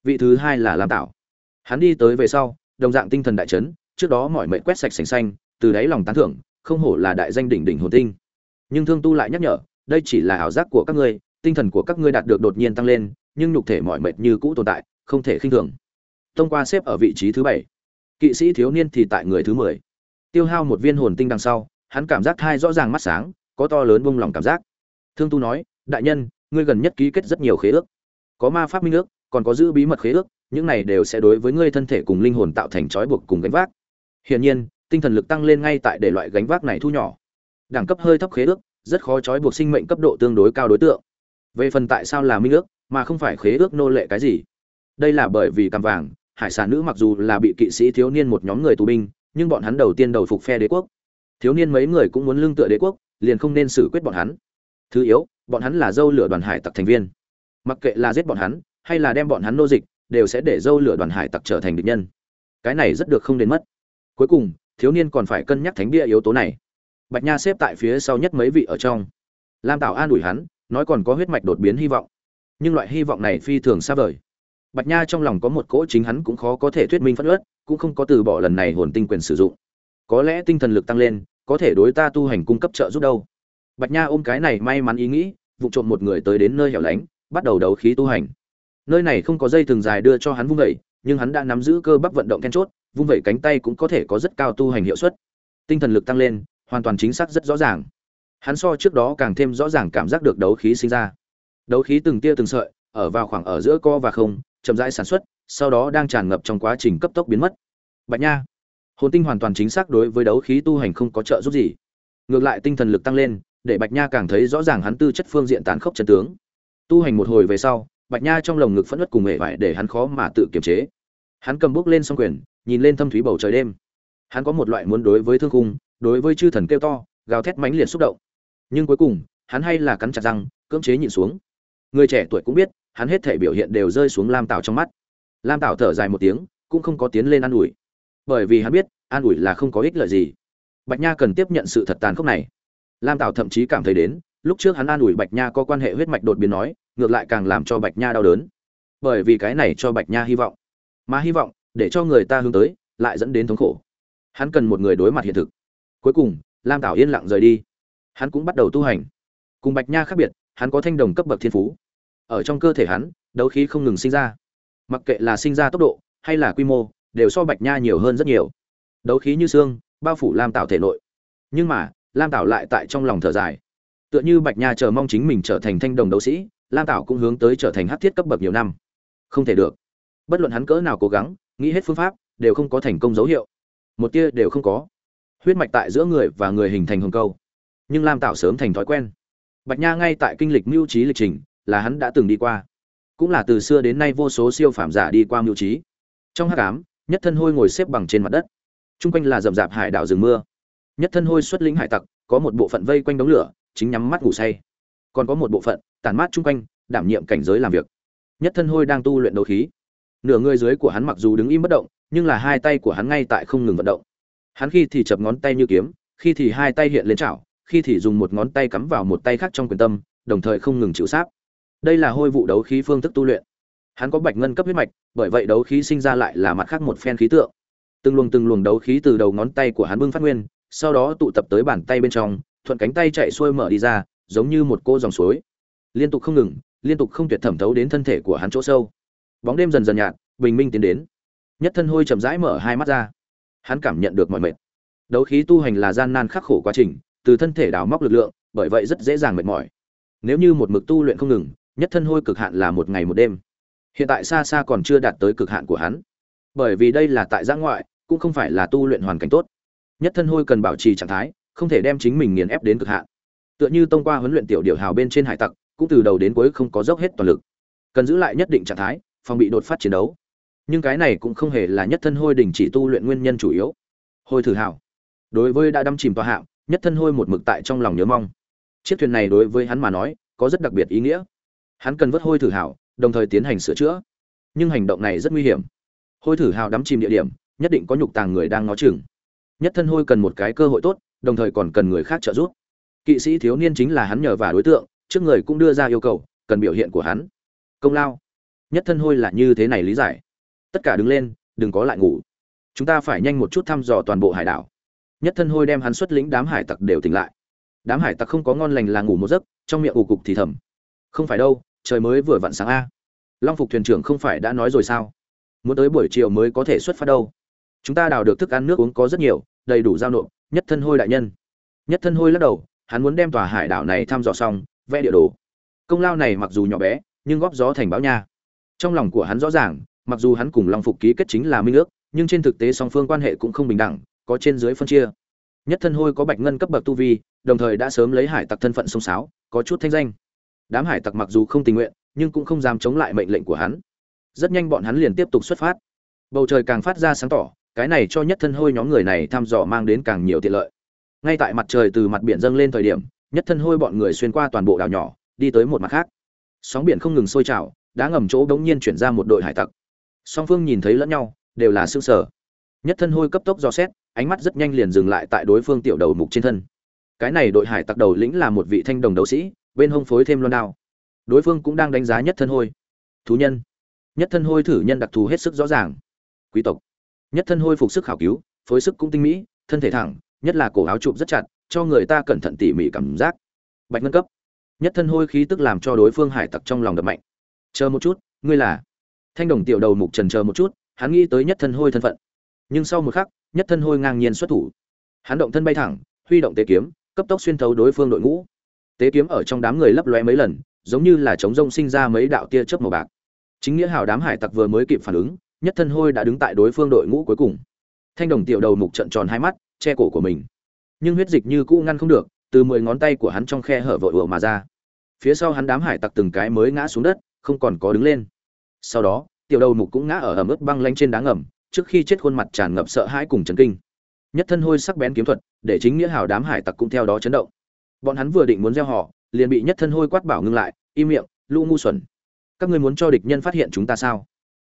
Vị thứ hai là lam tạo hắn đi tới về sau, đồng dạng tinh thần đại chấn, trước đó mọi mệnh quét sạch sành xanh, từ đáy lòng tán thưởng, không hổ là đại danh đỉnh đỉnh hồn tinh. Nhưng thương tu lại nhắc nhở, đây chỉ là ảo giác của các ngươi, tinh thần của các ngươi đạt được đột nhiên tăng lên, nhưng nhục thể mọi mệt như cũ tồn tại không thể khinh thường. Thông qua xếp ở vị trí thứ bảy. Kỵ sĩ thiếu niên thì tại người thứ mười. Tiêu hao một viên hồn tinh đằng sau, hắn cảm giác thai rõ ràng mắt sáng, có to lớn bông lòng cảm giác. Thương tu nói, đại nhân, ngươi gần nhất ký kết rất nhiều khế ước. Có ma pháp minh ước, còn có giữ bí mật khế ước, những này đều sẽ đối với ngươi thân thể cùng linh hồn tạo thành trói buộc cùng gánh vác. Hiển nhiên, tinh thần lực tăng lên ngay tại để loại gánh vác này thu nhỏ. Đẳng cấp hơi thấp khế ước, rất khó trói buộc sinh mệnh cấp độ tương đối cao đối tượng. Về phần tại sao là minh ước, mà không phải khế ước nô lệ cái gì? Đây là bởi vì cằm vàng, hải sản nữ mặc dù là bị kỵ sĩ thiếu niên một nhóm người tù binh, nhưng bọn hắn đầu tiên đầu phục phe đế quốc. Thiếu niên mấy người cũng muốn lương tựa đế quốc, liền không nên xử quyết bọn hắn. Thứ yếu, bọn hắn là dâu lửa đoàn hải tặc thành viên. Mặc kệ là giết bọn hắn, hay là đem bọn hắn nô dịch, đều sẽ để dâu lửa đoàn hải tặc trở thành địch nhân. Cái này rất được không đến mất. Cuối cùng, thiếu niên còn phải cân nhắc thánh bia yếu tố này. Bạch nha xếp tại phía sau nhất mấy vị ở trong. Lam tảo an ủi hắn, nói còn có huyết mạch đột biến hy vọng. Nhưng loại hy vọng này phi thường xa vời bạch nha trong lòng có một cỗ chính hắn cũng khó có thể thuyết minh phất ớt cũng không có từ bỏ lần này hồn tinh quyền sử dụng. Có lẽ tinh thần lực tăng lên, có thể đối ta tu hành cung cấp trợ giúp đâu. Bạch nha ôm cái này may mắn ý nghĩ vụng trộm một người tới đến nơi hẻo lánh, bắt đầu đấu khí tu hành. Nơi này không có dây thường dài đưa cho hắn vung vẩy nhưng hắn đã nắm giữ cơ bắp vận động then chốt, vung vẩy cánh tay cũng có thể có rất cao tu hành hiệu suất. Tinh thần lực tăng lên, hoàn toàn chính xác rất rõ ràng. Hắn so trước đó càng thêm rõ ràng cảm giác được đấu khí sinh ra. Đấu khí từng tia từng sợi, ở vào khoảng ở giữa co và không chậm rãi sản xuất, sau đó đang tràn ngập trong quá trình cấp tốc biến mất. Bạch nha, hồn tinh hoàn toàn chính xác đối với đấu khí tu hành không có trợ giúp gì. Ngược lại tinh thần lực tăng lên, để bạch nha càng thấy rõ ràng hắn tư chất phương diện tán khốc chân tướng. Tu hành một hồi về sau, bạch nha trong lồng ngực phẫn nứt cùng hệ vải để hắn khó mà tự kiềm chế. Hắn cầm bước lên s quyền, nhìn lên thâm thúy bầu trời đêm. Hắn có một loại muốn đối với thương khung, đối với chư thần kêu to, gào thét mãnh liệt xúc động. Nhưng cuối cùng, hắn hay là cắn chặt răng, cưỡng chế nhịn xuống. Người trẻ tuổi cũng biết hắn hết thể biểu hiện đều rơi xuống lam tảo trong mắt. Lam tảo thở dài một tiếng, cũng không có tiến lên an ủi. Bởi vì hắn biết, an ủi là không có ích lợi gì. Bạch nha cần tiếp nhận sự thật tàn khốc này. Lam tảo thậm chí cảm thấy đến, lúc trước hắn an ủi bạch nha có quan hệ huyết mạch đột biến nói, ngược lại càng làm cho bạch nha đau đớn. Bởi vì cái này cho bạch nha hy vọng. Mà hy vọng, để cho người ta hướng tới, lại dẫn đến thống khổ. Hắn cần một người đối mặt hiện thực. Cuối cùng, lam tảo yên lặng rời đi. Hắn cũng bắt đầu tu hành. Cùng bạch nha khác biệt, hắn có thanh đồng cấp bậc thiên phú ở trong cơ thể hắn, đấu khí không ngừng sinh ra. Mặc kệ là sinh ra tốc độ hay là quy mô, đều so bạch nha nhiều hơn rất nhiều. Đấu khí như xương, bao phủ lam tạo thể nội. Nhưng mà, lam tạo lại tại trong lòng thở dài. Tựa như bạch nha chờ mong chính mình trở thành thanh đồng đấu sĩ, lam tạo cũng hướng tới trở thành hát thiết cấp bậc nhiều năm. Không thể được. Bất luận hắn cỡ nào cố gắng, nghĩ hết phương pháp, đều không có thành công dấu hiệu. Một tia đều không có. Huyết mạch tại giữa người và người hình thành hồng câu. Nhưng lam tạo sớm thành thói quen. Bạch nha ngay tại kinh lịch mưu trí lịch trình là hắn đã từng đi qua. Cũng là từ xưa đến nay vô số siêu phàm giả đi qua mưu trí. Trong hát cám nhất thân hôi ngồi xếp bằng trên mặt đất. Chung quanh là rậm rạp hải đảo rừng mưa. Nhất thân hôi xuất lĩnh hải tặc, có một bộ phận vây quanh đống lửa, chính nhắm mắt ngủ say. Còn có một bộ phận tàn mát chung quanh, đảm nhiệm cảnh giới làm việc. Nhất thân hôi đang tu luyện đấu khí. Nửa người dưới của hắn mặc dù đứng im bất động, nhưng là hai tay của hắn ngay tại không ngừng vận động. Hắn khi thì chập ngón tay như kiếm, khi thì hai tay hiện lên chảo, khi thì dùng một ngón tay cắm vào một tay khác trong quyền tâm, đồng thời không ngừng chịu sáp đây là hôi vụ đấu khí phương thức tu luyện. Hắn có bạch ngân cấp huyết mạch, bởi vậy đấu khí sinh ra lại là mặt khác một phen khí tượng. Từng luồng từng luồng đấu khí từ đầu ngón tay của hắn bưng phát nguyên, sau đó tụ tập tới bàn tay bên trong, thuận cánh tay chạy xuôi mở đi ra, giống như một cô dòng suối. Liên tục không ngừng, liên tục không tuyệt thẩm thấu đến thân thể của hắn chỗ sâu. Bóng đêm dần dần nhạt, bình minh tiến đến. Nhất thân hôi chậm rãi mở hai mắt ra. Hắn cảm nhận được mọi mệt. Đấu khí tu hành là gian nan khắc khổ quá trình, từ thân thể đào móc lực lượng, bởi vậy rất dễ dàng mệt mỏi. Nếu như một mực tu luyện không ngừng nhất thân hôi cực hạn là một ngày một đêm. Hiện tại xa xa còn chưa đạt tới cực hạn của hắn. Bởi vì đây là tại giã ngoại, cũng không phải là tu luyện hoàn cảnh tốt. Nhất thân hôi cần bảo trì trạng thái, không thể đem chính mình nghiền ép đến cực hạn. Tựa như tông qua huấn luyện tiểu điều hào bên trên hải tặc, cũng từ đầu đến cuối không có dốc hết toàn lực. Cần giữ lại nhất định trạng thái, phòng bị đột phát chiến đấu. Nhưng cái này cũng không hề là nhất thân hôi đình chỉ tu luyện nguyên nhân chủ yếu. Hôi thử hào. Đối với đã đâm chìm tòa hạng, nhất thân hôi một mực tại trong lòng nhớ mong. Chiếc thuyền này đối với hắn mà nói, có rất đặc biệt ý nghĩa hắn cần vớt hôi thử hào, đồng thời tiến hành sửa chữa. Nhưng hành động này rất nguy hiểm. Hôi thử hào đắm chìm địa điểm, nhất định có nhục tàng người đang ngó chừng. Nhất thân hôi cần một cái cơ hội tốt, đồng thời còn cần người khác trợ giúp. Kỵ sĩ thiếu niên chính là hắn nhờ và đối tượng, trước người cũng đưa ra yêu cầu, cần biểu hiện của hắn. Công lao. Nhất thân hôi là như thế này lý giải. Tất cả đứng lên, đừng có lại ngủ. Chúng ta phải nhanh một chút thăm dò toàn bộ hải đảo. Nhất thân hôi đem hắn xuất lĩnh đám hải tặc đều tỉnh lại. Đám hải tặc không có ngon lành là ngủ một giấc, trong miệng ù cục thì thầm không phải đâu, trời mới vừa vặn sáng a. Long phục thuyền trưởng không phải đã nói rồi sao? Muốn tới buổi chiều mới có thể xuất phát đâu. Chúng ta đào được thức ăn nước uống có rất nhiều, đầy đủ giao nộp, nhất thân hôi đại nhân. Nhất thân hôi lắc đầu, hắn muốn đem tòa hải đảo này thăm dò xong, vẽ địa đồ. Công lao này mặc dù nhỏ bé, nhưng góp gió thành báo nha. Trong lòng của hắn rõ ràng, mặc dù hắn cùng long phục ký kết chính là minh ước, nhưng trên thực tế song phương quan hệ cũng không bình đẳng, có trên dưới phân chia. Nhất thân hôi có bạch ngân cấp bậc tu vi, đồng thời đã sớm lấy hải tặc thân phận sông sáo, có chút thanh danh đám hải tặc mặc dù không tình nguyện, nhưng cũng không dám chống lại mệnh lệnh của hắn. Rất nhanh bọn hắn liền tiếp tục xuất phát. Bầu trời càng phát ra sáng tỏ, cái này cho nhất thân hôi nhóm người này thăm dò mang đến càng nhiều tiện lợi. Ngay tại mặt trời từ mặt biển dâng lên thời điểm, nhất thân hôi bọn người xuyên qua toàn bộ đảo nhỏ, đi tới một mặt khác. Sóng biển không ngừng sôi trào đã ngầm chỗ bỗng nhiên chuyển ra một đội hải tặc. Song phương nhìn thấy lẫn nhau, đều là sương sở nhất thân hôi cấp tốc dò xét, ánh mắt rất nhanh liền dừng lại tại đối phương tiểu đầu mục trên thân. Cái này đội hải tặc đầu lĩnh là một vị thanh đồng đấu sĩ bên hông phối thêm loan đao. Đối phương cũng đang đánh giá nhất thân hôi. Thú nhân. Nhất thân hôi thử nhân đặc thù hết sức rõ ràng. Quý tộc. Nhất thân hôi phục sức khảo cứu, phối sức cũng tinh mỹ, thân thể thẳng, nhất là cổ áo chụp rất chặt, cho người ta cẩn thận tỉ mỉ cảm giác. Bạch ngân cấp. Nhất thân hôi khí tức làm cho đối phương hải tặc trong lòng đập mạnh. Chờ một chút, ngươi là? Thanh đồng tiểu đầu mục trần chờ một chút, hắn nghĩ tới nhất thân hôi thân phận. Nhưng sau một khắc, nhất thân hôi ngang nhiên xuất thủ. Hắn động thân bay thẳng, huy động tế kiếm, cấp tốc xuyên thấu đối phương đội ngũ tế kiếm ở trong đám người lấp lóe mấy lần, giống như là chống rông sinh ra mấy đạo tia chớp màu bạc. Chính nghĩa hào đám hải tặc vừa mới kịp phản ứng, nhất thân hôi đã đứng tại đối phương đội ngũ cuối cùng. Thanh đồng tiểu đầu mục trận tròn hai mắt, che cổ của mình. Nhưng huyết dịch như cũ ngăn không được, từ mười ngón tay của hắn trong khe hở vội ùa mà ra. Phía sau hắn đám hải tặc từng cái mới ngã xuống đất, không còn có đứng lên. Sau đó, tiểu đầu mục cũng ngã ở ẩm ướt băng lanh trên đá ngầm, trước khi chết khuôn mặt tràn ngập sợ hãi cùng chấn kinh. Nhất thân hôi sắc bén kiếm thuật, để chính nghĩa hào đám hải tặc cũng theo đó chấn động bọn hắn vừa định muốn gieo họ, liền bị nhất thân hôi quát bảo ngưng lại, im miệng, lũ ngu xuẩn, các ngươi muốn cho địch nhân phát hiện chúng ta sao?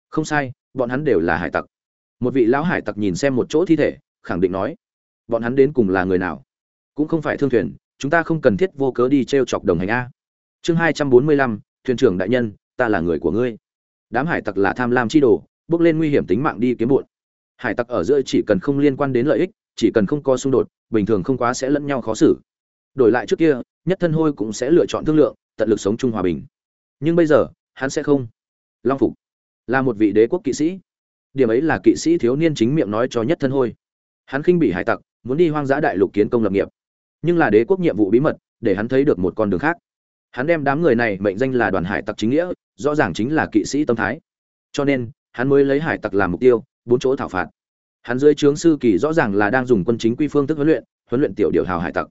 Không sai, bọn hắn đều là hải tặc. Một vị lão hải tặc nhìn xem một chỗ thi thể, khẳng định nói, bọn hắn đến cùng là người nào? Cũng không phải thương thuyền, chúng ta không cần thiết vô cớ đi t r e o chọc đồng hành a. Chương hai trăm bốn mươi lăm, thuyền trưởng đại nhân, ta là người của ngươi. Đám hải tặc là tham lam chi đồ, bước lên nguy hiểm tính mạng đi kiếm bụn hải tặc ở giữa chỉ cần không liên quan đến lợi ích, chỉ cần không có xung đột, bình thường không quá sẽ lẫn nhau khó xử đổi lại trước kia, nhất thân hôi cũng sẽ lựa chọn thương lượng, tận lực sống chung hòa bình. Nhưng bây giờ, hắn sẽ không. Long phục là một vị đế quốc kỵ sĩ. Điểm ấy là kỵ sĩ thiếu niên chính miệng nói cho nhất thân hôi. Hắn khinh bị hải tặc, muốn đi hoang dã đại lục kiến công lập nghiệp. Nhưng là đế quốc nhiệm vụ bí mật, để hắn thấy được một con đường khác. Hắn đem đám người này mệnh danh là đoàn hải tặc chính nghĩa, rõ ràng chính là kỵ sĩ tâm thái. Cho nên, hắn mới lấy hải tặc làm mục tiêu, bốn chỗ thảo phạt. Hắn dưới trướng sư kỳ rõ ràng là đang dùng quân chính quy phương thức huấn luyện huấn luyện tiểu điều hào hải tặc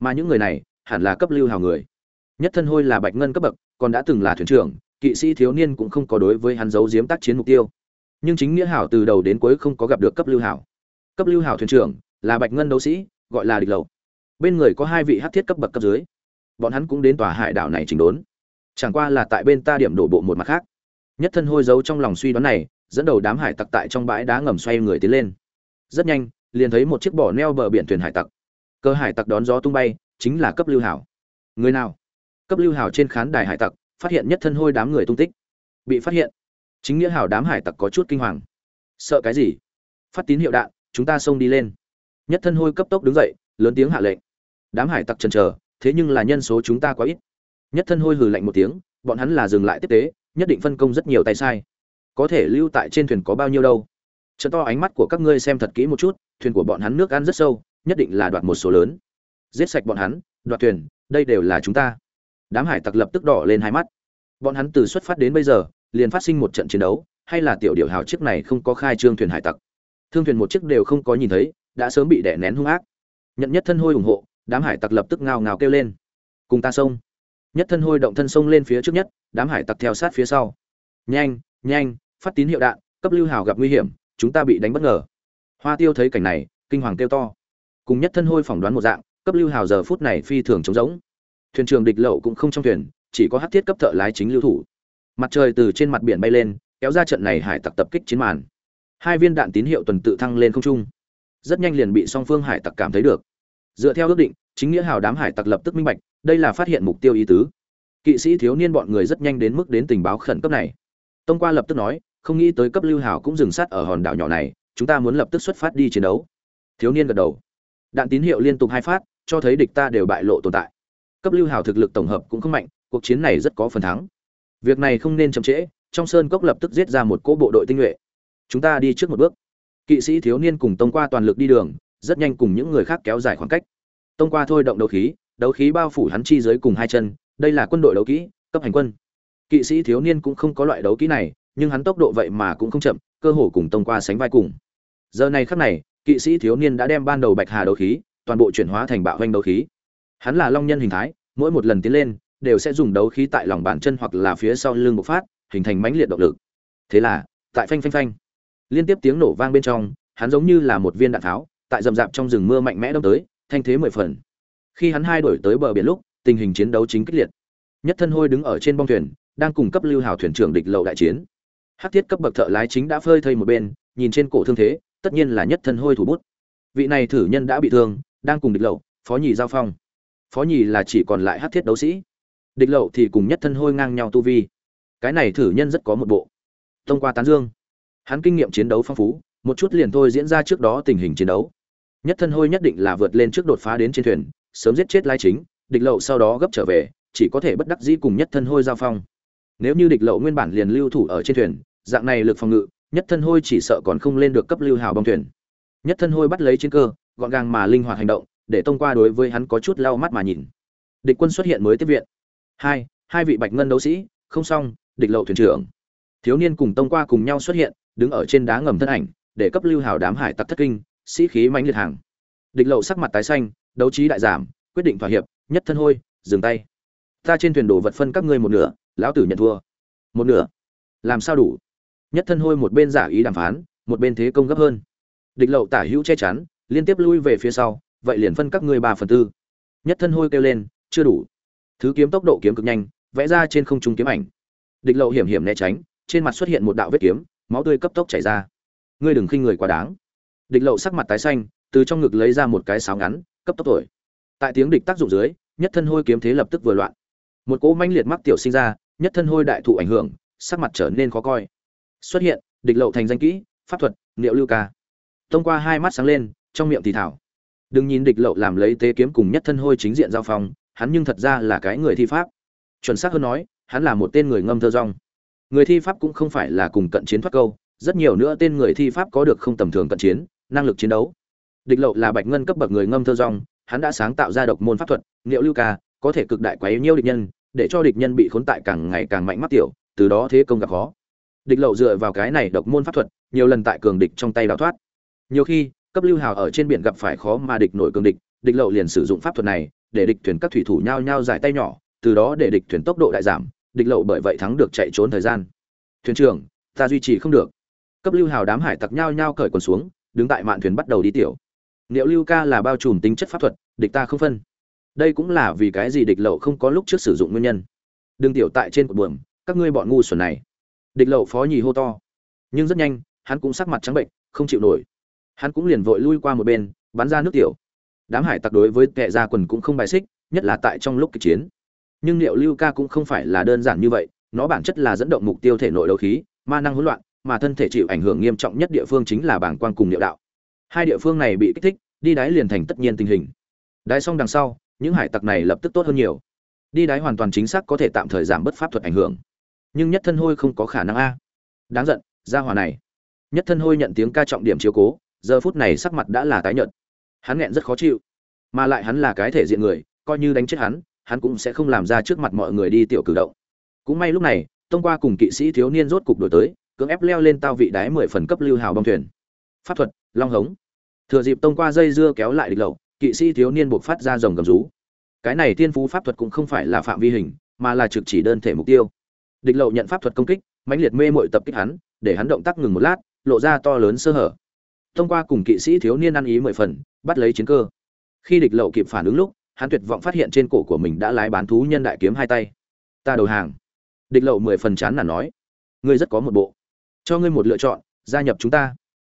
mà những người này hẳn là cấp lưu hào người. Nhất thân hôi là bạch ngân cấp bậc, còn đã từng là thuyền trưởng, kỵ sĩ thiếu niên cũng không có đối với hắn giấu giếm tác chiến mục tiêu. Nhưng chính nghĩa hảo từ đầu đến cuối không có gặp được cấp lưu hảo. Cấp lưu hảo thuyền trưởng là bạch ngân đấu sĩ, gọi là địch lầu. Bên người có hai vị hát thiết cấp bậc cấp dưới. Bọn hắn cũng đến tòa hải đảo này chỉnh đốn. Chẳng qua là tại bên ta điểm đổ bộ một mặt khác. Nhất thân hôi giấu trong lòng suy đoán này, dẫn đầu đám hải tặc tại trong bãi đá ngầm xoay người tiến lên. Rất nhanh, liền thấy một chiếc bỏ neo bờ biển thuyền hải tặc cơ hải tặc đón gió tung bay, chính là cấp lưu hảo. Người nào? Cấp lưu hảo trên khán đài hải tặc, phát hiện nhất thân hôi đám người tung tích. Bị phát hiện. Chính nghĩa hảo đám hải tặc có chút kinh hoàng. Sợ cái gì? Phát tín hiệu đạn, chúng ta xông đi lên. Nhất thân hôi cấp tốc đứng dậy, lớn tiếng hạ lệnh. Đám hải tặc trần chờ, thế nhưng là nhân số chúng ta quá ít. Nhất thân hôi hừ lạnh một tiếng, bọn hắn là dừng lại tiếp tế, nhất định phân công rất nhiều tay sai. Có thể lưu tại trên thuyền có bao nhiêu đâu? Trận to ánh mắt của các ngươi xem thật kỹ một chút, thuyền của bọn hắn nước ăn rất sâu nhất định là đoạt một số lớn. Giết sạch bọn hắn, đoạt thuyền, đây đều là chúng ta. Đám hải tặc lập tức đỏ lên hai mắt. Bọn hắn từ xuất phát đến bây giờ, liền phát sinh một trận chiến đấu, hay là tiểu điệu hào chiếc này không có khai trương thuyền hải tặc. Thương thuyền một chiếc đều không có nhìn thấy, đã sớm bị đè nén hung ác. Nhận nhất thân hôi ủng hộ, đám hải tặc lập tức ngào ngào kêu lên. Cùng ta xông. Nhất thân hôi động thân sông lên phía trước nhất, đám hải tặc theo sát phía sau. Nhanh nhanh, phát tín hiệu đạn, cấp lưu hào gặp nguy hiểm, chúng ta bị đánh bất ngờ. Hoa tiêu thấy cảnh này, kinh hoàng kêu to cùng nhất thân hôi phỏng đoán một dạng, cấp lưu hào giờ phút này phi thường trống rỗng. Thuyền trưởng địch lậu cũng không trong thuyền, chỉ có hát thiết cấp thợ lái chính lưu thủ. Mặt trời từ trên mặt biển bay lên, kéo ra trận này hải tặc tập kích chiến màn. Hai viên đạn tín hiệu tuần tự thăng lên không trung. Rất nhanh liền bị song phương hải tặc cảm thấy được. Dựa theo ước định, chính nghĩa hào đám hải tặc lập tức minh bạch, đây là phát hiện mục tiêu ý tứ. Kỵ sĩ thiếu niên bọn người rất nhanh đến mức đến tình báo khẩn cấp này. Tông qua lập tức nói, không nghĩ tới cấp lưu hào cũng dừng sát ở hòn đảo nhỏ này, chúng ta muốn lập tức xuất phát đi chiến đấu. Thiếu niên gật đầu đạn tín hiệu liên tục hai phát, cho thấy địch ta đều bại lộ tồn tại. Cấp lưu hào thực lực tổng hợp cũng không mạnh, cuộc chiến này rất có phần thắng. Việc này không nên chậm trễ, trong sơn cốc lập tức giết ra một cỗ bộ đội tinh nhuệ. Chúng ta đi trước một bước. Kỵ sĩ thiếu niên cùng tông qua toàn lực đi đường, rất nhanh cùng những người khác kéo dài khoảng cách. Tông qua thôi động đấu khí đấu khí bao phủ hắn chi dưới cùng hai chân, đây là quân đội đấu kỹ, cấp hành quân. Kỵ sĩ thiếu niên cũng không có loại đấu kỹ này, nhưng hắn tốc độ vậy mà cũng không chậm, cơ hồ cùng tông qua sánh vai cùng. Giờ này khắc này kỵ sĩ thiếu niên đã đem ban đầu bạch hà đấu khí, toàn bộ chuyển hóa thành bạo hoành đấu khí. Hắn là long nhân hình thái, mỗi một lần tiến lên, đều sẽ dùng đấu khí tại lòng bàn chân hoặc là phía sau lưng bộc phát, hình thành mãnh liệt động lực. Thế là, tại phanh phanh phanh, liên tiếp tiếng nổ vang bên trong, hắn giống như là một viên đạn tháo, tại rầm rạp trong rừng mưa mạnh mẽ đâm tới, thanh thế mười phần. Khi hắn hai đổi tới bờ biển lúc, tình hình chiến đấu chính kích liệt. Nhất thân hôi đứng ở trên bong thuyền, đang cùng cấp lưu hào thuyền trưởng địch lậu đại chiến. Hát thiết cấp bậc thợ lái chính đã phơi thây một bên, nhìn trên cổ thương thế tất nhiên là nhất thân hôi thủ bút. Vị này thử nhân đã bị thương, đang cùng địch lậu, phó nhì giao phong. Phó nhì là chỉ còn lại hắc thiết đấu sĩ. Địch lậu thì cùng nhất thân hôi ngang nhau tu vi. Cái này thử nhân rất có một bộ. Thông qua tán dương, hắn kinh nghiệm chiến đấu phong phú, một chút liền thôi diễn ra trước đó tình hình chiến đấu. Nhất thân hôi nhất định là vượt lên trước đột phá đến trên thuyền, sớm giết chết lai chính, địch lậu sau đó gấp trở về, chỉ có thể bất đắc dĩ cùng nhất thân hôi giao phong. Nếu như địch lậu nguyên bản liền lưu thủ ở trên thuyền, dạng này lực phòng ngự nhất thân hôi chỉ sợ còn không lên được cấp lưu hào bong thuyền. Nhất thân hôi bắt lấy chiến cơ, gọn gàng mà linh hoạt hành động, để tông qua đối với hắn có chút lau mắt mà nhìn. Địch quân xuất hiện mới tiếp viện. Hai hai vị bạch ngân đấu sĩ, không xong, địch lậu thuyền trưởng. Thiếu niên cùng tông qua cùng nhau xuất hiện, đứng ở trên đá ngầm thân ảnh, để cấp lưu hào đám hải tặc thất kinh, sĩ khí mãnh liệt hàng. Địch lậu sắc mặt tái xanh, đấu trí đại giảm, quyết định thỏa hiệp, nhất thân hôi, dừng tay. Ta trên thuyền đồ vật phân các ngươi một nửa, lão tử nhận thua. Một nửa. Làm sao đủ? Nhất thân hôi một bên giả ý đàm phán, một bên thế công gấp hơn. Địch lậu tả hữu che chắn, liên tiếp lui về phía sau, vậy liền phân các ngươi ba phần tư. Nhất thân hôi kêu lên, chưa đủ. Thứ kiếm tốc độ kiếm cực nhanh, vẽ ra trên không trung kiếm ảnh. Địch lậu hiểm hiểm né tránh, trên mặt xuất hiện một đạo vết kiếm, máu tươi cấp tốc chảy ra. Ngươi đừng khinh người quá đáng. Địch lậu sắc mặt tái xanh, từ trong ngực lấy ra một cái sáo ngắn, cấp tốc tuổi tại tiếng địch tác dụng dưới, nhất thân hôi kiếm thế lập tức vừa loạn. Một cỗ manh liệt mắc tiểu sinh ra, nhất thân hôi đại thụ ảnh hưởng, sắc mặt trở nên khó coi xuất hiện, địch lậu thành danh kỹ, pháp thuật, niệu lưu ca. Thông qua hai mắt sáng lên, trong miệng thì thảo. Đừng nhìn địch lậu làm lấy tế kiếm cùng nhất thân hôi chính diện giao phong, hắn nhưng thật ra là cái người thi pháp. Chuẩn xác hơn nói, hắn là một tên người ngâm thơ rong. Người thi pháp cũng không phải là cùng cận chiến thoát câu, rất nhiều nữa tên người thi pháp có được không tầm thường cận chiến, năng lực chiến đấu. Địch lậu là bạch ngân cấp bậc người ngâm thơ rong, hắn đã sáng tạo ra độc môn pháp thuật, niệu lưu ca, có thể cực đại quấy nhiêu địch nhân, để cho địch nhân bị khốn tại càng ngày càng mạnh mắc tiểu, từ đó thế công gặp khó địch lậu dựa vào cái này độc môn pháp thuật nhiều lần tại cường địch trong tay đào thoát nhiều khi cấp lưu hào ở trên biển gặp phải khó mà địch nổi cường địch địch lậu liền sử dụng pháp thuật này để địch thuyền các thủy thủ nhao nhao giải tay nhỏ từ đó để địch thuyền tốc độ đại giảm địch lậu bởi vậy thắng được chạy trốn thời gian thuyền trưởng ta duy trì không được cấp lưu hào đám hải tặc nhao nhao cởi quần xuống đứng tại mạn thuyền bắt đầu đi tiểu Niệu Lưu ca là bao trùm tính chất pháp thuật, địch ta không phân. Đây cũng là vì cái gì địch lậu không có lúc trước sử dụng nguyên nhân. Đừng tiểu tại trên cột buồm, các ngươi bọn ngu xuẩn này. Địch lậu phó nhì hô to. Nhưng rất nhanh, hắn cũng sắc mặt trắng bệnh, không chịu nổi. Hắn cũng liền vội lui qua một bên, bắn ra nước tiểu. Đám hải tặc đối với tệ ra quần cũng không bài xích, nhất là tại trong lúc kịch chiến. Nhưng liệu Lưu ca cũng không phải là đơn giản như vậy, nó bản chất là dẫn động mục tiêu thể nội đấu khí, ma năng hỗn loạn, mà thân thể chịu ảnh hưởng nghiêm trọng nhất địa phương chính là bảng quan cùng niệu đạo hai địa phương này bị kích thích đi đáy liền thành tất nhiên tình hình đáy xong đằng sau những hải tặc này lập tức tốt hơn nhiều đi đáy hoàn toàn chính xác có thể tạm thời giảm bớt pháp thuật ảnh hưởng nhưng nhất thân hôi không có khả năng a. Đáng giận ra hòa này. Nhất thân hôi nhận tiếng ca trọng điểm chiếu cố, giờ phút này sắc mặt đã là tái nhợt. Hắn nghẹn rất khó chịu, mà lại hắn là cái thể diện người, coi như đánh chết hắn hắn cũng sẽ không làm ra trước mặt mọi người đi tiểu cử động. Cũng may lúc này, tông qua cùng kỵ sĩ thiếu niên rốt cục đổi tới, cưỡng ép leo lên tao vị đáy mười phần cấp lưu hào bong thuyền. Pháp thuật, long hống. Thừa dịp tông qua dây dưa kéo lại địch lậu, kỵ sĩ thiếu niên buộc phát ra dòng gầm rú. Cái này tiên phú pháp thuật cũng không phải là phạm vi hình, mà là trực chỉ đơn thể mục tiêu địch lậu nhận pháp thuật công kích, mãnh liệt mê mội tập kích hắn, để hắn động tác ngừng một lát, lộ ra to lớn sơ hở. Thông qua cùng kỵ sĩ thiếu niên ăn ý mười phần, bắt lấy chiến cơ. Khi địch lậu kịp phản ứng lúc, hắn tuyệt vọng phát hiện trên cổ của mình đã lái bán thú nhân đại kiếm hai tay. Ta đầu hàng. Địch lậu mười phần chán là nói. Ngươi rất có một bộ. Cho ngươi một lựa chọn, gia nhập chúng ta.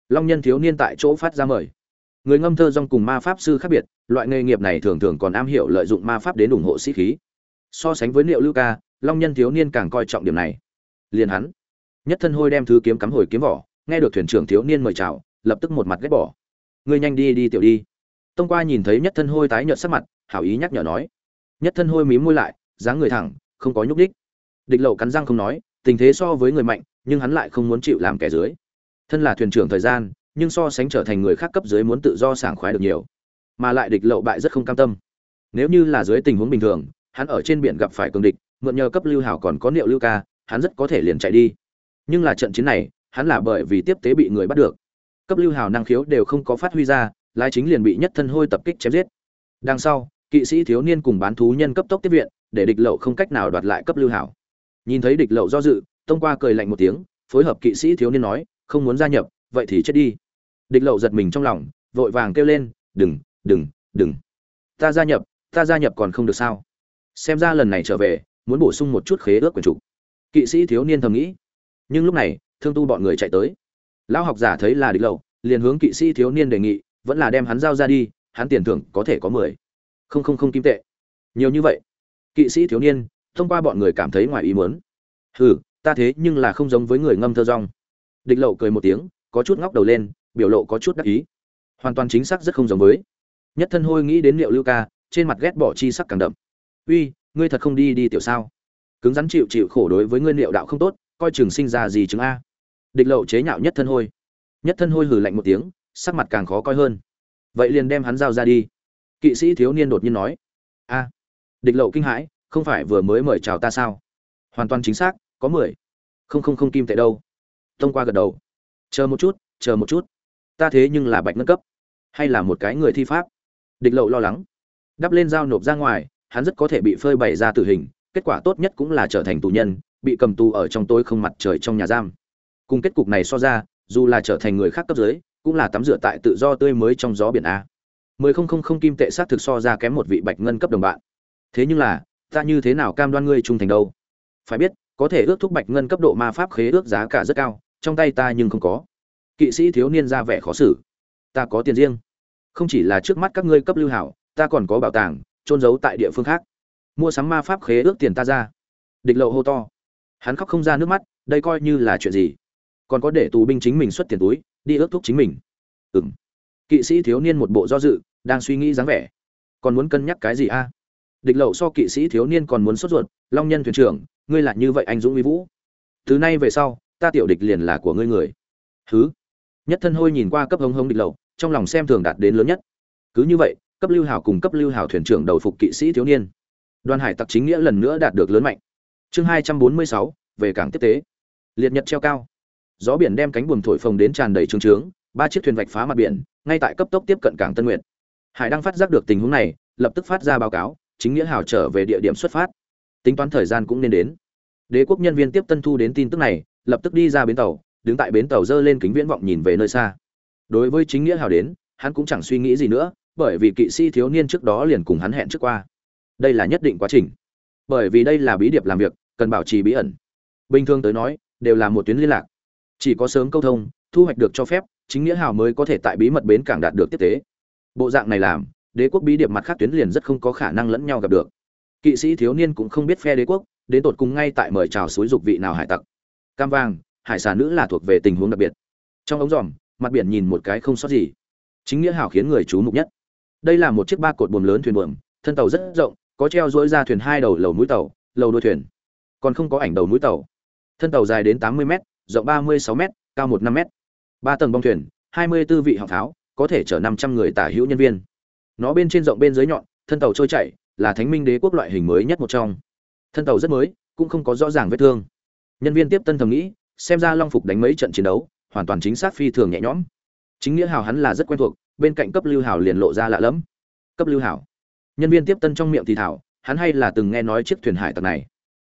Long nhân thiếu niên tại chỗ phát ra mời. Người ngâm thơ dong cùng ma pháp sư khác biệt, loại nghề nghiệp này thường thường còn am hiểu lợi dụng ma pháp đến ủng hộ sĩ khí. So sánh với liệu lưu ca long nhân thiếu niên càng coi trọng điểm này. Liền hắn, nhất thân hôi đem thứ kiếm cắm hồi kiếm vỏ, nghe được thuyền trưởng thiếu niên mời chào, lập tức một mặt ghét bỏ. Ngươi nhanh đi đi tiểu đi. Tông qua nhìn thấy nhất thân hôi tái nhợt sắc mặt, hảo ý nhắc nhở nói. Nhất thân hôi mím môi lại, dáng người thẳng, không có nhúc đích địch lậu cắn răng không nói, tình thế so với người mạnh, nhưng hắn lại không muốn chịu làm kẻ dưới. Thân là thuyền trưởng thời gian, nhưng so sánh trở thành người khác cấp dưới muốn tự do sảng khoái được nhiều. Mà lại địch lậu bại rất không cam tâm. Nếu như là dưới tình huống bình thường, hắn ở trên biển gặp phải cường địch mượn nhờ cấp lưu hảo còn có niệu lưu ca, hắn rất có thể liền chạy đi. Nhưng là trận chiến này, hắn là bởi vì tiếp tế bị người bắt được. Cấp lưu hảo năng khiếu đều không có phát huy ra, lái chính liền bị nhất thân hôi tập kích chém giết. Đằng sau, kỵ sĩ thiếu niên cùng bán thú nhân cấp tốc tiếp viện, để địch lậu không cách nào đoạt lại cấp lưu hảo. Nhìn thấy địch lậu do dự, tông qua cười lạnh một tiếng, phối hợp kỵ sĩ thiếu niên nói, không muốn gia nhập, vậy thì chết đi. Địch lậu giật mình trong lòng, vội vàng kêu lên, đừng đừng đừng. Ta gia nhập, ta gia nhập còn không được sao? Xem ra lần này trở về muốn bổ sung một chút khế ước quyền chủ kỵ sĩ thiếu niên thầm nghĩ. Nhưng lúc này, thương tu bọn người chạy tới. Lão học giả thấy là địch lậu, liền hướng kỵ sĩ thiếu niên đề nghị, vẫn là đem hắn giao ra đi, hắn tiền thưởng có thể có mười. Không không không kim tệ. Nhiều như vậy. Kỵ sĩ thiếu niên, thông qua bọn người cảm thấy ngoài ý muốn. Hừ, ta thế nhưng là không giống với người ngâm thơ rong. Địch lậu cười một tiếng, có chút ngóc đầu lên, biểu lộ có chút đắc ý. Hoàn toàn chính xác rất không giống với. Nhất thân hôi nghĩ đến liệu lưu ca, trên mặt ghét bỏ chi sắc càng đậm. Uy ngươi thật không đi đi tiểu sao? Cứng rắn chịu chịu khổ đối với ngươi liệu đạo không tốt, coi chừng sinh ra gì chứng a? Địch lậu chế nhạo nhất thân hôi. Nhất thân hôi hừ lạnh một tiếng, sắc mặt càng khó coi hơn. Vậy liền đem hắn giao ra đi. Kỵ sĩ thiếu niên đột nhiên nói. A, địch lậu kinh hãi, không phải vừa mới mời chào ta sao? Hoàn toàn chính xác, có mười. Không không không kim tệ đâu. Thông qua gật đầu. Chờ một chút, chờ một chút. Ta thế nhưng là bạch ngân cấp. Hay là một cái người thi pháp. Địch lậu lo lắng. Đắp lên dao nộp ra ngoài hắn rất có thể bị phơi bày ra tử hình, kết quả tốt nhất cũng là trở thành tù nhân, bị cầm tù ở trong tối không mặt trời trong nhà giam. Cùng kết cục này so ra, dù là trở thành người khác cấp dưới, cũng là tắm rửa tại tự do tươi mới trong gió biển a. Mười không không không kim tệ sát thực so ra kém một vị bạch ngân cấp đồng bạn. Thế nhưng là, ta như thế nào cam đoan ngươi trung thành đâu? Phải biết, có thể ước thúc bạch ngân cấp độ ma pháp khế ước giá cả rất cao, trong tay ta nhưng không có. Kỵ sĩ thiếu niên ra vẻ khó xử. Ta có tiền riêng. Không chỉ là trước mắt các ngươi cấp lưu hảo, ta còn có bảo tàng trôn giấu tại địa phương khác. Mua sắm ma pháp khế ước tiền ta ra. Địch lậu hô to. Hắn khóc không ra nước mắt, đây coi như là chuyện gì? Còn có để tù binh chính mình xuất tiền túi, đi ước thúc chính mình. Ừ m kỵ sĩ thiếu niên một bộ do dự, đang suy nghĩ dáng vẻ. Còn muốn cân nhắc cái gì a? Địch lậu so kỵ sĩ thiếu niên còn muốn sốt ruột, long nhân thuyền trưởng, ngươi là như vậy anh dũng uy vũ. Từ nay về sau, ta tiểu địch liền là của ngươi người. Thứ nhất thân hôi nhìn qua cấp hống hống địch lậu, trong lòng xem thường đạt đến lớn nhất. Cứ như vậy cấp lưu hào cùng cấp lưu hào thuyền trưởng đầu phục kỵ sĩ thiếu niên. Đoàn hải tặc chính nghĩa lần nữa đạt được lớn mạnh. Chương hai trăm bốn mươi sáu, về cảng tiếp tế. Liệt nhật treo cao. Gió biển đem cánh buồm thổi phồng đến tràn đầy trương trướng, ba chiếc thuyền vạch phá mặt biển, ngay tại cấp tốc tiếp cận cảng tân nguyện hải đang phát giác được tình huống này, lập tức phát ra báo cáo, chính nghĩa hào trở về địa điểm xuất phát. Tính toán thời gian cũng nên đến. Đế quốc nhân viên tiếp tân thu đến tin tức này, lập tức đi ra bến tàu, đứng tại bến tàu dơ lên kính viễn vọng nhìn về nơi xa. Đối với chính nghĩa hào đến, hắn cũng chẳng suy nghĩ gì nữa bởi vì kỵ sĩ thiếu niên trước đó liền cùng hắn hẹn trước qua. Đây là nhất định quá trình. Bởi vì đây là bí điệp làm việc, cần bảo trì bí ẩn. Bình thường tới nói, đều là một tuyến liên lạc. Chỉ có sớm câu thông, thu hoạch được cho phép, chính nghĩa hào mới có thể tại bí mật bến cảng đạt được tiếp tế. Bộ dạng này làm, đế quốc bí điệp mặt khác tuyến liền rất không có khả năng lẫn nhau gặp được. Kỵ sĩ thiếu niên cũng không biết phe đế quốc, đến tột cùng ngay tại mời chào suối dục vị nào hải tặc. Cam vàng, hải sản nữ là thuộc về tình huống đặc biệt. Trong ống dòm mặt biển nhìn một cái không sót gì. Chính nghĩa hào khiến người chú mục nhất đây là một chiếc ba cột buồm lớn thuyền buồm, thân tàu rất rộng, có treo dỗi ra thuyền hai đầu lầu mũi tàu, lầu đuôi thuyền. Còn không có ảnh đầu mũi tàu. Thân tàu dài đến tám mươi m rộng 36 m cao 15 m ba tầng bong thuyền 24 vị học pháo có thể chở 500 người tả hữu nhân viên. Nó bên trên rộng bên dưới nhọn, thân tàu trôi chảy, là thánh minh đế quốc loại hình mới nhất một trong. Thân tàu rất mới, cũng không có rõ ràng vết thương. Nhân viên tiếp tân thầm nghĩ, xem ra long phục đánh mấy trận chiến đấu, hoàn toàn chính xác phi thường nhẹ nhõm. Chính nghĩa hào hắn là rất quen thuộc bên cạnh cấp lưu hảo liền lộ ra lạ lẫm. Cấp lưu hảo. Nhân viên tiếp tân trong miệng thì thảo, hắn hay là từng nghe nói chiếc thuyền hải tặc này.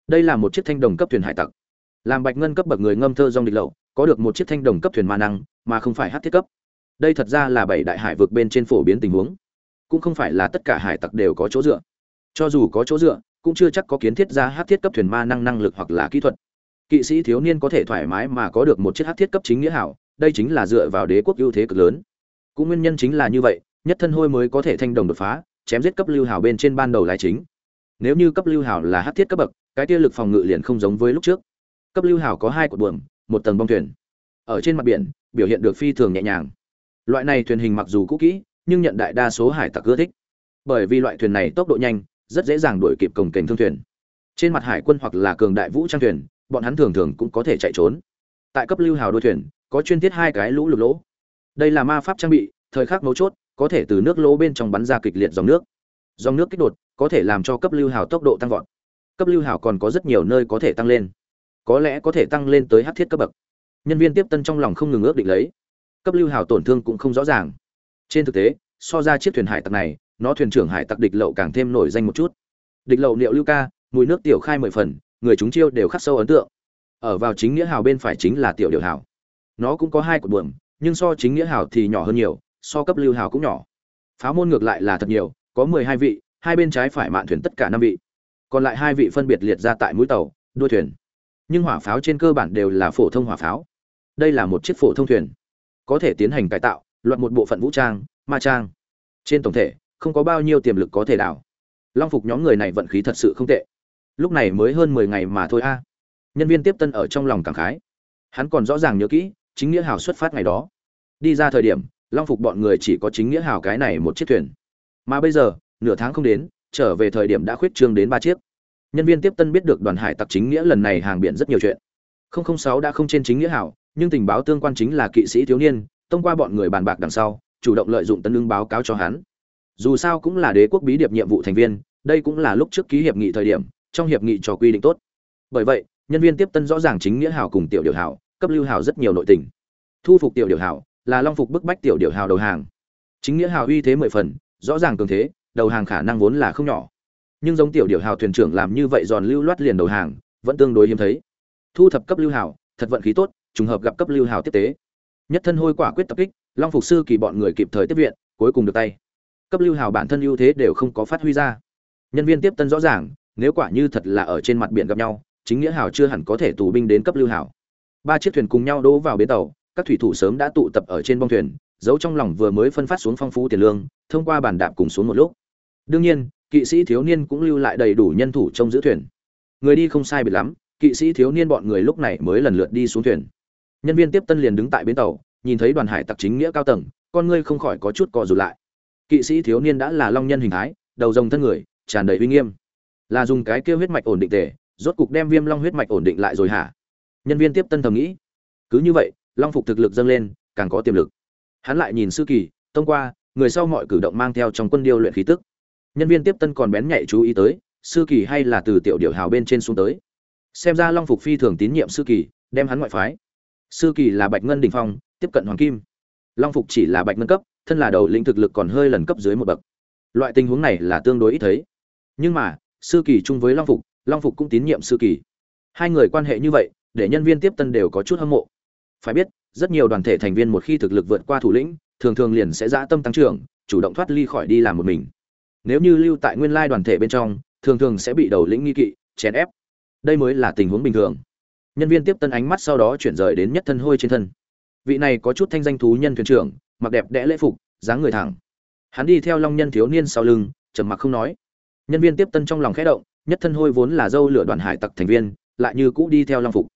Đây là một chiếc thanh đồng cấp thuyền hải tặc. Làm bạch ngân cấp bậc người ngâm thơ dong địch lậu, có được một chiếc thanh đồng cấp thuyền ma năng, mà không phải hát thiết cấp. Đây thật ra là bảy đại hải vực bên trên phổ biến tình huống. Cũng không phải là tất cả hải tặc đều có chỗ dựa. Cho dù có chỗ dựa, cũng chưa chắc có kiến thiết ra hát thiết cấp thuyền ma năng năng lực hoặc là kỹ thuật. Kỵ sĩ thiếu niên có thể thoải mái mà có được một chiếc hát thiết cấp chính nghĩa hảo, đây chính là dựa vào đế quốc ưu thế cực lớn cũng nguyên nhân chính là như vậy, nhất thân hôi mới có thể thanh đồng đột phá, chém giết cấp lưu hảo bên trên ban đầu lái chính. Nếu như cấp lưu hảo là hát thiết cấp bậc, cái tia lực phòng ngự liền không giống với lúc trước. Cấp lưu hảo có hai cột buồm, một tầng bong thuyền. Ở trên mặt biển, biểu hiện được phi thường nhẹ nhàng. Loại này thuyền hình mặc dù cũ kỹ, nhưng nhận đại đa số hải tặc ưa thích. Bởi vì loại thuyền này tốc độ nhanh, rất dễ dàng đuổi kịp cổng kềnh thương thuyền. Trên mặt hải quân hoặc là cường đại vũ trang thuyền, bọn hắn thường thường cũng có thể chạy trốn. Tại cấp lưu hào đôi thuyền, có chuyên thiết hai cái lũ lụt lỗ đây là ma pháp trang bị, thời khắc mấu chốt, có thể từ nước lỗ bên trong bắn ra kịch liệt dòng nước. Dòng nước kích đột, có thể làm cho cấp lưu hào tốc độ tăng vọt. Cấp lưu hào còn có rất nhiều nơi có thể tăng lên. Có lẽ có thể tăng lên tới hát thiết cấp bậc. Nhân viên tiếp tân trong lòng không ngừng ước định lấy. Cấp lưu hào tổn thương cũng không rõ ràng. Trên thực tế, so ra chiếc thuyền hải tặc này, nó thuyền trưởng hải tặc địch lậu càng thêm nổi danh một chút. Địch lậu niệu lưu ca, mùi nước tiểu khai mười phần, người chúng chiêu đều khắc sâu ấn tượng. Ở vào chính nghĩa hào bên phải chính là tiểu điều hào. Nó cũng có hai cột buồm nhưng so chính nghĩa hào thì nhỏ hơn nhiều, so cấp lưu hào cũng nhỏ. Pháo môn ngược lại là thật nhiều, có mười hai vị, hai bên trái phải mạn thuyền tất cả năm vị. Còn lại hai vị phân biệt liệt ra tại mũi tàu đuôi thuyền. Nhưng hỏa pháo trên cơ bản đều là phổ thông hỏa pháo. Đây là một chiếc phổ thông thuyền. Có thể tiến hành cải tạo loạt một bộ phận vũ trang, ma trang. Trên tổng thể, không có bao nhiêu tiềm lực có thể đảo. Long phục nhóm người này vận khí thật sự không tệ. Lúc này mới hơn mười ngày mà thôi a. Nhân viên tiếp tân ở trong lòng cảm khái. Hắn còn rõ ràng nhớ kỹ chính nghĩa hào xuất phát ngày đó. Đi ra thời điểm, long phục bọn người chỉ có chính nghĩa hào cái này một chiếc thuyền. Mà bây giờ, nửa tháng không đến, trở về thời điểm đã khuyết trương đến ba chiếc. Nhân viên tiếp tân biết được đoàn hải tặc chính nghĩa lần này hàng biển rất nhiều chuyện. 006 đã không trên chính nghĩa hảo nhưng tình báo tương quan chính là kỵ sĩ thiếu niên thông qua bọn người bàn bạc đằng sau, chủ động lợi dụng tân lương báo cáo cho hắn. Dù sao cũng là đế quốc bí điệp nhiệm vụ thành viên, đây cũng là lúc trước ký hiệp nghị thời điểm, trong hiệp nghị cho quy định tốt. Bởi vậy, nhân viên tiếp tân rõ ràng chính nghĩa hảo cùng tiểu điều hảo cấp lưu hảo rất nhiều nội tình. Thu phục tiểu điều hảo, là long phục bức bách tiểu điều hảo đầu hàng. Chính nghĩa hảo uy thế mười phần, rõ ràng cường thế, đầu hàng khả năng vốn là không nhỏ. Nhưng giống tiểu điều hảo thuyền trưởng làm như vậy giòn lưu loát liền đầu hàng, vẫn tương đối hiếm thấy. Thu thập cấp lưu hảo, thật vận khí tốt, trùng hợp gặp cấp lưu hảo tiếp tế. Nhất thân hôi quả quyết tập kích, long phục sư kỳ bọn người kịp thời tiếp viện, cuối cùng được tay. Cấp lưu hảo bản thân ưu thế đều không có phát huy ra. Nhân viên tiếp tân rõ ràng, nếu quả như thật là ở trên mặt biển gặp nhau, chính nghĩa hảo chưa hẳn có thể tù binh đến cấp lưu hảo ba chiếc thuyền cùng nhau đỗ vào bến tàu, các thủy thủ sớm đã tụ tập ở trên bong thuyền, giấu trong lòng vừa mới phân phát xuống phong phú tiền lương, thông qua bàn đạp cùng xuống một lúc. Đương nhiên, kỵ sĩ thiếu niên cũng lưu lại đầy đủ nhân thủ trong giữ thuyền. Người đi không sai biệt lắm, kỵ sĩ thiếu niên bọn người lúc này mới lần lượt đi xuống thuyền. Nhân viên tiếp tân liền đứng tại bến tàu, nhìn thấy đoàn hải tặc chính nghĩa cao tầng, con ngươi không khỏi có chút cò rụt lại. Kỵ sĩ thiếu niên đã là long nhân hình thái, đầu rồng thân người, tràn đầy uy nghiêm. Là dùng cái kia huyết mạch ổn định tề, rốt cục đem viêm long huyết mạch ổn định lại rồi hả? Nhân viên tiếp tân thầm nghĩ, cứ như vậy, long phục thực lực dâng lên, càng có tiềm lực. Hắn lại nhìn sư kỳ, thông qua, người sau mọi cử động mang theo trong quân điêu luyện khí tức. Nhân viên tiếp tân còn bén nhạy chú ý tới, sư kỳ hay là từ tiểu điệu hào bên trên xuống tới. Xem ra long phục phi thường tín nhiệm sư kỳ, đem hắn ngoại phái. Sư kỳ là bạch ngân đình phong, tiếp cận hoàng kim. Long phục chỉ là bạch ngân cấp, thân là đầu lĩnh thực lực còn hơi lần cấp dưới một bậc. Loại tình huống này là tương đối ít thấy. Nhưng mà, sư kỳ chung với long phục long phục cũng tín nhiệm sư kỳ. Hai người quan hệ như vậy để nhân viên tiếp tân đều có chút hâm mộ. Phải biết, rất nhiều đoàn thể thành viên một khi thực lực vượt qua thủ lĩnh, thường thường liền sẽ dã tâm tăng trưởng, chủ động thoát ly khỏi đi làm một mình. Nếu như lưu tại nguyên lai đoàn thể bên trong, thường thường sẽ bị đầu lĩnh nghi kỵ, chèn ép. Đây mới là tình huống bình thường. Nhân viên tiếp tân ánh mắt sau đó chuyển rời đến nhất thân hôi trên thân. Vị này có chút thanh danh thú nhân thuyền trưởng, mặc đẹp đẽ lễ phục, dáng người thẳng. Hắn đi theo long nhân thiếu niên sau lưng, trầm mặc không nói. Nhân viên tiếp tân trong lòng khẽ động, nhất thân hôi vốn là dâu lửa đoàn hải tặc thành viên, lại như cũ đi theo long phục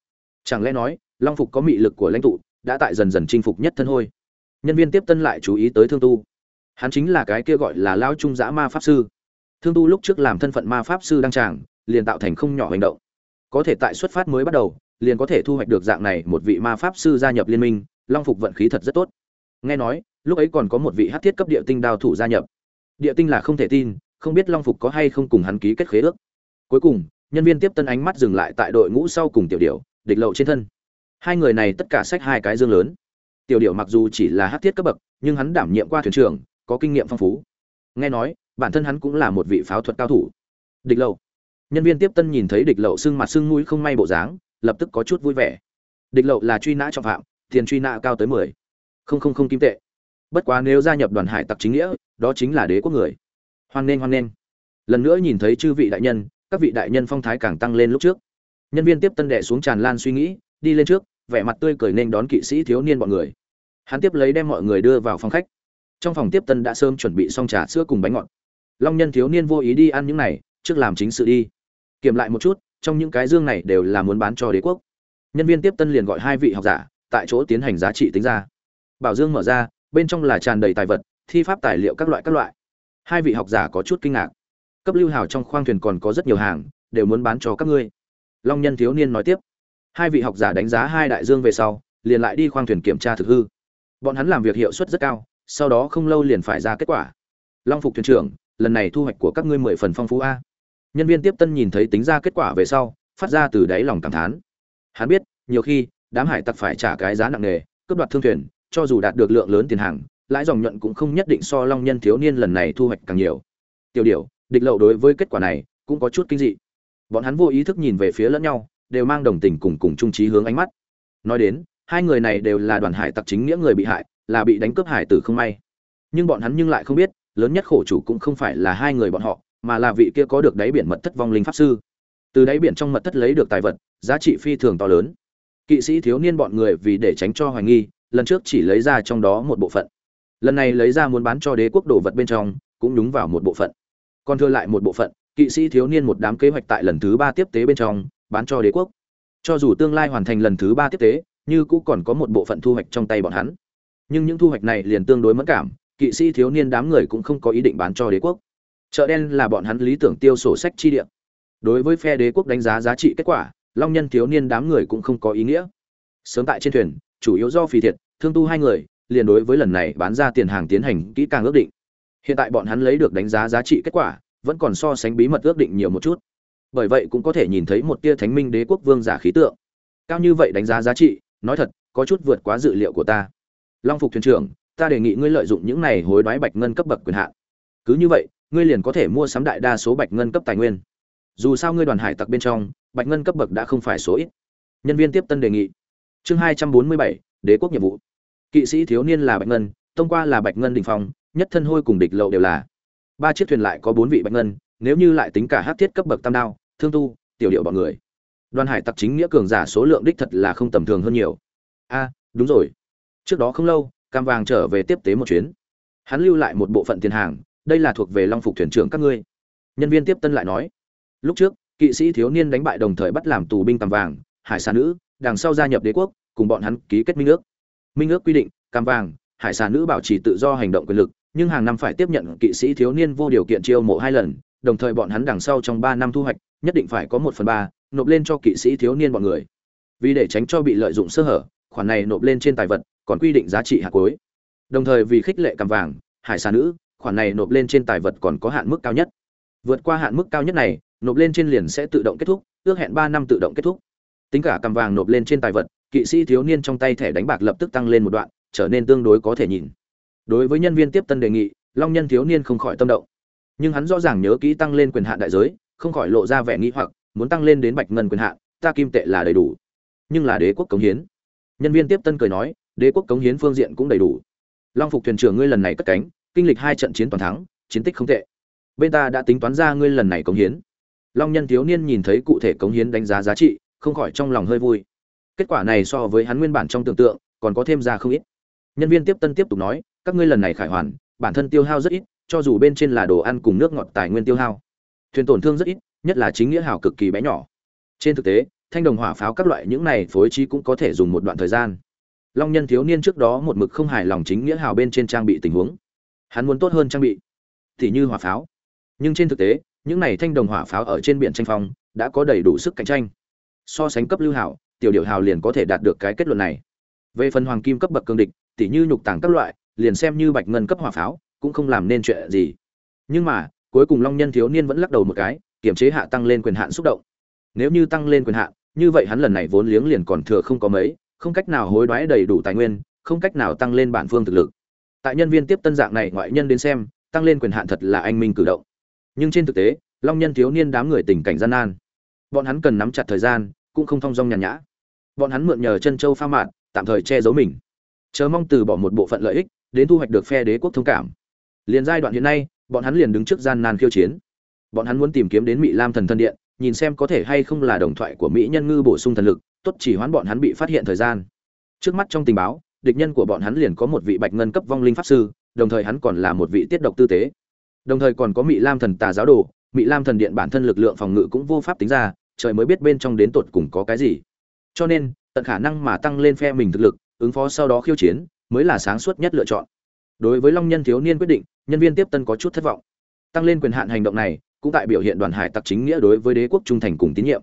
chẳng lẽ nói, long phục có mị lực của lãnh tụ, đã tại dần dần chinh phục nhất thân hôi. Nhân viên tiếp tân lại chú ý tới thương tu. Hắn chính là cái kia gọi là lao trung giã ma pháp sư. Thương tu lúc trước làm thân phận ma pháp sư đăng tràng, liền tạo thành không nhỏ hành động. Có thể tại xuất phát mới bắt đầu, liền có thể thu hoạch được dạng này một vị ma pháp sư gia nhập liên minh, long phục vận khí thật rất tốt. Nghe nói, lúc ấy còn có một vị hát thiết cấp địa tinh đào thủ gia nhập. Địa tinh là không thể tin, không biết long phục có hay không cùng hắn ký kết khế ước. Cuối cùng, nhân viên tiếp tân ánh mắt dừng lại tại đội ngũ sau cùng tiểu điểu địch lậu trên thân. Hai người này tất cả sách hai cái dương lớn. Tiểu điệu mặc dù chỉ là hát thiết cấp bậc, nhưng hắn đảm nhiệm qua thuyền trưởng, có kinh nghiệm phong phú. Nghe nói, bản thân hắn cũng là một vị pháo thuật cao thủ. Địch lậu. Nhân viên tiếp tân nhìn thấy địch lậu xương mặt xương mũi không may bộ dáng, lập tức có chút vui vẻ. Địch lậu là truy nã trọng phạm, tiền truy nã cao tới mười. Không không không kim tệ. Bất quá nếu gia nhập đoàn hải tặc chính nghĩa, đó chính là đế quốc người. Hoan nghênh hoan nghênh. Lần nữa nhìn thấy chư vị đại nhân, các vị đại nhân phong thái càng tăng lên lúc trước nhân viên tiếp tân đệ xuống tràn lan suy nghĩ, đi lên trước, vẻ mặt tươi cười nên đón kỵ sĩ thiếu niên bọn người. Hắn tiếp lấy đem mọi người đưa vào phòng khách. Trong phòng tiếp tân đã sớm chuẩn bị xong trà sữa cùng bánh ngọt. Long nhân thiếu niên vô ý đi ăn những này, trước làm chính sự đi. Kiểm lại một chút, trong những cái dương này đều là muốn bán cho đế quốc. Nhân viên tiếp tân liền gọi hai vị học giả, tại chỗ tiến hành giá trị tính ra. Bảo dương mở ra, bên trong là tràn đầy tài vật, thi pháp tài liệu các loại các loại. Hai vị học giả có chút kinh ngạc. Cấp lưu hào trong khoang thuyền còn có rất nhiều hàng, đều muốn bán cho các ngươi long nhân thiếu niên nói tiếp. Hai vị học giả đánh giá hai đại dương về sau, liền lại đi khoang thuyền kiểm tra thực hư. Bọn hắn làm việc hiệu suất rất cao, sau đó không lâu liền phải ra kết quả. Long phục thuyền trưởng, lần này thu hoạch của các ngươi mười phần phong phú a. Nhân viên tiếp tân nhìn thấy tính ra kết quả về sau, phát ra từ đáy lòng cảm thán. Hắn biết, nhiều khi, đám hải tặc phải trả cái giá nặng nề, cướp đoạt thương thuyền, cho dù đạt được lượng lớn tiền hàng, lãi dòng nhuận cũng không nhất định so long nhân thiếu niên lần này thu hoạch càng nhiều. Tiểu điểu, địch lậu đối với kết quả này, cũng có chút kinh dị bọn hắn vô ý thức nhìn về phía lẫn nhau, đều mang đồng tình cùng cùng trung trí hướng ánh mắt. Nói đến, hai người này đều là đoàn hải tặc chính nghĩa người bị hại, là bị đánh cướp hải tử không may. Nhưng bọn hắn nhưng lại không biết, lớn nhất khổ chủ cũng không phải là hai người bọn họ, mà là vị kia có được đáy biển mật thất vong linh pháp sư. Từ đáy biển trong mật thất lấy được tài vật, giá trị phi thường to lớn. Kỵ sĩ thiếu niên bọn người vì để tránh cho hoài nghi, lần trước chỉ lấy ra trong đó một bộ phận. Lần này lấy ra muốn bán cho đế quốc đồ vật bên trong, cũng đúng vào một bộ phận. Còn thừa lại một bộ phận kỵ sĩ thiếu niên một đám kế hoạch tại lần thứ ba tiếp tế bên trong, bán cho đế quốc. Cho dù tương lai hoàn thành lần thứ ba tiếp tế, như cũ còn có một bộ phận thu hoạch trong tay bọn hắn. Nhưng những thu hoạch này liền tương đối mất cảm, kỵ sĩ thiếu niên đám người cũng không có ý định bán cho đế quốc. Chợ đen là bọn hắn lý tưởng tiêu sổ sách chi địa. Đối với phe đế quốc đánh giá giá trị kết quả, long nhân thiếu niên đám người cũng không có ý nghĩa. Sớm tại trên thuyền, chủ yếu do phì thiệt, thương tu hai người, liền đối với lần này bán ra tiền hàng tiến hành kỹ càng ước định. Hiện tại bọn hắn lấy được đánh giá giá trị kết quả vẫn còn so sánh bí mật ước định nhiều một chút. Bởi vậy cũng có thể nhìn thấy một tia thánh minh đế quốc vương giả khí tượng. Cao như vậy đánh giá giá trị, nói thật, có chút vượt quá dự liệu của ta. Long phục thuyền trưởng, ta đề nghị ngươi lợi dụng những này hối đoái bạch ngân cấp bậc quyền hạn. Cứ như vậy, ngươi liền có thể mua sắm đại đa số bạch ngân cấp tài nguyên. Dù sao ngươi đoàn hải tặc bên trong, bạch ngân cấp bậc đã không phải số ít. Nhân viên tiếp tân đề nghị. Chương hai trăm bốn mươi bảy, đế quốc nhiệm vụ. Kỵ sĩ thiếu niên là bạch ngân thông qua là bạch ngân đình phong, nhất thân hôi cùng địch lậu đều là ba chiếc thuyền lại có bốn vị bạch ngân, nếu như lại tính cả hát thiết cấp bậc tam đao, thương tu, tiểu điệu bọn người, đoàn hải tặc chính nghĩa cường giả số lượng đích thật là không tầm thường hơn nhiều. A, đúng rồi. Trước đó không lâu, cam vàng trở về tiếp tế một chuyến. Hắn lưu lại một bộ phận tiền hàng, đây là thuộc về long phục thuyền trưởng các ngươi. Nhân viên tiếp tân lại nói, lúc trước, kỵ sĩ thiếu niên đánh bại đồng thời bắt làm tù binh cam vàng, hải sản nữ, đằng sau gia nhập đế quốc, cùng bọn hắn ký kết minh ước. Minh ước quy định, cam vàng, hải sản nữ bảo trì tự do hành động quyền lực nhưng hàng năm phải tiếp nhận kỵ sĩ thiếu niên vô điều kiện chiêu mộ hai lần, đồng thời bọn hắn đằng sau trong ba năm thu hoạch, nhất định phải có một phần ba, nộp lên cho kỵ sĩ thiếu niên bọn người. Vì để tránh cho bị lợi dụng sơ hở, khoản này nộp lên trên tài vật, còn quy định giá trị hạt cuối đồng thời vì khích lệ cằm vàng, hải sản nữ, khoản này nộp lên trên tài vật còn có hạn mức cao nhất. Vượt qua hạn mức cao nhất này, nộp lên trên liền sẽ tự động kết thúc, ước hẹn ba năm tự động kết thúc. Tính cả cằm vàng nộp lên trên tài vật, kỵ sĩ thiếu niên trong tay thẻ đánh bạc lập tức tăng lên một đoạn, trở nên tương đối có thể nhìn đối với nhân viên tiếp tân đề nghị, long nhân thiếu niên không khỏi tâm động. Nhưng hắn rõ ràng nhớ kỹ tăng lên quyền hạn đại giới, không khỏi lộ ra vẻ nghĩ hoặc, muốn tăng lên đến bạch ngân quyền hạn, ta kim tệ là đầy đủ. Nhưng là đế quốc cống hiến. Nhân viên tiếp tân cười nói, đế quốc cống hiến phương diện cũng đầy đủ. Long phục thuyền trưởng ngươi lần này cất cánh, kinh lịch hai trận chiến toàn thắng, chiến tích không tệ. Bên ta đã tính toán ra ngươi lần này cống hiến. Long nhân thiếu niên nhìn thấy cụ thể cống hiến đánh giá giá trị, không khỏi trong lòng hơi vui. Kết quả này so với hắn nguyên bản trong tưởng tượng, còn có thêm ra không ít. Nhân viên tiếp tân tiếp tục nói các ngươi lần này khải hoàn, bản thân tiêu hao rất ít, cho dù bên trên là đồ ăn cùng nước ngọt tài nguyên tiêu hao, thuyền tổn thương rất ít, nhất là chính nghĩa hào cực kỳ bé nhỏ. Trên thực tế, thanh đồng hỏa pháo các loại những này phối trí cũng có thể dùng một đoạn thời gian. Long nhân thiếu niên trước đó một mực không hài lòng chính nghĩa hào bên trên trang bị tình huống. Hắn muốn tốt hơn trang bị thì như hỏa pháo. Nhưng trên thực tế, những này thanh đồng hỏa pháo ở trên biển tranh phong, đã có đầy đủ sức cạnh tranh. So sánh cấp lưu hảo tiểu điệu hào liền có thể đạt được cái kết luận này. Về phần hoàng kim cấp bậc cương địch, tỉ như nhục tàng các loại liền xem như bạch ngân cấp hỏa pháo, cũng không làm nên chuyện gì. Nhưng mà, cuối cùng long nhân thiếu niên vẫn lắc đầu một cái kiểm chế hạ tăng lên quyền hạn xúc động. Nếu như tăng lên quyền hạn, như vậy hắn lần này vốn liếng liền còn thừa không có mấy, không cách nào hối đoái đầy đủ tài nguyên, không cách nào tăng lên bản phương thực lực. Tại nhân viên tiếp tân dạng này ngoại nhân đến xem, tăng lên quyền hạn thật là anh minh cử động. Nhưng trên thực tế, long nhân thiếu niên đám người tình cảnh gian nan. Bọn hắn cần nắm chặt thời gian, cũng không thong dong nhàn nhã. Bọn hắn mượn nhờ chân châu pha mạn tạm thời che giấu mình. Chờ mong từ bỏ một bộ phận lợi ích đến thu hoạch được phe đế quốc thông cảm. Liền giai đoạn hiện nay, bọn hắn liền đứng trước gian nan khiêu chiến. Bọn hắn muốn tìm kiếm đến mỹ lam thần thân điện, nhìn xem có thể hay không là đồng thoại của mỹ nhân ngư bổ sung thần lực, tốt chỉ hoãn bọn hắn bị phát hiện thời gian. Trước mắt trong tình báo, địch nhân của bọn hắn liền có một vị bạch ngân cấp vong linh pháp sư, đồng thời hắn còn là một vị tiết độc tư tế. Đồng thời còn có mỹ lam thần tà giáo đồ mỹ lam thần điện bản thân lực lượng phòng ngự cũng vô pháp tính ra, trời mới biết bên trong đến tột cùng có cái gì. Cho nên, tận khả năng mà tăng lên phe mình thực lực, ứng phó sau đó khiêu chiến mới là sáng suốt nhất lựa chọn. Đối với long nhân thiếu niên quyết định, nhân viên tiếp tân có chút thất vọng. Tăng lên quyền hạn hành động này, cũng tại biểu hiện đoàn hải tặc chính nghĩa đối với đế quốc trung thành cùng tín nhiệm.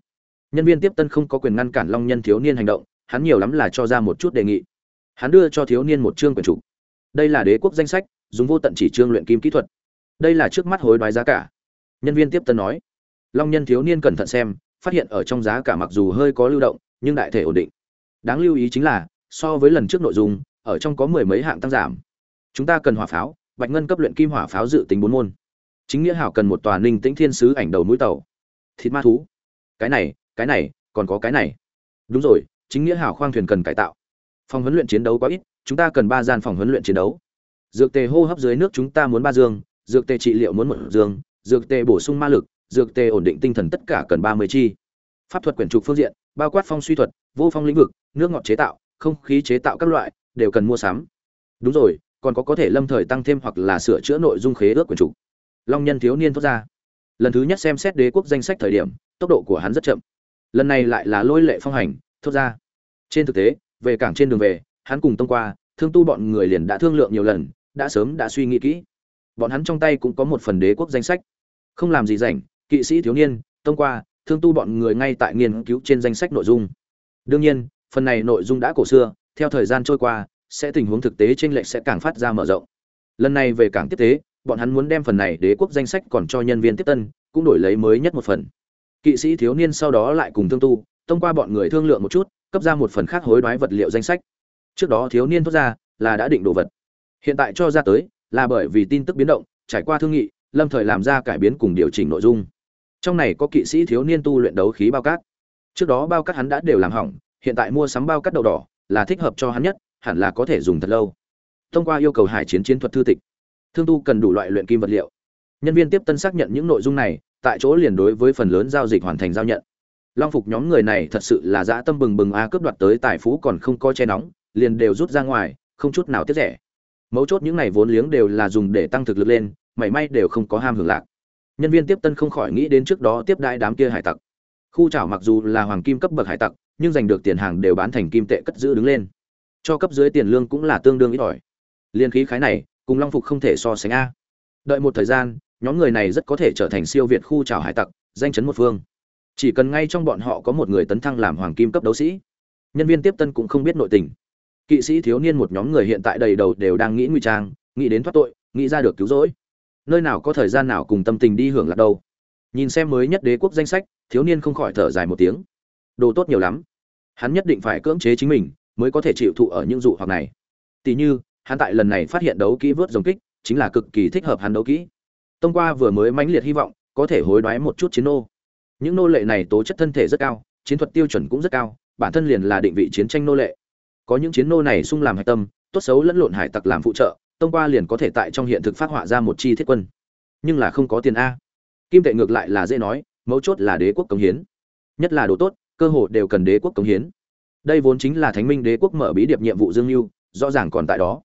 Nhân viên tiếp tân không có quyền ngăn cản long nhân thiếu niên hành động, hắn nhiều lắm là cho ra một chút đề nghị. Hắn đưa cho thiếu niên một chương quyền chủ đây là đế quốc danh sách, dùng vô tận chỉ chương luyện kim kỹ thuật. Đây là trước mắt hối đoái giá cả. Nhân viên tiếp tân nói. Long nhân thiếu niên cẩn thận xem, phát hiện ở trong giá cả mặc dù hơi có lưu động, nhưng đại thể ổn định. Đáng lưu ý chính là, so với lần trước nội dung ở trong có mười mấy hạng tăng giảm. Chúng ta cần hỏa pháo, bạch ngân cấp luyện kim hỏa pháo dự tính bốn môn. Chính nghĩa hảo cần một tòa ninh tĩnh thiên sứ ảnh đầu mũi tàu. Thịt ma thú. Cái này cái này, còn có cái này. Đúng rồi, chính nghĩa hảo khoang thuyền cần cải tạo. Phòng huấn luyện chiến đấu quá ít, chúng ta cần ba gian phòng huấn luyện chiến đấu. Dược tề hô hấp dưới nước chúng ta muốn ba dương, dược tề trị liệu muốn một dương, dược tề bổ sung ma lực, dược tề ổn định tinh thần tất cả cần ba mươi chi. Pháp thuật quyển trục phương diện, bao quát phong suy thuật, vô phong lĩnh vực, nước ngọt chế tạo, không khí chế tạo các loại đều cần mua sắm. Đúng rồi, còn có có thể lâm thời tăng thêm hoặc là sửa chữa nội dung khế ước quyền chủ. Long nhân thiếu niên thốt ra. Lần thứ nhất xem xét đế quốc danh sách thời điểm, tốc độ của hắn rất chậm. Lần này lại là lôi lệ phong hành, thốt ra. Trên thực tế, về cảng trên đường về, hắn cùng tông qua, thương tu bọn người liền đã thương lượng nhiều lần, đã sớm đã suy nghĩ kỹ. Bọn hắn trong tay cũng có một phần đế quốc danh sách. Không làm gì rảnh, kỵ sĩ thiếu niên, tông qua, thương tu bọn người ngay tại nghiên cứu trên danh sách nội dung. Đương nhiên, phần này nội dung đã cổ xưa theo thời gian trôi qua, sẽ tình huống thực tế trên lệch sẽ càng phát ra mở rộng. Lần này về cảng tiếp tế, bọn hắn muốn đem phần này đế quốc danh sách còn cho nhân viên tiếp tân, cũng đổi lấy mới nhất một phần. Kỵ sĩ thiếu niên sau đó lại cùng thương tu, thông qua bọn người thương lượng một chút, cấp ra một phần khác hối đoái vật liệu danh sách. Trước đó thiếu niên thốt ra là đã định đồ vật. Hiện tại cho ra tới là bởi vì tin tức biến động, trải qua thương nghị, lâm thời làm ra cải biến cùng điều chỉnh nội dung. Trong này có kỵ sĩ thiếu niên tu luyện đấu khí bao cát. Trước đó bao cát hắn đã đều làm hỏng, hiện tại mua sắm bao cát đậu đỏ là thích hợp cho hắn nhất, hẳn là có thể dùng thật lâu. Thông qua yêu cầu hải chiến chiến thuật thư tịch, thương tu cần đủ loại luyện kim vật liệu. Nhân viên tiếp tân xác nhận những nội dung này, tại chỗ liền đối với phần lớn giao dịch hoàn thành giao nhận. Long phục nhóm người này thật sự là dã tâm bừng bừng a, cướp đoạt tới tài phú còn không có che nóng, liền đều rút ra ngoài, không chút nào tiếc rẻ. Mấu chốt những này vốn liếng đều là dùng để tăng thực lực lên, mảy may đều không có ham hưởng lạc. Nhân viên tiếp tân không khỏi nghĩ đến trước đó tiếp đãi đám kia hải tặc. Khu trảo mặc dù là hoàng kim cấp bậc hải tặc nhưng giành được tiền hàng đều bán thành kim tệ cất giữ đứng lên. Cho cấp dưới tiền lương cũng là tương đương ít ỏi. Liên khí khái này, cùng long phục không thể so sánh a. Đợi một thời gian, nhóm người này rất có thể trở thành siêu việt khu trào hải tặc, danh chấn một phương. Chỉ cần ngay trong bọn họ có một người tấn thăng làm hoàng kim cấp đấu sĩ. Nhân viên tiếp tân cũng không biết nội tình. Kỵ sĩ thiếu niên một nhóm người hiện tại đầy đầu đều đang nghĩ nguy trang, nghĩ đến thoát tội, nghĩ ra được cứu rỗi. Nơi nào có thời gian nào cùng tâm tình đi hưởng lạc đâu. Nhìn xem mới nhất đế quốc danh sách, thiếu niên không khỏi thở dài một tiếng đồ tốt nhiều lắm. Hắn nhất định phải cưỡng chế chính mình, mới có thể chịu thụ ở những dụ hoặc này. Tỷ như, hắn tại lần này phát hiện đấu kỹ vớt dòng kích, chính là cực kỳ thích hợp hắn đấu kỹ. Tông qua vừa mới mãnh liệt hy vọng, có thể hối đoái một chút chiến nô. Những nô lệ này tố chất thân thể rất cao, chiến thuật tiêu chuẩn cũng rất cao, bản thân liền là định vị chiến tranh nô lệ. Có những chiến nô này sung làm hạch tâm, tốt xấu lẫn lộn hải tặc làm phụ trợ, tông qua liền có thể tại trong hiện thực phát họa ra một chi thiết quân. Nhưng là không có tiền a. Kim tệ ngược lại là dễ nói, mấu chốt là đế quốc cống hiến. Nhất là đồ tốt cơ hội đều cần đế quốc cống hiến. Đây vốn chính là thánh minh đế quốc mở bí điệp nhiệm vụ dương mưu rõ ràng còn tại đó.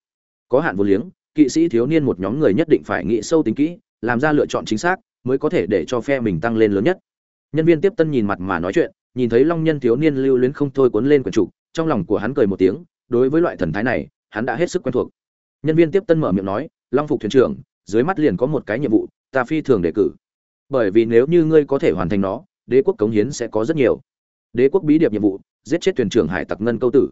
Có hạn vô liếng, kỵ sĩ thiếu niên một nhóm người nhất định phải nghĩ sâu tính kỹ, làm ra lựa chọn chính xác, mới có thể để cho phe mình tăng lên lớn nhất. Nhân viên tiếp tân nhìn mặt mà nói chuyện, nhìn thấy long nhân thiếu niên lưu luyến không thôi cuốn lên quần trục, trong lòng của hắn cười một tiếng, đối với loại thần thái này, hắn đã hết sức quen thuộc. Nhân viên tiếp tân mở miệng nói, long phục thuyền trưởng, dưới mắt liền có một cái nhiệm vụ, ta phi thường đề cử. Bởi vì nếu như ngươi có thể hoàn thành nó, đế quốc cống hiến sẽ có rất nhiều đế quốc bí điệp nhiệm vụ, giết chết thuyền trưởng hải tặc ngân câu tử.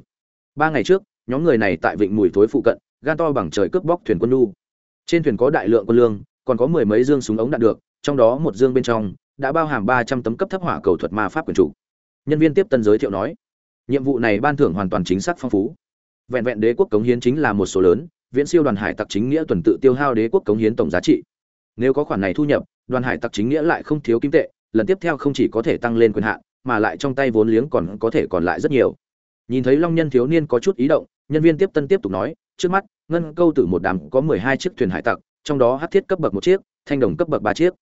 Ba ngày trước, nhóm người này tại vịnh mùi thối phụ cận, gan to bằng trời cướp bóc thuyền quân lu trên thuyền có đại lượng quân lương, còn có mười mấy dương súng ống đạn được, trong đó một dương bên trong đã bao hàm ba trăm tấm cấp thấp hỏa cầu thuật ma pháp quyền chủ. Nhân viên tiếp tân giới thiệu nói, nhiệm vụ này ban thưởng hoàn toàn chính xác phong phú. Vẹn vẹn đế quốc cống hiến chính là một số lớn, viễn siêu đoàn hải tặc chính nghĩa tuần tự tiêu hao đế quốc cống hiến tổng giá trị. Nếu có khoản này thu nhập, đoàn hải tặc chính nghĩa lại không thiếu kim tệ, lần tiếp theo không chỉ có thể tăng lên quyền hạn mà lại trong tay vốn liếng còn có thể còn lại rất nhiều. Nhìn thấy long nhân thiếu niên có chút ý động, nhân viên tiếp tân tiếp tục nói, trước mắt, ngân câu tử một đám có mười hai chiếc thuyền hải tặc, trong đó hát thiết cấp bậc một chiếc, thanh đồng cấp bậc ba chiếc,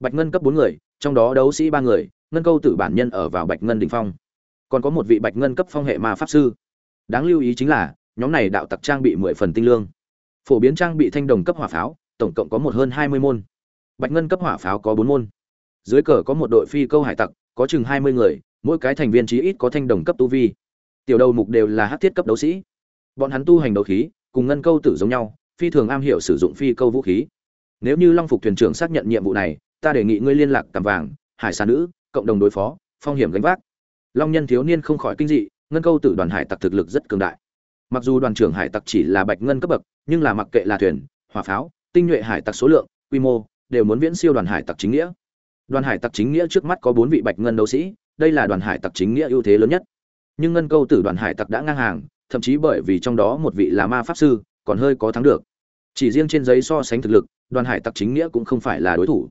bạch ngân cấp bốn người, trong đó đấu sĩ ba người, ngân câu tử bản nhân ở vào bạch ngân đ ỉ n h phong. Còn có một vị bạch ngân cấp phong hệ ma pháp sư. Đáng lưu ý chính là, nhóm này đạo tặc trang bị mười phần tinh lương. Phổ biến trang bị thanh đồng cấp hỏa pháo, tổng cộng có một hơn hai mươi môn. Bạch ngân cấp hỏa pháo có bốn môn. Dưới cờ có một đội phi câu hải tặc có chừng hai mươi người, mỗi cái thành viên chí ít có thanh đồng cấp tu vi. Tiểu đầu mục đều là hát thiết cấp đấu sĩ. Bọn hắn tu hành đấu khí, cùng ngân câu tử giống nhau, phi thường am hiểu sử dụng phi câu vũ khí. Nếu như long phục thuyền trưởng xác nhận nhiệm vụ này, ta đề nghị ngươi liên lạc tầm vàng, hải sản nữ, cộng đồng đối phó, phong hiểm gánh vác. Long nhân thiếu niên không khỏi kinh dị, ngân câu tử đoàn hải tặc thực lực rất cường đại. Mặc dù đoàn trưởng hải tặc chỉ là bạch ngân cấp bậc, nhưng là mặc kệ là thuyền, hỏa pháo, tinh nhuệ hải tặc số lượng, quy mô, đều muốn viễn siêu đoàn hải tặc chính nghĩa đoàn hải tặc chính nghĩa trước mắt có bốn vị bạch ngân đấu sĩ, đây là đoàn hải tặc chính nghĩa ưu thế lớn nhất. Nhưng ngân câu tử đoàn hải tặc đã ngang hàng, thậm chí bởi vì trong đó một vị là ma pháp sư, còn hơi có thắng được. Chỉ riêng trên giấy so sánh thực lực, đoàn hải tặc chính nghĩa cũng không phải là đối thủ.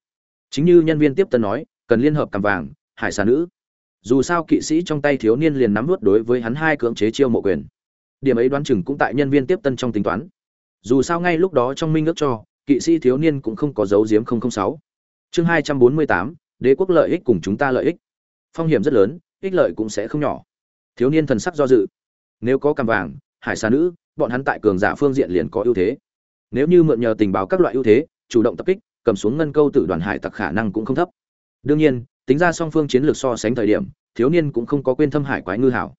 Chính như nhân viên tiếp tân nói, cần liên hợp cằm vàng, hải xà nữ. Dù sao kỵ sĩ trong tay thiếu niên liền nắm vút đối với hắn hai cưỡng chế chiêu mộ quyền. Điểm ấy đoán chừng cũng tại nhân viên tiếp tân trong tính toán. Dù sao ngay lúc đó trong minh ước cho, kỵ sĩ thiếu niên cũng không có dấu diếm 006 chương 248, đế quốc lợi ích cùng chúng ta lợi ích. Phong hiểm rất lớn ích lợi cũng sẽ không nhỏ. Thiếu niên thần sắc do dự. Nếu có cằm vàng hải xà nữ bọn hắn tại cường giả phương diện liền có ưu thế. Nếu như mượn nhờ tình báo các loại ưu thế chủ động tập kích cầm xuống ngân câu tử đoàn hải tặc khả năng cũng không thấp. Đương nhiên tính ra song phương chiến lược so sánh thời điểm thiếu niên cũng không có quên thâm hải quái ngư hảo.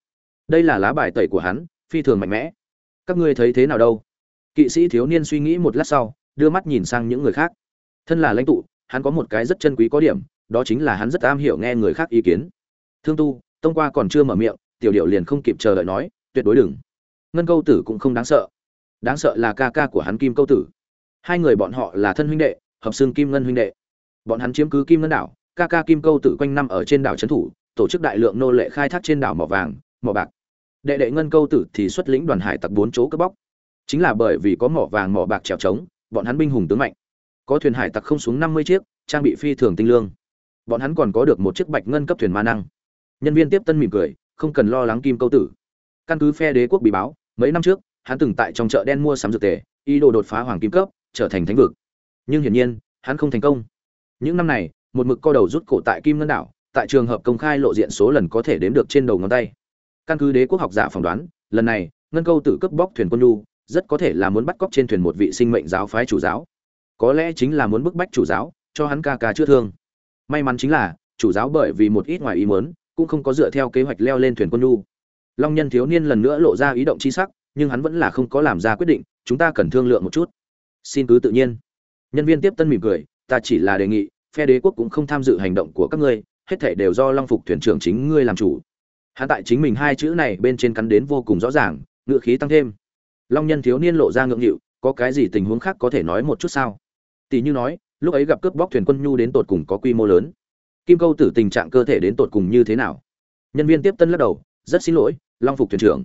Đây là lá bài tẩy của hắn phi thường mạnh mẽ. Các ngươi thấy thế nào đâu? Kỵ sĩ thiếu niên suy nghĩ một lát sau đưa mắt nhìn sang những người khác. Thân là lãnh tụ hắn có một cái rất chân quý có điểm, đó chính là hắn rất am hiểu nghe người khác ý kiến. Thương tu, tông qua còn chưa mở miệng, tiểu điệu liền không kịp chờ đợi nói, tuyệt đối đừng. Ngân câu tử cũng không đáng sợ. Đáng sợ là ca ca của hắn kim câu tử. Hai người bọn họ là thân huynh đệ, hợp xương kim ngân huynh đệ. Bọn hắn chiếm cứ kim ngân đảo, ca ca kim câu tử quanh năm ở trên đảo trấn thủ, tổ chức đại lượng nô lệ khai thác trên đảo mỏ vàng, mỏ bạc. Đệ đệ ngân câu tử thì xuất lĩnh đoàn hải tặc bốn chỗ cướp bóc. Chính là bởi vì có mỏ vàng mỏ bạc trèo trống, bọn hắn binh hùng tướng mạnh có thuyền hải tặc không xuống năm mươi chiếc, trang bị phi thường tinh lương. Bọn hắn còn có được một chiếc bạch ngân cấp thuyền ma năng. Nhân viên tiếp tân mỉm cười, không cần lo lắng kim câu tử. Căn cứ phe đế quốc bị báo, mấy năm trước, hắn từng tại trong chợ đen mua sắm dược tề, ý đồ đột phá hoàng kim cấp, trở thành thánh vực. Nhưng hiển nhiên, hắn không thành công. Những năm này, một mực co đầu rút cổ tại kim ngân đảo, tại trường hợp công khai lộ diện số lần có thể đếm được trên đầu ngón tay. Căn cứ đế quốc học giả phỏng đoán, lần này, ngân câu tử cướp bóc thuyền quân nhu, rất có thể là muốn bắt cóc trên thuyền một vị sinh mệnh giáo phái chủ giáo có lẽ chính là muốn bức bách chủ giáo, cho hắn ca ca chữa thương. May mắn chính là, chủ giáo bởi vì một ít ngoài ý muốn, cũng không có dựa theo kế hoạch leo lên thuyền quân nhu. Long nhân thiếu niên lần nữa lộ ra ý động chi sắc, nhưng hắn vẫn là không có làm ra quyết định, chúng ta cần thương lượng một chút. Xin cứ tự nhiên. Nhân viên tiếp tân mỉm cười, ta chỉ là đề nghị, phe đế quốc cũng không tham dự hành động của các ngươi, hết thể đều do long phục thuyền trưởng chính ngươi làm chủ. Hắn tại chính mình hai chữ này bên trên cắn đến vô cùng rõ ràng, ngựa khí tăng thêm. Long nhân thiếu niên lộ ra ngượng nghịu, có cái gì tình huống khác có thể nói một chút sao? Tỷ như nói, lúc ấy gặp cướp bóc thuyền quân nhu đến tột cùng có quy mô lớn. Kim câu tử tình trạng cơ thể đến tột cùng như thế nào? Nhân viên tiếp tân lắc đầu, rất xin lỗi, long phục thuyền trưởng.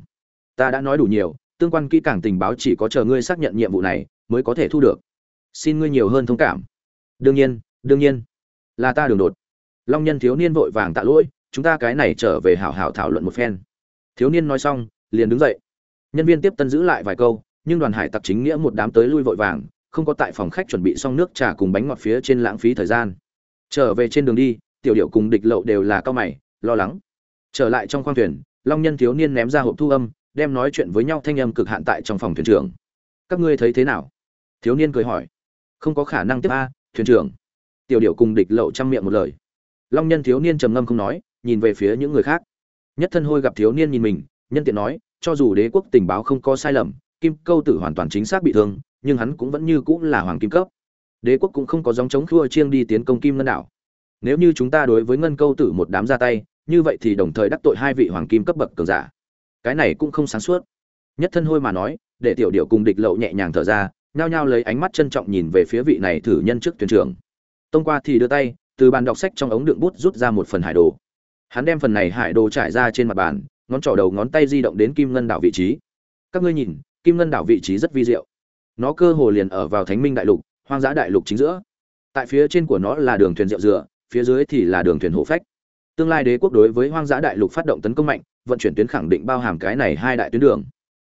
Ta đã nói đủ nhiều, tương quan kỹ càng tình báo chỉ có chờ ngươi xác nhận nhiệm vụ này mới có thể thu được. Xin ngươi nhiều hơn thông cảm. Đương nhiên đương nhiên. Là ta đường đột. Long nhân thiếu niên vội vàng tạ lỗi, chúng ta cái này trở về hảo hảo thảo luận một phen. Thiếu niên nói xong, liền đứng dậy. Nhân viên tiếp tân giữ lại vài câu, nhưng đoàn hải tặc chính nghĩa một đám tới lui vội vàng không có tại phòng khách chuẩn bị xong nước trà cùng bánh ngọt phía trên lãng phí thời gian. Trở về trên đường đi, tiểu điệu cùng địch lậu đều là cao mày, lo lắng. Trở lại trong khoang thuyền, long nhân thiếu niên ném ra hộp thu âm, đem nói chuyện với nhau thanh âm cực hạn tại trong phòng thuyền trưởng. Các ngươi thấy thế nào? Thiếu niên cười hỏi. Không có khả năng tiếp a, thuyền trưởng. Tiểu điệu cùng địch lậu chăm miệng một lời. Long nhân thiếu niên trầm ngâm không nói, nhìn về phía những người khác. Nhất thân hôi gặp thiếu niên nhìn mình, nhân tiện nói, cho dù đế quốc tình báo không có sai lầm, kim câu tử hoàn toàn chính xác bị thương nhưng hắn cũng vẫn như cũng là hoàng kim cấp. Đế quốc cũng không có dòng chống khua chiêng đi tiến công kim ngân đảo. Nếu như chúng ta đối với ngân câu tử một đám ra tay, như vậy thì đồng thời đắc tội hai vị hoàng kim cấp bậc cường giả. Cái này cũng không sáng suốt. Nhất thân hôi mà nói, để tiểu điệu cùng địch lậu nhẹ nhàng thở ra, nhao nhao lấy ánh mắt trân trọng nhìn về phía vị này thử nhân trước thuyền trưởng. Tông qua thì đưa tay, từ bàn đọc sách trong ống đựng bút rút ra một phần hải đồ. Hắn đem phần này hải đồ trải ra trên mặt bàn, ngón trỏ đầu ngón tay di động đến kim ngân đảo vị trí. Các ngươi nhìn, kim ngân đảo vị trí rất vi diệu nó cơ hồ liền ở vào thánh minh đại lục, hoang dã đại lục chính giữa. Tại phía trên của nó là đường thuyền rượu dựa phía dưới thì là đường thuyền hộ phách. Tương lai đế quốc đối với hoang dã đại lục phát động tấn công mạnh, vận chuyển tuyến khẳng định bao hàm cái này hai đại tuyến đường.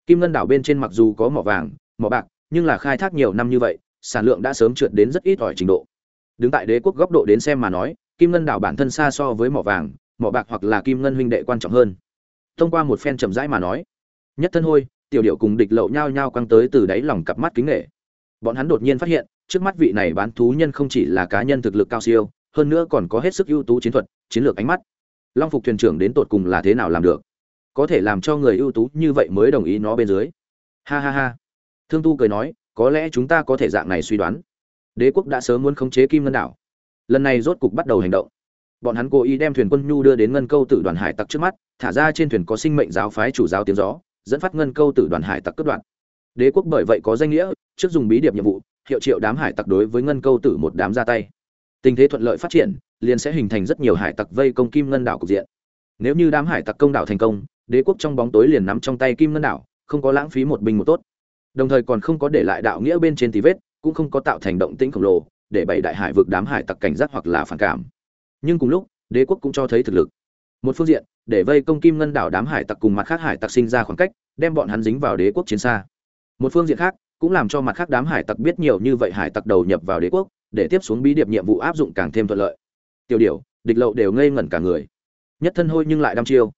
Kim ngân đảo bên trên mặc dù có mỏ vàng, mỏ bạc, nhưng là khai thác nhiều năm như vậy, sản lượng đã sớm trượt đến rất ít ỏi trình độ. Đứng tại đế quốc góc độ đến xem mà nói, kim ngân đảo bản thân xa so với mỏ vàng, mỏ bạc hoặc là kim ngân huynh đệ quan trọng hơn. Thông qua một phen chậm rãi mà nói, nhất thân hôi tiểu điệu cùng địch lậu nhao nhao quăng tới từ đáy lòng cặp mắt kính nghệ. Bọn hắn đột nhiên phát hiện, trước mắt vị này bán thú nhân không chỉ là cá nhân thực lực cao siêu, hơn nữa còn có hết sức ưu tú chiến thuật, chiến lược ánh mắt. Long phục thuyền trưởng đến tột cùng là thế nào làm được? Có thể làm cho người ưu tú như vậy mới đồng ý nó bên dưới. Ha ha ha. Thương tu cười nói, có lẽ chúng ta có thể dạng này suy đoán. Đế quốc đã sớm muốn khống chế kim ngân đảo. Lần này rốt cục bắt đầu hành động. Bọn hắn cố ý đem thuyền quân nhu đưa đến ngân câu tử đoàn hải tặc trước mắt, thả ra trên thuyền có sinh mệnh giáo phái chủ giáo tiếng gió dẫn phát ngân câu tử đoàn hải tặc cướp đoạn đế quốc bởi vậy có danh nghĩa, trước dùng bí điệp nhiệm vụ, hiệu triệu đám hải tặc đối với ngân câu tử một đám ra tay. Tình thế thuận lợi phát triển, liền sẽ hình thành rất nhiều hải tặc vây công kim ngân đảo cục diện. Nếu như đám hải tặc công đảo thành công, đế quốc trong bóng tối liền nắm trong tay kim ngân đảo, không có lãng phí một binh một tốt. Đồng thời còn không có để lại đạo nghĩa bên trên tí vết, cũng không có tạo thành động tĩnh khổng lồ, để bảy đại hải vực đám hải tặc cảnh giác hoặc là phản cảm. Nhưng cùng lúc, đế quốc cũng cho thấy thực lực một phương diện, để vây công kim ngân đảo đám hải tặc cùng mặt khác hải tặc sinh ra khoảng cách, đem bọn hắn dính vào đế quốc chiến xa. Một phương diện khác, cũng làm cho mặt khác đám hải tặc biết nhiều như vậy hải tặc đầu nhập vào đế quốc, để tiếp xuống bí điệp nhiệm vụ áp dụng càng thêm thuận lợi. Tiểu điều địch lậu đều ngây ngẩn cả người. Nhất thân hôi nhưng lại đăm chiêu.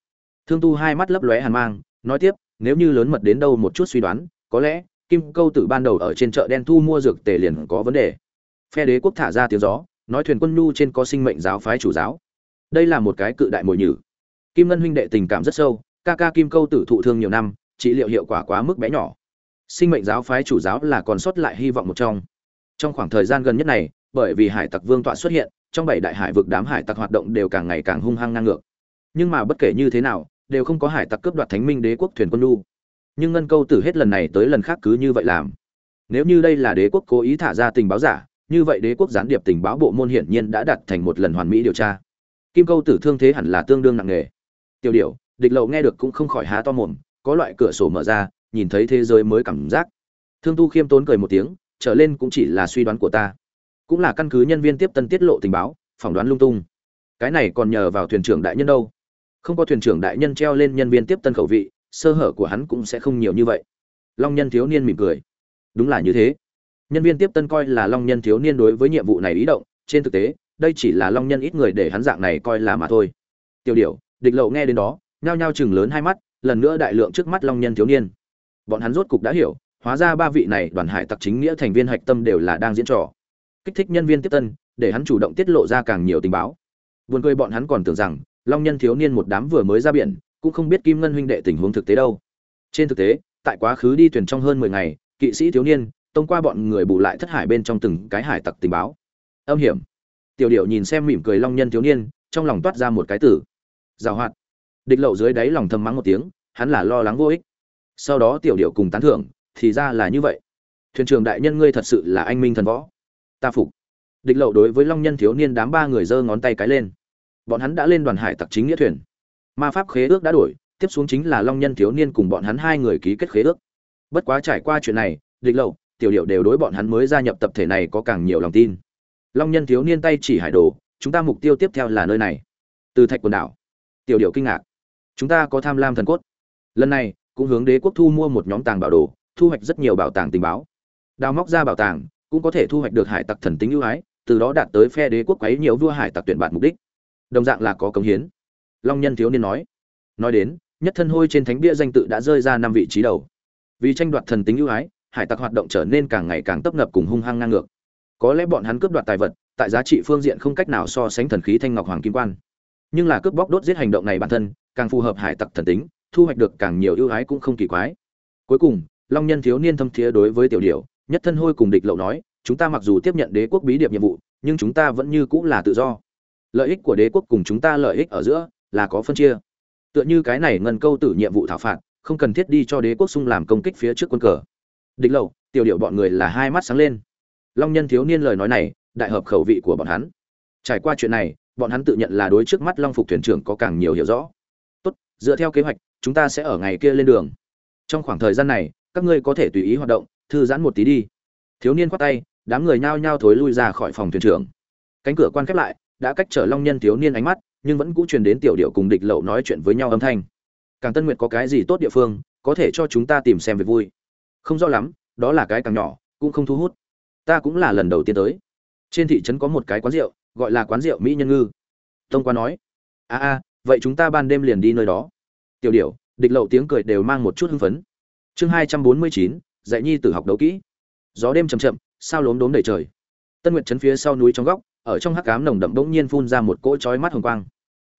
Thương tu hai mắt lấp lóe hàn mang, nói tiếp, nếu như lớn mật đến đâu một chút suy đoán, có lẽ kim câu tử ban đầu ở trên chợ đen thu mua dược tề liền có vấn đề. Phe đế quốc thả ra tiếng gió, nói thuyền quân nhu trên có sinh mệnh giáo phái chủ giáo đây là một cái cự đại mồi nhử. Kim ngân huynh đệ tình cảm rất sâu, ca ca kim câu tử thụ thương nhiều năm, trị liệu hiệu quả quá mức bé nhỏ. Sinh mệnh giáo phái chủ giáo là còn sót lại hy vọng một trong. Trong khoảng thời gian gần nhất này, bởi vì hải tặc vương tọa xuất hiện, trong bảy đại hải vực đám hải tặc hoạt động đều càng ngày càng hung hăng ngang ngược. Nhưng mà bất kể như thế nào, đều không có hải tặc cướp đoạt thánh minh đế quốc thuyền quân lu nhưng ngân câu tử hết lần này tới lần khác cứ như vậy làm. Nếu như đây là đế quốc cố ý thả ra tình báo giả, như vậy đế quốc gián điệp tình báo bộ môn hiển nhiên đã đặt thành một lần hoàn mỹ điều tra kim câu tử thương thế hẳn là tương đương nặng nề. Tiểu điệu địch lậu nghe được cũng không khỏi há to mồm, có loại cửa sổ mở ra, nhìn thấy thế giới mới cảm giác. Thương tu khiêm tốn cười một tiếng, trở lên cũng chỉ là suy đoán của ta. Cũng là căn cứ nhân viên tiếp tân tiết lộ tình báo, phỏng đoán lung tung. Cái này còn nhờ vào thuyền trưởng đại nhân đâu. Không có thuyền trưởng đại nhân treo lên nhân viên tiếp tân khẩu vị, sơ hở của hắn cũng sẽ không nhiều như vậy. Long nhân thiếu niên mỉm cười. Đúng là như thế. Nhân viên tiếp tân coi là long nhân thiếu niên đối với nhiệm vụ này ý động, trên thực tế đây chỉ là long nhân ít người để hắn dạng này coi là mà thôi. Tiêu điểu, địch lậu nghe đến đó, nhao nhao chừng lớn hai mắt, lần nữa đại lượng trước mắt long nhân thiếu niên. Bọn hắn rốt cục đã hiểu, hóa ra ba vị này đoàn hải tặc chính nghĩa thành viên hạch tâm đều là đang diễn trò. Kích thích nhân viên tiếp tân, để hắn chủ động tiết lộ ra càng nhiều tình báo. Buồn cười bọn hắn còn tưởng rằng, long nhân thiếu niên một đám vừa mới ra biển, cũng không biết kim ngân huynh đệ tình huống thực tế đâu. Trên thực tế, tại quá khứ đi thuyền trong hơn mười ngày, kỵ sĩ thiếu niên, tông qua bọn người bù lại thất hải bên trong từng cái hải tặc tình báo. Âm hiểm tiểu điệu nhìn xem mỉm cười long nhân thiếu niên, trong lòng toát ra một cái tử. Giảo hoạt. Địch lậu dưới đáy lòng thầm mắng một tiếng, hắn là lo lắng vô ích. Sau đó tiểu điệu cùng tán thưởng, thì ra là như vậy. Thuyền trưởng đại nhân ngươi thật sự là anh minh thần võ. Ta phục. Địch lậu đối với long nhân thiếu niên đám ba người giơ ngón tay cái lên. Bọn hắn đã lên đoàn hải tặc chính nghĩa thuyền. Ma pháp khế ước đã đổi, tiếp xuống chính là long nhân thiếu niên cùng bọn hắn hai người ký kết khế ước. Bất quá trải qua chuyện này, địch lậu, tiểu điệu đều đối bọn hắn mới gia nhập tập thể này có càng nhiều lòng tin long nhân thiếu niên tay chỉ hải đồ, chúng ta mục tiêu tiếp theo là nơi này. Từ thạch quần đảo. Tiểu điệu kinh ngạc. Chúng ta có tham lam thần cốt. Lần này, cũng hướng đế quốc thu mua một nhóm tàng bảo đồ, thu hoạch rất nhiều bảo tàng tình báo. Đào móc ra bảo tàng, cũng có thể thu hoạch được hải tặc thần tính ưu ái, từ đó đạt tới phe đế quốc quấy nhiều vua hải tặc tuyển bạn mục đích. Đồng dạng là có cống hiến. Long nhân thiếu niên nói. Nói đến, nhất thân hôi trên thánh bia danh tự đã rơi ra năm vị trí đầu. Vì tranh đoạt thần tính ưu ái, hải tặc hoạt động trở nên càng ngày càng tấp nập cùng hung hăng ngang ngược có lẽ bọn hắn cướp đoạt tài vật, tại giá trị phương diện không cách nào so sánh thần khí thanh ngọc hoàng kim quan. Nhưng là cướp bóc đốt giết hành động này bản thân, càng phù hợp hải tặc thần tính, thu hoạch được càng nhiều ưu ái cũng không kỳ quái. Cuối cùng, long nhân thiếu niên thâm thiế đối với tiểu điểu, nhất thân hôi cùng địch lậu nói, chúng ta mặc dù tiếp nhận đế quốc bí điệp nhiệm vụ, nhưng chúng ta vẫn như cũng là tự do. Lợi ích của đế quốc cùng chúng ta lợi ích ở giữa là có phân chia. Tựa như cái này ngân câu tử nhiệm vụ thảo phạt, không cần thiết đi cho đế quốc sung làm công kích phía trước quân cờ. Địch lậu, tiểu điệu bọn người là hai mắt sáng lên long nhân thiếu niên lời nói này, đại hợp khẩu vị của bọn hắn. Trải qua chuyện này, bọn hắn tự nhận là đối trước mắt long phục thuyền trưởng có càng nhiều hiểu rõ. Tốt, dựa theo kế hoạch, chúng ta sẽ ở ngày kia lên đường. Trong khoảng thời gian này, các ngươi có thể tùy ý hoạt động, thư giãn một tí đi. Thiếu niên khoát tay, đám người nhao nhao thối lui ra khỏi phòng thuyền trưởng. Cánh cửa quan khép lại, đã cách trở long nhân thiếu niên ánh mắt, nhưng vẫn cũ truyền đến tiểu điệu cùng địch lậu nói chuyện với nhau âm thanh. Càng tân nguyệt có cái gì tốt địa phương, có thể cho chúng ta tìm xem về vui. Không rõ lắm, đó là cái càng nhỏ, cũng không thu hút ta cũng là lần đầu tiên tới. Trên thị trấn có một cái quán rượu gọi là quán rượu mỹ nhân ngư. Tông qua nói a a vậy chúng ta ban đêm liền đi nơi đó. Tiểu điểu, địch lậu tiếng cười đều mang một chút hưng phấn. Chương hai trăm bốn mươi chín dạy nhi tử học đấu kỹ. Gió đêm chầm chậm sao lốm đốm đầy trời. Tân nguyệt trấn phía sau núi trong góc ở trong hắc cám nồng đậm bỗng nhiên phun ra một cỗ chói mắt hồng quang.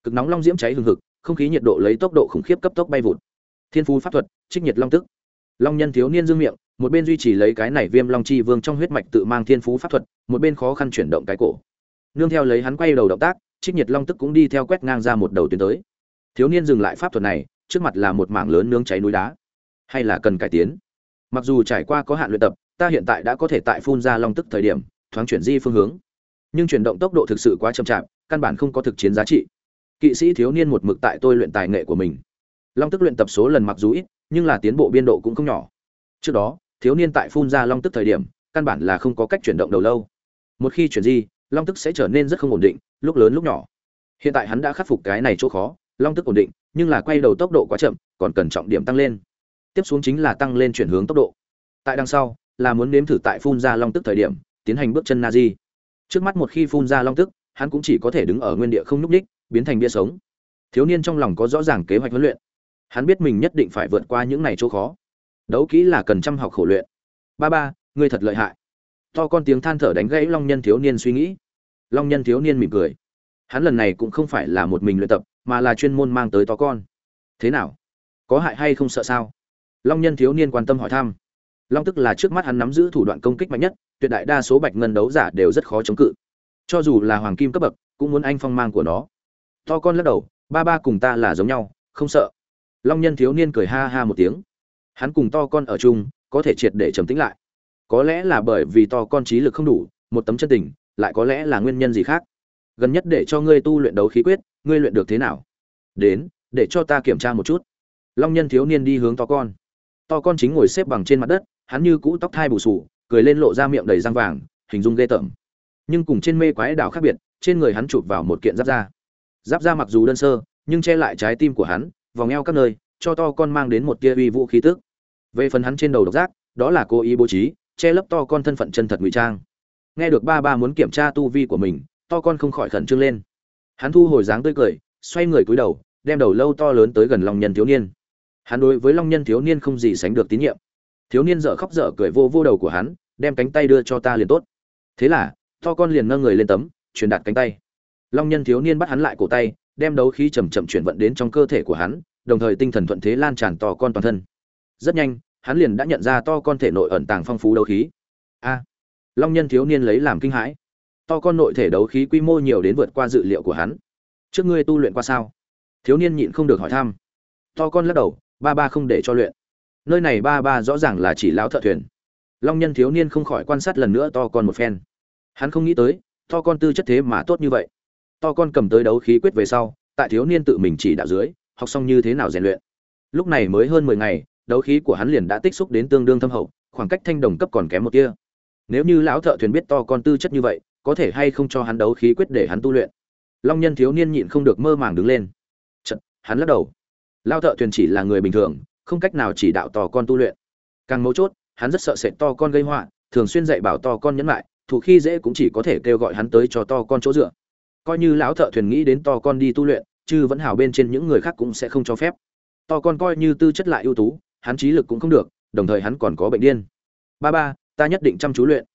Cực nóng long diễm cháy hừng hực không khí nhiệt độ lấy tốc độ khủng khiếp cấp tốc bay vụt. Thiên phú pháp thuật trích nhiệt long tức. Long nhân thiếu niên dương miệng một bên duy trì lấy cái này viêm long chi vương trong huyết mạch tự mang thiên phú pháp thuật, một bên khó khăn chuyển động cái cổ. Nương theo lấy hắn quay đầu động tác, trích nhiệt long tức cũng đi theo quét ngang ra một đầu tuyến tới. Thiếu niên dừng lại pháp thuật này, trước mặt là một mảng lớn nướng cháy núi đá. Hay là cần cải tiến? Mặc dù trải qua có hạn luyện tập, ta hiện tại đã có thể tại phun ra long tức thời điểm, thoáng chuyển di phương hướng. Nhưng chuyển động tốc độ thực sự quá chậm chạp, căn bản không có thực chiến giá trị. Kỵ sĩ thiếu niên một mực tại tôi luyện tài nghệ của mình. Long tức luyện tập số lần mặc dù ít, nhưng là tiến bộ biên độ cũng không nhỏ. Trước đó thiếu niên tại phun ra long tức thời điểm, căn bản là không có cách chuyển động đầu lâu. Một khi chuyển di, long tức sẽ trở nên rất không ổn định, lúc lớn lúc nhỏ. Hiện tại hắn đã khắc phục cái này chỗ khó, long tức ổn định, nhưng là quay đầu tốc độ quá chậm, còn cần trọng điểm tăng lên. Tiếp xuống chính là tăng lên chuyển hướng tốc độ. Tại đằng sau, là muốn nếm thử tại phun ra long tức thời điểm, tiến hành bước chân na di. Trước mắt một khi phun ra long tức, hắn cũng chỉ có thể đứng ở nguyên địa không nhúc ních biến thành bia sống. Thiếu niên trong lòng có rõ ràng kế hoạch huấn luyện. Hắn biết mình nhất định phải vượt qua những này chỗ khó đấu kỹ là cần chăm học khổ luyện. Ba ba, ngươi thật lợi hại. To con tiếng than thở đánh gãy long nhân thiếu niên suy nghĩ. Long nhân thiếu niên mỉm cười. Hắn lần này cũng không phải là một mình luyện tập, mà là chuyên môn mang tới to con. Thế nào? Có hại hay không sợ sao? Long nhân thiếu niên quan tâm hỏi thăm. Long tức là trước mắt hắn nắm giữ thủ đoạn công kích mạnh nhất, tuyệt đại đa số bạch ngân đấu giả đều rất khó chống cự. Cho dù là hoàng kim cấp bậc, cũng muốn anh phong mang của nó. To con lắc đầu, ba ba cùng ta là giống nhau, không sợ. Long nhân thiếu niên cười ha ha một tiếng hắn cùng to con ở chung, có thể triệt để trầm tĩnh lại. Có lẽ là bởi vì to con trí lực không đủ, một tấm chân tình, lại có lẽ là nguyên nhân gì khác. Gần nhất để cho ngươi tu luyện đấu khí quyết, ngươi luyện được thế nào? Đến, để cho ta kiểm tra một chút. Long nhân thiếu niên đi hướng to con. To con chính ngồi xếp bằng trên mặt đất, hắn như cũ tóc thai bù sù, cười lên lộ ra miệng đầy răng vàng, hình dung ghê tởm. Nhưng cùng trên mê quái đảo khác biệt, trên người hắn chụp vào một kiện giáp da. Giáp da mặc dù đơn sơ, nhưng che lại trái tim của hắn, vòng eo các nơi, cho to con mang đến một tia uy vũ khí tức về phần hắn trên đầu độc giác, đó là cố ý bố trí, che lấp to con thân phận chân thật ngụy trang. Nghe được ba ba muốn kiểm tra tu vi của mình, to con không khỏi khẩn trương lên. Hắn thu hồi dáng tươi cười, xoay người cúi đầu, đem đầu lâu to lớn tới gần long nhân thiếu niên. Hắn đối với long nhân thiếu niên không gì sánh được tín nhiệm. Thiếu niên dở khóc dở cười vô vô đầu của hắn, đem cánh tay đưa cho ta liền tốt. Thế là, to con liền nâng người lên tấm, truyền đạt cánh tay. Long nhân thiếu niên bắt hắn lại cổ tay, đem đấu khí chầm chậm chuyển vận đến trong cơ thể của hắn, đồng thời tinh thần thuận thế lan tràn to con toàn thân. Rất nhanh hắn liền đã nhận ra to con thể nội ẩn tàng phong phú đấu khí. A, long nhân thiếu niên lấy làm kinh hãi. To con nội thể đấu khí quy mô nhiều đến vượt qua dự liệu của hắn. Trước ngươi tu luyện qua sao? Thiếu niên nhịn không được hỏi thăm. To con lắc đầu, ba ba không để cho luyện. Nơi này ba ba rõ ràng là chỉ lão thợ thuyền. Long nhân thiếu niên không khỏi quan sát lần nữa to con một phen. Hắn không nghĩ tới, to con tư chất thế mà tốt như vậy. To con cầm tới đấu khí quyết về sau, tại thiếu niên tự mình chỉ đạo dưới, học xong như thế nào rèn luyện. Lúc này mới hơn mười ngày đấu khí của hắn liền đã tích xúc đến tương đương thâm hậu khoảng cách thanh đồng cấp còn kém một kia nếu như lão thợ thuyền biết to con tư chất như vậy có thể hay không cho hắn đấu khí quyết để hắn tu luyện. Long nhân thiếu niên nhịn không được mơ màng đứng lên. Chật, hắn lắc đầu. Lao thợ thuyền chỉ là người bình thường không cách nào chỉ đạo to con tu luyện. Càng mấu chốt hắn rất sợ sệt to con gây họa thường xuyên dạy bảo to con nhẫn lại thủ khi dễ cũng chỉ có thể kêu gọi hắn tới cho to con chỗ dựa. Coi như lão thợ thuyền nghĩ đến to con đi tu luyện chứ vẫn hào bên trên những người khác cũng sẽ không cho phép. To con coi như tư chất lại ưu tú hắn trí lực cũng không được, đồng thời hắn còn có bệnh điên. Ba ba, ta nhất định chăm chú luyện.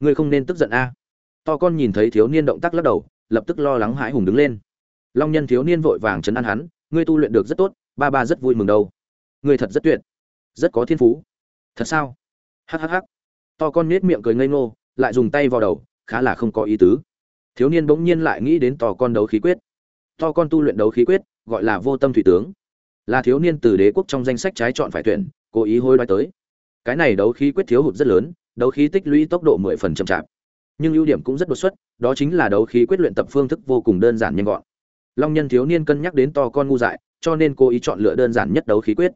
Ngươi không nên tức giận a. To con nhìn thấy thiếu niên động tác lắc đầu, lập tức lo lắng hãi hùng đứng lên. Long nhân thiếu niên vội vàng chấn an hắn, ngươi tu luyện được rất tốt, ba ba rất vui mừng đâu. Ngươi thật rất tuyệt, rất có thiên phú. Thật sao? Hhh to con nết miệng cười ngây ngô, lại dùng tay vào đầu, khá là không có ý tứ. Thiếu niên bỗng nhiên lại nghĩ đến to con đấu khí quyết. To con tu luyện đấu khí quyết, gọi là vô tâm thủy tướng là thiếu niên từ đế quốc trong danh sách trái chọn phải tuyển, cố ý hối đoái tới. Cái này đấu khí quyết thiếu hụt rất lớn, đấu khí tích lũy tốc độ mười phần chậm chạp. Nhưng ưu điểm cũng rất đột xuất, đó chính là đấu khí quyết luyện tập phương thức vô cùng đơn giản nhanh gọn. Long nhân thiếu niên cân nhắc đến to con ngu dại, cho nên cố ý chọn lựa đơn giản nhất đấu khí quyết.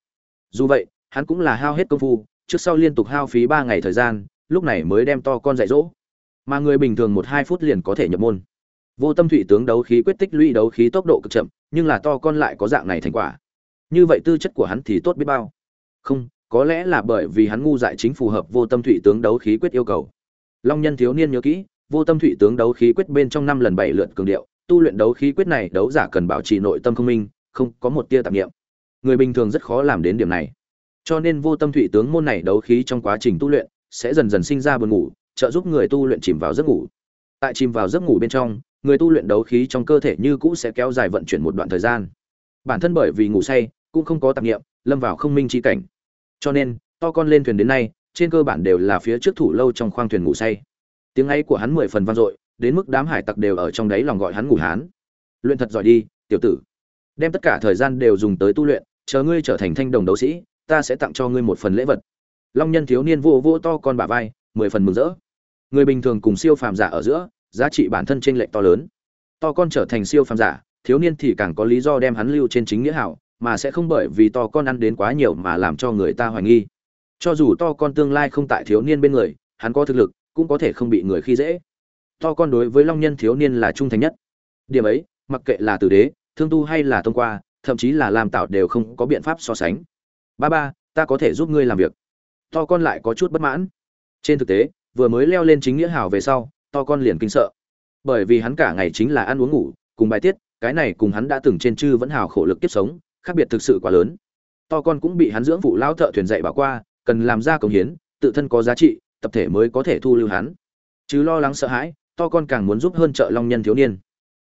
Dù vậy, hắn cũng là hao hết công phu, trước sau liên tục hao phí ba ngày thời gian, lúc này mới đem to con dạy dỗ. Mà người bình thường một hai phút liền có thể nhập môn. Vô tâm thủy tướng đấu khí quyết tích lũy đấu khí tốc độ cực chậm, nhưng là to con lại có dạng này thành quả như vậy tư chất của hắn thì tốt biết bao. Không, có lẽ là bởi vì hắn ngu dại chính phù hợp vô tâm thủy tướng đấu khí quyết yêu cầu. Long nhân thiếu niên nhớ kỹ, vô tâm thủy tướng đấu khí quyết bên trong năm lần bảy lượt cường điệu, tu luyện đấu khí quyết này đấu giả cần bảo trì nội tâm không minh, không có một tia tạp nghiệm người bình thường rất khó làm đến điểm này. Cho nên vô tâm thủy tướng môn này đấu khí trong quá trình tu luyện sẽ dần dần sinh ra buồn ngủ, trợ giúp người tu luyện chìm vào giấc ngủ. Tại chìm vào giấc ngủ bên trong, người tu luyện đấu khí trong cơ thể như cũ sẽ kéo dài vận chuyển một đoạn thời gian. Bản thân bởi vì ngủ say cũng không có tạp nghiệm, lâm vào không minh chi cảnh. Cho nên, to con lên thuyền đến nay, trên cơ bản đều là phía trước thủ lâu trong khoang thuyền ngủ say. Tiếng ấy của hắn mười phần vang dội, đến mức đám hải tặc đều ở trong đấy lòng gọi hắn ngủ hán. Luyện thật giỏi đi, tiểu tử. Đem tất cả thời gian đều dùng tới tu luyện, chờ ngươi trở thành thanh đồng đấu sĩ, ta sẽ tặng cho ngươi một phần lễ vật. Long nhân thiếu niên vô vô to con bả vai, mười phần mừng rỡ. Người bình thường cùng siêu phàm giả ở giữa, giá trị bản thân trên lệch to lớn. To con trở thành siêu phàm giả, thiếu niên thì càng có lý do đem hắn lưu trên chính nghĩa hảo mà sẽ không bởi vì to con ăn đến quá nhiều mà làm cho người ta hoài nghi. Cho dù to con tương lai không tại thiếu niên bên người, hắn có thực lực, cũng có thể không bị người khi dễ. To con đối với long nhân thiếu niên là trung thành nhất. Điểm ấy, mặc kệ là tử đế, thương tu hay là thông qua, thậm chí là làm tạo đều không có biện pháp so sánh. Ba ba, ta có thể giúp ngươi làm việc. To con lại có chút bất mãn. Trên thực tế, vừa mới leo lên chính nghĩa hào về sau, to con liền kinh sợ. Bởi vì hắn cả ngày chính là ăn uống ngủ, cùng bài tiết, cái này cùng hắn đã từng trên chư vẫn hào khổ lực kiếp sống khác biệt thực sự quá lớn. To con cũng bị hắn dưỡng phụ lao thợ thuyền dạy bảo qua, cần làm ra công hiến, tự thân có giá trị, tập thể mới có thể thu lưu hắn. Chứ lo lắng sợ hãi, to con càng muốn giúp hơn trợ long nhân thiếu niên.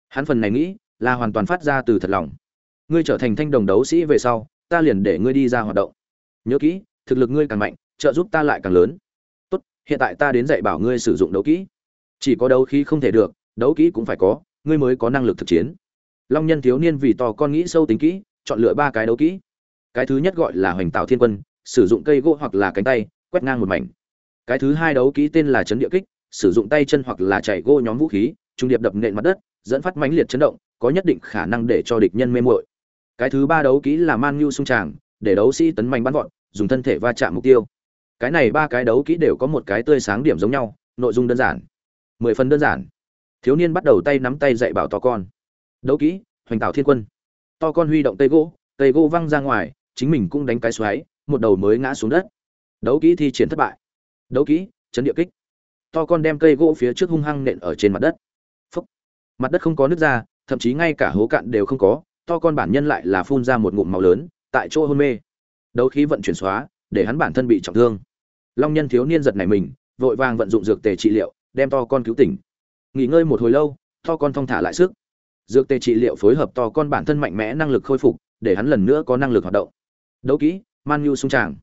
Hắn phần này nghĩ, là hoàn toàn phát ra từ thật lòng. Ngươi trở thành thanh đồng đấu sĩ về sau, ta liền để ngươi đi ra hoạt động. Nhớ kỹ, thực lực ngươi càng mạnh, trợ giúp ta lại càng lớn. Tốt, hiện tại ta đến dạy bảo ngươi sử dụng đấu kỹ. Chỉ có đấu khí không thể được, đấu kỹ cũng phải có, ngươi mới có năng lực thực chiến. Long nhân thiếu niên vì to con nghĩ sâu tính kỹ chọn lựa ba cái đấu kỹ. Cái thứ nhất gọi là hoành tạo thiên quân, sử dụng cây gỗ hoặc là cánh tay, quét ngang một mảnh. Cái thứ hai đấu kỹ tên là chấn địa kích, sử dụng tay chân hoặc là chạy gỗ nhóm vũ khí, trung điệp đập nện mặt đất, dẫn phát mãnh liệt chấn động, có nhất định khả năng để cho địch nhân mê muội. Cái thứ ba đấu kỹ là man nhu sung tràng, để đấu sĩ tấn mạnh bắn vọt, dùng thân thể va chạm mục tiêu. Cái này ba cái đấu kỹ đều có một cái tươi sáng điểm giống nhau, nội dung đơn giản, mười phần đơn giản. Thiếu niên bắt đầu tay nắm tay dạy bảo to con. Đấu kỹ, hoành tạo thiên quân to con huy động cây gỗ cây gỗ văng ra ngoài, chính mình cũng đánh cái xoáy, một đầu mới ngã xuống đất. Đấu kỹ thi triển thất bại. Đấu kỹ, chấn địa kích. To con đem cây gỗ phía trước hung hăng nện ở trên mặt đất. Phúc. mặt đất không có nước ra, thậm chí ngay cả hố cạn đều không có, to con bản nhân lại là phun ra một ngụm máu lớn, tại chỗ hôn mê. Đấu khí vận chuyển xóa, để hắn bản thân bị trọng thương. Long nhân thiếu niên giật này mình, vội vàng vận dụng dược tề trị liệu, đem to con cứu tỉnh. Nghỉ ngơi một hồi lâu, to con thong thả lại sức dược tề trị liệu phối hợp to con bản thân mạnh mẽ năng lực khôi phục, để hắn lần nữa có năng lực hoạt động. Đấu kỹ, man nhu sung tràng.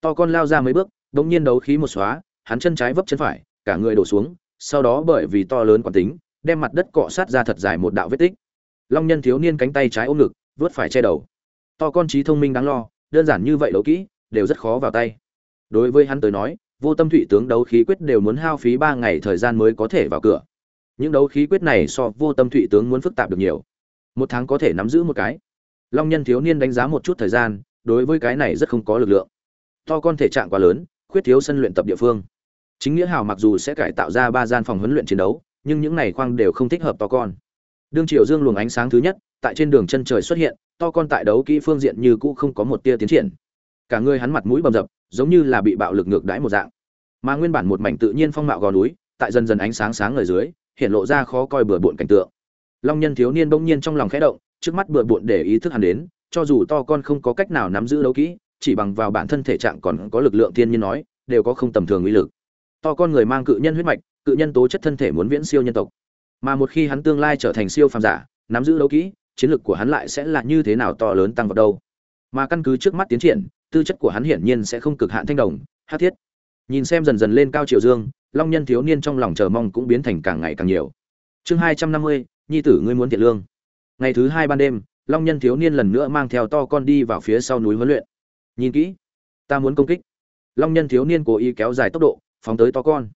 To con lao ra mấy bước đ ỗ n g nhiên đấu khí một xóa, hắn chân trái vấp chân phải, cả người đổ xuống, sau đó bởi vì to lớn quản tính, đem mặt đất cọ sát ra thật dài một đạo vết tích. Long nhân thiếu niên cánh tay trái ôm ngực vớt phải che đầu. To con trí thông minh đáng lo, đơn giản như vậy đấu kỹ, đều rất khó vào tay. Đối với hắn tới nói, vô tâm thủy tướng đấu khí quyết đều muốn hao phí ba ngày thời gian mới có thể vào cửa những đấu khí quyết này so vô tâm thụy tướng muốn phức tạp được nhiều. Một tháng có thể nắm giữ một cái. Long nhân thiếu niên đánh giá một chút thời gian, đối với cái này rất không có lực lượng. To con thể trạng quá lớn, khuyết thiếu sân luyện tập địa phương. Chính nghĩa hào mặc dù sẽ cải tạo ra ba gian phòng huấn luyện chiến đấu, nhưng những này khoang đều không thích hợp to con. Đương triều dương luồng ánh sáng thứ nhất, tại trên đường chân trời xuất hiện, to con tại đấu kỹ phương diện như cũ không có một tia tiến triển. Cả người hắn mặt mũi bầm dập, giống như là bị bạo lực ngược đãi một dạng. Mà nguyên bản một mảnh tự nhiên phong mạo gò núi, tại dần dần ánh sáng sáng ở dưới hiện lộ ra khó coi bừa bộn cảnh tượng. Long nhân thiếu niên bỗng nhiên trong lòng khẽ động, trước mắt bừa bộn để ý thức hắn đến, cho dù to con không có cách nào nắm giữ đấu kỹ, chỉ bằng vào bản thân thể trạng còn có lực lượng thiên nhiên nói, đều có không tầm thường uy lực. To con người mang cự nhân huyết mạch, cự nhân tố chất thân thể muốn viễn siêu nhân tộc. Mà một khi hắn tương lai trở thành siêu phàm giả, nắm giữ đấu kỹ, chiến lực của hắn lại sẽ là như thế nào to lớn tăng vào đâu. Mà căn cứ trước mắt tiến triển, tư chất của hắn hiển nhiên sẽ không cực hạn thanh đồng, hát thiết. Nhìn xem dần dần lên cao triều dương long nhân thiếu niên trong lòng chờ mong cũng biến thành càng ngày càng nhiều. Chương hai trăm năm mươi, nhi tử ngươi muốn thiện lương. Ngày thứ hai ban đêm, long nhân thiếu niên lần nữa mang theo to con đi vào phía sau núi huấn luyện. Nhìn kỹ, ta muốn công kích. Long nhân thiếu niên cố ý kéo dài tốc độ, phóng tới to con.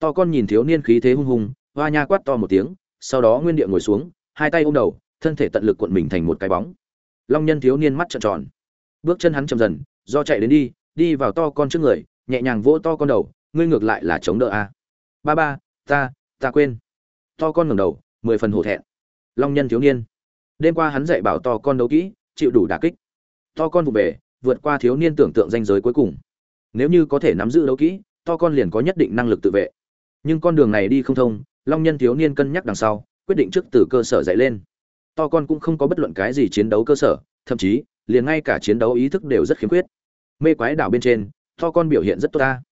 To con nhìn thiếu niên khí thế hung hùng, hoa nha quát to một tiếng, sau đó nguyên địa ngồi xuống, hai tay ôm đầu, thân thể tận lực cuộn mình thành một cái bóng. Long nhân thiếu niên mắt trợn tròn. Bước chân hắn chậm dần, do chạy đến đi đi vào to con trước người, nhẹ nhàng vỗ to con đầu ngươi ngược lại là chống đỡ a ba ba, ta ta quên. To con ngẩng đầu, mười phần hổ thẹn. Long nhân thiếu niên. Đêm qua hắn dạy bảo to con đấu kỹ, chịu đủ đả kích. To con vụ về, vượt qua thiếu niên tưởng tượng danh giới cuối cùng. Nếu như có thể nắm giữ đấu kỹ, to con liền có nhất định năng lực tự vệ. Nhưng con đường này đi không thông, long nhân thiếu niên cân nhắc đằng sau, quyết định trước từ cơ sở dạy lên. To con cũng không có bất luận cái gì chiến đấu cơ sở, thậm chí, liền ngay cả chiến đấu ý thức đều rất khiếm khuyết. Mê quái đảo bên trên, to con biểu hiện rất tốt ta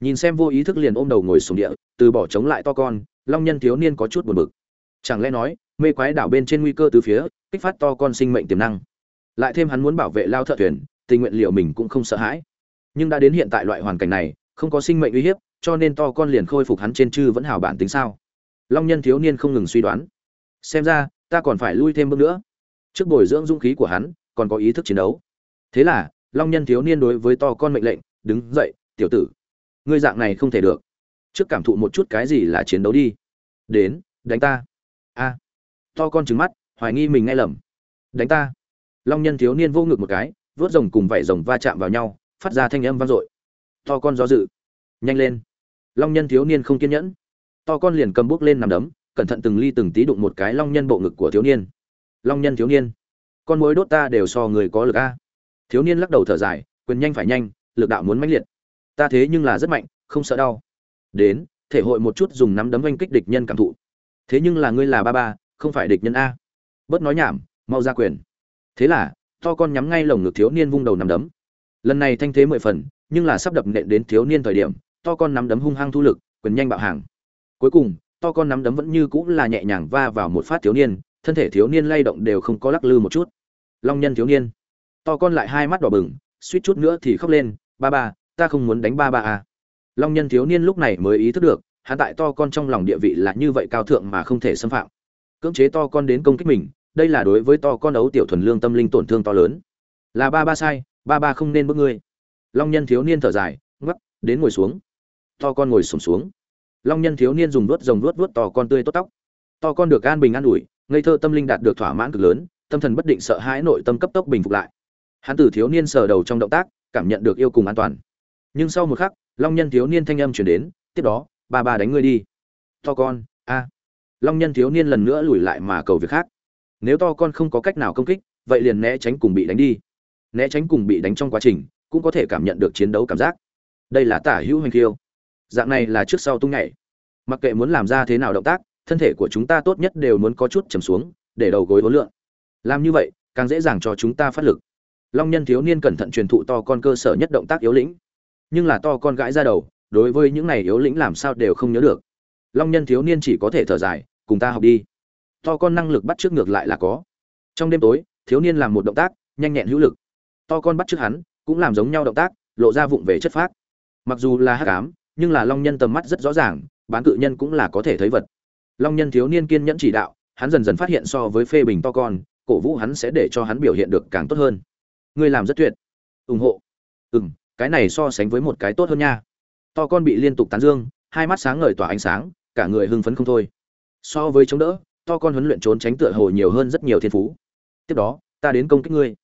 nhìn xem vô ý thức liền ôm đầu ngồi xuống địa, từ bỏ chống lại to con, long nhân thiếu niên có chút buồn bực. Chẳng lẽ nói, mê quái đảo bên trên nguy cơ từ phía, kích phát to con sinh mệnh tiềm năng. Lại thêm hắn muốn bảo vệ lao thợ thuyền, tình nguyện liệu mình cũng không sợ hãi. Nhưng đã đến hiện tại loại hoàn cảnh này, không có sinh mệnh uy hiếp, cho nên to con liền khôi phục hắn trên chư vẫn hào bản tính sao? Long nhân thiếu niên không ngừng suy đoán. Xem ra, ta còn phải lui thêm bước nữa. Trước bồi dưỡng dũng khí của hắn, còn có ý thức chiến đấu. Thế là, long nhân thiếu niên đối với to con mệnh lệnh, đứng dậy, tiểu tử ngươi dạng này không thể được. Trước cảm thụ một chút cái gì là chiến đấu đi. Đến, đánh ta. A. To con trứng mắt, hoài nghi mình nghe lầm. Đánh ta. Long nhân thiếu niên vô ngực một cái vớt rồng cùng vảy rồng va chạm vào nhau, phát ra thanh âm vang dội. To con do dự. Nhanh lên. Long nhân thiếu niên không kiên nhẫn. To con liền cầm bước lên nằm đấm, cẩn thận từng ly từng tí đụng một cái long nhân bộ ngực của thiếu niên. Long nhân thiếu niên. Con mối đốt ta đều so người có lực a. Thiếu niên lắc đầu thở dài, quyền nhanh phải nhanh, lực đạo muốn mãnh liệt ta thế nhưng là rất mạnh, không sợ đau. Đến, thể hội một chút dùng nắm đấm oanh kích địch nhân cảm thụ. Thế nhưng là ngươi là ba ba, không phải địch nhân a. Bớt nói nhảm, mau ra quyền. Thế là, to con nhắm ngay lồng ngực thiếu niên vung đầu nắm đấm. Lần này thanh thế mười phần, nhưng là sắp đập nện đến thiếu niên thời điểm, to con nắm đấm hung hăng thu lực, quyền nhanh bạo hàng. Cuối cùng, to con nắm đấm vẫn như cũng là nhẹ nhàng va vào một phát thiếu niên, thân thể thiếu niên lay động đều không có lắc lư một chút. Long nhân thiếu niên. To con lại hai mắt đỏ bừng, suýt chút nữa thì khóc lên, ba ba ta không muốn đánh ba ba à. long nhân thiếu niên lúc này mới ý thức được hắn tại to con trong lòng địa vị là như vậy cao thượng mà không thể xâm phạm. Cưỡng chế to con đến công kích mình đây là đối với to con ấu tiểu thuần lương tâm linh tổn thương to lớn. Là ba ba sai ba ba không nên bước ngươi. Long nhân thiếu niên thở dài ngắc đến ngồi xuống. To con ngồi sùng xuống, xuống. Long nhân thiếu niên dùng vuốt rồng vuốt vuốt to con tươi tốt tóc. To con được an bình an ủi ngây thơ tâm linh đạt được thỏa mãn cực lớn tâm thần bất định sợ hãi nội tâm cấp tốc bình phục lại. Hắn từ thiếu niên sờ đầu trong động tác cảm nhận được yêu cùng an toàn nhưng sau một khắc, long nhân thiếu niên thanh âm chuyển đến, tiếp đó, ba ba đánh ngươi đi. To con, a. Long nhân thiếu niên lần nữa lùi lại mà cầu việc khác. Nếu to con không có cách nào công kích, vậy liền né tránh cùng bị đánh đi. Né tránh cùng bị đánh trong quá trình, cũng có thể cảm nhận được chiến đấu cảm giác. Đây là tả hữu hành khiêu. Dạng này là trước sau tung nhảy. Mặc kệ muốn làm ra thế nào động tác, thân thể của chúng ta tốt nhất đều muốn có chút chầm xuống, để đầu gối hối lượng làm như vậy, càng dễ dàng cho chúng ta phát lực. Long nhân thiếu niên cẩn thận truyền thụ to con cơ sở nhất động tác yếu lĩnh nhưng là to con gãi ra đầu, đối với những này yếu lĩnh làm sao đều không nhớ được. Long nhân thiếu niên chỉ có thể thở dài, cùng ta học đi. To con năng lực bắt trước ngược lại là có. Trong đêm tối, thiếu niên làm một động tác, nhanh nhẹn hữu lực. To con bắt trước hắn, cũng làm giống nhau động tác, lộ ra vụng về chất phát. mặc dù là hắc ám, nhưng là long nhân tầm mắt rất rõ ràng, bán cự nhân cũng là có thể thấy vật. Long nhân thiếu niên kiên nhẫn chỉ đạo, hắn dần dần phát hiện so với phê bình to con, cổ vũ hắn sẽ để cho hắn biểu hiện được càng tốt hơn. Ngươi làm rất tuyệt. Ủng hộ. Ừ cái này so sánh với một cái tốt hơn nha. To con bị liên tục tán dương, hai mắt sáng ngời tỏa ánh sáng, cả người hưng phấn không thôi. So với chống đỡ, to con huấn luyện trốn tránh tựa hồ nhiều hơn rất nhiều thiên phú. Tiếp đó, ta đến công kích ngươi.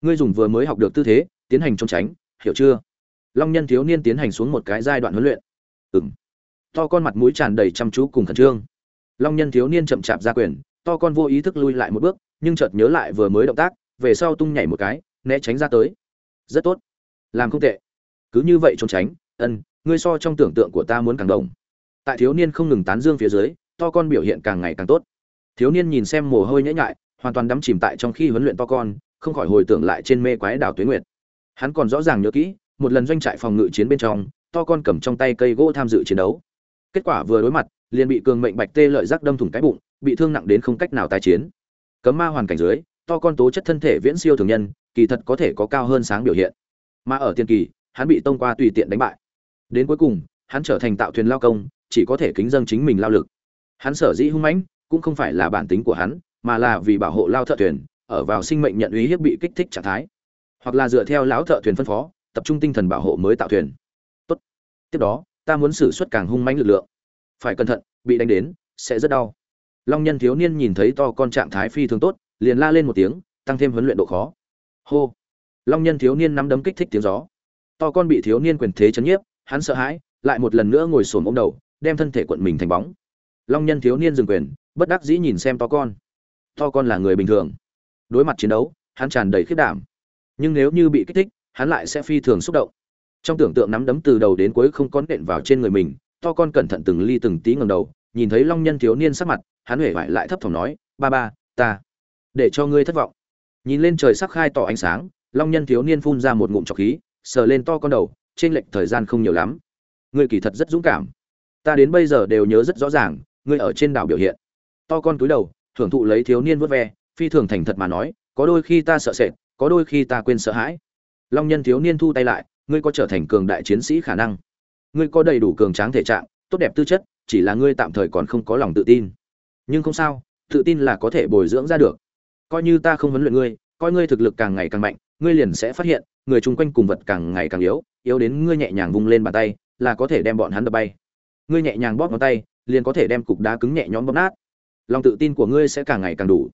Ngươi dùng vừa mới học được tư thế, tiến hành trốn tránh, hiểu chưa? Long nhân thiếu niên tiến hành xuống một cái giai đoạn huấn luyện. Ừng to con mặt mũi tràn đầy chăm chú cùng khẩn trương. Long nhân thiếu niên chậm chạp ra quyền, to con vô ý thức lui lại một bước, nhưng chợt nhớ lại vừa mới động tác, về sau tung nhảy một cái, né tránh ra tới. Rất tốt. Làm không tệ cứ như vậy trốn tránh, ân, ngươi so trong tưởng tượng của ta muốn càng đồng. Tại thiếu niên không ngừng tán dương phía dưới, to con biểu hiện càng ngày càng tốt. Thiếu niên nhìn xem mồ hôi nhễ nhại, hoàn toàn đắm chìm tại trong khi huấn luyện to con, không khỏi hồi tưởng lại trên mê quái đảo tuyến nguyệt. Hắn còn rõ ràng nhớ kỹ, một lần doanh trại phòng ngự chiến bên trong, to con cầm trong tay cây gỗ tham dự chiến đấu. Kết quả vừa đối mặt, liền bị cường mệnh bạch tê lợi giác đâm thủng cái bụng, bị thương nặng đến không cách nào tái chiến. Cấm ma hoàn cảnh dưới, to con tố chất thân thể viễn siêu thường nhân, kỳ thật có thể có cao hơn sáng biểu hiện. Mà ở tiên kỳ hắn bị tông qua tùy tiện đánh bại. Đến cuối cùng, hắn trở thành tạo thuyền lao công, chỉ có thể kính dâng chính mình lao lực. Hắn sở dĩ hung mãnh, cũng không phải là bản tính của hắn, mà là vì bảo hộ lao thợ thuyền, ở vào sinh mệnh nhận uy hiếp bị kích thích trạng thái. Hoặc là dựa theo lão thợ thuyền phân phó, tập trung tinh thần bảo hộ mới tạo thuyền. Tốt. Tiếp đó, ta muốn xử suất càng hung mãnh lực lượng. Phải cẩn thận, bị đánh đến, sẽ rất đau. Long nhân thiếu niên nhìn thấy to con trạng thái phi thường tốt, liền la lên một tiếng, tăng thêm huấn luyện độ khó. Hô. Long nhân thiếu niên nắm đấm kích thích tiếng gió to con bị thiếu niên quyền thế chấn nhiếp, hắn sợ hãi, lại một lần nữa ngồi xổm ôm đầu, đem thân thể quận mình thành bóng. Long nhân thiếu niên dừng quyền, bất đắc dĩ nhìn xem to con. To con là người bình thường. Đối mặt chiến đấu, hắn tràn đầy khiết đảm. Nhưng nếu như bị kích thích, hắn lại sẽ phi thường xúc động. Trong tưởng tượng nắm đấm từ đầu đến cuối không có nện vào trên người mình, to con cẩn thận từng ly từng tí ngầm đầu, nhìn thấy long nhân thiếu niên sắc mặt, hắn huệ vải lại thấp thỏm nói, ba ba, ta để cho ngươi thất vọng. Nhìn lên trời sắc khai tỏ ánh sáng, long nhân thiếu niên phun ra một ngụm trọc khí sờ lên to con đầu, trên lệch thời gian không nhiều lắm. Ngươi kỳ thật rất dũng cảm. Ta đến bây giờ đều nhớ rất rõ ràng, ngươi ở trên đảo biểu hiện. To con túi đầu, thưởng thụ lấy thiếu niên vớt ve, phi thường thành thật mà nói, có đôi khi ta sợ sệt, có đôi khi ta quên sợ hãi. Long nhân thiếu niên thu tay lại, ngươi có trở thành cường đại chiến sĩ khả năng. Ngươi có đầy đủ cường tráng thể trạng, tốt đẹp tư chất, chỉ là ngươi tạm thời còn không có lòng tự tin. Nhưng không sao, tự tin là có thể bồi dưỡng ra được. Coi như ta không huấn luyện ngươi, coi ngươi thực lực càng ngày càng mạnh, ngươi liền sẽ phát hiện người chung quanh cùng vật càng ngày càng yếu yếu đến ngươi nhẹ nhàng vung lên bàn tay, là có thể đem bọn hắn đập bay. Ngươi nhẹ nhàng bóp ngón tay, liền có thể đem cục đá cứng nhẹ nhõm bóp nát. Lòng tự tin của ngươi sẽ càng ngày càng đủ.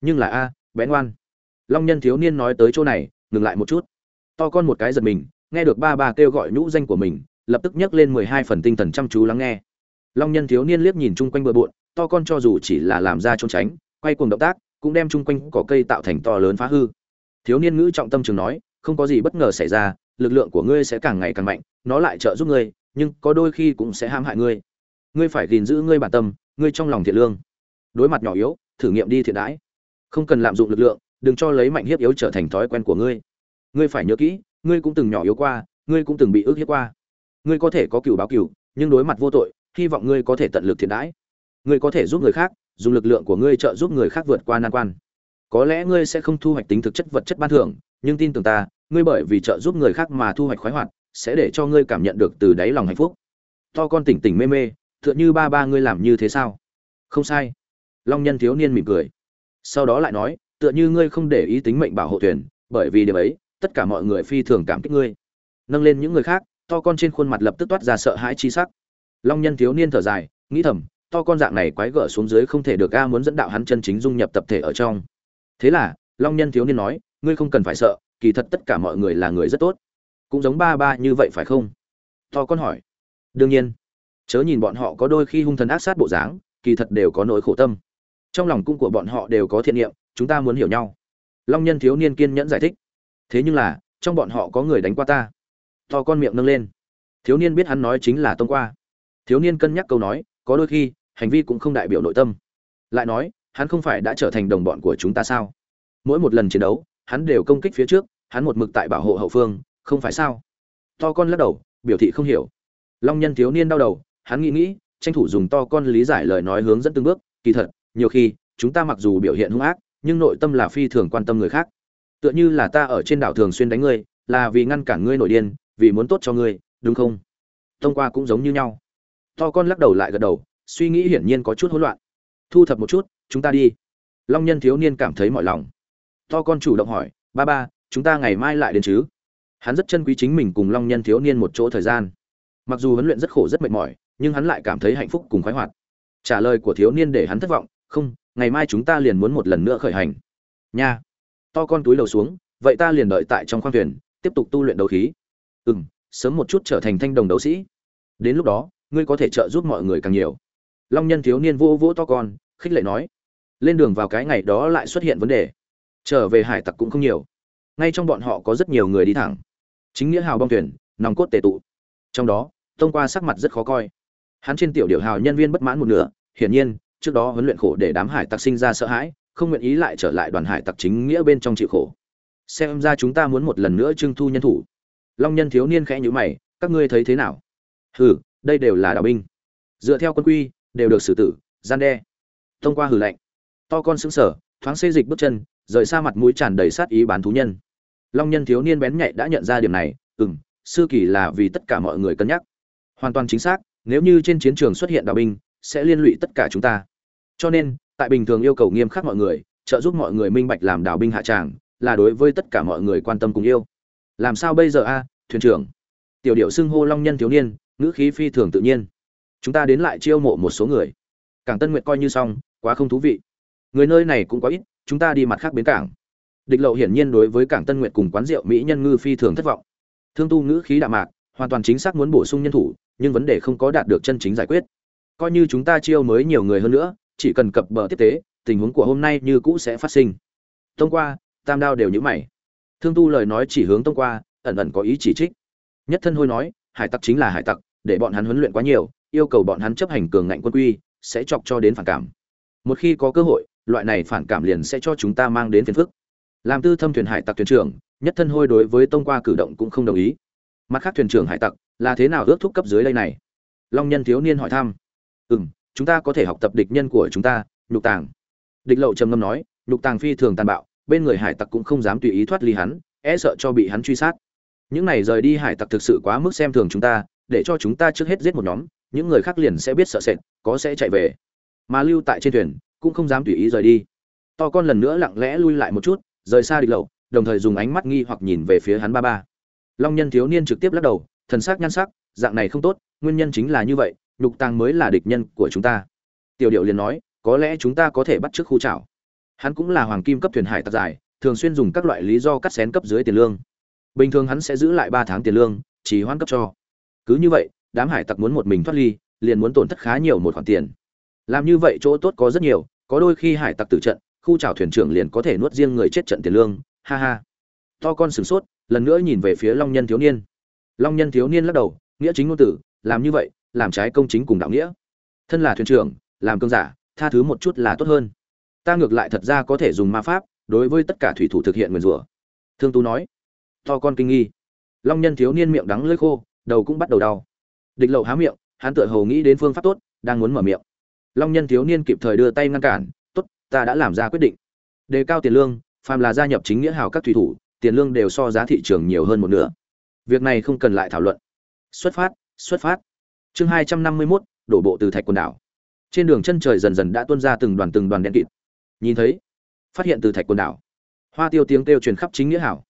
Nhưng là a bén ngoan. Long nhân thiếu niên nói tới chỗ này, ngừng lại một chút. To con một cái giật mình, nghe được ba ba kêu gọi nhũ danh của mình, lập tức nhấc lên mười hai phần tinh thần chăm chú lắng nghe. Long nhân thiếu niên liếc nhìn chung quanh bừa bộn, to con cho dù chỉ là làm ra trốn tránh, quay cuồng động tác, cũng đem chung quanh cỏ cây tạo thành to lớn phá hư. Thiếu niên ngữ trọng tâm trường nói không có gì bất ngờ xảy ra, lực lượng của ngươi sẽ càng ngày càng mạnh, nó lại trợ giúp ngươi, nhưng có đôi khi cũng sẽ hãm hại ngươi. Ngươi phải gìn giữ ngươi bản tâm, ngươi trong lòng thiện lương. Đối mặt nhỏ yếu, thử nghiệm đi thiện đãi. Không cần lạm dụng lực lượng, đừng cho lấy mạnh hiếp yếu trở thành thói quen của ngươi. Ngươi phải nhớ kỹ, ngươi cũng từng nhỏ yếu qua, ngươi cũng từng bị ức hiếp qua. Ngươi có thể có cựu báo cựu, nhưng đối mặt vô tội, hy vọng ngươi có thể tận lực thiện đãi. Ngươi có thể giúp người khác, dùng lực lượng của ngươi trợ giúp người khác vượt qua nan quan. Có lẽ ngươi sẽ không thu hoạch tính thực chất vật chất ban thưởng nhưng tin tưởng ta, ngươi bởi vì trợ giúp người khác mà thu hoạch khoái hoạt, sẽ để cho ngươi cảm nhận được từ đáy lòng hạnh phúc. To con tỉnh tỉnh mê mê, tựa như ba ba ngươi làm như thế sao? Không sai. Long nhân thiếu niên mỉm cười. Sau đó lại nói, tựa như ngươi không để ý tính mệnh bảo hộ thuyền, bởi vì điều ấy, tất cả mọi người phi thường cảm kích ngươi. Nâng lên những người khác, to con trên khuôn mặt lập tức toát ra sợ hãi chi sắc. Long nhân thiếu niên thở dài, nghĩ thầm, to con dạng này quái gở xuống dưới không thể được a muốn dẫn đạo hắn chân chính dung nhập tập thể ở trong. Thế là, long nhân thiếu niên nói ngươi không cần phải sợ, kỳ thật tất cả mọi người là người rất tốt. Cũng giống ba ba như vậy phải không? To con hỏi. Đương nhiên. Chớ nhìn bọn họ có đôi khi hung thần ác sát bộ dáng, kỳ thật đều có nỗi khổ tâm. Trong lòng cung của bọn họ đều có thiện niệm, chúng ta muốn hiểu nhau. Long nhân thiếu niên kiên nhẫn giải thích. Thế nhưng là, trong bọn họ có người đánh qua ta. To con miệng nâng lên. Thiếu niên biết hắn nói chính là tông qua. Thiếu niên cân nhắc câu nói, có đôi khi, hành vi cũng không đại biểu nội tâm. Lại nói, hắn không phải đã trở thành đồng bọn của chúng ta sao? Mỗi một lần chiến đấu hắn đều công kích phía trước, hắn một mực tại bảo hộ hậu phương, không phải sao? To con lắc đầu, biểu thị không hiểu. Long nhân thiếu niên đau đầu, hắn nghĩ nghĩ, tranh thủ dùng to con lý giải lời nói hướng dẫn từng bước, kỳ thật, nhiều khi, chúng ta mặc dù biểu hiện hung ác, nhưng nội tâm là phi thường quan tâm người khác. Tựa như là ta ở trên đảo thường xuyên đánh ngươi, là vì ngăn cản ngươi nổi điên, vì muốn tốt cho ngươi, đúng không? Thông qua cũng giống như nhau. To con lắc đầu lại gật đầu, suy nghĩ hiển nhiên có chút hỗn loạn. Thu thập một chút, chúng ta đi. Long nhân thiếu niên cảm thấy mọi lòng to con chủ động hỏi, ba ba, chúng ta ngày mai lại đến chứ? Hắn rất chân quý chính mình cùng long nhân thiếu niên một chỗ thời gian. Mặc dù huấn luyện rất khổ rất mệt mỏi, nhưng hắn lại cảm thấy hạnh phúc cùng khoái hoạt. Trả lời của thiếu niên để hắn thất vọng, không, ngày mai chúng ta liền muốn một lần nữa khởi hành. Nha. To con túi lầu xuống, vậy ta liền đợi tại trong khoang thuyền, tiếp tục tu luyện đấu khí. Ừ m sớm một chút trở thành thanh đồng đấu sĩ. Đến lúc đó, ngươi có thể trợ giúp mọi người càng nhiều. Long nhân thiếu niên vô vỗ to con, khích lệ nói, lên đường vào cái ngày đó lại xuất hiện vấn đề trở về hải tặc cũng không nhiều. Ngay trong bọn họ có rất nhiều người đi thẳng. Chính nghĩa hào bong thuyền, nòng cốt tệ tụ. Trong đó, thông qua sắc mặt rất khó coi. Hắn trên tiểu điệu hào nhân viên bất mãn một nửa, hiển nhiên, trước đó huấn luyện khổ để đám hải tặc sinh ra sợ hãi, không nguyện ý lại trở lại đoàn hải tặc chính nghĩa bên trong chịu khổ. Xem ra chúng ta muốn một lần nữa trưng thu nhân thủ. Long nhân thiếu niên khẽ nhữ mày, các ngươi thấy thế nào? Hừ, đây đều là đạo binh. Dựa theo quân quy, đều được xử tử, gian đe. Thông qua hử lạnh to con xứng sở thoáng xê dịch bước chân rời xa mặt mũi tràn đầy sát ý bán thú nhân. Long nhân thiếu niên bén nhạy đã nhận ra điểm này ừ m sư kỳ là vì tất cả mọi người cân nhắc. Hoàn toàn chính xác, nếu như trên chiến trường xuất hiện đạo binh, sẽ liên lụy tất cả chúng ta. Cho nên, tại bình thường yêu cầu nghiêm khắc mọi người, trợ giúp mọi người minh bạch làm đạo binh hạ tràng, là đối với tất cả mọi người quan tâm cùng yêu. Làm sao bây giờ a, thuyền trưởng? Tiểu điệu xưng hô long nhân thiếu niên, ngữ khí phi thường tự nhiên. Chúng ta đến lại chiêu mộ một số người. Cảng tân nguyệt coi như xong, quá không thú vị. Người nơi này cũng có ít chúng ta đi mặt khác bến cảng. Địch lậu hiển nhiên đối với cảng tân nguyệt cùng quán rượu mỹ nhân ngư phi thường thất vọng. Thương tu ngữ khí đạm mạc, hoàn toàn chính xác muốn bổ sung nhân thủ, nhưng vấn đề không có đạt được chân chính giải quyết. Coi như chúng ta chiêu mới nhiều người hơn nữa, chỉ cần cập bờ tiếp tế, tình huống của hôm nay như cũ sẽ phát sinh. Tông qua, tam đao đều nhữ mày. Thương tu lời nói chỉ hướng tông qua, ẩn ẩn có ý chỉ trích. Nhất thân hôi nói, hải tặc chính là hải tặc, để bọn hắn huấn luyện quá nhiều, yêu cầu bọn hắn chấp hành cường ngạnh quân quy, sẽ chọc cho đến phản cảm. Một khi có cơ hội loại này phản cảm liền sẽ cho chúng ta mang đến phiền phức. Làm tư thâm thuyền hải tặc thuyền trưởng, nhất thân hôi đối với tông qua cử động cũng không đồng ý. Mặt khác thuyền trưởng hải tặc, là thế nào ước thúc cấp dưới đây này? Long nhân thiếu niên hỏi thăm. Ừ m chúng ta có thể học tập địch nhân của chúng ta, nhục tàng. Địch lậu trầm ngâm nói, nhục tàng phi thường tàn bạo, bên người hải tặc cũng không dám tùy ý thoát ly hắn e sợ cho bị hắn truy sát. Những này rời đi hải tặc thực sự quá mức xem thường chúng ta, để cho chúng ta trước hết giết một nhóm, những người khác liền sẽ biết sợ sệt, có sẽ chạy về. Mà lưu tại trên thuyền cũng không dám tùy ý rời đi. To con lần nữa lặng lẽ lui lại một chút, rời xa địch lậu đồng thời dùng ánh mắt nghi hoặc nhìn về phía hắn ba ba. Long nhân thiếu niên trực tiếp lắc đầu, thần sắc nhan sắc, dạng này không tốt, nguyên nhân chính là như vậy, nhục tàng mới là địch nhân của chúng ta. Tiểu điệu liền nói, có lẽ chúng ta có thể bắt trước khu trảo. Hắn cũng là hoàng kim cấp thuyền hải tặc dài, thường xuyên dùng các loại lý do cắt xén cấp dưới tiền lương. Bình thường hắn sẽ giữ lại ba tháng tiền lương, chỉ hoãn cấp cho. Cứ như vậy, đám hải tặc muốn một mình thoát ly, liền muốn tổn thất khá nhiều một khoản tiền. Làm như vậy chỗ tốt có rất nhiều có đôi khi hải tặc tử trận, khu trào thuyền trưởng liền có thể nuốt riêng người chết trận tiền lương, ha ha. To con sửng sốt, lần nữa nhìn về phía long nhân thiếu niên. Long nhân thiếu niên lắc đầu, nghĩa chính ngôn tử, làm như vậy, làm trái công chính cùng đạo nghĩa. Thân là thuyền trưởng, làm cương giả, tha thứ một chút là tốt hơn. Ta ngược lại thật ra có thể dùng ma pháp, đối với tất cả thủy thủ thực hiện nguyền rủa. Thương tu nói. To con kinh nghi. Long nhân thiếu niên miệng đắng lưỡi khô, đầu cũng bắt đầu đau. Địch lậu há miệng, hắn tựa hồ nghĩ đến phương pháp tốt, đang muốn mở miệng long nhân thiếu niên kịp thời đưa tay ngăn cản, tốt, ta đã làm ra quyết định. Đề cao tiền lương, phàm là gia nhập chính nghĩa hào các thủy thủ, tiền lương đều so giá thị trường nhiều hơn một nửa. Việc này không cần lại thảo luận. Xuất phát xuất phát. Chương hai trăm năm mươi mốt, đổ bộ từ thạch quần đảo. Trên đường chân trời dần dần đã tuôn ra từng đoàn từng đoàn đen kịt. Nhìn thấy, phát hiện từ thạch quần đảo, hoa tiêu tiếng kêu truyền khắp chính nghĩa hảo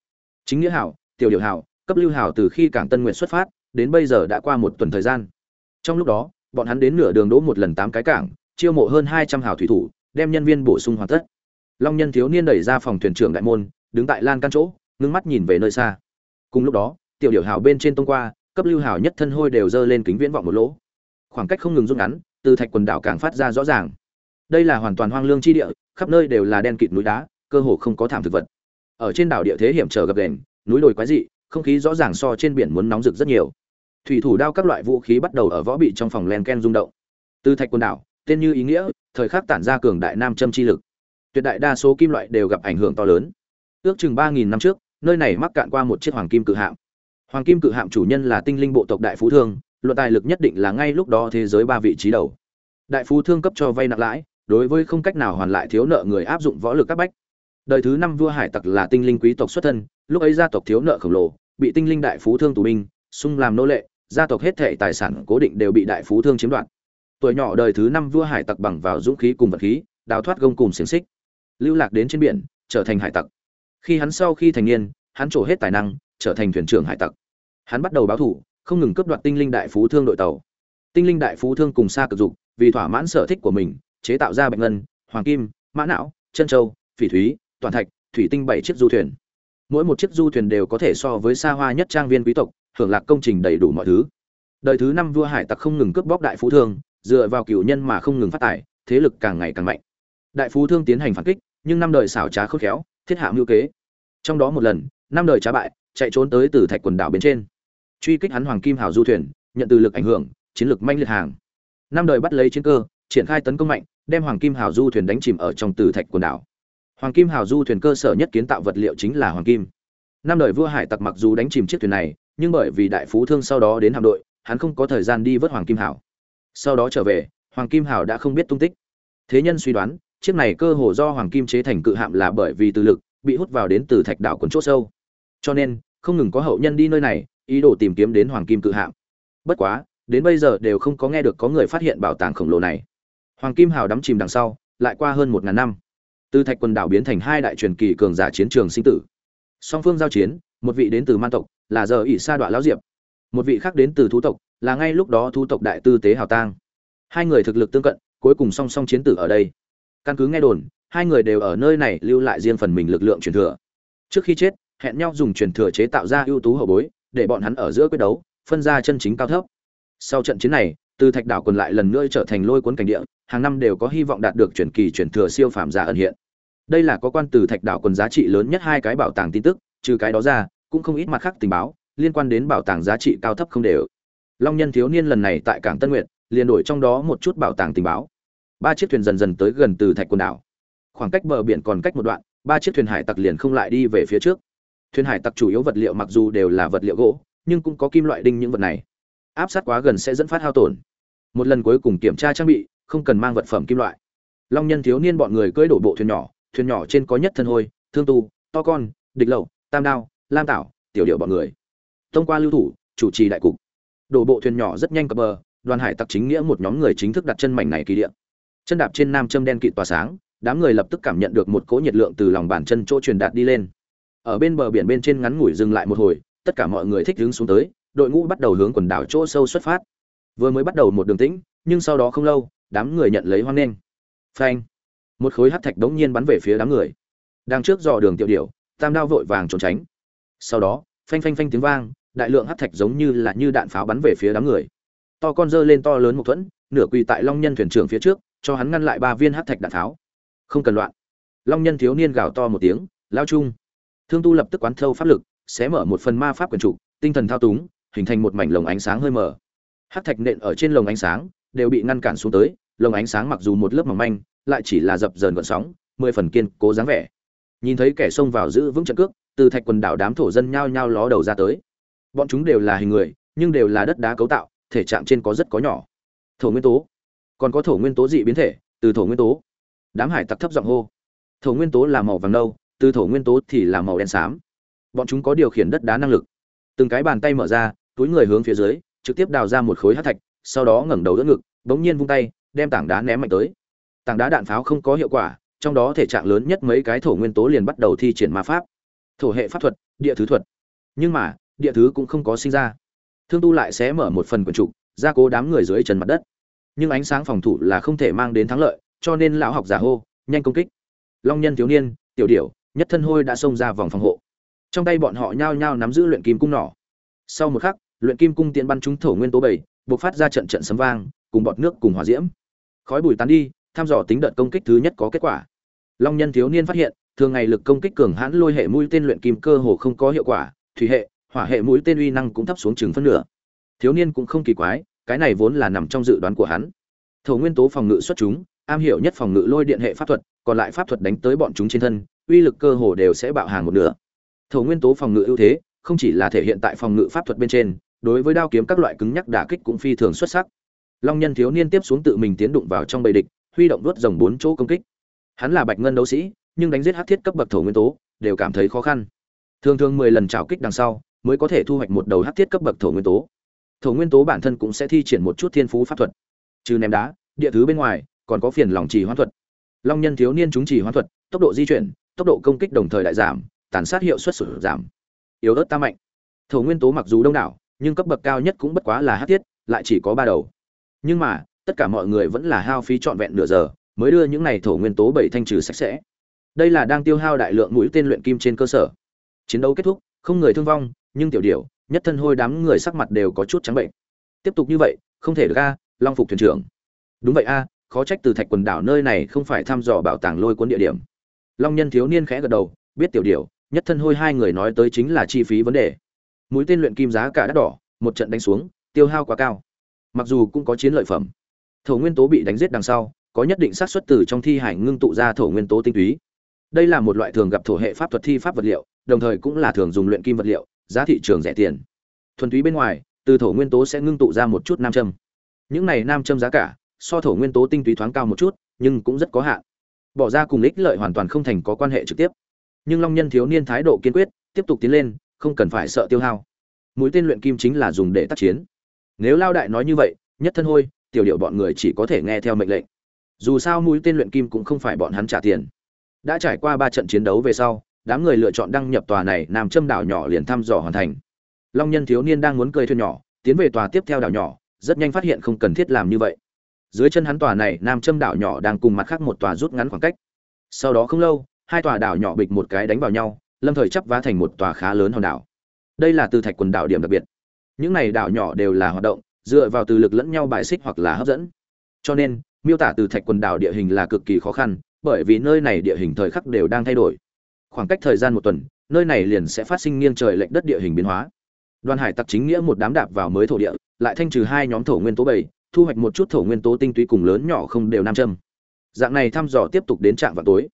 chính nghĩa hảo tiểu điệu hảo cấp lưu hảo từ khi cảng tân nguyện xuất phát, đến bây giờ đã qua một tuần thời gian. Trong lúc đó bọn hắn đến nửa đường đỗ một lần tám cái cảng, chiêu mộ hơn hai trăm hảo thủy thủ, đem nhân viên bổ sung hoàn tất. Long nhân thiếu niên đẩy ra phòng thuyền trưởng đại môn, đứng tại lan căn chỗ, ngưng mắt nhìn về nơi xa. Cùng lúc đó, tiểu điểu hảo bên trên tông qua, cấp lưu hảo nhất thân hôi đều dơ lên kính viễn vọng một lỗ. Khoảng cách không ngừng rút ngắn, từ thạch quần đảo càng phát ra rõ ràng. Đây là hoàn toàn hoang lương chi địa, khắp nơi đều là đen kịt núi đá, cơ hồ không có thảm thực vật. Ở trên đảo địa thế hiểm trở gập đền núi đồi quái dị, không khí rõ ràng so trên biển muốn nóng rực rất nhiều thủy thủ đao các loại vũ khí bắt đầu ở võ bị trong phòng len ken rung động. Từ thạch quần đảo, tên như ý nghĩa, thời khắc tản ra cường đại nam châm chi lực. Tuyệt đại đa số kim loại đều gặp ảnh hưởng to lớn. Ước chừng ba nghìn năm trước, nơi này mắc cạn qua một chiếc hoàng kim cự hạm. Hoàng kim cự hạm chủ nhân là tinh linh bộ tộc đại phú thương, luận tài lực nhất định là ngay lúc đó thế giới ba vị trí đầu. Đại phú thương cấp cho vay nặng lãi, đối với không cách nào hoàn lại thiếu nợ người áp dụng võ lực các bách. Đời thứ năm vua hải tặc là tinh linh quý tộc xuất thân, lúc ấy gia tộc thiếu nợ khổng lồ, bị tinh linh đại phú thương tù binh xung làm nô lệ gia tộc hết thệ tài sản cố định đều bị đại phú thương chiếm đoạt. Tuổi nhỏ đời thứ năm vua hải tặc bằng vào dũng khí cùng vật khí, đào thoát gông cùng xiềng xích, lưu lạc đến trên biển, trở thành hải tặc. Khi hắn sau khi thành niên, hắn trổ hết tài năng, trở thành thuyền trưởng hải tặc. Hắn bắt đầu báo thủ, không ngừng cướp đoạt tinh linh đại phú thương đội tàu. Tinh linh đại phú thương cùng xa cực dục, vì thỏa mãn sở thích của mình, chế tạo ra bạch ngân, hoàng kim, mã não, chân châu, phỉ thúy, toàn thạch, thủy tinh bảy chiếc du thuyền. Mỗi một chiếc du thuyền đều có thể so với xa hoa nhất trang viên quý tộc hưởng lạc công trình đầy đủ mọi thứ. Đời thứ năm vua hải tặc không ngừng cướp bóc đại phú thương, dựa vào cựu nhân mà không ngừng phát tài, thế lực càng ngày càng mạnh. Đại phú thương tiến hành phản kích, nhưng năm đời xảo trá khôn khéo, thiết hạ mưu kế. Trong đó một lần, năm đời trá bại, chạy trốn tới từ thạch quần đảo bên trên. Truy kích hắn hoàng kim hào du thuyền, nhận từ lực ảnh hưởng, chiến lược manh liệt hàng. Năm đời bắt lấy chiến cơ, triển khai tấn công mạnh, đem hoàng kim hào du thuyền đánh chìm ở trong từ thạch quần đảo. Hoàng kim hào du thuyền cơ sở nhất kiến tạo vật liệu chính là hoàng kim. Năm đời vua hải tặc mặc dù đánh chìm chiếc thuyền này nhưng bởi vì đại phú thương sau đó đến hạm đội, hắn không có thời gian đi vớt hoàng kim hảo. sau đó trở về, hoàng kim hảo đã không biết tung tích. Thế nhân suy đoán, chiếc này cơ hồ do hoàng kim chế thành cự hạm là bởi vì từ lực bị hút vào đến từ thạch đảo quần chốt sâu. Cho nên, không ngừng có hậu nhân đi nơi này, ý đồ tìm kiếm đến hoàng kim cự hạm. Bất quá, đến bây giờ đều không có nghe được có người phát hiện bảo tàng khổng lồ này. Hoàng kim hào đắm chìm đằng sau, lại qua hơn một ngàn năm. Từ thạch quần đảo biến thành hai đại truyền kỳ cường giả chiến trường sinh tử. Song phương giao chiến, một vị đến từ man tộc là giờ ỷ sa đoạn lão diệp. Một vị khác đến từ thú tộc, là ngay lúc đó thú tộc đại tư tế hào tang. Hai người thực lực tương cận, cuối cùng song song chiến tử ở đây. Căn cứ nghe đồn, hai người đều ở nơi này lưu lại riêng phần mình lực lượng truyền thừa. Trước khi chết, hẹn nhau dùng truyền thừa chế tạo ra ưu tú hậu bối, để bọn hắn ở giữa quyết đấu, phân ra chân chính cao thấp. Sau trận chiến này, từ thạch đảo còn lại lần nữa trở thành lôi cuốn cảnh địa, hàng năm đều có hy vọng đạt được truyền kỳ truyền thừa siêu phàm giả ẩn hiện. Đây là có quan từ thạch đảo quần giá trị lớn nhất hai cái bảo tàng tin tức, trừ cái đó ra cũng không ít mặt khác tình báo liên quan đến bảo tàng giá trị cao thấp không đều. Long nhân thiếu niên lần này tại cảng tân nguyện liền đổi trong đó một chút bảo tàng tình báo. Ba chiếc thuyền dần dần tới gần từ thạch quần đảo. Khoảng cách bờ biển còn cách một đoạn, ba chiếc thuyền hải tặc liền không lại đi về phía trước. Thuyền hải tặc chủ yếu vật liệu mặc dù đều là vật liệu gỗ, nhưng cũng có kim loại đinh những vật này. Áp sát quá gần sẽ dẫn phát hao tổn. Một lần cuối cùng kiểm tra trang bị, không cần mang vật phẩm kim loại. Long nhân thiếu niên bọn người cưỡi đổ bộ thuyền nhỏ thuyền nhỏ trên có nhất thân hôi, thương tu, to con, địch lậu, tam đao lam tảo, tiểu điệu bọn người. Thông qua lưu thủ, chủ trì đại cục. Đổ bộ thuyền nhỏ rất nhanh cập bờ, đoàn hải tặc chính nghĩa một nhóm người chính thức đặt chân mảnh này kỳ địa. Chân đạp trên nam châm đen kịt tỏa sáng, đám người lập tức cảm nhận được một cỗ nhiệt lượng từ lòng bàn chân chỗ truyền đạt đi lên. Ở bên bờ biển bên trên ngắn ngủi dừng lại một hồi, tất cả mọi người thích đứng xuống tới, đội ngũ bắt đầu hướng quần đảo chỗ sâu xuất phát. Vừa mới bắt đầu một đường tĩnh, nhưng sau đó không lâu, đám người nhận lấy hoang nghênh. Phanh! Một khối hắc thạch đống nhiên bắn về phía đám người. Đang trước dò đường tiểu điểu, tam đao vội vàng trốn tránh sau đó, phanh phanh phanh tiếng vang, đại lượng hắc thạch giống như là như đạn pháo bắn về phía đám người. To con dơ lên to lớn một thuẫn, nửa quỳ tại long nhân thuyền trưởng phía trước, cho hắn ngăn lại ba viên hắc thạch đạn tháo không cần loạn. Long nhân thiếu niên gào to một tiếng, lao chung. Thương tu lập tức quán thâu pháp lực, xé mở một phần ma pháp quyền trụ, tinh thần thao túng, hình thành một mảnh lồng ánh sáng hơi mở hắc thạch nện ở trên lồng ánh sáng, đều bị ngăn cản xuống tới, lồng ánh sáng mặc dù một lớp mỏng manh, lại chỉ là dập dờn gợn sóng, mười phần kiên cố dáng vẻ. Nhìn thấy kẻ xông vào giữ vững trận cước từ thạch quần đảo đám thổ dân nhao nhao ló đầu ra tới. Bọn chúng đều là hình người, nhưng đều là đất đá cấu tạo, thể trạng trên có rất có nhỏ. Thổ nguyên tố. Còn có thổ nguyên tố dị biến thể, từ thổ nguyên tố. Đám hải tặc thấp giọng hô. Thổ nguyên tố là màu vàng nâu, từ thổ nguyên tố thì là màu đen xám. Bọn chúng có điều khiển đất đá năng lực. Từng cái bàn tay mở ra, túi người hướng phía dưới, trực tiếp đào ra một khối hát thạch, sau đó ngẩng đầu đỡ ngực, bỗng nhiên vung tay, đem tảng đá ném mạnh tới. Tảng đá đạn pháo không có hiệu quả, trong đó thể trạng lớn nhất mấy cái thổ nguyên tố liền bắt đầu thi triển ma pháp thổ hệ pháp thuật, địa thứ thuật. Nhưng mà, địa thứ cũng không có sinh ra. Thương tu lại sẽ mở một phần quần trục ra cố đám người dưới trần mặt đất. Nhưng ánh sáng phòng thủ là không thể mang đến thắng lợi, cho nên lão học giả hô, nhanh công kích. Long nhân thiếu niên, tiểu điểu, nhất thân hôi đã xông ra vòng phòng hộ. Trong tay bọn họ nhao nhao nắm giữ luyện kim cung nỏ. Sau một khắc, luyện kim cung tiện bắn trúng thổ nguyên tố bảy buộc phát ra trận trận sấm vang, cùng bọt nước cùng hòa diễm. Khói bụi tán đi thăm dò tính đợt công kích thứ nhất có kết quả. Long nhân thiếu niên phát hiện thường ngày lực công kích cường hãn lôi hệ mũi tên luyện kim cơ hồ không có hiệu quả, thủy hệ, hỏa hệ mũi tên uy năng cũng thấp xuống chừng phân nửa. Thiếu niên cũng không kỳ quái, cái này vốn là nằm trong dự đoán của hắn. Thổ nguyên tố phòng ngự xuất chúng, am hiểu nhất phòng ngự lôi điện hệ pháp thuật, còn lại pháp thuật đánh tới bọn chúng trên thân, uy lực cơ hồ đều sẽ bạo hàng một nửa. Thổ nguyên tố phòng ngự ưu thế, không chỉ là thể hiện tại phòng ngự pháp thuật bên trên, đối với đao kiếm các loại cứng nhắc đả kích cũng phi thường xuất sắc. Long nhân thiếu niên tiếp xuống tự mình tiến đụng vào trong bầy địch, huy động đuốt rồng bốn chỗ công kích. Hắn là bạch ngân đấu sĩ nhưng đánh giết hắc thiết cấp bậc thổ nguyên tố, đều cảm thấy khó khăn. Thường thường mười lần trào kích đằng sau, mới có thể thu hoạch một đầu hắc thiết cấp bậc thổ nguyên tố. Thổ nguyên tố bản thân cũng sẽ thi triển một chút thiên phú pháp thuật. Trừ ném đá, địa thứ bên ngoài, còn có phiền lòng trì hoãn thuật. Long nhân thiếu niên chúng trì hoãn thuật, tốc độ di chuyển, tốc độ công kích đồng thời đại giảm, tàn sát hiệu suất sụt giảm. Yếu ớt ta mạnh. Thổ nguyên tố mặc dù đông đảo, nhưng cấp bậc cao nhất cũng bất quá là hắc thiết, lại chỉ có ba đầu. Nhưng mà, tất cả mọi người vẫn là hao phí trọn vẹn nửa giờ, mới đưa những này thổ nguyên tố bảy thanh trừ sạch sẽ đây là đang tiêu hao đại lượng mũi tên luyện kim trên cơ sở. Chiến đấu kết thúc, không người thương vong, nhưng tiểu điểu, nhất thân hôi đám người sắc mặt đều có chút trắng bệnh. Tiếp tục như vậy, không thể được a, long phục thuyền trưởng. Đúng vậy a, khó trách từ thạch quần đảo nơi này không phải thăm dò bảo tàng lôi cuốn địa điểm. Long nhân thiếu niên khẽ gật đầu, biết tiểu điểu, nhất thân hôi hai người nói tới chính là chi phí vấn đề. Mũi tên luyện kim giá cả đắt đỏ, một trận đánh xuống, tiêu hao quá cao. Mặc dù cũng có chiến lợi phẩm. Thổ nguyên tố bị đánh giết đằng sau, có nhất định xác suất từ trong thi hải ngưng tụ ra thổ nguyên tố tinh túy đây là một loại thường gặp thổ hệ pháp thuật thi pháp vật liệu, đồng thời cũng là thường dùng luyện kim vật liệu, giá thị trường rẻ tiền. Thuần túy bên ngoài, từ thổ nguyên tố sẽ ngưng tụ ra một chút nam châm. Những này nam châm giá cả, so thổ nguyên tố tinh túy thoáng cao một chút, nhưng cũng rất có hạn. Bỏ ra cùng ích lợi hoàn toàn không thành có quan hệ trực tiếp. Nhưng long nhân thiếu niên thái độ kiên quyết, tiếp tục tiến lên, không cần phải sợ tiêu hao. Mũi tên luyện kim chính là dùng để tác chiến. Nếu lao đại nói như vậy, nhất thân hôi, tiểu điệu bọn người chỉ có thể nghe theo mệnh lệnh. Dù sao mũi tên luyện kim cũng không phải bọn hắn trả tiền đã trải qua ba trận chiến đấu về sau, đám người lựa chọn đăng nhập tòa này nam châm đảo nhỏ liền thăm dò hoàn thành. Long nhân thiếu niên đang muốn cười thuyền nhỏ, tiến về tòa tiếp theo đảo nhỏ, rất nhanh phát hiện không cần thiết làm như vậy. Dưới chân hắn tòa này nam châm đảo nhỏ đang cùng mặt khác một tòa rút ngắn khoảng cách. Sau đó không lâu, hai tòa đảo nhỏ bịch một cái đánh vào nhau, lâm thời chắp vá thành một tòa khá lớn hòn đảo. Đây là từ thạch quần đảo điểm đặc biệt. Những này đảo nhỏ đều là hoạt động, dựa vào từ lực lẫn nhau bài xích hoặc là hấp dẫn. Cho nên, miêu tả từ thạch quần đảo địa hình là cực kỳ khó khăn bởi vì nơi này địa hình thời khắc đều đang thay đổi. Khoảng cách thời gian một tuần, nơi này liền sẽ phát sinh nghiêng trời lệch đất địa hình biến hóa. Đoàn hải tặc chính nghĩa một đám đạp vào mới thổ địa, lại thanh trừ hai nhóm thổ nguyên tố bảy, thu hoạch một chút thổ nguyên tố tinh túy cùng lớn nhỏ không đều nam châm. Dạng này thăm dò tiếp tục đến trạm vào tối.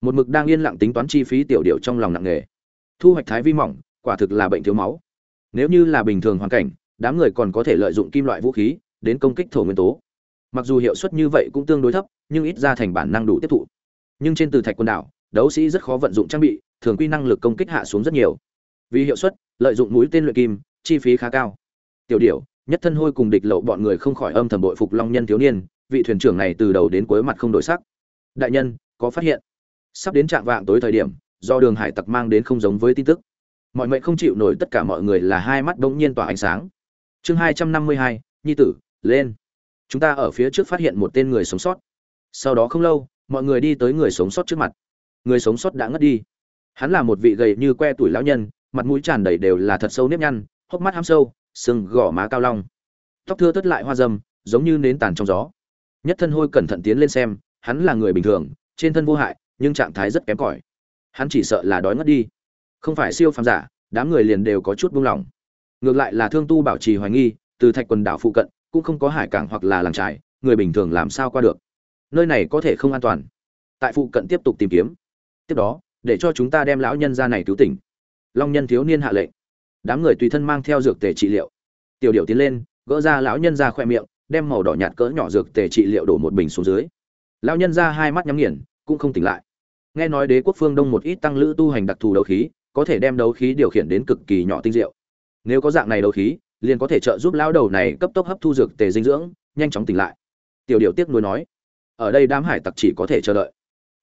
Một mực đang yên lặng tính toán chi phí tiểu điệu trong lòng nặng nề. Thu hoạch thái vi mỏng, quả thực là bệnh thiếu máu. Nếu như là bình thường hoàn cảnh, đám người còn có thể lợi dụng kim loại vũ khí đến công kích thổ nguyên tố mặc dù hiệu suất như vậy cũng tương đối thấp, nhưng ít ra thành bản năng đủ tiếp thụ. Nhưng trên từ thạch quần đảo, đấu sĩ rất khó vận dụng trang bị, thường quy năng lực công kích hạ xuống rất nhiều. Vì hiệu suất, lợi dụng mũi tên luyện kim, chi phí khá cao. Tiểu điểu, nhất thân hôi cùng địch lậu bọn người không khỏi âm thầm bội phục long nhân thiếu niên, vị thuyền trưởng này từ đầu đến cuối mặt không đổi sắc. Đại nhân, có phát hiện. Sắp đến trạng vạng tối thời điểm, do đường hải tặc mang đến không giống với tin tức. Mọi mệnh không chịu nổi tất cả mọi người là hai mắt bỗng nhiên tỏa ánh sáng. Chương hai trăm năm mươi hai, nhi tử, lên chúng ta ở phía trước phát hiện một tên người sống sót. Sau đó không lâu, mọi người đi tới người sống sót trước mặt. Người sống sót đã ngất đi. Hắn là một vị gầy như que tuổi lão nhân, mặt mũi tràn đầy đều là thật sâu nếp nhăn, hốc mắt ham sâu sừng gò má cao long. Tóc thưa tất lại hoa dâm, giống như nến tàn trong gió. Nhất thân hôi cẩn thận tiến lên xem, hắn là người bình thường, trên thân vô hại, nhưng trạng thái rất kém cỏi. Hắn chỉ sợ là đói ngất đi. Không phải siêu phàm giả, đám người liền đều có chút buông lỏng. Ngược lại là thương tu bảo trì hoài nghi, từ thạch quần đảo phụ cận cũng không có hải cảng hoặc là làng trại người bình thường làm sao qua được. Nơi này có thể không an toàn. Tại phụ cận tiếp tục tìm kiếm. Tiếp đó, để cho chúng ta đem lão nhân ra này cứu tỉnh. Long nhân thiếu niên hạ lệnh. Đám người tùy thân mang theo dược tề trị liệu. Tiểu điệu tiến lên, gỡ ra lão nhân ra khoe miệng, đem màu đỏ nhạt cỡ nhỏ dược tề trị liệu đổ một bình xuống dưới. Lão nhân ra hai mắt nhắm nghiền, cũng không tỉnh lại. Nghe nói đế quốc phương đông một ít tăng lữ tu hành đặc thù đấu khí, có thể đem đấu khí điều khiển đến cực kỳ nhỏ tinh diệu. Nếu có dạng này đấu khí liền có thể trợ giúp lão đầu này cấp tốc hấp thu dược tề dinh dưỡng, nhanh chóng tỉnh lại. Tiểu Điểu tiếc nuối nói, ở đây đám hải tặc chỉ có thể chờ đợi.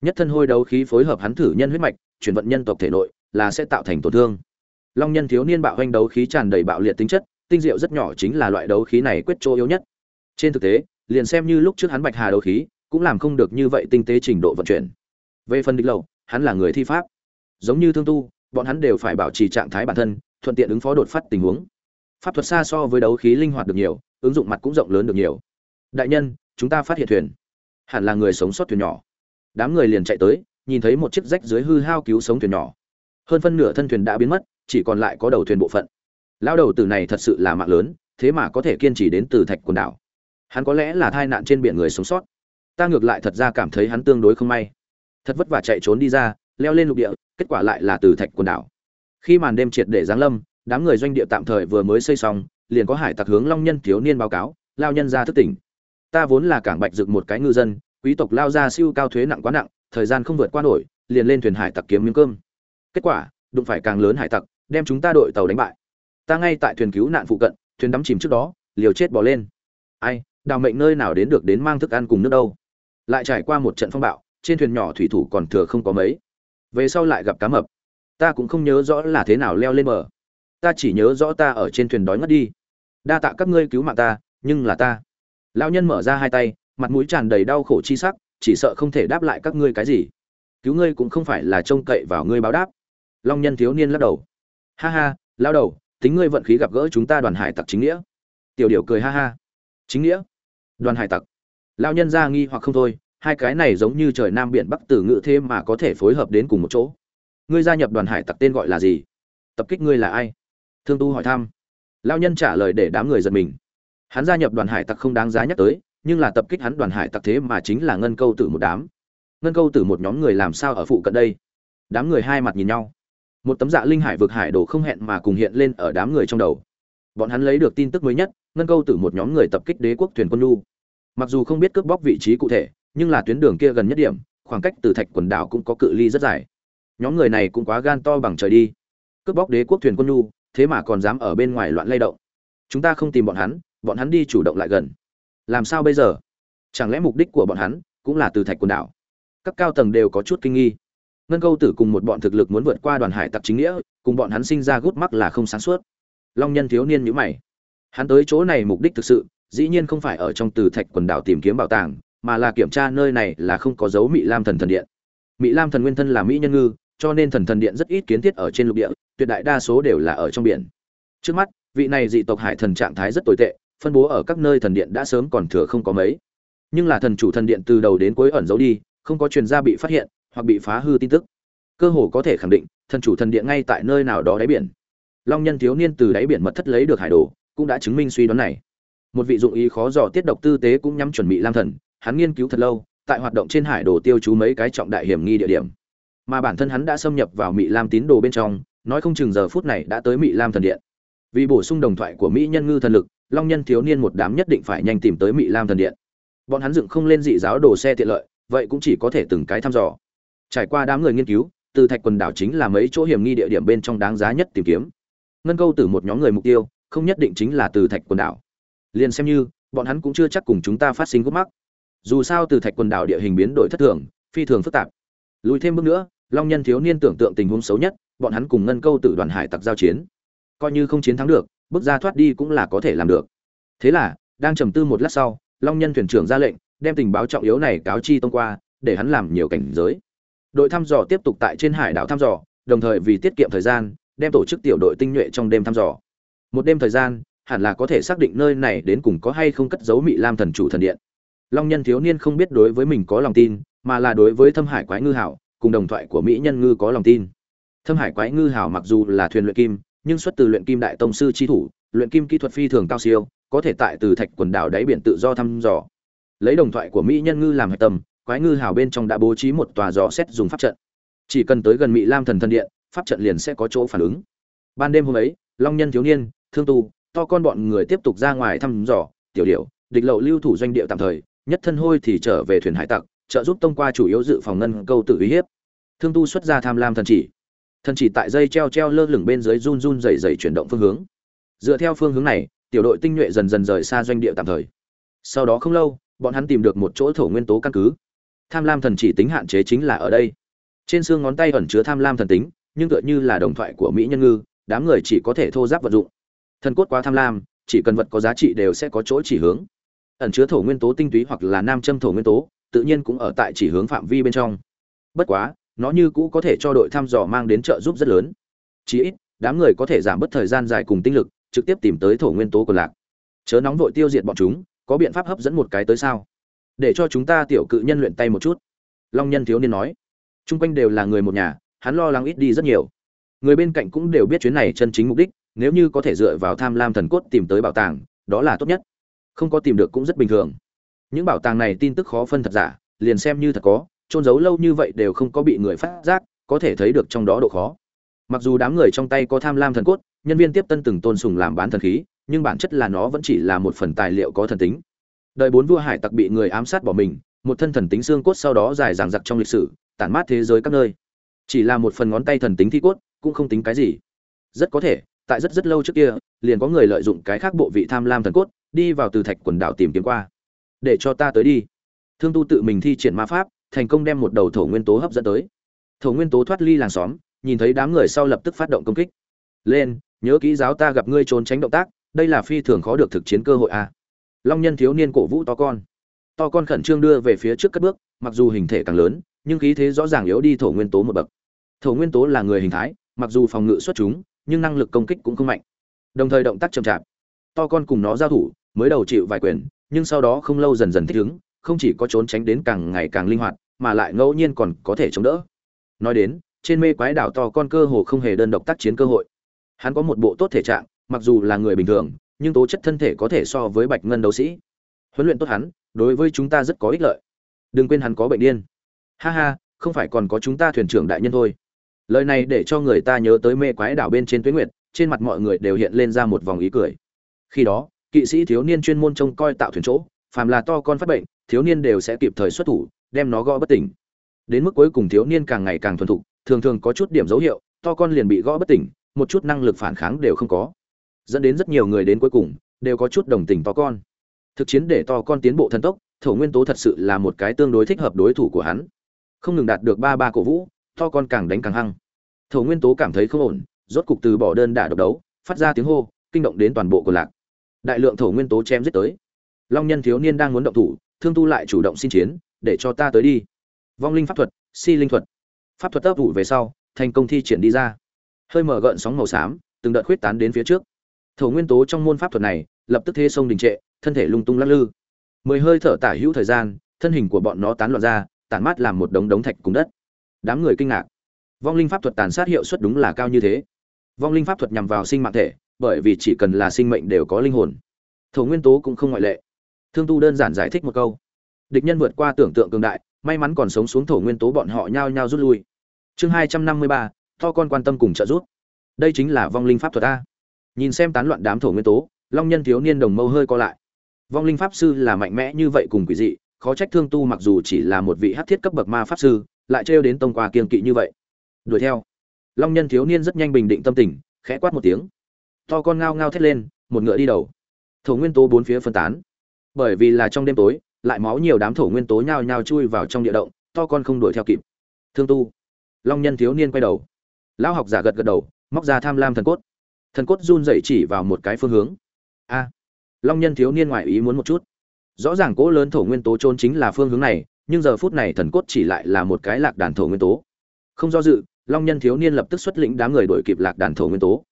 Nhất thân hôi đấu khí phối hợp hắn thử nhân huyết mạch, chuyển vận nhân tộc thể nội là sẽ tạo thành tổn thương. Long nhân thiếu niên bạo hoành đấu khí tràn đầy bạo liệt tính chất, tinh diệu rất nhỏ chính là loại đấu khí này quyết chỗ yếu nhất. Trên thực tế, liền xem như lúc trước hắn bạch hà đấu khí, cũng làm không được như vậy tinh tế trình độ vận chuyển. Về phần địch lầu, hắn là người thi pháp. Giống như thương tu, bọn hắn đều phải bảo trì trạng thái bản thân, thuận tiện ứng phó đột phát tình huống pháp thuật xa so với đấu khí linh hoạt được nhiều, ứng dụng mặt cũng rộng lớn được nhiều. Đại nhân, chúng ta phát hiện thuyền. Hẳn là người sống sót thuyền nhỏ. Đám người liền chạy tới, nhìn thấy một chiếc rách dưới hư hao cứu sống thuyền nhỏ. Hơn phân nửa thân thuyền đã biến mất, chỉ còn lại có đầu thuyền bộ phận. Lao đầu từ này thật sự là mạng lớn, thế mà có thể kiên trì đến từ thạch quần đảo. Hắn có lẽ là tai nạn trên biển người sống sót. Ta ngược lại thật ra cảm thấy hắn tương đối không may. Thật vất vả chạy trốn đi ra, leo lên lục địa, kết quả lại là từ thạch quần đảo. Khi màn đêm triệt để giáng lâm đám người doanh địa tạm thời vừa mới xây xong, liền có hải tặc hướng long nhân thiếu niên báo cáo, lao nhân ra thức tỉnh. Ta vốn là cảng bạch dựng một cái ngư dân, quý tộc lao ra siêu cao thuế nặng quá nặng, thời gian không vượt qua nổi, liền lên thuyền hải tặc kiếm miếng cơm. Kết quả, đụng phải càng lớn hải tặc, đem chúng ta đội tàu đánh bại. Ta ngay tại thuyền cứu nạn phụ cận, thuyền đắm chìm trước đó, liều chết bỏ lên. Ai, đào mệnh nơi nào đến được đến mang thức ăn cùng nước đâu? Lại trải qua một trận phong bạo, trên thuyền nhỏ thủy thủ còn thừa không có mấy. Về sau lại gặp cá mập. Ta cũng không nhớ rõ là thế nào leo lên bờ ta chỉ nhớ rõ ta ở trên thuyền đói ngất đi. Đa tạ các ngươi cứu mạng ta, nhưng là ta. Lao nhân mở ra hai tay, mặt mũi tràn đầy đau khổ chi sắc, chỉ sợ không thể đáp lại các ngươi cái gì. Cứu ngươi cũng không phải là trông cậy vào ngươi báo đáp. Long nhân thiếu niên lắc đầu. Ha ha lao đầu, tính ngươi vận khí gặp gỡ chúng ta đoàn hải tặc chính nghĩa. Tiểu điểu cười ha ha. Chính nghĩa? Đoàn hải tặc. Lao nhân ra nghi hoặc không thôi, hai cái này giống như trời nam biển bắc từ ngữ thế mà có thể phối hợp đến cùng một chỗ. Ngươi gia nhập đoàn hải tặc tên gọi là gì? Tập kích ngươi là ai? Thương tu hỏi thăm. Lao nhân trả lời để đám người giật mình. Hắn gia nhập đoàn hải tặc không đáng giá nhắc tới, nhưng là tập kích hắn đoàn hải tặc thế mà chính là ngân câu tử một đám. Ngân câu tử một nhóm người làm sao ở phụ cận đây? Đám người hai mặt nhìn nhau. Một tấm dạ linh hải vực hải đồ không hẹn mà cùng hiện lên ở đám người trong đầu. Bọn hắn lấy được tin tức mới nhất, ngân câu tử một nhóm người tập kích đế quốc thuyền quân lu. Mặc dù không biết cướp bóc vị trí cụ thể, nhưng là tuyến đường kia gần nhất điểm, khoảng cách từ thạch quần đảo cũng có cự ly rất dài. Nhóm người này cũng quá gan to bằng trời đi. Cướp bóc đế quốc thuyền quân lu thế mà còn dám ở bên ngoài loạn lay động. Chúng ta không tìm bọn hắn bọn hắn đi chủ động lại gần. Làm sao bây giờ? Chẳng lẽ mục đích của bọn hắn cũng là từ thạch quần đảo? Các cao tầng đều có chút kinh nghi. Ngân câu tử cùng một bọn thực lực muốn vượt qua đoàn hải tặc chính nghĩa, cùng bọn hắn sinh ra gút mắc là không sáng suốt. Long nhân thiếu niên nhữ mày. Hắn tới chỗ này mục đích thực sự, dĩ nhiên không phải ở trong từ thạch quần đảo tìm kiếm bảo tàng, mà là kiểm tra nơi này là không có dấu mỹ lam thần thần điện. Mỹ lam thần nguyên thân là mỹ nhân ngư cho nên thần thần điện rất ít kiến thiết ở trên lục địa, tuyệt đại đa số đều là ở trong biển. Trước mắt, vị này dị tộc hải thần trạng thái rất tồi tệ, phân bố ở các nơi thần điện đã sớm còn thừa không có mấy. Nhưng là thần chủ thần điện từ đầu đến cuối ẩn giấu đi, không có truyền gia bị phát hiện, hoặc bị phá hư tin tức. Cơ hồ có thể khẳng định, thần chủ thần điện ngay tại nơi nào đó đáy biển. Long nhân thiếu niên từ đáy biển mật thất lấy được hải đồ, cũng đã chứng minh suy đoán này. Một vị dụng ý khó dò tiết độc tư tế cũng nhắm chuẩn bị lam thần, hắn nghiên cứu thật lâu, tại hoạt động trên hải đồ tiêu chú mấy cái trọng đại hiểm nghi địa điểm mà bản thân hắn đã xâm nhập vào mỹ lam tín đồ bên trong, nói không chừng giờ phút này đã tới mỹ lam thần điện. Vì bổ sung đồng thoại của mỹ nhân ngư thần lực, long nhân thiếu niên một đám nhất định phải nhanh tìm tới mỹ lam thần điện. Bọn hắn dựng không lên dị giáo đồ xe tiện lợi, vậy cũng chỉ có thể từng cái thăm dò. Trải qua đám người nghiên cứu, từ thạch quần đảo chính là mấy chỗ hiểm nghi địa điểm bên trong đáng giá nhất tìm kiếm. Ngân câu từ một nhóm người mục tiêu, không nhất định chính là từ thạch quần đảo. Liền xem như, bọn hắn cũng chưa chắc cùng chúng ta phát sinh gốc mắc. Dù sao từ thạch quần đảo địa hình biến đổi thất thường, phi thường phức tạp. Lùi thêm bước nữa long nhân thiếu niên tưởng tượng tình huống xấu nhất, bọn hắn cùng ngân câu từ đoàn hải tặc giao chiến. Coi như không chiến thắng được, bước ra thoát đi cũng là có thể làm được. Thế là, đang trầm tư một lát sau, long nhân thuyền trưởng ra lệnh, đem tình báo trọng yếu này cáo chi tông qua, để hắn làm nhiều cảnh giới. Đội thăm dò tiếp tục tại trên hải đảo thăm dò, đồng thời vì tiết kiệm thời gian, đem tổ chức tiểu đội tinh nhuệ trong đêm thăm dò. Một đêm thời gian, hẳn là có thể xác định nơi này đến cùng có hay không cất giấu mị lam thần chủ thần điện. Long nhân thiếu niên không biết đối với mình có lòng tin, mà là đối với thâm hải quái ngư hảo cùng đồng thoại của mỹ nhân ngư có lòng tin. Thâm hải quái ngư hảo mặc dù là thuyền luyện kim, nhưng xuất từ luyện kim đại tông sư chi thủ, luyện kim kỹ thuật phi thường cao siêu, có thể tại từ thạch quần đảo đáy biển tự do thăm dò. Lấy đồng thoại của mỹ nhân ngư làm hạch tâm, quái ngư hào bên trong đã bố trí một tòa dò xét dùng pháp trận. Chỉ cần tới gần mỹ lam thần thân điện, pháp trận liền sẽ có chỗ phản ứng. Ban đêm hôm ấy, long nhân thiếu niên, thương tu, to con bọn người tiếp tục ra ngoài thăm dò, tiểu điệu địch lậu lưu thủ doanh địa tạm thời, nhất thân hôi thì trở về thuyền hải tặc trợ giúp tông qua chủ yếu dự phòng ngân câu tự uy hiếp. Thương tu xuất ra tham lam thần chỉ. Thần chỉ tại dây treo treo lơ lửng bên dưới run run dày dày chuyển động phương hướng. Dựa theo phương hướng này, tiểu đội tinh nhuệ dần dần rời xa doanh địa tạm thời. Sau đó không lâu, bọn hắn tìm được một chỗ thổ nguyên tố căn cứ. Tham lam thần chỉ tính hạn chế chính là ở đây. Trên xương ngón tay ẩn chứa tham lam thần tính, nhưng tựa như là đồng thoại của mỹ nhân ngư, đám người chỉ có thể thô giáp vận dụng. Thần cốt quá tham lam, chỉ cần vật có giá trị đều sẽ có chỗ chỉ hướng. Ẩn chứa thổ nguyên tố tinh túy hoặc là nam châm thổ nguyên tố tự nhiên cũng ở tại chỉ hướng phạm vi bên trong. Bất quá, nó như cũ có thể cho đội thăm dò mang đến trợ giúp rất lớn. Chí ít, đám người có thể giảm bớt thời gian dài cùng tinh lực, trực tiếp tìm tới thổ nguyên tố của lạc. Chớ nóng vội tiêu diệt bọn chúng, có biện pháp hấp dẫn một cái tới sao? Để cho chúng ta tiểu cự nhân luyện tay một chút. Long nhân thiếu niên nói. Chung quanh đều là người một nhà, hắn lo lắng ít đi rất nhiều. Người bên cạnh cũng đều biết chuyến này chân chính mục đích, nếu như có thể dựa vào tham lam thần cốt tìm tới bảo tàng, đó là tốt nhất. Không có tìm được cũng rất bình thường những bảo tàng này tin tức khó phân thật giả, liền xem như thật có trôn giấu lâu như vậy đều không có bị người phát giác, có thể thấy được trong đó độ khó. Mặc dù đám người trong tay có tham lam thần cốt, nhân viên tiếp tân từng tôn sùng làm bán thần khí, nhưng bản chất là nó vẫn chỉ là một phần tài liệu có thần tính. Đời bốn vua hải tặc bị người ám sát bỏ mình, một thân thần tính xương cốt sau đó dài dằng dặc trong lịch sử, tản mát thế giới các nơi. Chỉ là một phần ngón tay thần tính thi cốt, cũng không tính cái gì. Rất có thể, tại rất rất lâu trước kia, liền có người lợi dụng cái khác bộ vị tham lam thần cốt, đi vào từ thạch quần đảo tìm kiếm qua để cho ta tới đi. Thương tu tự mình thi triển ma pháp, thành công đem một đầu thổ nguyên tố hấp dẫn tới. Thổ nguyên tố thoát ly làng xóm, nhìn thấy đám người sau lập tức phát động công kích. Lên, nhớ kỹ giáo ta gặp ngươi trốn tránh động tác, đây là phi thường khó được thực chiến cơ hội a. À. long nhân thiếu niên cổ vũ to con. To con khẩn trương đưa về phía trước cất bước, mặc dù hình thể càng lớn, nhưng khí thế rõ ràng yếu đi thổ nguyên tố một bậc. Thổ nguyên tố là người hình thái, mặc dù phòng ngự xuất chúng, nhưng năng lực công kích cũng không mạnh. Đồng thời động tác chậm chạp. To con cùng nó giao thủ mới đầu chịu vài quyền, nhưng sau đó không lâu dần dần thích ứng, không chỉ có trốn tránh đến càng ngày càng linh hoạt, mà lại ngẫu nhiên còn có thể chống đỡ. Nói đến, trên mê quái đảo to con cơ hồ không hề đơn độc tác chiến cơ hội. Hắn có một bộ tốt thể trạng, mặc dù là người bình thường, nhưng tố chất thân thể có thể so với bạch ngân đấu sĩ. Huấn luyện tốt hắn, đối với chúng ta rất có ích lợi. Đừng quên hắn có bệnh điên. Ha ha, không phải còn có chúng ta thuyền trưởng đại nhân thôi. Lời này để cho người ta nhớ tới mê quái đảo bên trên tuyến nguyệt, trên mặt mọi người đều hiện lên ra một vòng ý cười. Khi đó kỵ sĩ thiếu niên chuyên môn trông coi tạo thuyền chỗ, phàm là to con phát bệnh, thiếu niên đều sẽ kịp thời xuất thủ, đem nó gõ bất tỉnh. Đến mức cuối cùng thiếu niên càng ngày càng thuần thục, thường thường có chút điểm dấu hiệu, to con liền bị gõ bất tỉnh, một chút năng lực phản kháng đều không có. Dẫn đến rất nhiều người đến cuối cùng, đều có chút đồng tình to con. Thực chiến để to con tiến bộ thần tốc, thổ nguyên tố thật sự là một cái tương đối thích hợp đối thủ của hắn. Không ngừng đạt được ba ba cổ vũ, to con càng đánh càng hăng. Thổ nguyên tố cảm thấy không ổn, rốt cục từ bỏ đơn đả độc đấu, phát ra tiếng hô, kinh động đến toàn bộ của lạc đại lượng thổ nguyên tố chém giết tới. Long nhân thiếu niên đang muốn động thủ, thương tu lại chủ động xin chiến, để cho ta tới đi. Vong linh pháp thuật, si linh thuật. Pháp thuật ấp ủ về sau, thành công thi triển đi ra. Hơi mở gợn sóng màu xám, từng đợt khuyết tán đến phía trước. Thổ nguyên tố trong môn pháp thuật này, lập tức thế sông đình trệ, thân thể lung tung lắc lư. Mười hơi thở tả hữu thời gian, thân hình của bọn nó tán loạn ra, tản mát làm một đống đống thạch cùng đất. Đám người kinh ngạc. Vong linh pháp thuật tàn sát hiệu suất đúng là cao như thế. Vong linh pháp thuật nhằm vào sinh mạng thể bởi vì chỉ cần là sinh mệnh đều có linh hồn. Thổ nguyên tố cũng không ngoại lệ. Thương tu đơn giản giải thích một câu. Địch nhân vượt qua tưởng tượng cường đại, may mắn còn sống xuống thổ nguyên tố bọn họ nhao nhao rút lui. Chương hai trăm năm mươi ba, to con quan tâm cùng trợ giúp. Đây chính là vong linh pháp thuật a. Nhìn xem tán loạn đám thổ nguyên tố, long nhân thiếu niên đồng mâu hơi co lại. Vong linh pháp sư là mạnh mẽ như vậy cùng quỷ dị, khó trách thương tu mặc dù chỉ là một vị hát thiết cấp bậc ma pháp sư, lại trêu đến tông qua kiên kỵ như vậy. Đuổi theo. Long nhân thiếu niên rất nhanh bình định tâm tình, khẽ quát một tiếng to con ngao ngao thét lên, một ngựa đi đầu. Thổ nguyên tố bốn phía phân tán. Bởi vì là trong đêm tối, lại máu nhiều đám thổ nguyên tố nhao nhao chui vào trong địa động, to con không đuổi theo kịp. Thương tu, long nhân thiếu niên quay đầu. Lão học giả gật gật đầu, móc ra tham lam thần cốt. Thần cốt run dậy chỉ vào một cái phương hướng. A, long nhân thiếu niên ngoại ý muốn một chút. Rõ ràng cỗ lớn thổ nguyên tố trôn chính là phương hướng này, nhưng giờ phút này thần cốt chỉ lại là một cái lạc đàn thổ nguyên tố. Không do dự, long nhân thiếu niên lập tức xuất lĩnh đám người đuổi kịp lạc đàn thổ nguyên tố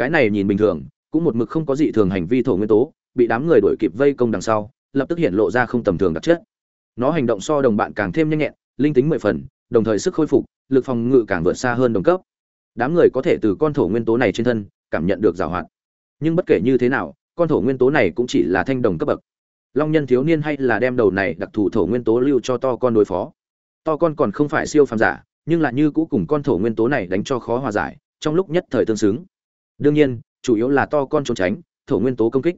cái này nhìn bình thường, cũng một mực không có dị thường hành vi thổ nguyên tố, bị đám người đuổi kịp vây công đằng sau, lập tức hiện lộ ra không tầm thường đặc chất. Nó hành động so đồng bạn càng thêm nhanh nhẹn, linh tính mười phần, đồng thời sức khôi phục, lực phòng ngự càng vượt xa hơn đồng cấp. Đám người có thể từ con thổ nguyên tố này trên thân, cảm nhận được giảo hoạt. Nhưng bất kể như thế nào, con thổ nguyên tố này cũng chỉ là thanh đồng cấp bậc. Long nhân thiếu niên hay là đem đầu này đặc thù thổ nguyên tố lưu cho to con đối phó. To con còn không phải siêu phàm giả, nhưng là như cũ cùng con thổ nguyên tố này đánh cho khó hòa giải, trong lúc nhất thời tương xứng đương nhiên, chủ yếu là to con trốn tránh, thổ nguyên tố công kích.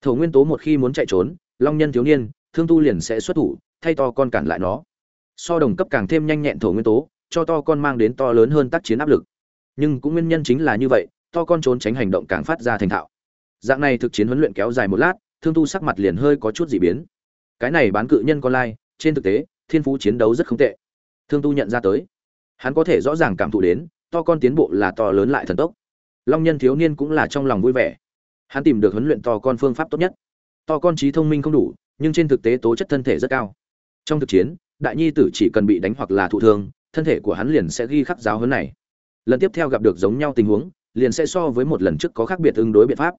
Thổ nguyên tố một khi muốn chạy trốn, long nhân thiếu niên, thương tu liền sẽ xuất thủ, thay to con cản lại nó. So đồng cấp càng thêm nhanh nhẹn thổ nguyên tố, cho to con mang đến to lớn hơn tác chiến áp lực. Nhưng cũng nguyên nhân chính là như vậy, to con trốn tránh hành động càng phát ra thành thạo. Dạng này thực chiến huấn luyện kéo dài một lát, thương tu sắc mặt liền hơi có chút dị biến. Cái này bán cự nhân con lai, trên thực tế, thiên phú chiến đấu rất không tệ. Thương tu nhận ra tới. Hắn có thể rõ ràng cảm thụ đến, to con tiến bộ là to lớn lại thần tốc long nhân thiếu niên cũng là trong lòng vui vẻ. Hắn tìm được huấn luyện to con phương pháp tốt nhất. To con trí thông minh không đủ, nhưng trên thực tế tố chất thân thể rất cao. Trong thực chiến, đại nhi tử chỉ cần bị đánh hoặc là thụ thương, thân thể của hắn liền sẽ ghi khắc giáo huấn này. Lần tiếp theo gặp được giống nhau tình huống, liền sẽ so với một lần trước có khác biệt ứng đối biện pháp.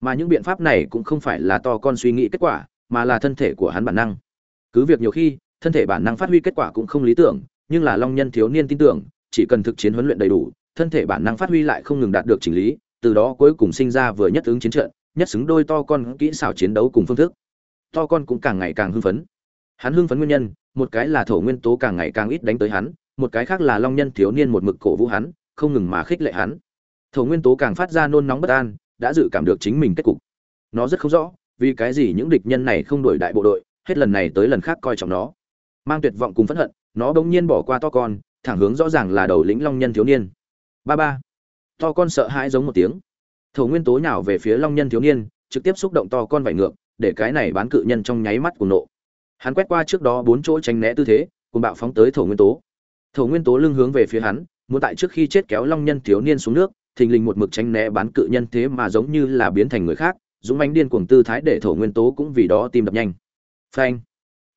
Mà những biện pháp này cũng không phải là to con suy nghĩ kết quả, mà là thân thể của hắn bản năng. Cứ việc nhiều khi, thân thể bản năng phát huy kết quả cũng không lý tưởng, nhưng là long nhân thiếu niên tin tưởng, chỉ cần thực chiến huấn luyện đầy đủ thân thể bản năng phát huy lại không ngừng đạt được chỉnh lý, từ đó cuối cùng sinh ra vừa nhất ứng chiến trận, nhất xứng đôi to con kỹ xảo chiến đấu cùng phương thức. To con cũng càng ngày càng hưng phấn. Hắn hưng phấn nguyên nhân, một cái là thổ nguyên tố càng ngày càng ít đánh tới hắn, một cái khác là long nhân thiếu niên một mực cổ vũ hắn, không ngừng mà khích lệ hắn. Thổ nguyên tố càng phát ra nôn nóng bất an, đã dự cảm được chính mình kết cục. Nó rất không rõ, vì cái gì những địch nhân này không đổi đại bộ đội, hết lần này tới lần khác coi trọng nó. Mang tuyệt vọng cùng phẫn hận, nó bỗng nhiên bỏ qua to con, thẳng hướng rõ ràng là đầu lĩnh long nhân thiếu niên ba ba. To con sợ hãi giống một tiếng. Thổ nguyên tố nhào về phía long nhân thiếu niên, trực tiếp xúc động to con vải ngược, để cái này bán cự nhân trong nháy mắt của nộ. Hắn quét qua trước đó bốn chỗ tránh né tư thế cùng bạo phóng tới thổ nguyên tố. Thổ nguyên tố lưng hướng về phía hắn, muốn tại trước khi chết kéo long nhân thiếu niên xuống nước, thình lình một mực tránh né bán cự nhân thế mà giống như là biến thành người khác, dũng mãnh điên cuồng tư thái để thổ nguyên tố cũng vì đó tim đập nhanh. Phanh.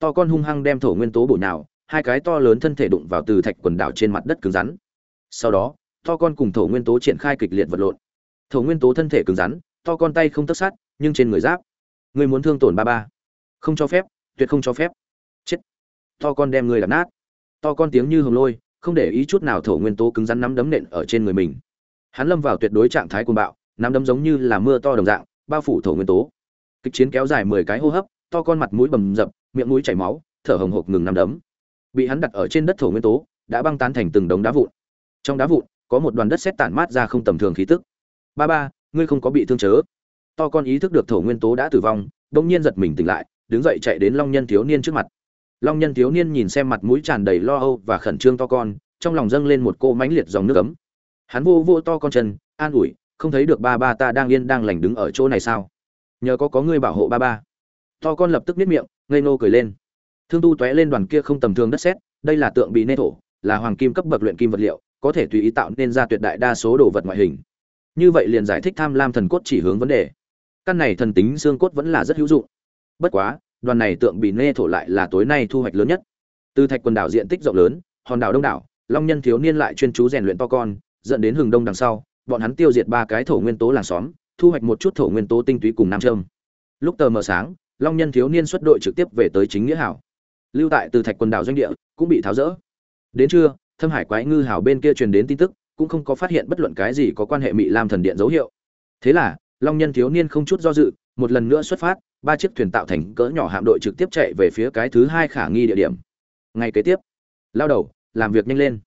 To con hung hăng đem thổ nguyên tố bổ nhào, hai cái to lớn thân thể đụng vào từ thạch quần đảo trên mặt đất cứng rắn. Sau đó to con cùng thổ nguyên tố triển khai kịch liệt vật lộn. Thổ nguyên tố thân thể cứng rắn, to con tay không tất sát, nhưng trên người giáp. Người muốn thương tổn ba ba. Không cho phép, tuyệt không cho phép. Chết. To con đem người đập nát. To con tiếng như hồng lôi, không để ý chút nào thổ nguyên tố cứng rắn nắm đấm nện ở trên người mình. Hắn lâm vào tuyệt đối trạng thái cuồng bạo, nắm đấm giống như là mưa to đồng dạng, bao phủ thổ nguyên tố. Kịch chiến kéo dài mười cái hô hấp, to con mặt mũi bầm dập, miệng mũi chảy máu, thở hồng hộc ngừng nắm đấm. Bị hắn đặt ở trên đất thổ nguyên tố, đã băng tán thành từng đống đá vụn. Trong đá vụn có một đoàn đất sét tản mát ra không tầm thường khí tức. Ba ba, ngươi không có bị thương chớ. To con ý thức được thổ nguyên tố đã tử vong, bỗng nhiên giật mình tỉnh lại, đứng dậy chạy đến long nhân thiếu niên trước mặt. Long nhân thiếu niên nhìn xem mặt mũi tràn đầy lo âu và khẩn trương to con, trong lòng dâng lên một cô mãnh liệt dòng nước ấm. Hắn vô vô to con chân, an ủi, không thấy được ba ba ta đang yên đang lành đứng ở chỗ này sao? Nhờ có có ngươi bảo hộ ba ba. To con lập tức biết miệng, ngây nô cười lên. Thương tu tóe lên đoàn kia không tầm thường đất sét, đây là tượng bị nê thổ, là hoàng kim cấp bậc luyện kim vật liệu có thể tùy ý tạo nên ra tuyệt đại đa số đồ vật ngoại hình. Như vậy liền giải thích tham lam thần cốt chỉ hướng vấn đề. Căn này thần tính xương cốt vẫn là rất hữu dụng. Bất quá, đoàn này tượng bị nê thổ lại là tối nay thu hoạch lớn nhất. Từ thạch quần đảo diện tích rộng lớn, hòn đảo đông đảo, long nhân thiếu niên lại chuyên chú rèn luyện to con, dẫn đến hừng đông đằng sau, bọn hắn tiêu diệt ba cái thổ nguyên tố làng xóm, thu hoạch một chút thổ nguyên tố tinh túy cùng nam trâm lúc tờ mờ sáng, long nhân thiếu niên xuất đội trực tiếp về tới chính nghĩa hảo. Lưu tại từ thạch quần đảo doanh địa, cũng bị tháo rỡ. Đến trưa thâm hải quái ngư hảo bên kia truyền đến tin tức, cũng không có phát hiện bất luận cái gì có quan hệ mỹ lam thần điện dấu hiệu. Thế là, long nhân thiếu niên không chút do dự, một lần nữa xuất phát, ba chiếc thuyền tạo thành cỡ nhỏ hạm đội trực tiếp chạy về phía cái thứ hai khả nghi địa điểm. Ngay kế tiếp, lao đầu, làm việc nhanh lên.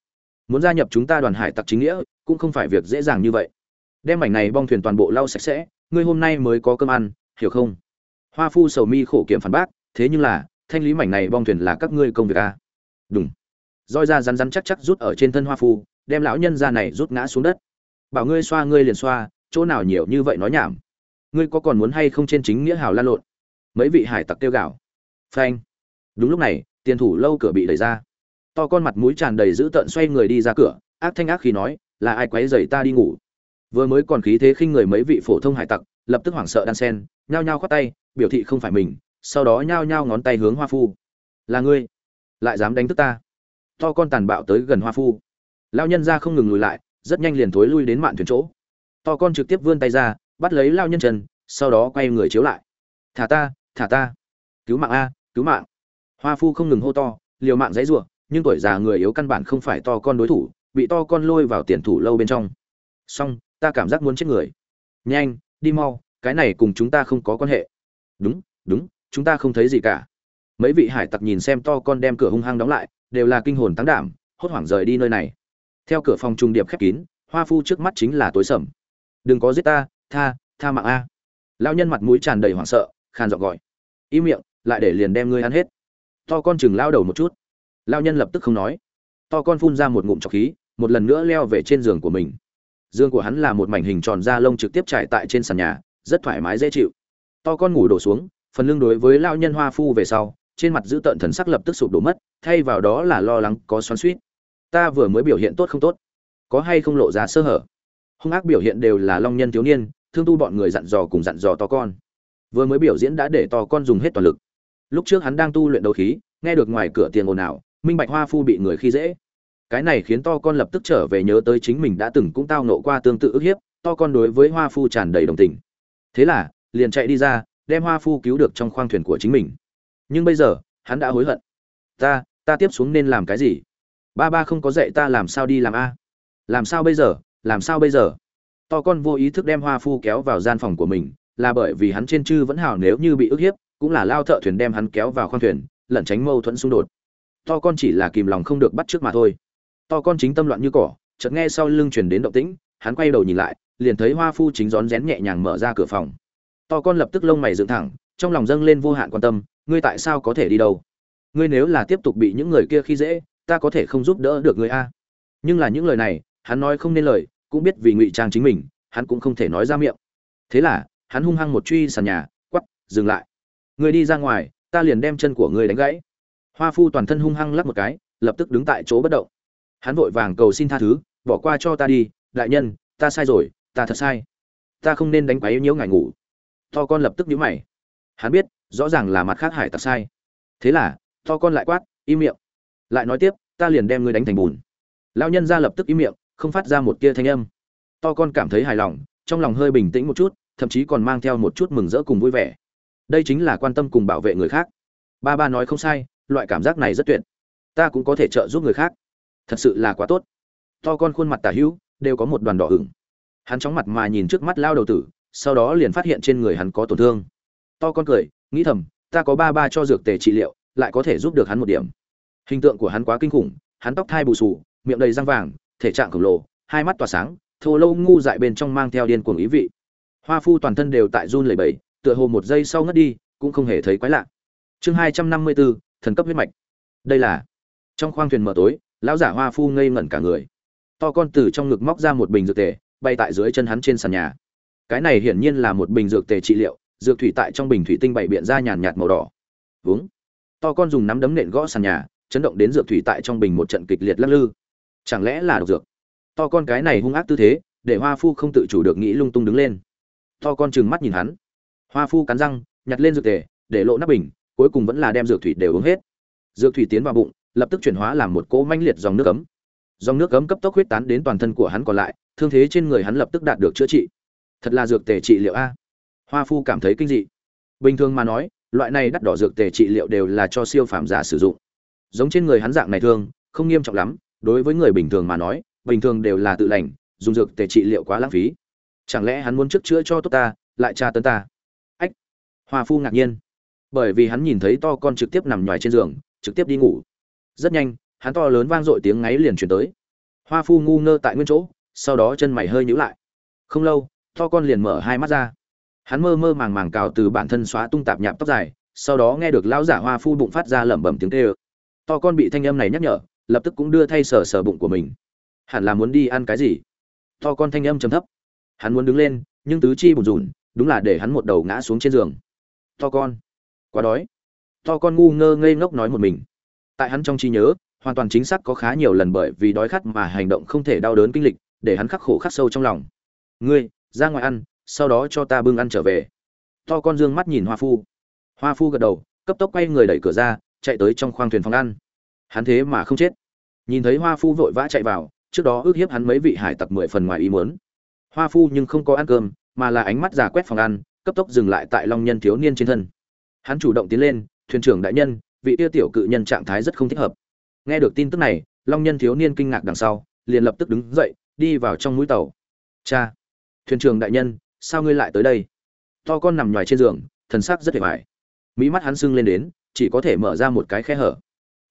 Muốn gia nhập chúng ta đoàn hải tặc chính nghĩa, cũng không phải việc dễ dàng như vậy. Đem mảnh này bong thuyền toàn bộ lau sạch sẽ, ngươi hôm nay mới có cơm ăn, hiểu không? Hoa phu sầu mi khổ kiểm phản bác, thế nhưng là, thanh lý mảnh này bong thuyền là các ngươi công việc à. đúng roi ra rắn rắn chắc chắc rút ở trên thân hoa phu, đem lão nhân ra này rút ngã xuống đất. Bảo ngươi xoa, ngươi liền xoa, chỗ nào nhiều như vậy nói nhảm. Ngươi có còn muốn hay không trên chính nghĩa hào lan lộn? Mấy vị hải tặc kêu gào. Phanh. Đúng lúc này, tiền thủ lâu cửa bị đẩy ra. To con mặt mũi tràn đầy dữ tợn xoay người đi ra cửa, ác thanh ác khi nói, là ai quấy rầy ta đi ngủ? Vừa mới còn khí thế khinh người mấy vị phổ thông hải tặc, lập tức hoảng sợ đan sen, nhao nhao khoát tay, biểu thị không phải mình, sau đó nhao nhao ngón tay hướng hoa phu. Là ngươi, lại dám đánh thức ta? To con tàn bạo tới gần hoa phu. Lao nhân ra không ngừng lùi lại, rất nhanh liền thối lui đến mạn thuyền chỗ. To con trực tiếp vươn tay ra, bắt lấy lao nhân trần, sau đó quay người chiếu lại. Thả ta thả ta. Cứu mạng a, cứu mạng. Hoa phu không ngừng hô to, liều mạng dãy ruộng nhưng tuổi già người yếu căn bản không phải to con đối thủ, bị to con lôi vào tiền thủ lâu bên trong. Xong, ta cảm giác muốn chết người. Nhanh, đi mau, cái này cùng chúng ta không có quan hệ. Đúng đúng, chúng ta không thấy gì cả. Mấy vị hải tặc nhìn xem to con đem cửa hung hăng đóng lại đều là kinh hồn tăng đảm, hốt hoảng rời đi nơi này. Theo cửa phòng trung điệp khép kín, hoa phu trước mắt chính là tối sầm. Đừng có giết ta, tha tha mạng a. Lão nhân mặt mũi tràn đầy hoảng sợ khan giọng gọi. Im miệng, lại để liền đem ngươi ăn hết. To con chừng lao đầu một chút. Lao nhân lập tức không nói. To con phun ra một ngụm trọc khí, một lần nữa leo về trên giường của mình. Giường của hắn là một mảnh hình tròn da lông trực tiếp trải tại trên sàn nhà, rất thoải mái dễ chịu. To con ngủ đổ xuống, phần lưng đối với lao nhân hoa phu về sau, trên mặt giữ tợn thần sắc lập tức sụp đổ mất thay vào đó là lo lắng, có xoắn suýt ta vừa mới biểu hiện tốt không tốt? Có hay không lộ ra sơ hở? Hung ác biểu hiện đều là long nhân thiếu niên, thương tu bọn người dặn dò cùng dặn dò to con. Vừa mới biểu diễn đã để to con dùng hết toàn lực. Lúc trước hắn đang tu luyện đấu khí, nghe được ngoài cửa tiền ồn ào, minh bạch hoa phu bị người khi dễ. Cái này khiến to con lập tức trở về nhớ tới chính mình đã từng cũng tao nộ qua tương tự ức hiếp, to con đối với hoa phu tràn đầy đồng tình. Thế là, liền chạy đi ra, đem hoa phu cứu được trong khoang thuyền của chính mình. Nhưng bây giờ, hắn đã hối hận. Ta ta tiếp xuống nên làm cái gì? Ba ba không có dạy ta làm sao đi làm a. Làm sao bây giờ? Làm sao bây giờ? To con vô ý thức đem hoa phu kéo vào gian phòng của mình, là bởi vì hắn trên chư vẫn hào nếu như bị ức hiếp, cũng là lao thợ thuyền đem hắn kéo vào khoang thuyền, lẩn tránh mâu thuẫn xung đột. To con chỉ là kìm lòng không được bắt trước mà thôi. To con chính tâm loạn như cỏ, chợt nghe sau lưng truyền đến động tĩnh, hắn quay đầu nhìn lại, liền thấy hoa phu chính rón rén nhẹ nhàng mở ra cửa phòng. To con lập tức lông mày dựng thẳng, trong lòng dâng lên vô hạn quan tâm, ngươi tại sao có thể đi đâu? Ngươi nếu là tiếp tục bị những người kia khi dễ, ta có thể không giúp đỡ được ngươi a. Nhưng là những lời này, hắn nói không nên lời, cũng biết vì ngụy trang chính mình, hắn cũng không thể nói ra miệng. Thế là, hắn hung hăng một truy sàn nhà quắp dừng lại. Ngươi đi ra ngoài, ta liền đem chân của ngươi đánh gãy. Hoa phu toàn thân hung hăng lắc một cái, lập tức đứng tại chỗ bất động. Hắn vội vàng cầu xin tha thứ, bỏ qua cho ta đi, đại nhân, ta sai rồi, ta thật sai. Ta không nên đánh quấy nhiễu ngài ngủ. To con lập tức nhíu mày. Hắn biết, rõ ràng là mặt khác hải tặc sai. Thế là to con lại quát, im miệng. Lại nói tiếp, ta liền đem ngươi đánh thành bùn. Lao nhân ra lập tức im miệng, không phát ra một tia thanh âm. To con cảm thấy hài lòng, trong lòng hơi bình tĩnh một chút, thậm chí còn mang theo một chút mừng rỡ cùng vui vẻ. Đây chính là quan tâm cùng bảo vệ người khác. Ba ba nói không sai, loại cảm giác này rất tuyệt. Ta cũng có thể trợ giúp người khác. Thật sự là quá tốt. To con khuôn mặt tả hữu, đều có một đoàn đỏ ửng. Hắn chóng mặt mà nhìn trước mắt lao đầu tử, sau đó liền phát hiện trên người hắn có tổn thương. To con cười, nghĩ thầm, ta có ba ba cho dược tề trị liệu lại có thể giúp được hắn một điểm. Hình tượng của hắn quá kinh khủng, hắn tóc thai bù sù miệng đầy răng vàng, thể trạng khổng lồ, hai mắt tỏa sáng, thô lâu ngu dại bên trong mang theo điên cuồng ý vị. Hoa phu toàn thân đều tại run lẩy bẩy, tựa hồ một giây sau ngất đi, cũng không hề thấy quái lạ. Chương hai trăm năm mươi bốn, thần cấp huyết mạch. Đây là trong khoang thuyền mở tối, lão giả hoa phu ngây ngẩn cả người. To con từ trong ngực móc ra một bình dược tề, bay tại dưới chân hắn trên sàn nhà. Cái này hiển nhiên là một bình dược tề trị liệu, dược thủy tại trong bình thủy tinh bày biện ra nhàn nhạt màu đỏ. Uống to con dùng nắm đấm nện gõ sàn nhà, chấn động đến dược thủy tại trong bình một trận kịch liệt lắc lư. Chẳng lẽ là độc dược? To con cái này hung ác tư thế, để hoa phu không tự chủ được nghĩ lung tung đứng lên. To con chừng mắt nhìn hắn. Hoa phu cắn răng, nhặt lên dược tề, để lộ nắp bình, cuối cùng vẫn là đem dược thủy đều uống hết. Dược thủy tiến vào bụng, lập tức chuyển hóa làm một cỗ manh liệt dòng nước cấm dòng nước cấm cấp tốc huyết tán đến toàn thân của hắn còn lại, thương thế trên người hắn lập tức đạt được chữa trị. Thật là dược tề trị liệu a. Hoa phu cảm thấy kinh dị. Bình thường mà nói loại này đắt đỏ dược tề trị liệu đều là cho siêu phàm giả sử dụng. Giống trên người hắn dạng này thương không nghiêm trọng lắm, đối với người bình thường mà nói, bình thường đều là tự lành, dùng dược tề trị liệu quá lãng phí. Chẳng lẽ hắn muốn trước chữa cho tốt ta, lại tra tấn ta? Ách! Hoa phu ngạc nhiên. Bởi vì hắn nhìn thấy to con trực tiếp nằm ngoài trên giường, trực tiếp đi ngủ. Rất nhanh, hắn to lớn vang dội tiếng ngáy liền truyền tới. Hoa phu ngu ngơ tại nguyên chỗ, sau đó chân mày hơi nhíu lại. Không lâu, to con liền mở hai mắt ra hắn mơ mơ màng màng cào từ bản thân xóa tung tạp nhạp tóc dài, sau đó nghe được lão giả hoa phu bụng phát ra lẩm bẩm tiếng tê ơ to con bị thanh âm này nhắc nhở, lập tức cũng đưa thay sờ sờ bụng của mình. Hẳn là muốn đi ăn cái gì? To con thanh âm trầm thấp. Hắn muốn đứng lên, nhưng tứ chi bùn rùn, đúng là để hắn một đầu ngã xuống trên giường. To con. Quá đói. To con ngu ngơ ngây ngốc nói một mình. Tại hắn trong trí nhớ, hoàn toàn chính xác có khá nhiều lần bởi vì đói khát mà hành động không thể đau đớn kinh lịch, để hắn khắc khổ khắc sâu trong lòng. Ngươi, ra ngoài ăn sau đó cho ta bưng ăn trở về. To con dương mắt nhìn hoa phu. Hoa phu gật đầu, cấp tốc quay người đẩy cửa ra, chạy tới trong khoang thuyền phòng ăn. Hắn thế mà không chết. Nhìn thấy hoa phu vội vã chạy vào, trước đó ước hiếp hắn mấy vị hải tặc mười phần ngoài ý muốn. Hoa phu nhưng không có ăn cơm, mà là ánh mắt giả quét phòng ăn, cấp tốc dừng lại tại long nhân thiếu niên trên thân. Hắn chủ động tiến lên, thuyền trưởng đại nhân, vị tiêu tiểu cự nhân trạng thái rất không thích hợp. Nghe được tin tức này, long nhân thiếu niên kinh ngạc đằng sau, liền lập tức đứng dậy, đi vào trong mũi tàu. Cha! Thuyền trưởng đại nhân sao ngươi lại tới đây? To con nằm ngoài trên giường, thần sắc rất vẻ vải. mỹ mắt hắn sưng lên đến, chỉ có thể mở ra một cái khe hở.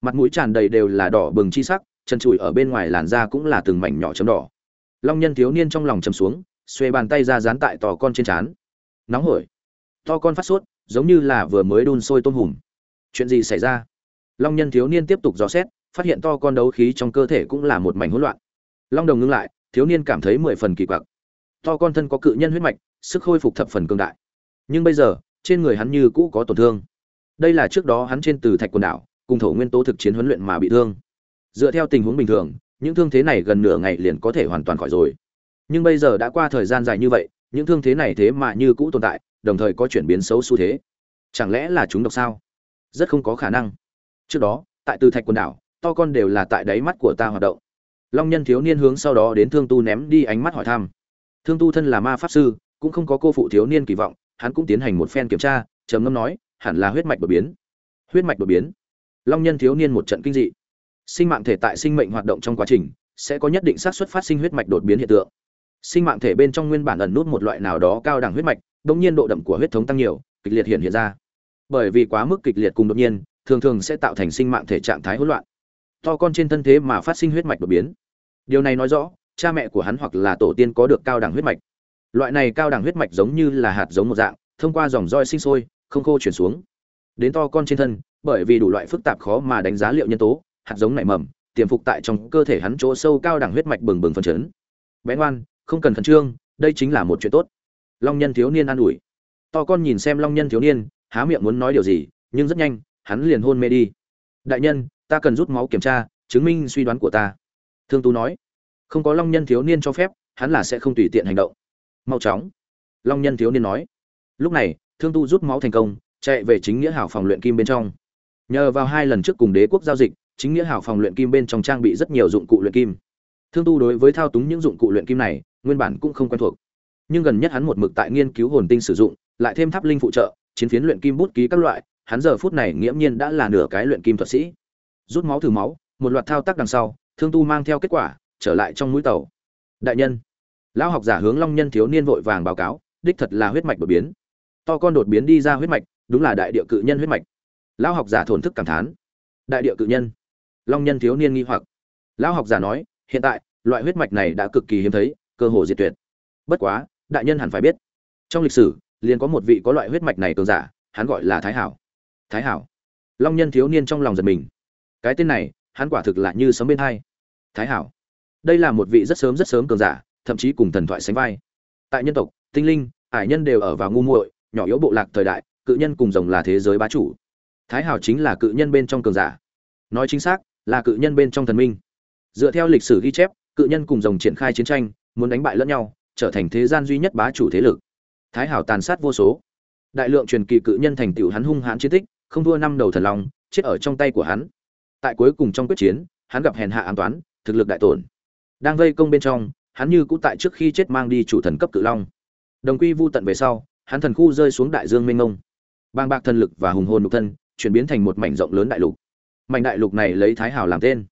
Mặt mũi tràn đầy đều là đỏ bừng chi sắc, chân trụi ở bên ngoài làn da cũng là từng mảnh nhỏ chấm đỏ. Long nhân thiếu niên trong lòng chầm xuống, xuê bàn tay ra dán tại to con trên trán. Nóng hổi. To con phát sốt, giống như là vừa mới đun sôi tôm hùm. Chuyện gì xảy ra? Long nhân thiếu niên tiếp tục dò xét, phát hiện to con đấu khí trong cơ thể cũng là một mảnh hỗn loạn. Long đồng ngưng lại, thiếu niên cảm thấy mười phần kỳ quặc to con thân có cự nhân huyết mạch, sức khôi phục thập phần cường đại. Nhưng bây giờ, trên người hắn như cũ có tổn thương. Đây là trước đó hắn trên từ thạch quần đảo, cùng thổ nguyên tố thực chiến huấn luyện mà bị thương. Dựa theo tình huống bình thường, những thương thế này gần nửa ngày liền có thể hoàn toàn khỏi rồi. Nhưng bây giờ đã qua thời gian dài như vậy, những thương thế này thế mà như cũ tồn tại, đồng thời có chuyển biến xấu xu thế. Chẳng lẽ là chúng độc sao? Rất không có khả năng. Trước đó, tại từ thạch quần đảo, to con đều là tại đáy mắt của ta hoạt động. Long nhân thiếu niên hướng sau đó đến thương tu ném đi ánh mắt hỏi thăm thương tu thân là ma pháp sư, cũng không có cô phụ thiếu niên kỳ vọng, hắn cũng tiến hành một phen kiểm tra, trầm ngâm nói, hẳn là huyết mạch đột biến. Huyết mạch đột biến? Long nhân thiếu niên một trận kinh dị. Sinh mạng thể tại sinh mệnh hoạt động trong quá trình, sẽ có nhất định xác suất phát sinh huyết mạch đột biến hiện tượng. Sinh mạng thể bên trong nguyên bản ẩn nút một loại nào đó cao đẳng huyết mạch đ ỗ n g nhiên độ đậm của huyết thống tăng nhiều, kịch liệt hiện hiện ra. Bởi vì quá mức kịch liệt cùng đột nhiên, thường thường sẽ tạo thành sinh mạng thể trạng thái hỗn loạn. To con trên thân thế mà phát sinh huyết mạch đột biến. Điều này nói rõ cha mẹ của hắn hoặc là tổ tiên có được cao đẳng huyết mạch. Loại này cao đẳng huyết mạch giống như là hạt giống một dạng, thông qua dòng roi sinh sôi, không khô chuyển xuống. Đến to con trên thân, bởi vì đủ loại phức tạp khó mà đánh giá liệu nhân tố, hạt giống nảy mầm, tiềm phục tại trong cơ thể hắn chỗ sâu cao đẳng huyết mạch bừng bừng phấn chấn. Bé ngoan, không cần khẩn trương, đây chính là một chuyện tốt. Long nhân thiếu niên an ủi. To con nhìn xem long nhân thiếu niên, há miệng muốn nói điều gì, nhưng rất nhanh, hắn liền hôn mê đi. Đại nhân, ta cần rút máu kiểm tra, chứng minh suy đoán của ta. Thương tú nói không có long nhân thiếu niên cho phép, hắn là sẽ không tùy tiện hành động. Mau chóng. Long nhân thiếu niên nói. Lúc này, thương tu rút máu thành công, chạy về chính nghĩa hảo phòng luyện kim bên trong. Nhờ vào hai lần trước cùng đế quốc giao dịch, chính nghĩa hảo phòng luyện kim bên trong trang bị rất nhiều dụng cụ luyện kim. Thương tu đối với thao túng những dụng cụ luyện kim này, nguyên bản cũng không quen thuộc. Nhưng gần nhất hắn một mực tại nghiên cứu hồn tinh sử dụng, lại thêm tháp linh phụ trợ, chiến phiến luyện kim bút ký các loại, hắn giờ phút này nghiễm nhiên đã là nửa cái luyện kim thuật sĩ. Rút máu thử máu, một loạt thao tác đằng sau, thương tu mang theo kết quả trở lại trong mũi tàu. Đại nhân, lão học giả hướng long nhân thiếu niên vội vàng báo cáo, đích thật là huyết mạch đột biến. To con đột biến đi ra huyết mạch, đúng là đại địa cự nhân huyết mạch. Lão học giả thổn thức cảm thán. Đại địa cự nhân? Long nhân thiếu niên nghi hoặc. Lão học giả nói, hiện tại, loại huyết mạch này đã cực kỳ hiếm thấy, cơ hồ diệt tuyệt. Bất quá, đại nhân hẳn phải biết. Trong lịch sử, liền có một vị có loại huyết mạch này cường giả, hắn gọi là thái hảo. Thái hảo. Long nhân thiếu niên trong lòng giật mình. Cái tên này, hắn quả thực là như sấm bên hai. Thái hảo đây là một vị rất sớm rất sớm cường giả, thậm chí cùng thần thoại sánh vai. Tại nhân tộc, tinh linh, ải nhân đều ở vào ngu muội, nhỏ yếu bộ lạc thời đại, cự nhân cùng rồng là thế giới bá chủ. Thái hảo chính là cự nhân bên trong cường giả. Nói chính xác, là cự nhân bên trong thần minh. Dựa theo lịch sử ghi chép, cự nhân cùng rồng triển khai chiến tranh, muốn đánh bại lẫn nhau, trở thành thế gian duy nhất bá chủ thế lực. Thái hảo tàn sát vô số. Đại lượng truyền kỳ cự nhân thành tựu hắn hung hãn chiến tích, không thua năm đầu thần long, chết ở trong tay của hắn. Tại cuối cùng trong quyết chiến, hắn gặp hèn hạ an toán, thực lực đại tổn đang vây công bên trong, hắn như cũ tại trước khi chết mang đi chủ thần cấp cự long. Đồng quy vu tận về sau, hắn thần khu rơi xuống đại dương mênh mông. Bang bạc thần lực và hùng hồn nhục thân chuyển biến thành một mảnh rộng lớn đại lục. Mảnh đại lục này lấy thái hào làm tên.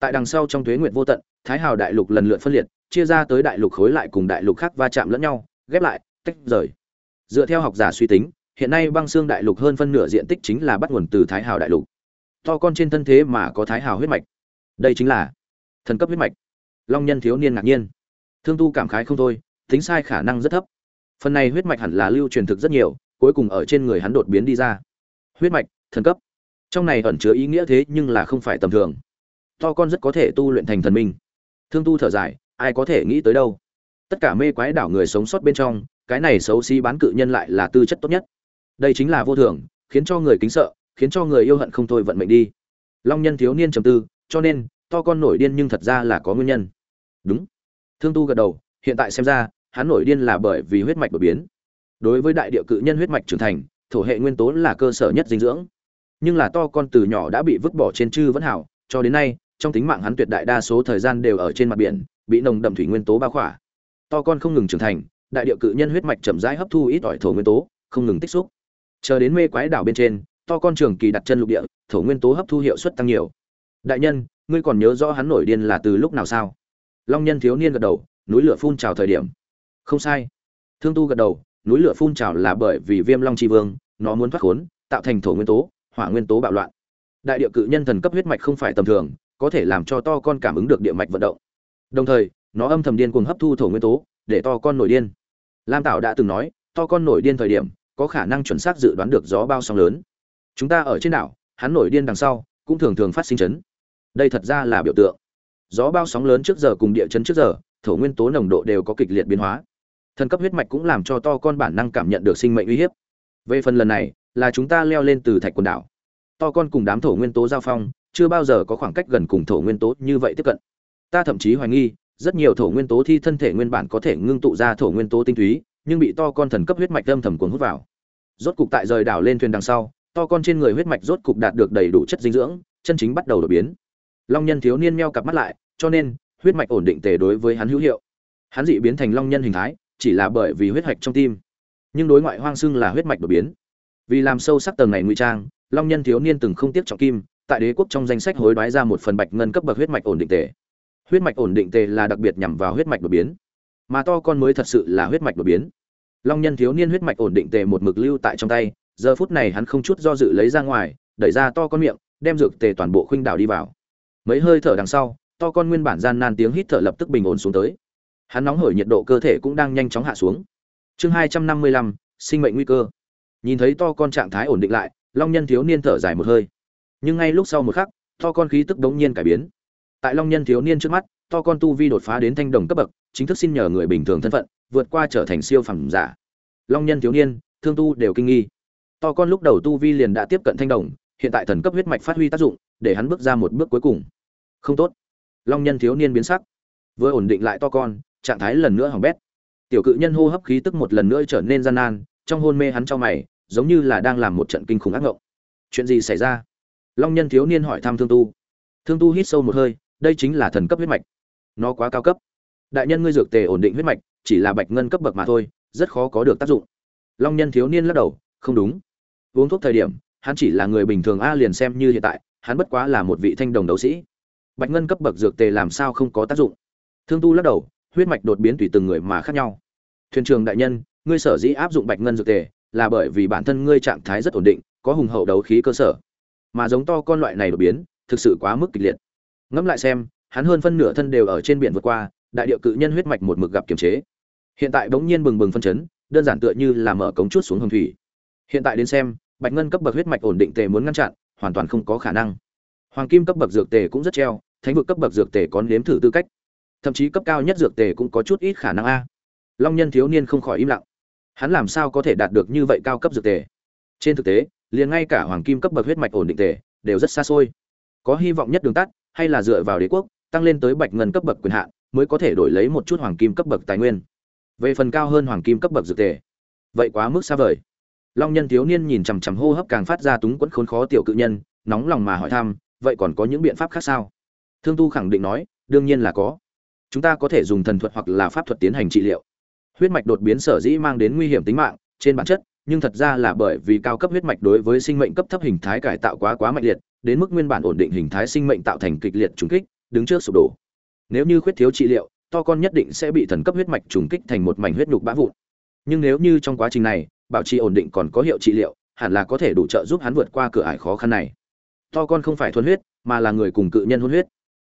Tại đằng sau trong tuế nguyệt vô tận, thái hào đại lục lần lượt phân liệt, chia ra tới đại lục khối lại cùng đại lục khác va chạm lẫn nhau, ghép lại, tách rời. Dựa theo học giả suy tính, hiện nay băng xương đại lục hơn phân nửa diện tích chính là bắt nguồn từ thái hào đại lục. To con trên thân thế mà có thái hào huyết mạch. Đây chính là thần cấp huyết mạch long nhân thiếu niên ngạc nhiên. Thương tu cảm khái không thôi, tính sai khả năng rất thấp. Phần này huyết mạch hẳn là lưu truyền thực rất nhiều, cuối cùng ở trên người hắn đột biến đi ra. Huyết mạch, thần cấp. Trong này ẩn chứa ý nghĩa thế nhưng là không phải tầm thường. To con rất có thể tu luyện thành thần minh. Thương tu thở dài, ai có thể nghĩ tới đâu? Tất cả mê quái đảo người sống sót bên trong, cái này xấu xí bán cự nhân lại là tư chất tốt nhất. Đây chính là vô thường, khiến cho người kính sợ, khiến cho người yêu hận không thôi vận mệnh đi. Long nhân thiếu niên trầm tư, cho nên, to con nổi điên nhưng thật ra là có nguyên nhân đúng. Thương tu gật đầu, hiện tại xem ra, hắn nổi điên là bởi vì huyết mạch đột biến. Đối với đại địa cự nhân huyết mạch trưởng thành, thổ hệ nguyên tố là cơ sở nhất dinh dưỡng. Nhưng là to con từ nhỏ đã bị vứt bỏ trên chư vẫn hảo, cho đến nay, trong tính mạng hắn tuyệt đại đa số thời gian đều ở trên mặt biển, bị nồng đậm thủy nguyên tố bao khỏa. To con không ngừng trưởng thành, đại địa cự nhân huyết mạch chậm rãi hấp thu ít ỏi thổ nguyên tố, không ngừng tích xúc. Chờ đến mê quái đảo bên trên, to con trường kỳ đặt chân lục địa, thổ nguyên tố hấp thu hiệu suất tăng nhiều. Đại nhân, ngươi còn nhớ rõ hắn nổi điên là từ lúc nào sao? Long nhân thiếu niên gật đầu, núi lửa phun trào thời điểm. Không sai. Thương tu gật đầu, núi lửa phun trào là bởi vì viêm long tri vương, nó muốn thoát khốn, tạo thành thổ nguyên tố, hỏa nguyên tố bạo loạn. Đại địa cự nhân thần cấp huyết mạch không phải tầm thường, có thể làm cho to con cảm ứng được địa mạch vận động. Đồng thời, nó âm thầm điên cuồng hấp thu thổ nguyên tố, để to con nổi điên. Lam tạo đã từng nói, to con nổi điên thời điểm, có khả năng chuẩn xác dự đoán được gió bao sóng lớn. Chúng ta ở trên đảo, hắn nổi điên đằng sau, cũng thường thường phát sinh chấn. Đây thật ra là biểu tượng gió bao sóng lớn trước giờ cùng địa chấn trước giờ, thổ nguyên tố nồng độ đều có kịch liệt biến hóa. Thần cấp huyết mạch cũng làm cho to con bản năng cảm nhận được sinh mệnh uy hiếp. Về phần lần này, là chúng ta leo lên từ thạch quần đảo. To con cùng đám thổ nguyên tố giao phong, chưa bao giờ có khoảng cách gần cùng thổ nguyên tố như vậy tiếp cận. Ta thậm chí hoài nghi, rất nhiều thổ nguyên tố thi thân thể nguyên bản có thể ngưng tụ ra thổ nguyên tố tinh túy, nhưng bị to con thần cấp huyết mạch âm thầm cuốn hút vào. Rốt cục tại rời đảo lên thuyền đằng sau, to con trên người huyết mạch rốt cục đạt được đầy đủ chất dinh dưỡng, chân chính bắt đầu đột biến long nhân thiếu niên meo cặp mắt lại, cho nên, huyết mạch ổn định tề đối với hắn hữu hiệu. Hắn dị biến thành long nhân hình thái, chỉ là bởi vì huyết mạch trong tim. Nhưng đối ngoại hoang xưng là huyết mạch đột biến. Vì làm sâu sắc tầng này nguy trang, long nhân thiếu niên từng không tiếc trọng kim, tại đế quốc trong danh sách hối đoái ra một phần bạch ngân cấp bậc huyết mạch ổn định tề. Huyết mạch ổn định tề là đặc biệt nhằm vào huyết mạch đột biến. Mà to con mới thật sự là huyết mạch đột biến. Long nhân thiếu niên huyết mạch ổn định tề một mực lưu tại trong tay, giờ phút này hắn không chút do dự lấy ra ngoài, đẩy ra to con miệng, đem dược tề toàn bộ khuynh đảo đi vào mấy hơi thở đằng sau, to con nguyên bản gian nan tiếng hít thở lập tức bình ổn xuống tới. Hắn nóng hổi nhiệt độ cơ thể cũng đang nhanh chóng hạ xuống. Chương hai trăm năm mươi lăm, sinh mệnh nguy cơ. Nhìn thấy to con trạng thái ổn định lại, long nhân thiếu niên thở dài một hơi. Nhưng ngay lúc sau một khắc, to con khí tức đống nhiên cải biến. Tại long nhân thiếu niên trước mắt, to con tu vi đột phá đến thanh đồng cấp bậc, chính thức xin nhờ người bình thường thân phận, vượt qua trở thành siêu phẩm giả. Long nhân thiếu niên, thương tu đều kinh nghi. To con lúc đầu tu vi liền đã tiếp cận thanh đồng, hiện tại thần cấp huyết mạch phát huy tác dụng, để hắn bước ra một bước cuối cùng không tốt. Long nhân thiếu niên biến sắc. Vừa ổn định lại to con, trạng thái lần nữa hỏng bét. Tiểu cự nhân hô hấp khí tức một lần nữa trở nên gian nan, trong hôn mê hắn cho mày, giống như là đang làm một trận kinh khủng ác ngộng. Chuyện gì xảy ra? Long nhân thiếu niên hỏi thăm thương tu. Thương tu hít sâu một hơi, đây chính là thần cấp huyết mạch. Nó quá cao cấp. Đại nhân ngươi dược tề ổn định huyết mạch, chỉ là bạch ngân cấp bậc mà thôi, rất khó có được tác dụng. Long nhân thiếu niên lắc đầu, không đúng. Uống thuốc thời điểm, hắn chỉ là người bình thường a liền xem như hiện tại, hắn bất quá là một vị thanh đồng đấu sĩ bạch ngân cấp bậc dược tề làm sao không có tác dụng? Thương tu lắc đầu, huyết mạch đột biến tùy từng người mà khác nhau. Thuyền trường đại nhân, ngươi sở dĩ áp dụng bạch ngân dược tề là bởi vì bản thân ngươi trạng thái rất ổn định, có hùng hậu đấu khí cơ sở. Mà giống to con loại này đột biến, thực sự quá mức kịch liệt. Ngẫm lại xem, hắn hơn phân nửa thân đều ở trên biển vượt qua, đại địa cự nhân huyết mạch một mực gặp kiềm chế. Hiện tại bỗng nhiên bừng bừng phân chấn, đơn giản tựa như là mở cống chút xuống hồng thủy. Hiện tại đến xem, bạch ngân cấp bậc huyết mạch ổn định tề muốn ngăn chặn, hoàn toàn không có khả năng. Hoàng kim cấp bậc dược tề cũng rất treo thánh vực cấp bậc dược tề có nếm thử tư cách. Thậm chí cấp cao nhất dược tề cũng có chút ít khả năng a. Long nhân thiếu niên không khỏi im lặng. Hắn làm sao có thể đạt được như vậy cao cấp dược tề? Trên thực tế, liền ngay cả hoàng kim cấp bậc huyết mạch ổn định tề đều rất xa xôi. Có hy vọng nhất đường tắt, hay là dựa vào đế quốc, tăng lên tới bạch ngân cấp bậc quyền hạn, mới có thể đổi lấy một chút hoàng kim cấp bậc tài nguyên. Về phần cao hơn hoàng kim cấp bậc dược tề, vậy quá mức xa vời. Long nhân thiếu niên nhìn chằm chằm hô hấp càng phát ra túng quẫn khốn khó tiểu cự nhân, nóng lòng mà hỏi thăm, vậy còn có những biện pháp khác sao? Thương tu khẳng định nói, đương nhiên là có. Chúng ta có thể dùng thần thuật hoặc là pháp thuật tiến hành trị liệu. Huyết mạch đột biến sở dĩ mang đến nguy hiểm tính mạng trên bản chất, nhưng thật ra là bởi vì cao cấp huyết mạch đối với sinh mệnh cấp thấp hình thái cải tạo quá quá mạnh liệt, đến mức nguyên bản ổn định hình thái sinh mệnh tạo thành kịch liệt trùng kích, đứng trước sụp đổ. Nếu như khuyết thiếu trị liệu, to con nhất định sẽ bị thần cấp huyết mạch trùng kích thành một mảnh huyết nhục bã vụn. Nhưng nếu như trong quá trình này, bảo trì ổn định còn có hiệu trị liệu, hẳn là có thể đủ trợ giúp hắn vượt qua cửa ải khó khăn này. To con không phải thuần huyết, mà là người cùng cự nhân hôn huyết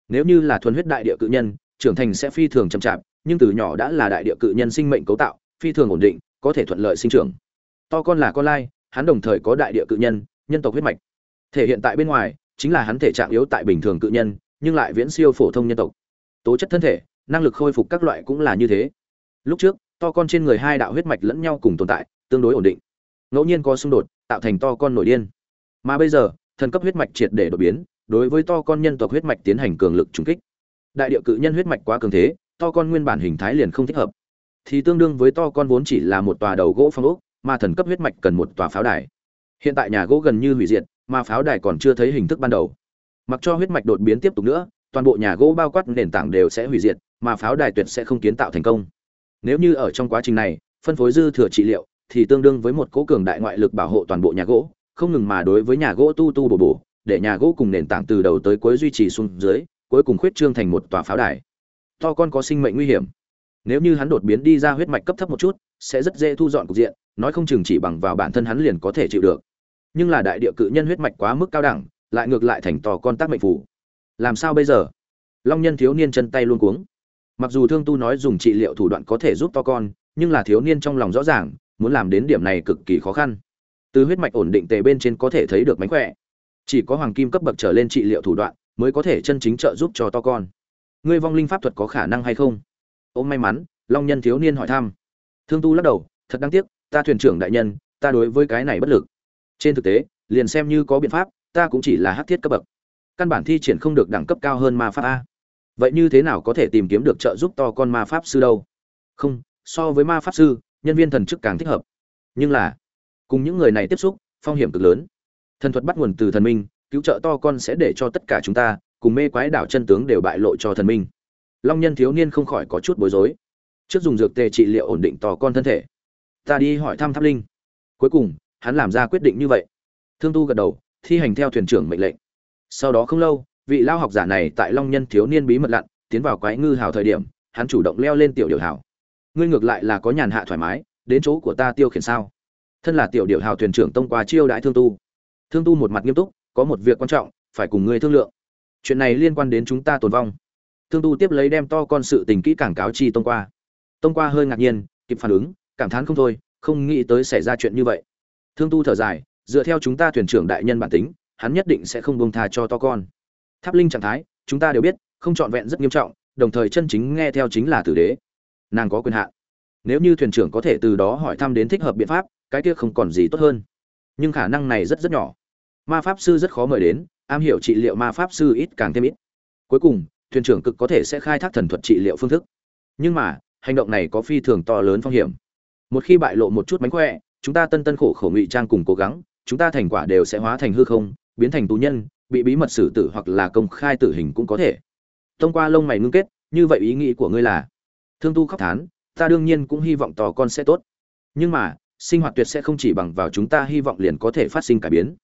nếu như là thuần huyết đại địa cự nhân, trưởng thành sẽ phi thường chậm chạp, nhưng từ nhỏ đã là đại địa cự nhân sinh mệnh cấu tạo, phi thường ổn định, có thể thuận lợi sinh trưởng. To con là con lai, hắn đồng thời có đại địa cự nhân nhân tộc huyết mạch. Thể hiện tại bên ngoài, chính là hắn thể trạng yếu tại bình thường cự nhân, nhưng lại viễn siêu phổ thông nhân tộc. Tố chất thân thể, năng lực khôi phục các loại cũng là như thế. Lúc trước, to con trên người hai đạo huyết mạch lẫn nhau cùng tồn tại, tương đối ổn định. Ngẫu nhiên có xung đột, tạo thành to con nổi điên. Mà bây giờ, thần cấp huyết mạch triệt để đột biến đối với to con nhân tộc huyết mạch tiến hành cường lực trùng kích. Đại địa cự nhân huyết mạch quá cường thế, to con nguyên bản hình thái liền không thích hợp. Thì tương đương với to con vốn chỉ là một tòa đầu gỗ phong ốc, mà thần cấp huyết mạch cần một tòa pháo đài. Hiện tại nhà gỗ gần như hủy diệt, mà pháo đài còn chưa thấy hình thức ban đầu. Mặc cho huyết mạch đột biến tiếp tục nữa, toàn bộ nhà gỗ bao quát nền tảng đều sẽ hủy diệt, mà pháo đài tuyệt sẽ không kiến tạo thành công. Nếu như ở trong quá trình này, phân phối dư thừa trị liệu, thì tương đương với một cố cường đại ngoại lực bảo hộ toàn bộ nhà gỗ, không ngừng mà đối với nhà gỗ tu tu bổ bổ để nhà gỗ cùng nền tảng từ đầu tới cuối duy trì xuống dưới, cuối cùng khuyết trương thành một tòa pháo đài. To con có sinh mệnh nguy hiểm. Nếu như hắn đột biến đi ra huyết mạch cấp thấp một chút, sẽ rất dễ thu dọn cục diện, nói không chừng chỉ bằng vào bản thân hắn liền có thể chịu được. Nhưng là đại địa cự nhân huyết mạch quá mức cao đẳng, lại ngược lại thành to con tác mệnh phủ làm sao bây giờ? Long nhân thiếu niên chân tay luôn cuống. Mặc dù thương tu nói dùng trị liệu thủ đoạn có thể giúp to con, nhưng là thiếu niên trong lòng rõ ràng, muốn làm đến điểm này cực kỳ khó khăn. Từ huyết mạch ổn định tề bên trên có thể thấy được mánh khỏe chỉ có hoàng kim cấp bậc trở lên trị liệu thủ đoạn mới có thể chân chính trợ giúp cho to con. Ngươi vong linh pháp thuật có khả năng hay không? Ôm may mắn, long nhân thiếu niên hỏi thăm. Thương tu lắc đầu, thật đáng tiếc, ta thuyền trưởng đại nhân, ta đối với cái này bất lực. Trên thực tế, liền xem như có biện pháp, ta cũng chỉ là hắc thiết cấp bậc. Căn bản thi triển không được đẳng cấp cao hơn ma pháp a. Vậy như thế nào có thể tìm kiếm được trợ giúp to con ma pháp sư đâu? Không, so với ma pháp sư, nhân viên thần chức càng thích hợp. Nhưng là, cùng những người này tiếp xúc, phong hiểm cực lớn thần thuật bắt nguồn từ thần minh, cứu trợ to con sẽ để cho tất cả chúng ta cùng mê quái đảo chân tướng đều bại lộ cho thần minh. Long nhân thiếu niên không khỏi có chút bối rối. Trước dùng dược tề trị liệu ổn định to con thân thể. Ta đi hỏi thăm tháp linh. Cuối cùng, hắn làm ra quyết định như vậy. Thương tu gật đầu, thi hành theo thuyền trưởng mệnh lệnh. Sau đó không lâu, vị lao học giả này tại long nhân thiếu niên bí mật lặn, tiến vào quái ngư hào thời điểm, hắn chủ động leo lên tiểu điều hào. Ngươi ngược lại là có nhàn hạ thoải mái, đến chỗ của ta tiêu khiển sao? Thân là tiểu điều hào thuyền trưởng tông qua chiêu đãi thương tu thương tu một mặt nghiêm túc, có một việc quan trọng, phải cùng ngươi thương lượng. Chuyện này liên quan đến chúng ta tồn vong. Thương tu tiếp lấy đem to con sự tình kỹ cảng cáo chi tông qua. Tông qua hơi ngạc nhiên, kịp phản ứng, cảm thán không thôi, không nghĩ tới xảy ra chuyện như vậy. Thương tu thở dài, dựa theo chúng ta thuyền trưởng đại nhân bản tính, hắn nhất định sẽ không bông tha cho to con. Tháp linh trạng thái, chúng ta đều biết, không trọn vẹn rất nghiêm trọng, đồng thời chân chính nghe theo chính là tử đế. Nàng có quyền hạn. Nếu như thuyền trưởng có thể từ đó hỏi thăm đến thích hợp biện pháp, cái kia không còn gì tốt hơn nhưng khả năng này rất rất nhỏ. Ma pháp sư rất khó mời đến, am hiểu trị liệu ma pháp sư ít càng thêm ít. Cuối cùng, thuyền trưởng cực có thể sẽ khai thác thần thuật trị liệu phương thức. Nhưng mà, hành động này có phi thường to lớn phong hiểm. Một khi bại lộ một chút mánh khỏe, chúng ta tân tân khổ khổ ngụy trang cùng cố gắng, chúng ta thành quả đều sẽ hóa thành hư không, biến thành tù nhân, bị bí mật xử tử hoặc là công khai tử hình cũng có thể. Thông qua lông mày ngưng kết, như vậy ý nghĩ của ngươi là, thương tu khóc thán, ta đương nhiên cũng hy vọng tò con sẽ tốt. Nhưng mà sinh hoạt tuyệt sẽ không chỉ bằng vào chúng ta hy vọng liền có thể phát sinh cải biến.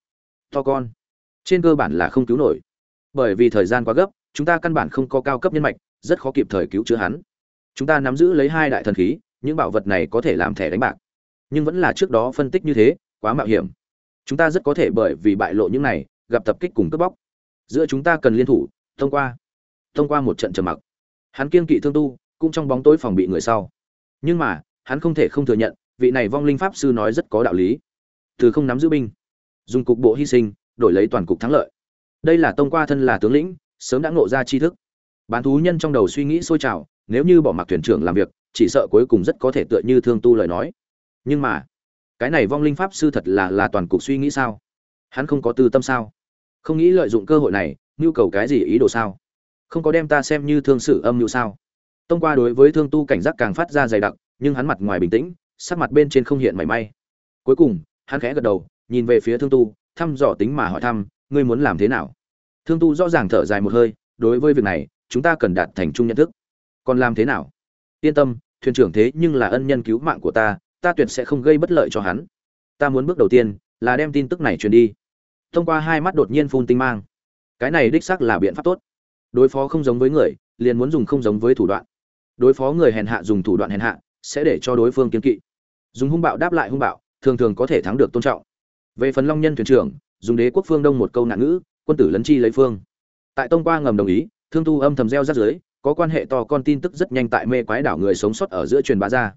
To con. Trên cơ bản là không cứu nổi. Bởi vì thời gian quá gấp, chúng ta căn bản không có cao cấp nhân mạch, rất khó kịp thời cứu chữa hắn. Chúng ta nắm giữ lấy hai đại thần khí, những bảo vật này có thể làm thẻ đánh bạc. Nhưng vẫn là trước đó phân tích như thế, quá mạo hiểm. Chúng ta rất có thể bởi vì bại lộ những này, gặp tập kích cùng cướp bóc. Giữa chúng ta cần liên thủ, thông qua thông qua một trận trầm mặc. Hắn kiên kỵ thương tu, cũng trong bóng tối phòng bị người sau. Nhưng mà, hắn không thể không thừa nhận vị này vong linh pháp sư nói rất có đạo lý. Từ không nắm giữ binh, dùng cục bộ hy sinh, đổi lấy toàn cục thắng lợi. Đây là tông qua thân là tướng lĩnh, sớm đã ngộ ra tri thức. Bán thú nhân trong đầu suy nghĩ sôi trào, nếu như bỏ mặc thuyền trưởng làm việc, chỉ sợ cuối cùng rất có thể tựa như thương tu lời nói. Nhưng mà, cái này vong linh pháp sư thật là là toàn cục suy nghĩ sao? Hắn không có tư tâm sao? Không nghĩ lợi dụng cơ hội này, nhu cầu cái gì ý đồ sao? Không có đem ta xem như thương sự âm mưu sao? Tông qua đối với thương tu cảnh giác càng phát ra dày đặc, nhưng hắn mặt ngoài bình tĩnh sắc mặt bên trên không hiện mảy may. Cuối cùng, hắn khẽ gật đầu, nhìn về phía thương tu, thăm dò tính mà hỏi thăm, ngươi muốn làm thế nào? Thương tu rõ ràng thở dài một hơi, đối với việc này, chúng ta cần đạt thành chung nhận thức. Còn làm thế nào? Yên tâm, thuyền trưởng thế nhưng là ân nhân cứu mạng của ta ta tuyệt sẽ không gây bất lợi cho hắn. Ta muốn bước đầu tiên là đem tin tức này truyền đi. Thông qua hai mắt đột nhiên phun tinh mang. Cái này đích xác là biện pháp tốt. Đối phó không giống với người, liền muốn dùng không giống với thủ đoạn. Đối phó người hèn hạ dùng thủ đoạn hèn hạ, sẽ để cho đối phương kiến kỵ dùng hung bạo đáp lại hung bạo, thường thường có thể thắng được tôn trọng. Về phần long nhân thuyền trưởng, dùng đế quốc phương đông một câu nạn ngữ, quân tử lấn chi lấy phương. Tại tông qua ngầm đồng ý, thương tu âm thầm gieo rắc dưới có quan hệ to con tin tức rất nhanh tại mê quái đảo người sống sót ở giữa truyền bá ra.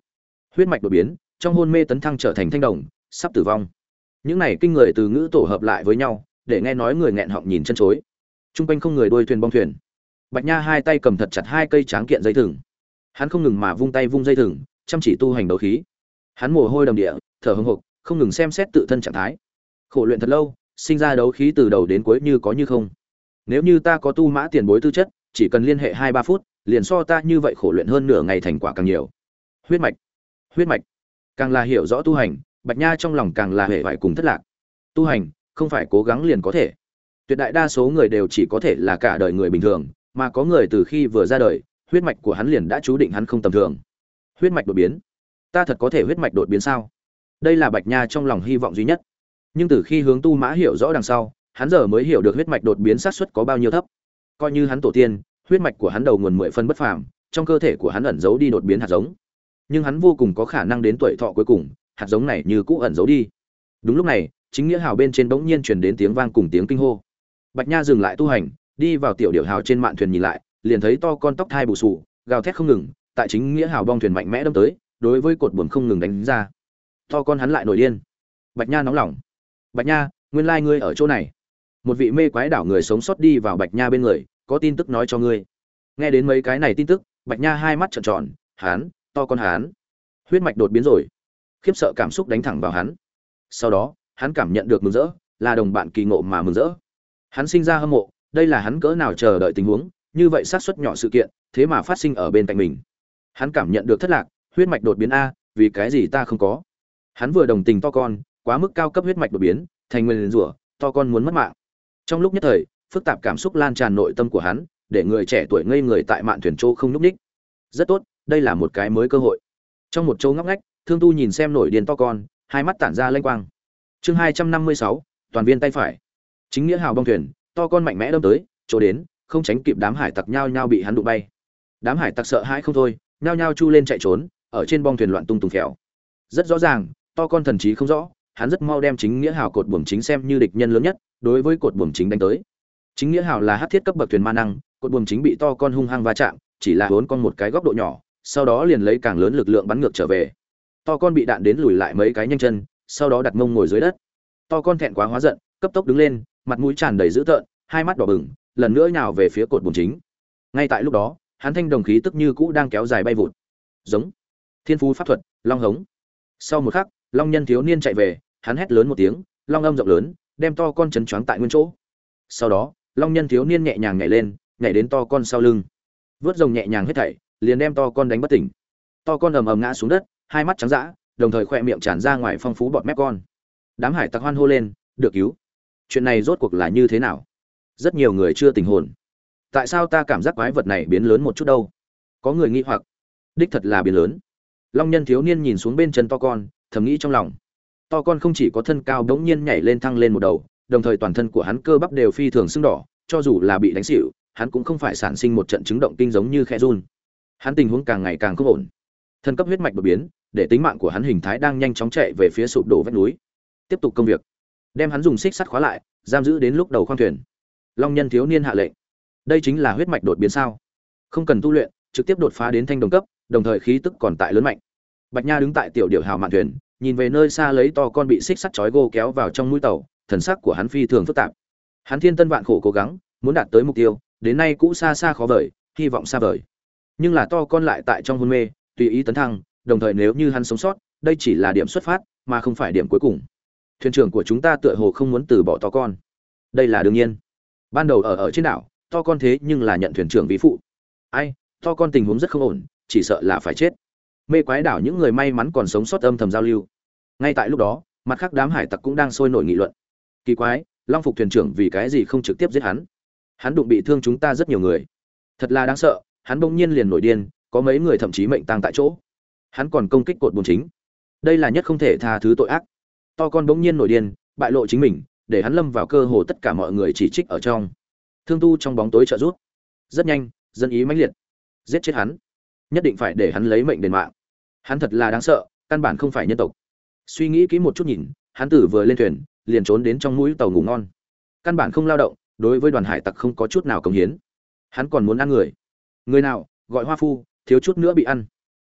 Huyết mạch đột biến, trong hôn mê tấn thăng trở thành thanh đồng, sắp tử vong. Những này kinh người từ ngữ tổ hợp lại với nhau, để nghe nói người nghẹn họng nhìn chân chối. Trung quanh không người đuôi thuyền bong thuyền. Bạch nha hai tay cầm thật chặt hai cây tráng kiện dây thừng. Hắn không ngừng mà vung tay vung dây thừng, chăm chỉ tu hành đấu khí hắn mồ hôi đầm địa, thở hưng hục không ngừng xem xét tự thân trạng thái. Khổ luyện thật lâu, sinh ra đấu khí từ đầu đến cuối như có như không. Nếu như ta có tu mã tiền bối tư chất, chỉ cần liên hệ hai ba phút, liền so ta như vậy khổ luyện hơn nửa ngày thành quả càng nhiều. Huyết mạch huyết mạch. Càng là hiểu rõ tu hành, bạch nha trong lòng càng là hệ vải cùng thất lạc. Tu hành, không phải cố gắng liền có thể. Tuyệt đại đa số người đều chỉ có thể là cả đời người bình thường, mà có người từ khi vừa ra đời, huyết mạch của hắn liền đã chú định hắn không tầm thường. Huyết mạch đột biến ta thật có thể huyết mạch đột biến sao? Đây là bạch nha trong lòng hy vọng duy nhất. Nhưng từ khi hướng tu mã hiểu rõ đằng sau, hắn giờ mới hiểu được huyết mạch đột biến xác suất có bao nhiêu thấp. Coi như hắn tổ tiên, huyết mạch của hắn đầu nguồn mười phân bất phàm, trong cơ thể của hắn ẩn giấu đi đột biến hạt giống. Nhưng hắn vô cùng có khả năng đến tuổi thọ cuối cùng, hạt giống này như cũ ẩn giấu đi. Đúng lúc này, chính nghĩa hào bên trên bỗng nhiên truyền đến tiếng vang cùng tiếng kinh hô. Bạch nha dừng lại tu hành, đi vào tiểu điệu hào trên mạn thuyền nhìn lại, liền thấy to con tóc thai bù sù, gào thét không ngừng, tại chính nghĩa hào bong thuyền mạnh mẽ đâm tới đối với cột buồm không ngừng đánh ra. To con hắn lại nổi điên. Bạch nha nóng lòng. Bạch nha, nguyên lai ngươi ở chỗ này. Một vị mê quái đảo người sống sót đi vào bạch nha bên người, có tin tức nói cho ngươi. Nghe đến mấy cái này tin tức, bạch nha hai mắt trợn tròn, hán, to con hán. Huyết mạch đột biến rồi. Khiếp sợ cảm xúc đánh thẳng vào hắn. Sau đó, hắn cảm nhận được mừng rỡ, là đồng bạn kỳ ngộ mà mừng rỡ. Hắn sinh ra hâm mộ, đây là hắn cỡ nào chờ đợi tình huống, như vậy xác suất nhỏ sự kiện, thế mà phát sinh ở bên cạnh mình. Hắn cảm nhận được thất lạc huyết mạch đột biến a, vì cái gì ta không có? Hắn vừa đồng tình to con, quá mức cao cấp huyết mạch đột biến, thành nguyên rủa, to con muốn mất mạng. Trong lúc nhất thời, phức tạp cảm xúc lan tràn nội tâm của hắn, để người trẻ tuổi ngây người tại mạn thuyền châu không núp ních rất tốt, đây là một cái mới cơ hội. Trong một châu ngóc ngách, thương tu nhìn xem nổi điền to con, hai mắt tản ra lanh quang. Chương hai trăm năm mươi sáu, toàn viên tay phải. Chính nghĩa hào bong thuyền, to con mạnh mẽ đâm tới, chỗ đến, không tránh kịp đám hải tặc nhao nhao bị hắn đụng bay. Đám hải tặc sợ hãi không thôi, nhao nhao chu lên chạy trốn ở trên bong thuyền loạn tung tung khéo rất rõ ràng, to con thần trí không rõ, hắn rất mau đem chính nghĩa hào cột buồm chính xem như địch nhân lớn nhất, đối với cột buồm chính đánh tới. Chính nghĩa hào là hát thiết cấp bậc thuyền ma năng, cột buồm chính bị to con hung hăng va chạm, chỉ là hốn con một cái góc độ nhỏ, sau đó liền lấy càng lớn lực lượng bắn ngược trở về. To con bị đạn đến lùi lại mấy cái nhanh chân, sau đó đặt mông ngồi dưới đất. To con thẹn quá hóa giận, cấp tốc đứng lên, mặt mũi tràn đầy dữ tợn, hai mắt đỏ bừng, lần nữa nhào về phía cột buồng chính. Ngay tại lúc đó, hắn thanh đồng khí tức như cũ đang kéo dài bay vụt. Giống thiên phú pháp thuật, long hống. Sau một khắc, long nhân thiếu niên chạy về, hắn hét lớn một tiếng, long âm rộng lớn, đem to con chấn choáng tại nguyên chỗ. Sau đó, long nhân thiếu niên nhẹ nhàng nhảy lên, nhảy đến to con sau lưng. Vớt rồng nhẹ nhàng hết thảy, liền đem to con đánh bất tỉnh. To con ầm ầm ngã xuống đất, hai mắt trắng dã, đồng thời khoe miệng tràn ra ngoài phong phú bọt mép con. Đám hải tặc hoan hô lên, được cứu. Chuyện này rốt cuộc là như thế nào? Rất nhiều người chưa tình hồn. Tại sao ta cảm giác quái vật này biến lớn một chút đâu? Có người nghĩ hoặc. Đích thật là biến lớn long nhân thiếu niên nhìn xuống bên chân to con, thầm nghĩ trong lòng. To con không chỉ có thân cao đ ố n g nhiên nhảy lên thăng lên một đầu, đồng thời toàn thân của hắn cơ bắp đều phi thường sưng đỏ, cho dù là bị đánh xịu hắn cũng không phải sản sinh một trận chứng động kinh giống như khe run. Hắn tình huống càng ngày càng không ổn. Thân cấp huyết mạch đột biến, để tính mạng của hắn hình thái đang nhanh chóng chạy về phía sụp đổ vách núi. Tiếp tục công việc. Đem hắn dùng xích sắt khóa lại, giam giữ đến lúc đầu khoang thuyền. Long nhân thiếu niên hạ lệnh. Đây chính là huyết mạch đột biến sao? Không cần tu luyện, trực tiếp đột phá đến thanh đồng cấp đồng thời khí tức còn tại lớn mạnh. Bạch nha đứng tại tiểu điệu hào mạn thuyền, nhìn về nơi xa lấy to con bị xích sắt chói gô kéo vào trong mũi tàu, thần sắc của hắn phi thường phức tạp. Hắn thiên tân vạn khổ cố gắng, muốn đạt tới mục tiêu, đến nay cũ xa xa khó vời, hy vọng xa vời. Nhưng là to con lại tại trong hôn mê, tùy ý tấn thăng, đồng thời nếu như hắn sống sót, đây chỉ là điểm xuất phát, mà không phải điểm cuối cùng. Thuyền trưởng của chúng ta tựa hồ không muốn từ bỏ to con. Đây là đương nhiên. Ban đầu ở ở trên đảo, to con thế nhưng là nhận thuyền trưởng ví phụ. Ai, to con tình huống rất không ổn chỉ sợ là phải chết. Mê quái đảo những người may mắn còn sống sót âm thầm giao lưu. Ngay tại lúc đó, mặt khác đám hải tặc cũng đang sôi nổi nghị luận. Kỳ quái, long phục thuyền trưởng vì cái gì không trực tiếp giết hắn? Hắn đụng bị thương chúng ta rất nhiều người. Thật là đáng sợ, hắn bỗng nhiên liền nổi điên, có mấy người thậm chí mệnh tăng tại chỗ. Hắn còn công kích cột buồn chính. Đây là nhất không thể tha thứ tội ác. To con bỗng nhiên nổi điên, bại lộ chính mình, để hắn lâm vào cơ hồ tất cả mọi người chỉ trích ở trong. Thương tu trong bóng tối trợ rút rất nhanh, dân ý mãnh liệt. Giết chết hắn nhất định phải để hắn lấy mệnh đền mạng. Hắn thật là đáng sợ, căn bản không phải nhân tộc. Suy nghĩ kỹ một chút nhìn, hắn tử vừa lên thuyền, liền trốn đến trong mũi tàu ngủ ngon. Căn bản không lao động, đối với đoàn hải tặc không có chút nào cống hiến. Hắn còn muốn ăn người. Người nào, gọi hoa phu, thiếu chút nữa bị ăn.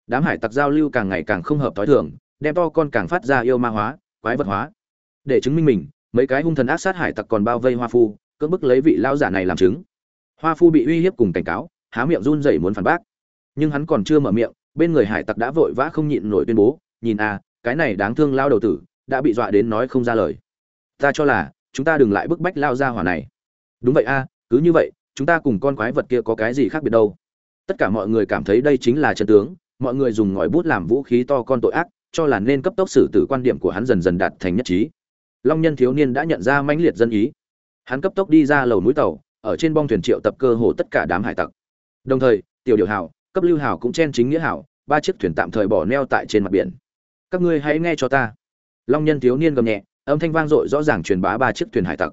Đám hải tặc giao lưu càng ngày càng không hợp t h o i thường, đem to con càng phát ra yêu ma hóa, quái vật hóa. Để chứng minh mình, mấy cái hung thần ác sát hải tặc còn bao vây hoa phu, cưỡng bức lấy vị lao giả này làm chứng. Hoa phu bị uy hiếp cùng cảnh cáo, há miệng run rẩy muốn phản bác nhưng hắn còn chưa mở miệng, bên người hải tặc đã vội vã không nhịn nổi tuyên bố, nhìn a cái này đáng thương lao đầu tử, đã bị dọa đến nói không ra lời. Ta cho là, chúng ta đừng lại bức bách lao ra hỏa này. Đúng vậy a cứ như vậy, chúng ta cùng con quái vật kia có cái gì khác biệt đâu. Tất cả mọi người cảm thấy đây chính là chân tướng, mọi người dùng ngòi bút làm vũ khí to con tội ác, cho là nên cấp tốc xử tử quan điểm của hắn dần dần đạt thành nhất trí. Long nhân thiếu niên đã nhận ra mãnh liệt dân ý. Hắn cấp tốc đi ra lầu núi tàu, ở trên bong thuyền triệu tập cơ hồ tất cả đám hải tặc. Đồng thời, tiểu điều hảo cấp lưu hảo cũng chen chính nghĩa hảo, ba chiếc thuyền tạm thời bỏ neo tại trên mặt biển. Các ngươi hãy nghe cho ta. Long nhân thiếu niên gầm nhẹ, âm thanh vang dội rõ ràng truyền bá ba chiếc thuyền hải tặc.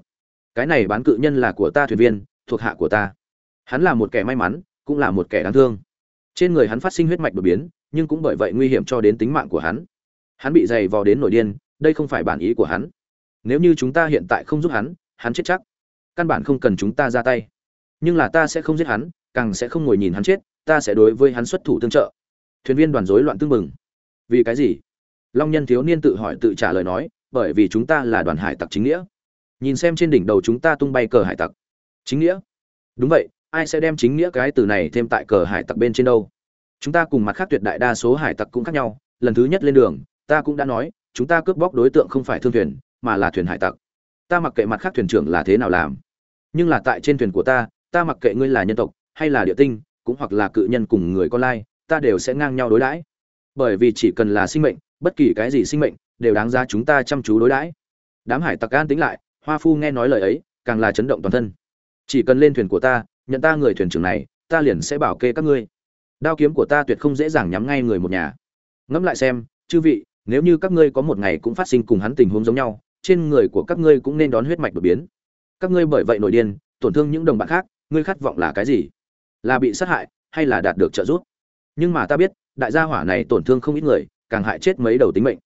Cái này bán cự nhân là của ta thuyền viên, thuộc hạ của ta. Hắn là một kẻ may mắn, cũng là một kẻ đáng thương. Trên người hắn phát sinh huyết mạch đột biến, nhưng cũng bởi vậy nguy hiểm cho đến tính mạng của hắn. Hắn bị dày vò đến nổi điên, đây không phải bản ý của hắn. Nếu như chúng ta hiện tại không giúp hắn hắn chết chắc. Căn bản không cần chúng ta ra tay. Nhưng là ta sẽ không giết hắn, càng sẽ không ngồi nhìn hắn chết ta sẽ đối với hắn xuất thủ tương trợ. Thuyền viên đoàn rối loạn tương mừng vì cái gì? Long nhân thiếu niên tự hỏi tự trả lời nói, bởi vì chúng ta là đoàn hải tặc chính nghĩa. Nhìn xem trên đỉnh đầu chúng ta tung bay cờ hải tặc. Chính nghĩa? Đúng vậy, ai sẽ đem chính nghĩa cái từ này thêm tại cờ hải tặc bên trên đâu? Chúng ta cùng mặt khác tuyệt đại đa số hải tặc cũng khác nhau. Lần thứ nhất lên đường, ta cũng đã nói, chúng ta cướp bóc đối tượng không phải thương thuyền, mà là thuyền hải tặc. Ta mặc kệ mặt khác thuyền trưởng là thế nào làm. Nhưng là tại trên thuyền của ta ta mặc kệ ngươi là nhân tộc, hay là địa tinh cũng hoặc là cự nhân cùng người con lai, ta đều sẽ ngang nhau đối đãi. Bởi vì chỉ cần là sinh mệnh, bất kỳ cái gì sinh mệnh, đều đáng giá chúng ta chăm chú đối đãi. Đám hải tặc an tính lại, hoa phu nghe nói lời ấy, càng là chấn động toàn thân. Chỉ cần lên thuyền của ta, nhận ta người thuyền trưởng này, ta liền sẽ bảo kê các ngươi. Đao kiếm của ta tuyệt không dễ dàng nhắm ngay người một nhà. Ngẫm lại xem, chư vị, nếu như các ngươi có một ngày cũng phát sinh cùng hắn tình huống giống nhau, trên người của các ngươi cũng nên đón huyết mạch đột biến. Các ngươi bởi vậy nổi điên, tổn thương những đồng bạn khác, ngươi khát vọng là cái gì? Là bị sát hại hay là đạt được trợ giúp? Nhưng mà ta biết, đại gia hỏa này tổn thương không ít người, càng hại chết mấy đầu tính mệnh.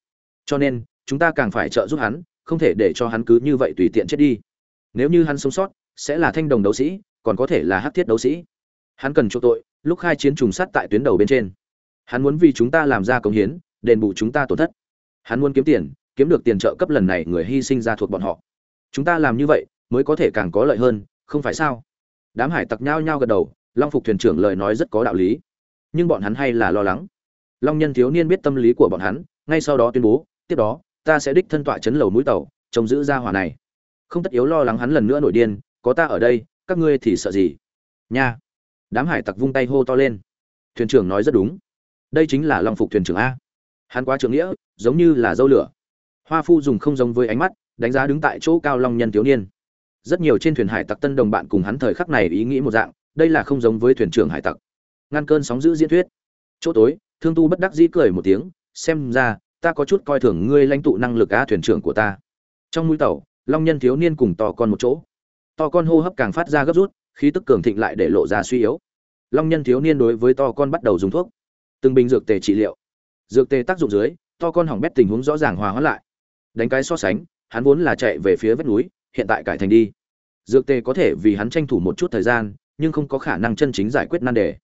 Cho nên, chúng ta càng phải trợ giúp hắn, không thể để cho hắn cứ như vậy tùy tiện chết đi. Nếu như hắn sống sót, sẽ là thanh đồng đấu sĩ, còn có thể là hắc thiết đấu sĩ. Hắn cần chỗ tội, lúc khai chiến trùng sắt tại tuyến đầu bên trên. Hắn muốn vì chúng ta làm ra công hiến, đền bù chúng ta tổn thất. Hắn muốn kiếm tiền, kiếm được tiền trợ cấp lần này người hy sinh ra thuộc bọn họ. Chúng ta làm như vậy, mới có thể càng có lợi hơn, không phải sao? Đám hải tặc nhao nhao gật đầu long phục thuyền trưởng lời nói rất có đạo lý. Nhưng bọn hắn hay là lo lắng. Long nhân thiếu niên biết tâm lý của bọn hắn, ngay sau đó tuyên bố, tiếp đó, ta sẽ đích thân tọa chấn lầu mũi tàu trông giữ ra hỏa này. Không tất yếu lo lắng hắn lần nữa nổi điên, có ta ở đây, các ngươi thì sợ gì? Nha. Đám hải tặc vung tay hô to lên. Thuyền trưởng nói rất đúng. Đây chính là long phục thuyền trưởng a. Hắn quá trưởng nghĩa, giống như là dâu lửa. Hoa phu dùng không giống với ánh mắt, đánh giá đứng tại chỗ cao long nhân thiếu niên. Rất nhiều trên thuyền hải tặc tân đồng bạn cùng hắn thời khắc này ý nghĩ một dạng đây là không giống với thuyền trưởng hải tặc. Ngăn cơn sóng giữ diễn thuyết. Chỗ tối, thương tu bất đắc dĩ cười một tiếng, xem ra, ta có chút coi thường ngươi lãnh tụ năng lực á thuyền trưởng của ta. Trong mũi tàu, long nhân thiếu niên cùng to con một chỗ. To con hô hấp càng phát ra gấp rút, khí tức cường thịnh lại để lộ ra suy yếu. Long nhân thiếu niên đối với to con bắt đầu dùng thuốc. Từng bình dược tề trị liệu. Dược tề tác dụng dưới, to con hỏng bét tình huống rõ ràng hòa hóa lại. Đánh cái so sánh, hắn vốn là chạy về phía vách núi, hiện tại cải thành đi. Dược tề có thể vì hắn tranh thủ một chút thời gian nhưng không có khả năng chân chính giải quyết nan đề.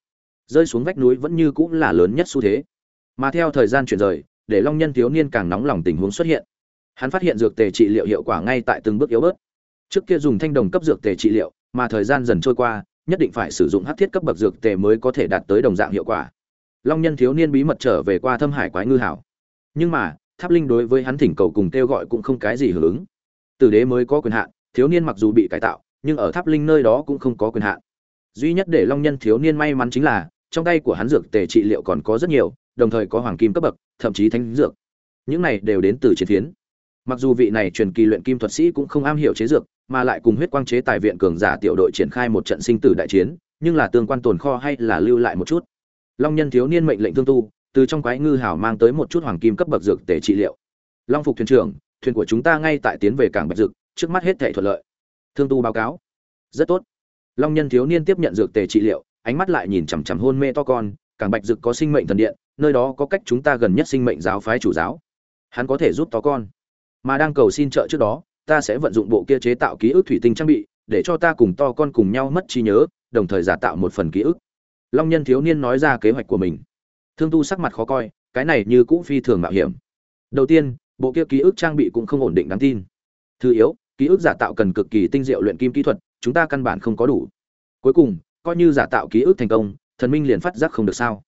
Rơi xuống vách núi vẫn như cũng là lớn nhất xu thế. Mà theo thời gian chuyển rời, để long nhân thiếu niên càng nóng lòng tình huống xuất hiện. Hắn phát hiện dược tề trị liệu hiệu quả ngay tại từng bước yếu bớt. Trước kia dùng thanh đồng cấp dược tề trị liệu, mà thời gian dần trôi qua, nhất định phải sử dụng hát thiết cấp bậc dược tề mới có thể đạt tới đồng dạng hiệu quả. Long nhân thiếu niên bí mật trở về qua thâm hải quái ngư hảo. Nhưng mà, tháp linh đối với hắn thỉnh cầu cùng kêu gọi cũng không cái gì hưởng ứng. Tử đế mới có quyền hạn, thiếu niên mặc dù bị cải tạo, nhưng ở tháp linh nơi đó cũng không có quyền hạn duy nhất để long nhân thiếu niên may mắn chính là, trong tay của hắn dược tề trị liệu còn có rất nhiều, đồng thời có hoàng kim cấp bậc, thậm chí thánh dược. Những này đều đến từ chiến phiến mặc dù vị này truyền kỳ luyện kim thuật sĩ cũng không am hiểu chế dược, mà lại cùng huyết quang chế tài viện cường giả tiểu đội triển khai một trận sinh tử đại chiến, nhưng là tương quan tồn kho hay là lưu lại một chút. Long nhân thiếu niên mệnh lệnh thương tu, từ trong quái ngư hảo mang tới một chút hoàng kim cấp bậc dược tề trị liệu. Long phục thuyền trưởng, thuyền của chúng ta ngay tại tiến về cảng bạch dực, trước mắt hết thể thuận lợi. Thương tu báo cáo. Rất tốt long nhân thiếu niên tiếp nhận dược tề trị liệu, ánh mắt lại nhìn chằm chằm hôn mê to con, Càng bạch dực có sinh mệnh thần điện, nơi đó có cách chúng ta gần nhất sinh mệnh giáo phái chủ giáo. Hắn có thể giúp to con, mà đang cầu xin trợ trước đó, ta sẽ vận dụng bộ kia chế tạo ký ức thủy tinh trang bị, để cho ta cùng to con cùng nhau mất trí nhớ, đồng thời giả tạo một phần ký ức. Long nhân thiếu niên nói ra kế hoạch của mình. Thương tu sắc mặt khó coi, cái này như cũ phi thường mạo hiểm. Đầu tiên, bộ kia ký ức trang bị cũng không ổn định đáng tin. Thứ yếu, ký ức giả tạo cần cực kỳ tinh diệu luyện kim kỹ thuật chúng ta căn bản không có đủ. Cuối cùng, coi như giả tạo ký ức thành công, thần minh liền phát giác không được sao.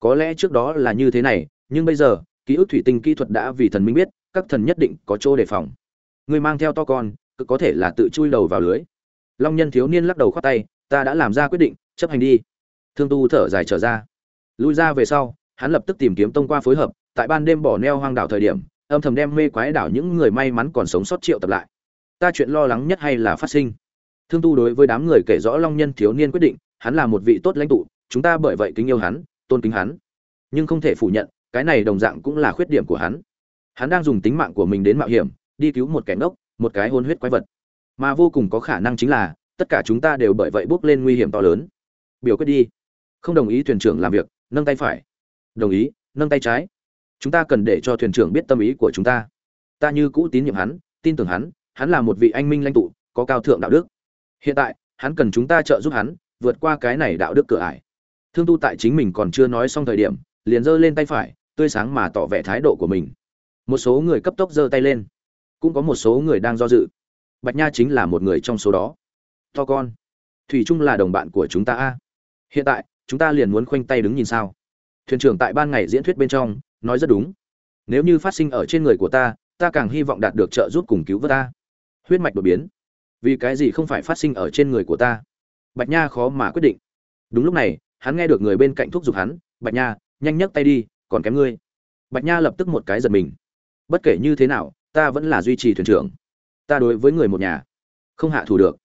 Có lẽ trước đó là như thế này, nhưng bây giờ, ký ức thủy tinh kỹ thuật đã vì thần minh biết, các thần nhất định có chỗ đề phòng. Người mang theo to con cực có thể là tự chui đầu vào lưới. Long nhân thiếu niên lắc đầu khoát tay, ta đã làm ra quyết định, chấp hành đi. Thương tu thở dài trở ra. Lui ra về sau, hắn lập tức tìm kiếm tông qua phối hợp, tại ban đêm bỏ neo hoang đảo thời điểm, âm thầm đem mê quái đảo những người may mắn còn sống sót triệu tập lại. Ta chuyện lo lắng nhất hay là phát sinh? Thương tu đối với đám người kể rõ long nhân thiếu niên quyết định, hắn là một vị tốt lãnh tụ, chúng ta bởi vậy kính yêu hắn, tôn kính hắn. Nhưng không thể phủ nhận, cái này đồng dạng cũng là khuyết điểm của hắn. Hắn đang dùng tính mạng của mình đến mạo hiểm, đi cứu một kẻ ngốc, một cái hôn huyết quái vật. Mà vô cùng có khả năng chính là, tất cả chúng ta đều bởi vậy bước lên nguy hiểm to lớn. Biểu quyết đi. Không đồng ý thuyền trưởng làm việc, nâng tay phải. Đồng ý, nâng tay trái. Chúng ta cần để cho thuyền trưởng biết tâm ý của chúng ta. Ta như cũ tín nhiệm hắn, tin tưởng hắn hắn là một vị anh minh lãnh tụ, có cao thượng đạo đức hiện tại, hắn cần chúng ta trợ giúp hắn, vượt qua cái này đạo đức cửa ải. Thương tu tại chính mình còn chưa nói xong thời điểm, liền giơ lên tay phải, tươi sáng mà tỏ vẻ thái độ của mình. Một số người cấp tốc giơ tay lên. Cũng có một số người đang do dự. Bạch nha chính là một người trong số đó. To con. Thủy trung là đồng bạn của chúng ta a. Hiện tại, chúng ta liền muốn khoanh tay đứng nhìn sao. Thuyền trưởng tại ban ngày diễn thuyết bên trong, nói rất đúng. Nếu như phát sinh ở trên người của ta ta càng hy vọng đạt được trợ giúp cùng cứu vớt ta. Huyết mạch đột biến vì cái gì không phải phát sinh ở trên người của ta? Bạch nha khó mà quyết định. Đúng lúc này, hắn nghe được người bên cạnh thúc giục hắn, bạch nha, nhanh nhấc tay đi, còn kém ngươi. Bạch nha lập tức một cái giật mình. Bất kể như thế nào, ta vẫn là duy trì thuyền trưởng. Ta đối với người một nhà, không hạ thủ được.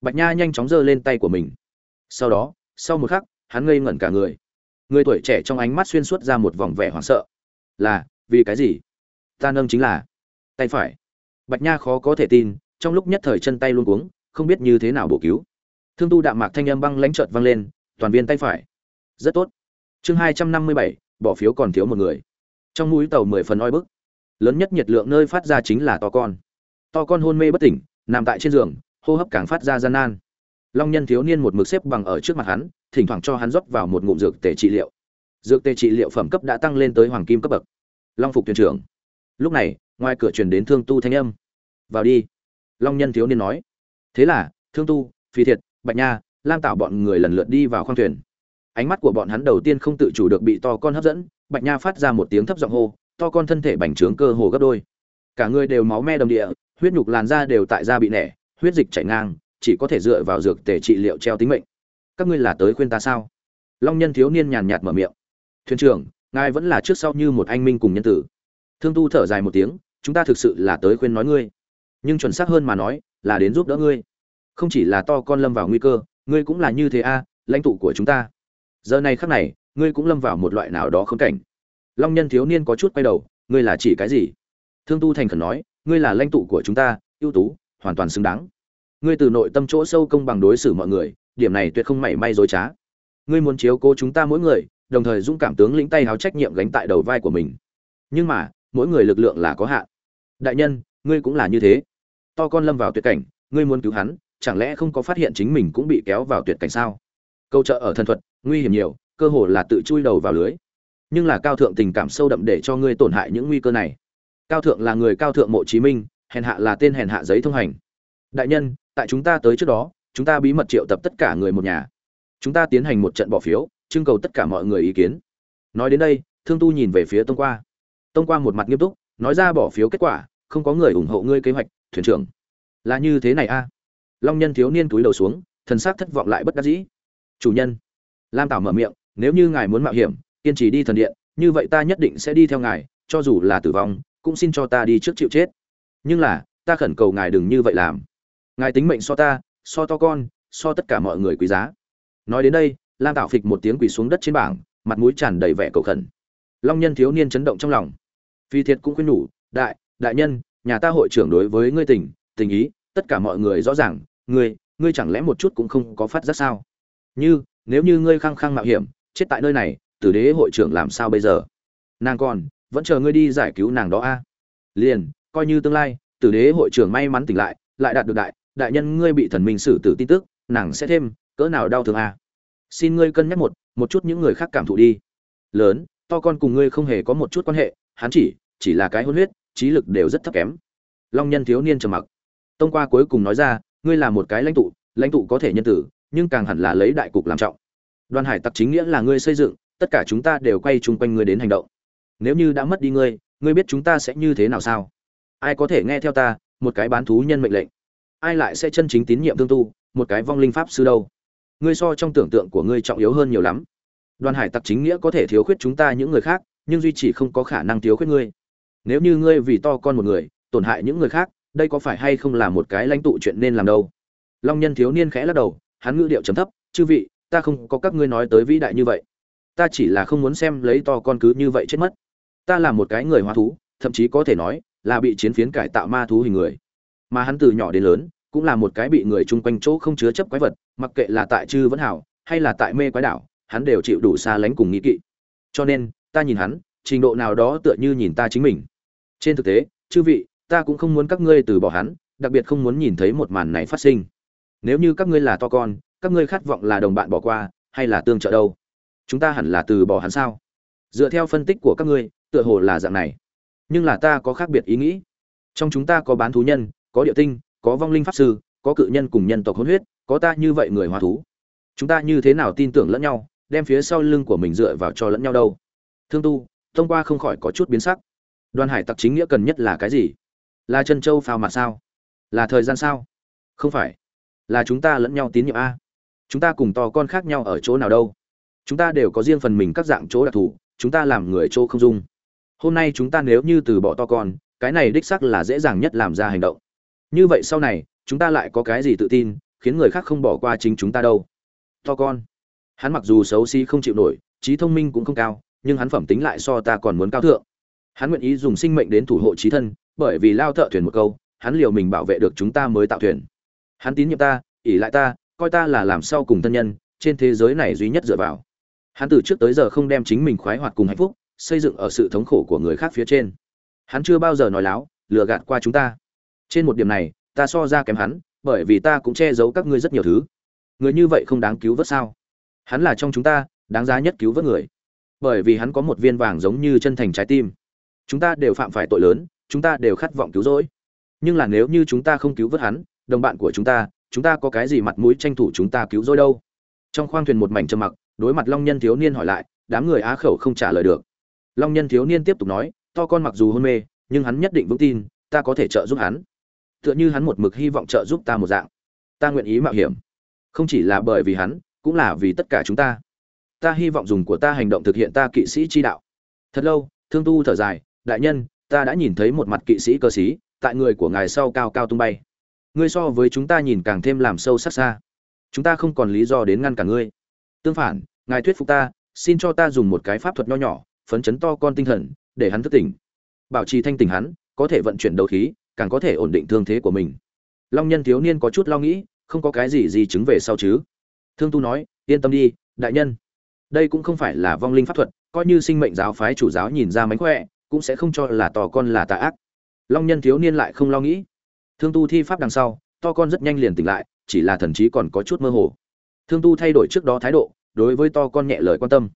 Bạch nha nhanh chóng giơ lên tay của mình. Sau đó, sau một khắc, hắn ngây ngẩn cả người. Người tuổi trẻ trong ánh mắt xuyên suốt ra một vòng vẻ hoảng sợ. Là, vì cái gì? Ta nâng chính là, tay phải. Bạch nha khó có thể tin trong lúc nhất thời chân tay luôn cuống, không biết như thế nào bổ cứu. Thương tu đạm mạc thanh âm băng lãnh trợt vang lên, toàn viên tay phải. Rất tốt. Chương hai trăm năm mươi bảy, bỏ phiếu còn thiếu một người. Trong mũi tàu mười phần oi bức. Lớn nhất nhiệt lượng nơi phát ra chính là to con. To con hôn mê bất tỉnh, nằm tại trên giường, hô hấp càng phát ra gian nan. Long nhân thiếu niên một mực xếp bằng ở trước mặt hắn, thỉnh thoảng cho hắn rót vào một ngụm dược tề trị liệu. Dược tề trị liệu phẩm cấp đã tăng lên tới hoàng kim cấp bậc. Long phục thuyền trưởng. Lúc này, ngoài cửa truyền đến thương tu thanh âm. Vào đi long nhân thiếu niên nói. Thế là, thương tu, phi thiệt, bạch nha, lam tạo bọn người lần lượt đi vào khoang thuyền. Ánh mắt của bọn hắn đầu tiên không tự chủ được bị to con hấp dẫn, bạch nha phát ra một tiếng thấp giọng hô, to con thân thể bành trướng cơ hồ gấp đôi. Cả người đều máu me đầm địa, huyết nhục làn da đều tại da bị nẻ, huyết dịch chảy ngang, chỉ có thể dựa vào dược tề trị liệu treo tính mệnh. Các ngươi là tới khuyên ta sao? Long nhân thiếu niên nhàn nhạt mở miệng. Thuyền trưởng, ngài vẫn là trước sau như một anh minh cùng nhân tử. Thương tu thở dài một tiếng, chúng ta thực sự là tới khuyên nói ngươi nhưng chuẩn xác hơn mà nói, là đến giúp đỡ ngươi. Không chỉ là to con lâm vào nguy cơ, ngươi cũng là như thế a, lãnh tụ của chúng ta. Giờ này khắc này, ngươi cũng lâm vào một loại nào đó khốn cảnh. Long nhân thiếu niên có chút quay đầu, ngươi là chỉ cái gì? Thương tu thành khẩn nói, ngươi là lãnh tụ của chúng ta, ưu tú, hoàn toàn xứng đáng. Ngươi từ nội tâm chỗ sâu công bằng đối xử mọi người, điểm này tuyệt không mảy may dối trá. Ngươi muốn chiếu cố chúng ta mỗi người, đồng thời dũng cảm tướng lĩnh tay háo trách nhiệm gánh tại đầu vai của mình. Nhưng mà, mỗi người lực lượng là có hạn. Đại nhân, ngươi cũng là như thế to con lâm vào tuyệt cảnh, ngươi muốn cứu hắn, chẳng lẽ không có phát hiện chính mình cũng bị kéo vào tuyệt cảnh sao? Câu trợ ở thần thuật, nguy hiểm nhiều, cơ hồ là tự chui đầu vào lưới. Nhưng là cao thượng tình cảm sâu đậm để cho ngươi tổn hại những nguy cơ này. Cao thượng là người cao thượng mộ chí minh, hèn hạ là tên hèn hạ giấy thông hành. Đại nhân, tại chúng ta tới trước đó, chúng ta bí mật triệu tập tất cả người một nhà. Chúng ta tiến hành một trận bỏ phiếu, trưng cầu tất cả mọi người ý kiến. Nói đến đây, thương tu nhìn về phía tông qua. Tông qua một mặt nghiêm túc, nói ra bỏ phiếu kết quả, không có người ủng hộ ngươi kế hoạch thuyền trưởng. Là như thế này a. Long nhân thiếu niên túi đầu xuống, thần sắc thất vọng lại bất đắc dĩ. Chủ nhân. Lam tảo mở miệng, nếu như ngài muốn mạo hiểm, kiên trì đi thần điện, như vậy ta nhất định sẽ đi theo ngài, cho dù là tử vong, cũng xin cho ta đi trước chịu chết. Nhưng là, ta khẩn cầu ngài đừng như vậy làm. Ngài tính mệnh so ta, so to con, so tất cả mọi người quý giá. Nói đến đây, lam tảo phịch một tiếng quỳ xuống đất trên bảng, mặt mũi tràn đầy vẻ cầu khẩn. Long nhân thiếu niên chấn động trong lòng. Phi thiệt cũng khuyên nhủ, đại đại nhân nhà ta hội trưởng đối với ngươi tình tình ý, tất cả mọi người rõ ràng, ngươi ngươi chẳng lẽ một chút cũng không có phát giác sao? Như, nếu như ngươi khăng khăng mạo hiểm, chết tại nơi này, tử đế hội trưởng làm sao bây giờ? Nàng còn, vẫn chờ ngươi đi giải cứu nàng đó a. Liền, coi như tương lai, tử đế hội trưởng may mắn tỉnh lại lại đạt được đại đại nhân ngươi bị thần minh xử tử tin tức, nàng sẽ thêm, cỡ nào đau thương a? Xin ngươi cân nhắc một một chút những người khác cảm thụ đi. Lớn, to con cùng ngươi không hề có một chút quan hệ, hắn chỉ chỉ là cái hôn huyết trí lực đều rất thấp kém. Long nhân thiếu niên trầm mặc. Tông qua cuối cùng nói ra, ngươi là một cái lãnh tụ lãnh tụ có thể nhân tử, nhưng càng hẳn là lấy đại cục làm trọng. Đoàn hải tặc chính nghĩa là ngươi xây dựng, tất cả chúng ta đều quay chung quanh ngươi đến hành động. Nếu như đã mất đi ngươi ngươi biết chúng ta sẽ như thế nào sao? Ai có thể nghe theo ta, một cái bán thú nhân mệnh lệnh? Ai lại sẽ chân chính tín nhiệm tương tu, một cái vong linh pháp sư đâu? Ngươi so trong tưởng tượng của ngươi trọng yếu hơn nhiều lắm. Đoàn hải tặc chính nghĩa có thể thiếu khuyết chúng ta những người khác, nhưng duy chỉ không có khả năng thiếu khuyết ngươi nếu như ngươi vì to con một người, tổn hại những người khác, đây có phải hay không là một cái lãnh tụ chuyện nên làm đâu? Long nhân thiếu niên khẽ lắc đầu, hắn ngữ điệu trầm thấp, chư vị, ta không có các ngươi nói tới vĩ đại như vậy. Ta chỉ là không muốn xem lấy to con cứ như vậy chết mất. Ta là một cái người hóa thú, thậm chí có thể nói là bị chiến phiến cải tạo ma thú hình người. Mà hắn từ nhỏ đến lớn, cũng là một cái bị người chung quanh chỗ không chứa chấp quái vật, mặc kệ là tại chư vẫn hảo hay là tại mê quái đảo, hắn đều chịu đủ xa lánh cùng nghĩ kỵ. Cho nên, ta nhìn hắn trình độ nào đó tựa như nhìn ta chính mình. Trên thực tế, chư vị, ta cũng không muốn các ngươi từ bỏ hắn, đặc biệt không muốn nhìn thấy một màn này phát sinh. Nếu như các ngươi là to con, các ngươi khát vọng là đồng bạn bỏ qua, hay là tương trợ đâu? Chúng ta hẳn là từ bỏ hắn sao? Dựa theo phân tích của các ngươi, tựa hồ là dạng này. Nhưng là ta có khác biệt ý nghĩ. Trong chúng ta có bán thú nhân, có địa tinh, có vong linh pháp sư, có cự nhân cùng nhân tộc hôn huyết, có ta như vậy người hóa thú. Chúng ta như thế nào tin tưởng lẫn nhau, đem phía sau lưng của mình dựa vào cho lẫn nhau đâu? Thương tu thông qua không khỏi có chút biến sắc. Đoàn hải tặc chính nghĩa cần nhất là cái gì? Là chân châu phao mà sao? Là thời gian sao? Không phải. Là chúng ta lẫn nhau tín nhiệm a. Chúng ta cùng to con khác nhau ở chỗ nào đâu? Chúng ta đều có riêng phần mình các dạng chỗ đặc thù, chúng ta làm người chỗ không dung. Hôm nay chúng ta nếu như từ bỏ to con, cái này đích sắc là dễ dàng nhất làm ra hành động. Như vậy sau này, chúng ta lại có cái gì tự tin, khiến người khác không bỏ qua chính chúng ta đâu? To con. Hắn mặc dù xấu xí không chịu nổi, trí thông minh cũng không cao nhưng hắn phẩm tính lại so ta còn muốn cao thượng. Hắn nguyện ý dùng sinh mệnh đến thủ hộ trí thân, bởi vì lao thợ thuyền một câu, hắn liều mình bảo vệ được chúng ta mới tạo thuyền. Hắn tín nhiệm ta ỉ lại ta, coi ta là làm sao cùng thân nhân, trên thế giới này duy nhất dựa vào. Hắn từ trước tới giờ không đem chính mình khoái hoạt cùng hạnh phúc, xây dựng ở sự thống khổ của người khác phía trên. Hắn chưa bao giờ nói láo, lừa gạt qua chúng ta. Trên một điểm này, ta so ra kém hắn, bởi vì ta cũng che giấu các ngươi rất nhiều thứ. Người như vậy không đáng cứu vớt sao? Hắn là trong chúng ta, đáng giá nhất cứu vớt người bởi vì hắn có một viên vàng giống như chân thành trái tim. Chúng ta đều phạm phải tội lớn, chúng ta đều khát vọng cứu rỗi. Nhưng là nếu như chúng ta không cứu vớt hắn, đồng bạn của chúng ta chúng ta có cái gì mặt mũi tranh thủ chúng ta cứu rỗi đâu? Trong khoang thuyền một mảnh trầm mặc, đối mặt long nhân thiếu niên hỏi lại, đám người á khẩu không trả lời được. Long nhân thiếu niên tiếp tục nói, to con mặc dù hôn mê, nhưng hắn nhất định vững tin, ta có thể trợ giúp hắn. Tựa như hắn một mực hy vọng trợ giúp ta một dạng. Ta nguyện ý mạo hiểm. Không chỉ là bởi vì hắn, cũng là vì tất cả chúng ta ta hy vọng dùng của ta hành động thực hiện ta kỵ sĩ chi đạo. Thật lâu, thương tu thở dài, đại nhân, ta đã nhìn thấy một mặt kỵ sĩ cơ sĩ tại người của ngài sau cao cao tung bay. Ngươi so với chúng ta nhìn càng thêm làm sâu sắc xa. Chúng ta không còn lý do đến ngăn cả ngươi. Tương phản, ngài thuyết phục ta, xin cho ta dùng một cái pháp thuật nho nhỏ, phấn chấn to con tinh thần, để hắn thức tỉnh. Bảo trì thanh tỉnh hắn, có thể vận chuyển đầu khí, càng có thể ổn định thương thế của mình. Long nhân thiếu niên có chút lo nghĩ, không có cái gì gì chứng về sau chứ. Thương tu nói, yên tâm đi, đại nhân đây cũng không phải là vong linh pháp thuật, coi như sinh mệnh giáo phái chủ giáo nhìn ra mánh khỏe, cũng sẽ không cho là to con là tà ác. Long nhân thiếu niên lại không lo nghĩ. Thương tu thi pháp đằng sau, to con rất nhanh liền tỉnh lại, chỉ là thần trí còn có chút mơ hồ. Thương tu thay đổi trước đó thái độ, đối với to con nhẹ lời quan tâm.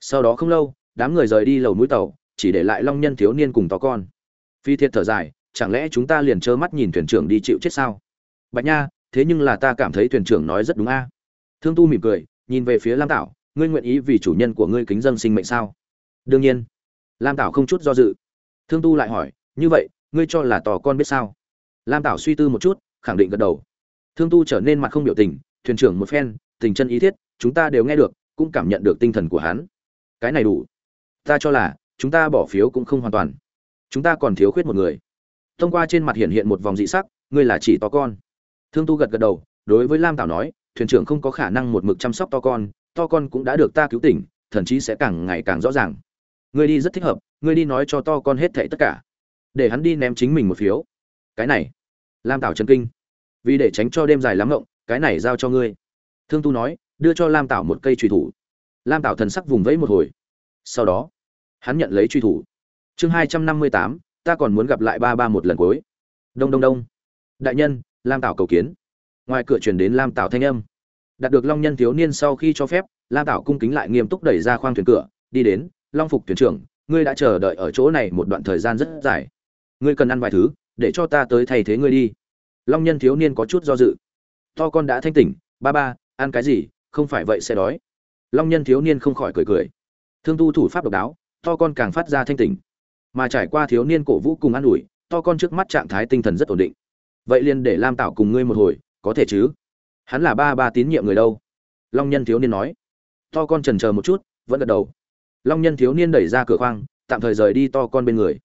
Sau đó không lâu, đám người rời đi lầu núi tàu, chỉ để lại long nhân thiếu niên cùng to con. Phi thiệt thở dài, chẳng lẽ chúng ta liền trơ mắt nhìn thuyền trưởng đi chịu chết sao? Bạch nha, thế nhưng là ta cảm thấy thuyền trưởng nói rất đúng a. Thương tu mỉm cười, nhìn về phía lam tảo ngươi nguyện ý vì chủ nhân của ngươi kính dân sinh mệnh sao? Đương nhiên. Lam tảo không chút do dự. Thương tu lại hỏi, như vậy, ngươi cho là tò con biết sao? Lam tảo suy tư một chút, khẳng định gật đầu. Thương tu trở nên mặt không biểu tình, thuyền trưởng một phen, tình chân ý thiết, chúng ta đều nghe được, cũng cảm nhận được tinh thần của hắn. Cái này đủ. Ta cho là, chúng ta bỏ phiếu cũng không hoàn toàn. Chúng ta còn thiếu khuyết một người. Thông qua trên mặt hiện hiện một vòng dị sắc, ngươi là chỉ to con. Thương tu gật gật đầu, đối với lam tảo nói, thuyền trưởng không có khả năng một mực chăm sóc to con to con cũng đã được ta cứu tỉnh, thần chí sẽ càng ngày càng rõ ràng. Ngươi đi rất thích hợp, ngươi đi nói cho to con hết thảy tất cả. Để hắn đi ném chính mình một phiếu. Cái này, lam tảo chân kinh. Vì để tránh cho đêm dài lắm ngộng, cái này giao cho ngươi. Thương tu nói, đưa cho lam tảo một cây truy thủ. Lam tảo thần sắc vùng vẫy một hồi. Sau đó, hắn nhận lấy truy thủ. Chương hai trăm năm mươi tám, ta còn muốn gặp lại ba ba một lần cuối. Đông đông đông. Đại nhân, lam tảo cầu kiến. Ngoài cửa truyền đến lam tảo thanh âm đạt được long nhân thiếu niên sau khi cho phép, lam tảo cung kính lại nghiêm túc đẩy ra khoang thuyền cửa, đi đến, long phục thuyền trưởng, ngươi đã chờ đợi ở chỗ này một đoạn thời gian rất dài. Ngươi cần ăn vài thứ, để cho ta tới thay thế ngươi đi. Long nhân thiếu niên có chút do dự. To con đã thanh tỉnh, ba ba, ăn cái gì, không phải vậy sẽ đói. Long nhân thiếu niên không khỏi cười cười. Thương tu thủ pháp độc đáo, to con càng phát ra thanh tỉnh. Mà trải qua thiếu niên cổ vũ cùng an ủi, to con trước mắt trạng thái tinh thần rất ổn định. Vậy liền để lam tạo cùng ngươi một hồi, có thể chứ? Hắn là ba ba tín nhiệm người đâu? Long nhân thiếu niên nói. To con trần chờ một chút, vẫn gật đầu. Long nhân thiếu niên đẩy ra cửa khoang, tạm thời rời đi to con bên người.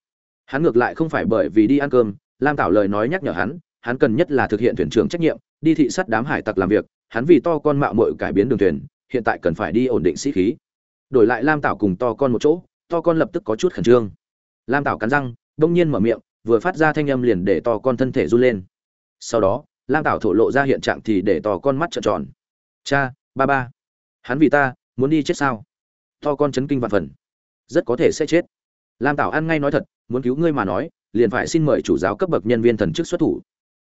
Hắn ngược lại không phải bởi vì đi ăn cơm, lam tảo lời nói nhắc nhở hắn hắn cần nhất là thực hiện thuyền trưởng trách nhiệm, đi thị sát đám hải tặc làm việc, hắn vì to con mạo muội cải biến đường thuyền, hiện tại cần phải đi ổn định sĩ khí. Đổi lại lam tảo cùng to con một chỗ, to con lập tức có chút khẩn trương. Lam tảo cắn răng, đông nhiên mở miệng, vừa phát ra thanh âm liền để to con thân thể run lên. Sau đó lam tảo thổ lộ ra hiện trạng thì để to con mắt trợn tròn. Cha, ba ba. Hắn vì ta, muốn đi chết sao? To con chấn kinh vạn phần. Rất có thể sẽ chết. Lam tảo ăn ngay nói thật, muốn cứu ngươi mà nói, liền phải xin mời chủ giáo cấp bậc nhân viên thần chức xuất thủ.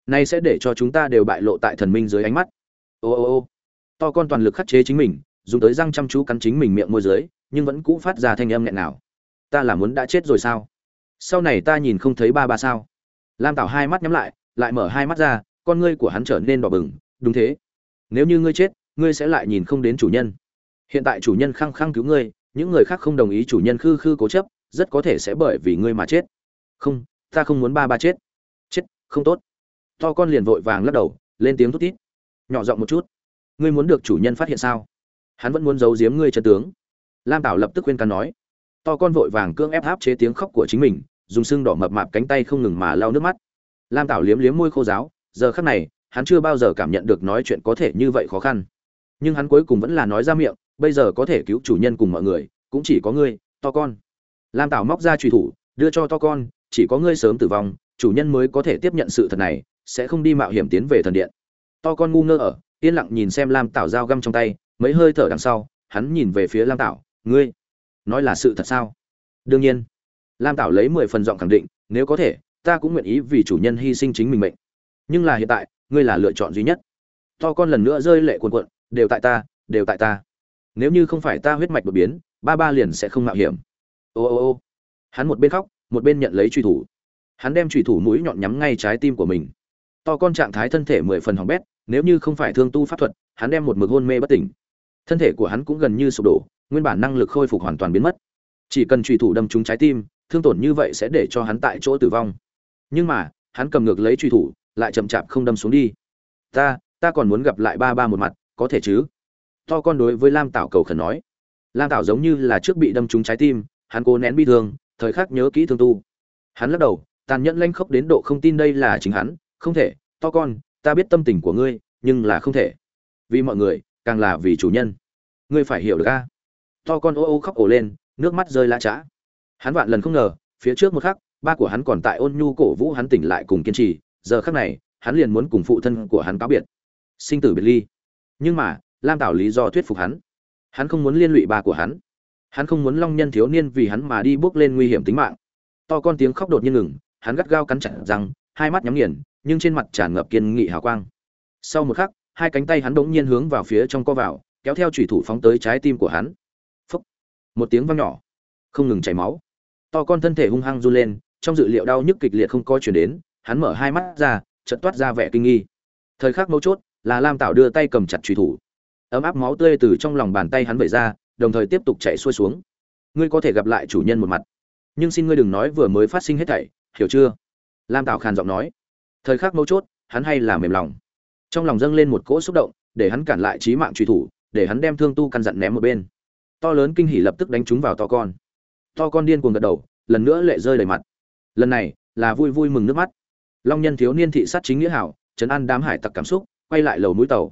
Nay sẽ để cho chúng ta đều bại lộ tại thần minh dưới ánh mắt. Ô ô ô. To con toàn lực khắc chế chính mình, dùng tới răng chăm chú cắn chính mình miệng môi dưới, nhưng vẫn cũ phát ra thanh âm nghẹn nào ta là muốn đã chết rồi sao? Sau này ta nhìn không thấy ba ba sao? Lam tảo hai mắt nhắm lại lại mở hai mắt ra con ngươi của hắn trở nên đỏ bừng, đúng thế. Nếu như ngươi chết, ngươi sẽ lại nhìn không đến chủ nhân. Hiện tại chủ nhân khăng khăng cứu ngươi, những người khác không đồng ý chủ nhân khư khư cố chấp, rất có thể sẽ bởi vì ngươi mà chết. Không, ta không muốn ba ba chết. Chết, không tốt. To con liền vội vàng lắc đầu, lên tiếng thút tít nhỏ giọng một chút. Ngươi muốn được chủ nhân phát hiện sao? Hắn vẫn muốn giấu giếm ngươi chân tướng. Lam tảo lập tức khuyên can nói. To con vội vàng cưỡng ép áp chế tiếng khóc của chính mình, dùng sưng đỏ mập mạp cánh tay không ngừng mà lau nước mắt. Lam tảo liếm liếm môi khô giáo giờ khắc này, hắn chưa bao giờ cảm nhận được nói chuyện có thể như vậy khó khăn. Nhưng hắn cuối cùng vẫn là nói ra miệng, bây giờ có thể cứu chủ nhân cùng mọi người, cũng chỉ có ngươi, to con. Lam tảo móc ra trùy thủ, đưa cho to con, chỉ có ngươi sớm tử vong, chủ nhân mới có thể tiếp nhận sự thật này, sẽ không đi mạo hiểm tiến về thần điện. To con ngu ngơ ở, yên lặng nhìn xem lam tảo dao găm trong tay, mấy hơi thở đằng sau, hắn nhìn về phía lam tảo, ngươi, nói là sự thật sao? Đương nhiên. Lam tảo lấy mười phần giọng khẳng định, nếu có thể, ta cũng nguyện ý vì chủ nhân hy sinh chính mình mệnh nhưng là hiện tại, ngươi là lựa chọn duy nhất. To con lần nữa rơi lệ cuồn cuộn, đều tại ta, đều tại ta. Nếu như không phải ta huyết mạch đột biến, ba ba liền sẽ không mạo hiểm. Ô ô ô. Hắn một bên khóc, một bên nhận lấy truy thủ. Hắn đem truy thủ mũi nhọn nhắm ngay trái tim của mình. To con trạng thái thân thể mười phần hỏng bét, nếu như không phải thương tu pháp thuật, hắn đem một mực hôn mê bất tỉnh. Thân thể của hắn cũng gần như sụp đổ, nguyên bản năng lực khôi phục hoàn toàn biến mất. Chỉ cần truy thủ đâm trúng trái tim, thương tổn như vậy sẽ để cho hắn tại chỗ tử vong. Nhưng mà, hắn cầm ngược lấy truy thủ lại chậm chạp không đâm xuống đi. Ta ta còn muốn gặp lại ba ba một mặt, có thể chứ? To con đối với lam tảo cầu khẩn nói. Lam tảo giống như là trước bị đâm trúng trái tim, hắn cố nén bi thương, thời khắc nhớ kỹ thương tu. Hắn lắc đầu, tàn nhẫn lanh khốc đến độ không tin đây là chính hắn, không thể, to con, ta biết tâm tình của ngươi, nhưng là không thể. Vì mọi người, càng là vì chủ nhân. Ngươi phải hiểu được a. To con ô ô khóc ổ lên, nước mắt rơi la chã hắn vạn lần không ngờ, phía trước một khắc, ba của hắn còn tại ôn nhu cổ vũ hắn tỉnh lại cùng kiên trì giờ khắc này, hắn liền muốn cùng phụ thân của hắn cáo biệt. Sinh tử biệt ly. Nhưng mà, lam tảo lý do thuyết phục hắn. Hắn không muốn liên lụy ba của hắn. Hắn không muốn long nhân thiếu niên vì hắn mà đi bước lên nguy hiểm tính mạng. To con tiếng khóc đột nhiên ngừng, hắn gắt gao cắn chặt răng, hai mắt nhắm nghiền, nhưng trên mặt tràn ngập kiên nghị hào quang. Sau một khắc, hai cánh tay hắn bỗng nhiên hướng vào phía trong co vào, kéo theo thủy thủ phóng tới trái tim của hắn. Phúc. Một tiếng vang nhỏ. Không ngừng chảy máu. To con thân thể hung hăng run lên, trong dự liệu đau nhức kịch liệt không có chuyển đến hắn mở hai mắt ra, chợt toát ra vẻ kinh nghi. Thời khắc mấu chốt là lam tạo đưa tay cầm chặt truy thủ. Ấm áp máu tươi từ trong lòng bàn tay hắn vẩy ra, đồng thời tiếp tục chạy xuôi xuống. Ngươi có thể gặp lại chủ nhân một mặt. Nhưng xin ngươi đừng nói vừa mới phát sinh hết thảy, hiểu chưa? Lam tạo khàn giọng nói. Thời khắc mấu chốt, hắn hay là mềm lòng. Trong lòng dâng lên một cỗ xúc động, để hắn cản lại trí mạng truy thủ, để hắn đem thương tu căn dặn ném một bên. To lớn kinh hỉ lập tức đánh trúng vào to con. To con điên cuồng gật đầu, lần nữa lệ rơi đầy mặt. Lần này, là vui vui mừng nước mắt long nhân thiếu niên thị sát chính nghĩa hảo, trấn an đám hải tặc cảm xúc, quay lại lầu mũi tàu.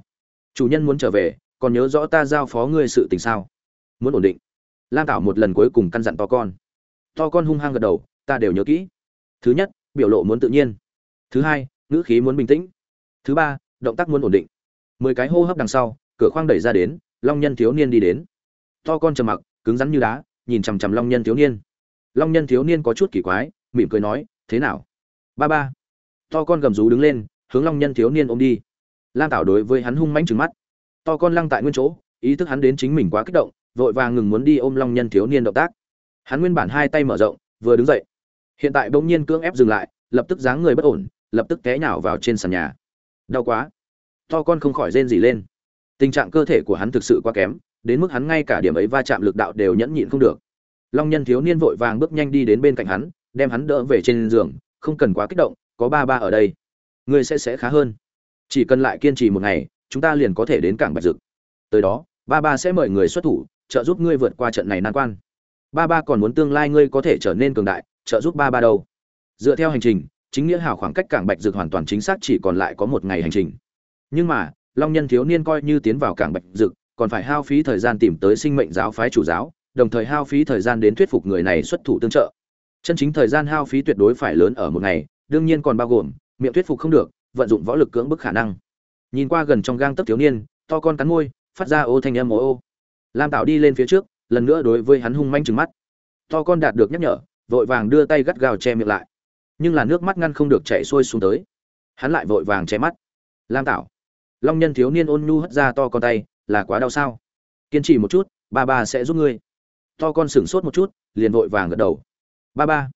Chủ nhân muốn trở về, còn nhớ rõ ta giao phó ngươi sự tình sao? Muốn ổn định. Lam tảo một lần cuối cùng căn dặn to con. To con hung hăng gật đầu, ta đều nhớ kỹ. Thứ nhất, biểu lộ muốn tự nhiên. Thứ hai, ngữ khí muốn bình tĩnh. Thứ ba, động tác muốn ổn định. Mười cái hô hấp đằng sau, cửa khoang đẩy ra đến, long nhân thiếu niên đi đến. To con trầm mặc, cứng rắn như đá, nhìn chằm chằm long nhân thiếu niên. Long nhân thiếu niên có chút kỳ quái, mỉm cười nói, thế nào? Ba ba to con gầm rú đứng lên, hướng long nhân thiếu niên ôm đi. Lam tảo đối với hắn hung mãnh trừng mắt. To con lăng tại nguyên chỗ, ý thức hắn đến chính mình quá kích động, vội vàng ngừng muốn đi ôm long nhân thiếu niên động tác. Hắn nguyên bản hai tay mở rộng, vừa đứng dậy. Hiện tại bỗng nhiên cưỡng ép dừng lại, lập tức dáng người bất ổn, lập tức té nhào vào trên sàn nhà. Đau quá. To con không khỏi rên rỉ lên. Tình trạng cơ thể của hắn thực sự quá kém, đến mức hắn ngay cả điểm ấy va chạm lực đạo đều nhẫn nhịn không được. Long nhân thiếu niên vội vàng bước nhanh đi đến bên cạnh hắn, đem hắn đỡ về trên giường, không cần quá kích động có ba ba ở đây. Ngươi sẽ sẽ khá hơn. Chỉ cần lại kiên trì một ngày, chúng ta liền có thể đến cảng bạch dực. Tới đó, ba ba sẽ mời người xuất thủ, trợ giúp ngươi vượt qua trận này nan quan. Ba ba còn muốn tương lai ngươi có thể trở nên cường đại, trợ giúp ba ba đâu. Dựa theo hành trình, chính nghĩa hảo khoảng cách cảng bạch dực hoàn toàn chính xác chỉ còn lại có một ngày hành trình. Nhưng mà, long nhân thiếu niên coi như tiến vào cảng bạch dực, còn phải hao phí thời gian tìm tới sinh mệnh giáo phái chủ giáo, đồng thời hao phí thời gian đến thuyết phục người này xuất thủ tương trợ. Chân chính thời gian hao phí tuyệt đối phải lớn ở một ngày đương nhiên còn bao gồm, miệng thuyết phục không được, vận dụng võ lực cưỡng bức khả năng. Nhìn qua gần trong gang tấc thiếu niên, to con cắn môi, phát ra ô thanh âm ô ô. Lam tạo đi lên phía trước, lần nữa đối với hắn hung manh trừng mắt. To con đạt được nhắc nhở, vội vàng đưa tay gắt gào che miệng lại. Nhưng là nước mắt ngăn không được chảy xuôi xuống tới. Hắn lại vội vàng che mắt. Lam tạo long nhân thiếu niên ôn nhu hất ra to con tay, là quá đau sao? Kiên trì một chút, ba ba sẽ giúp ngươi. To con sửng sốt một chút, liền vội vàng gật đầu. Ba ba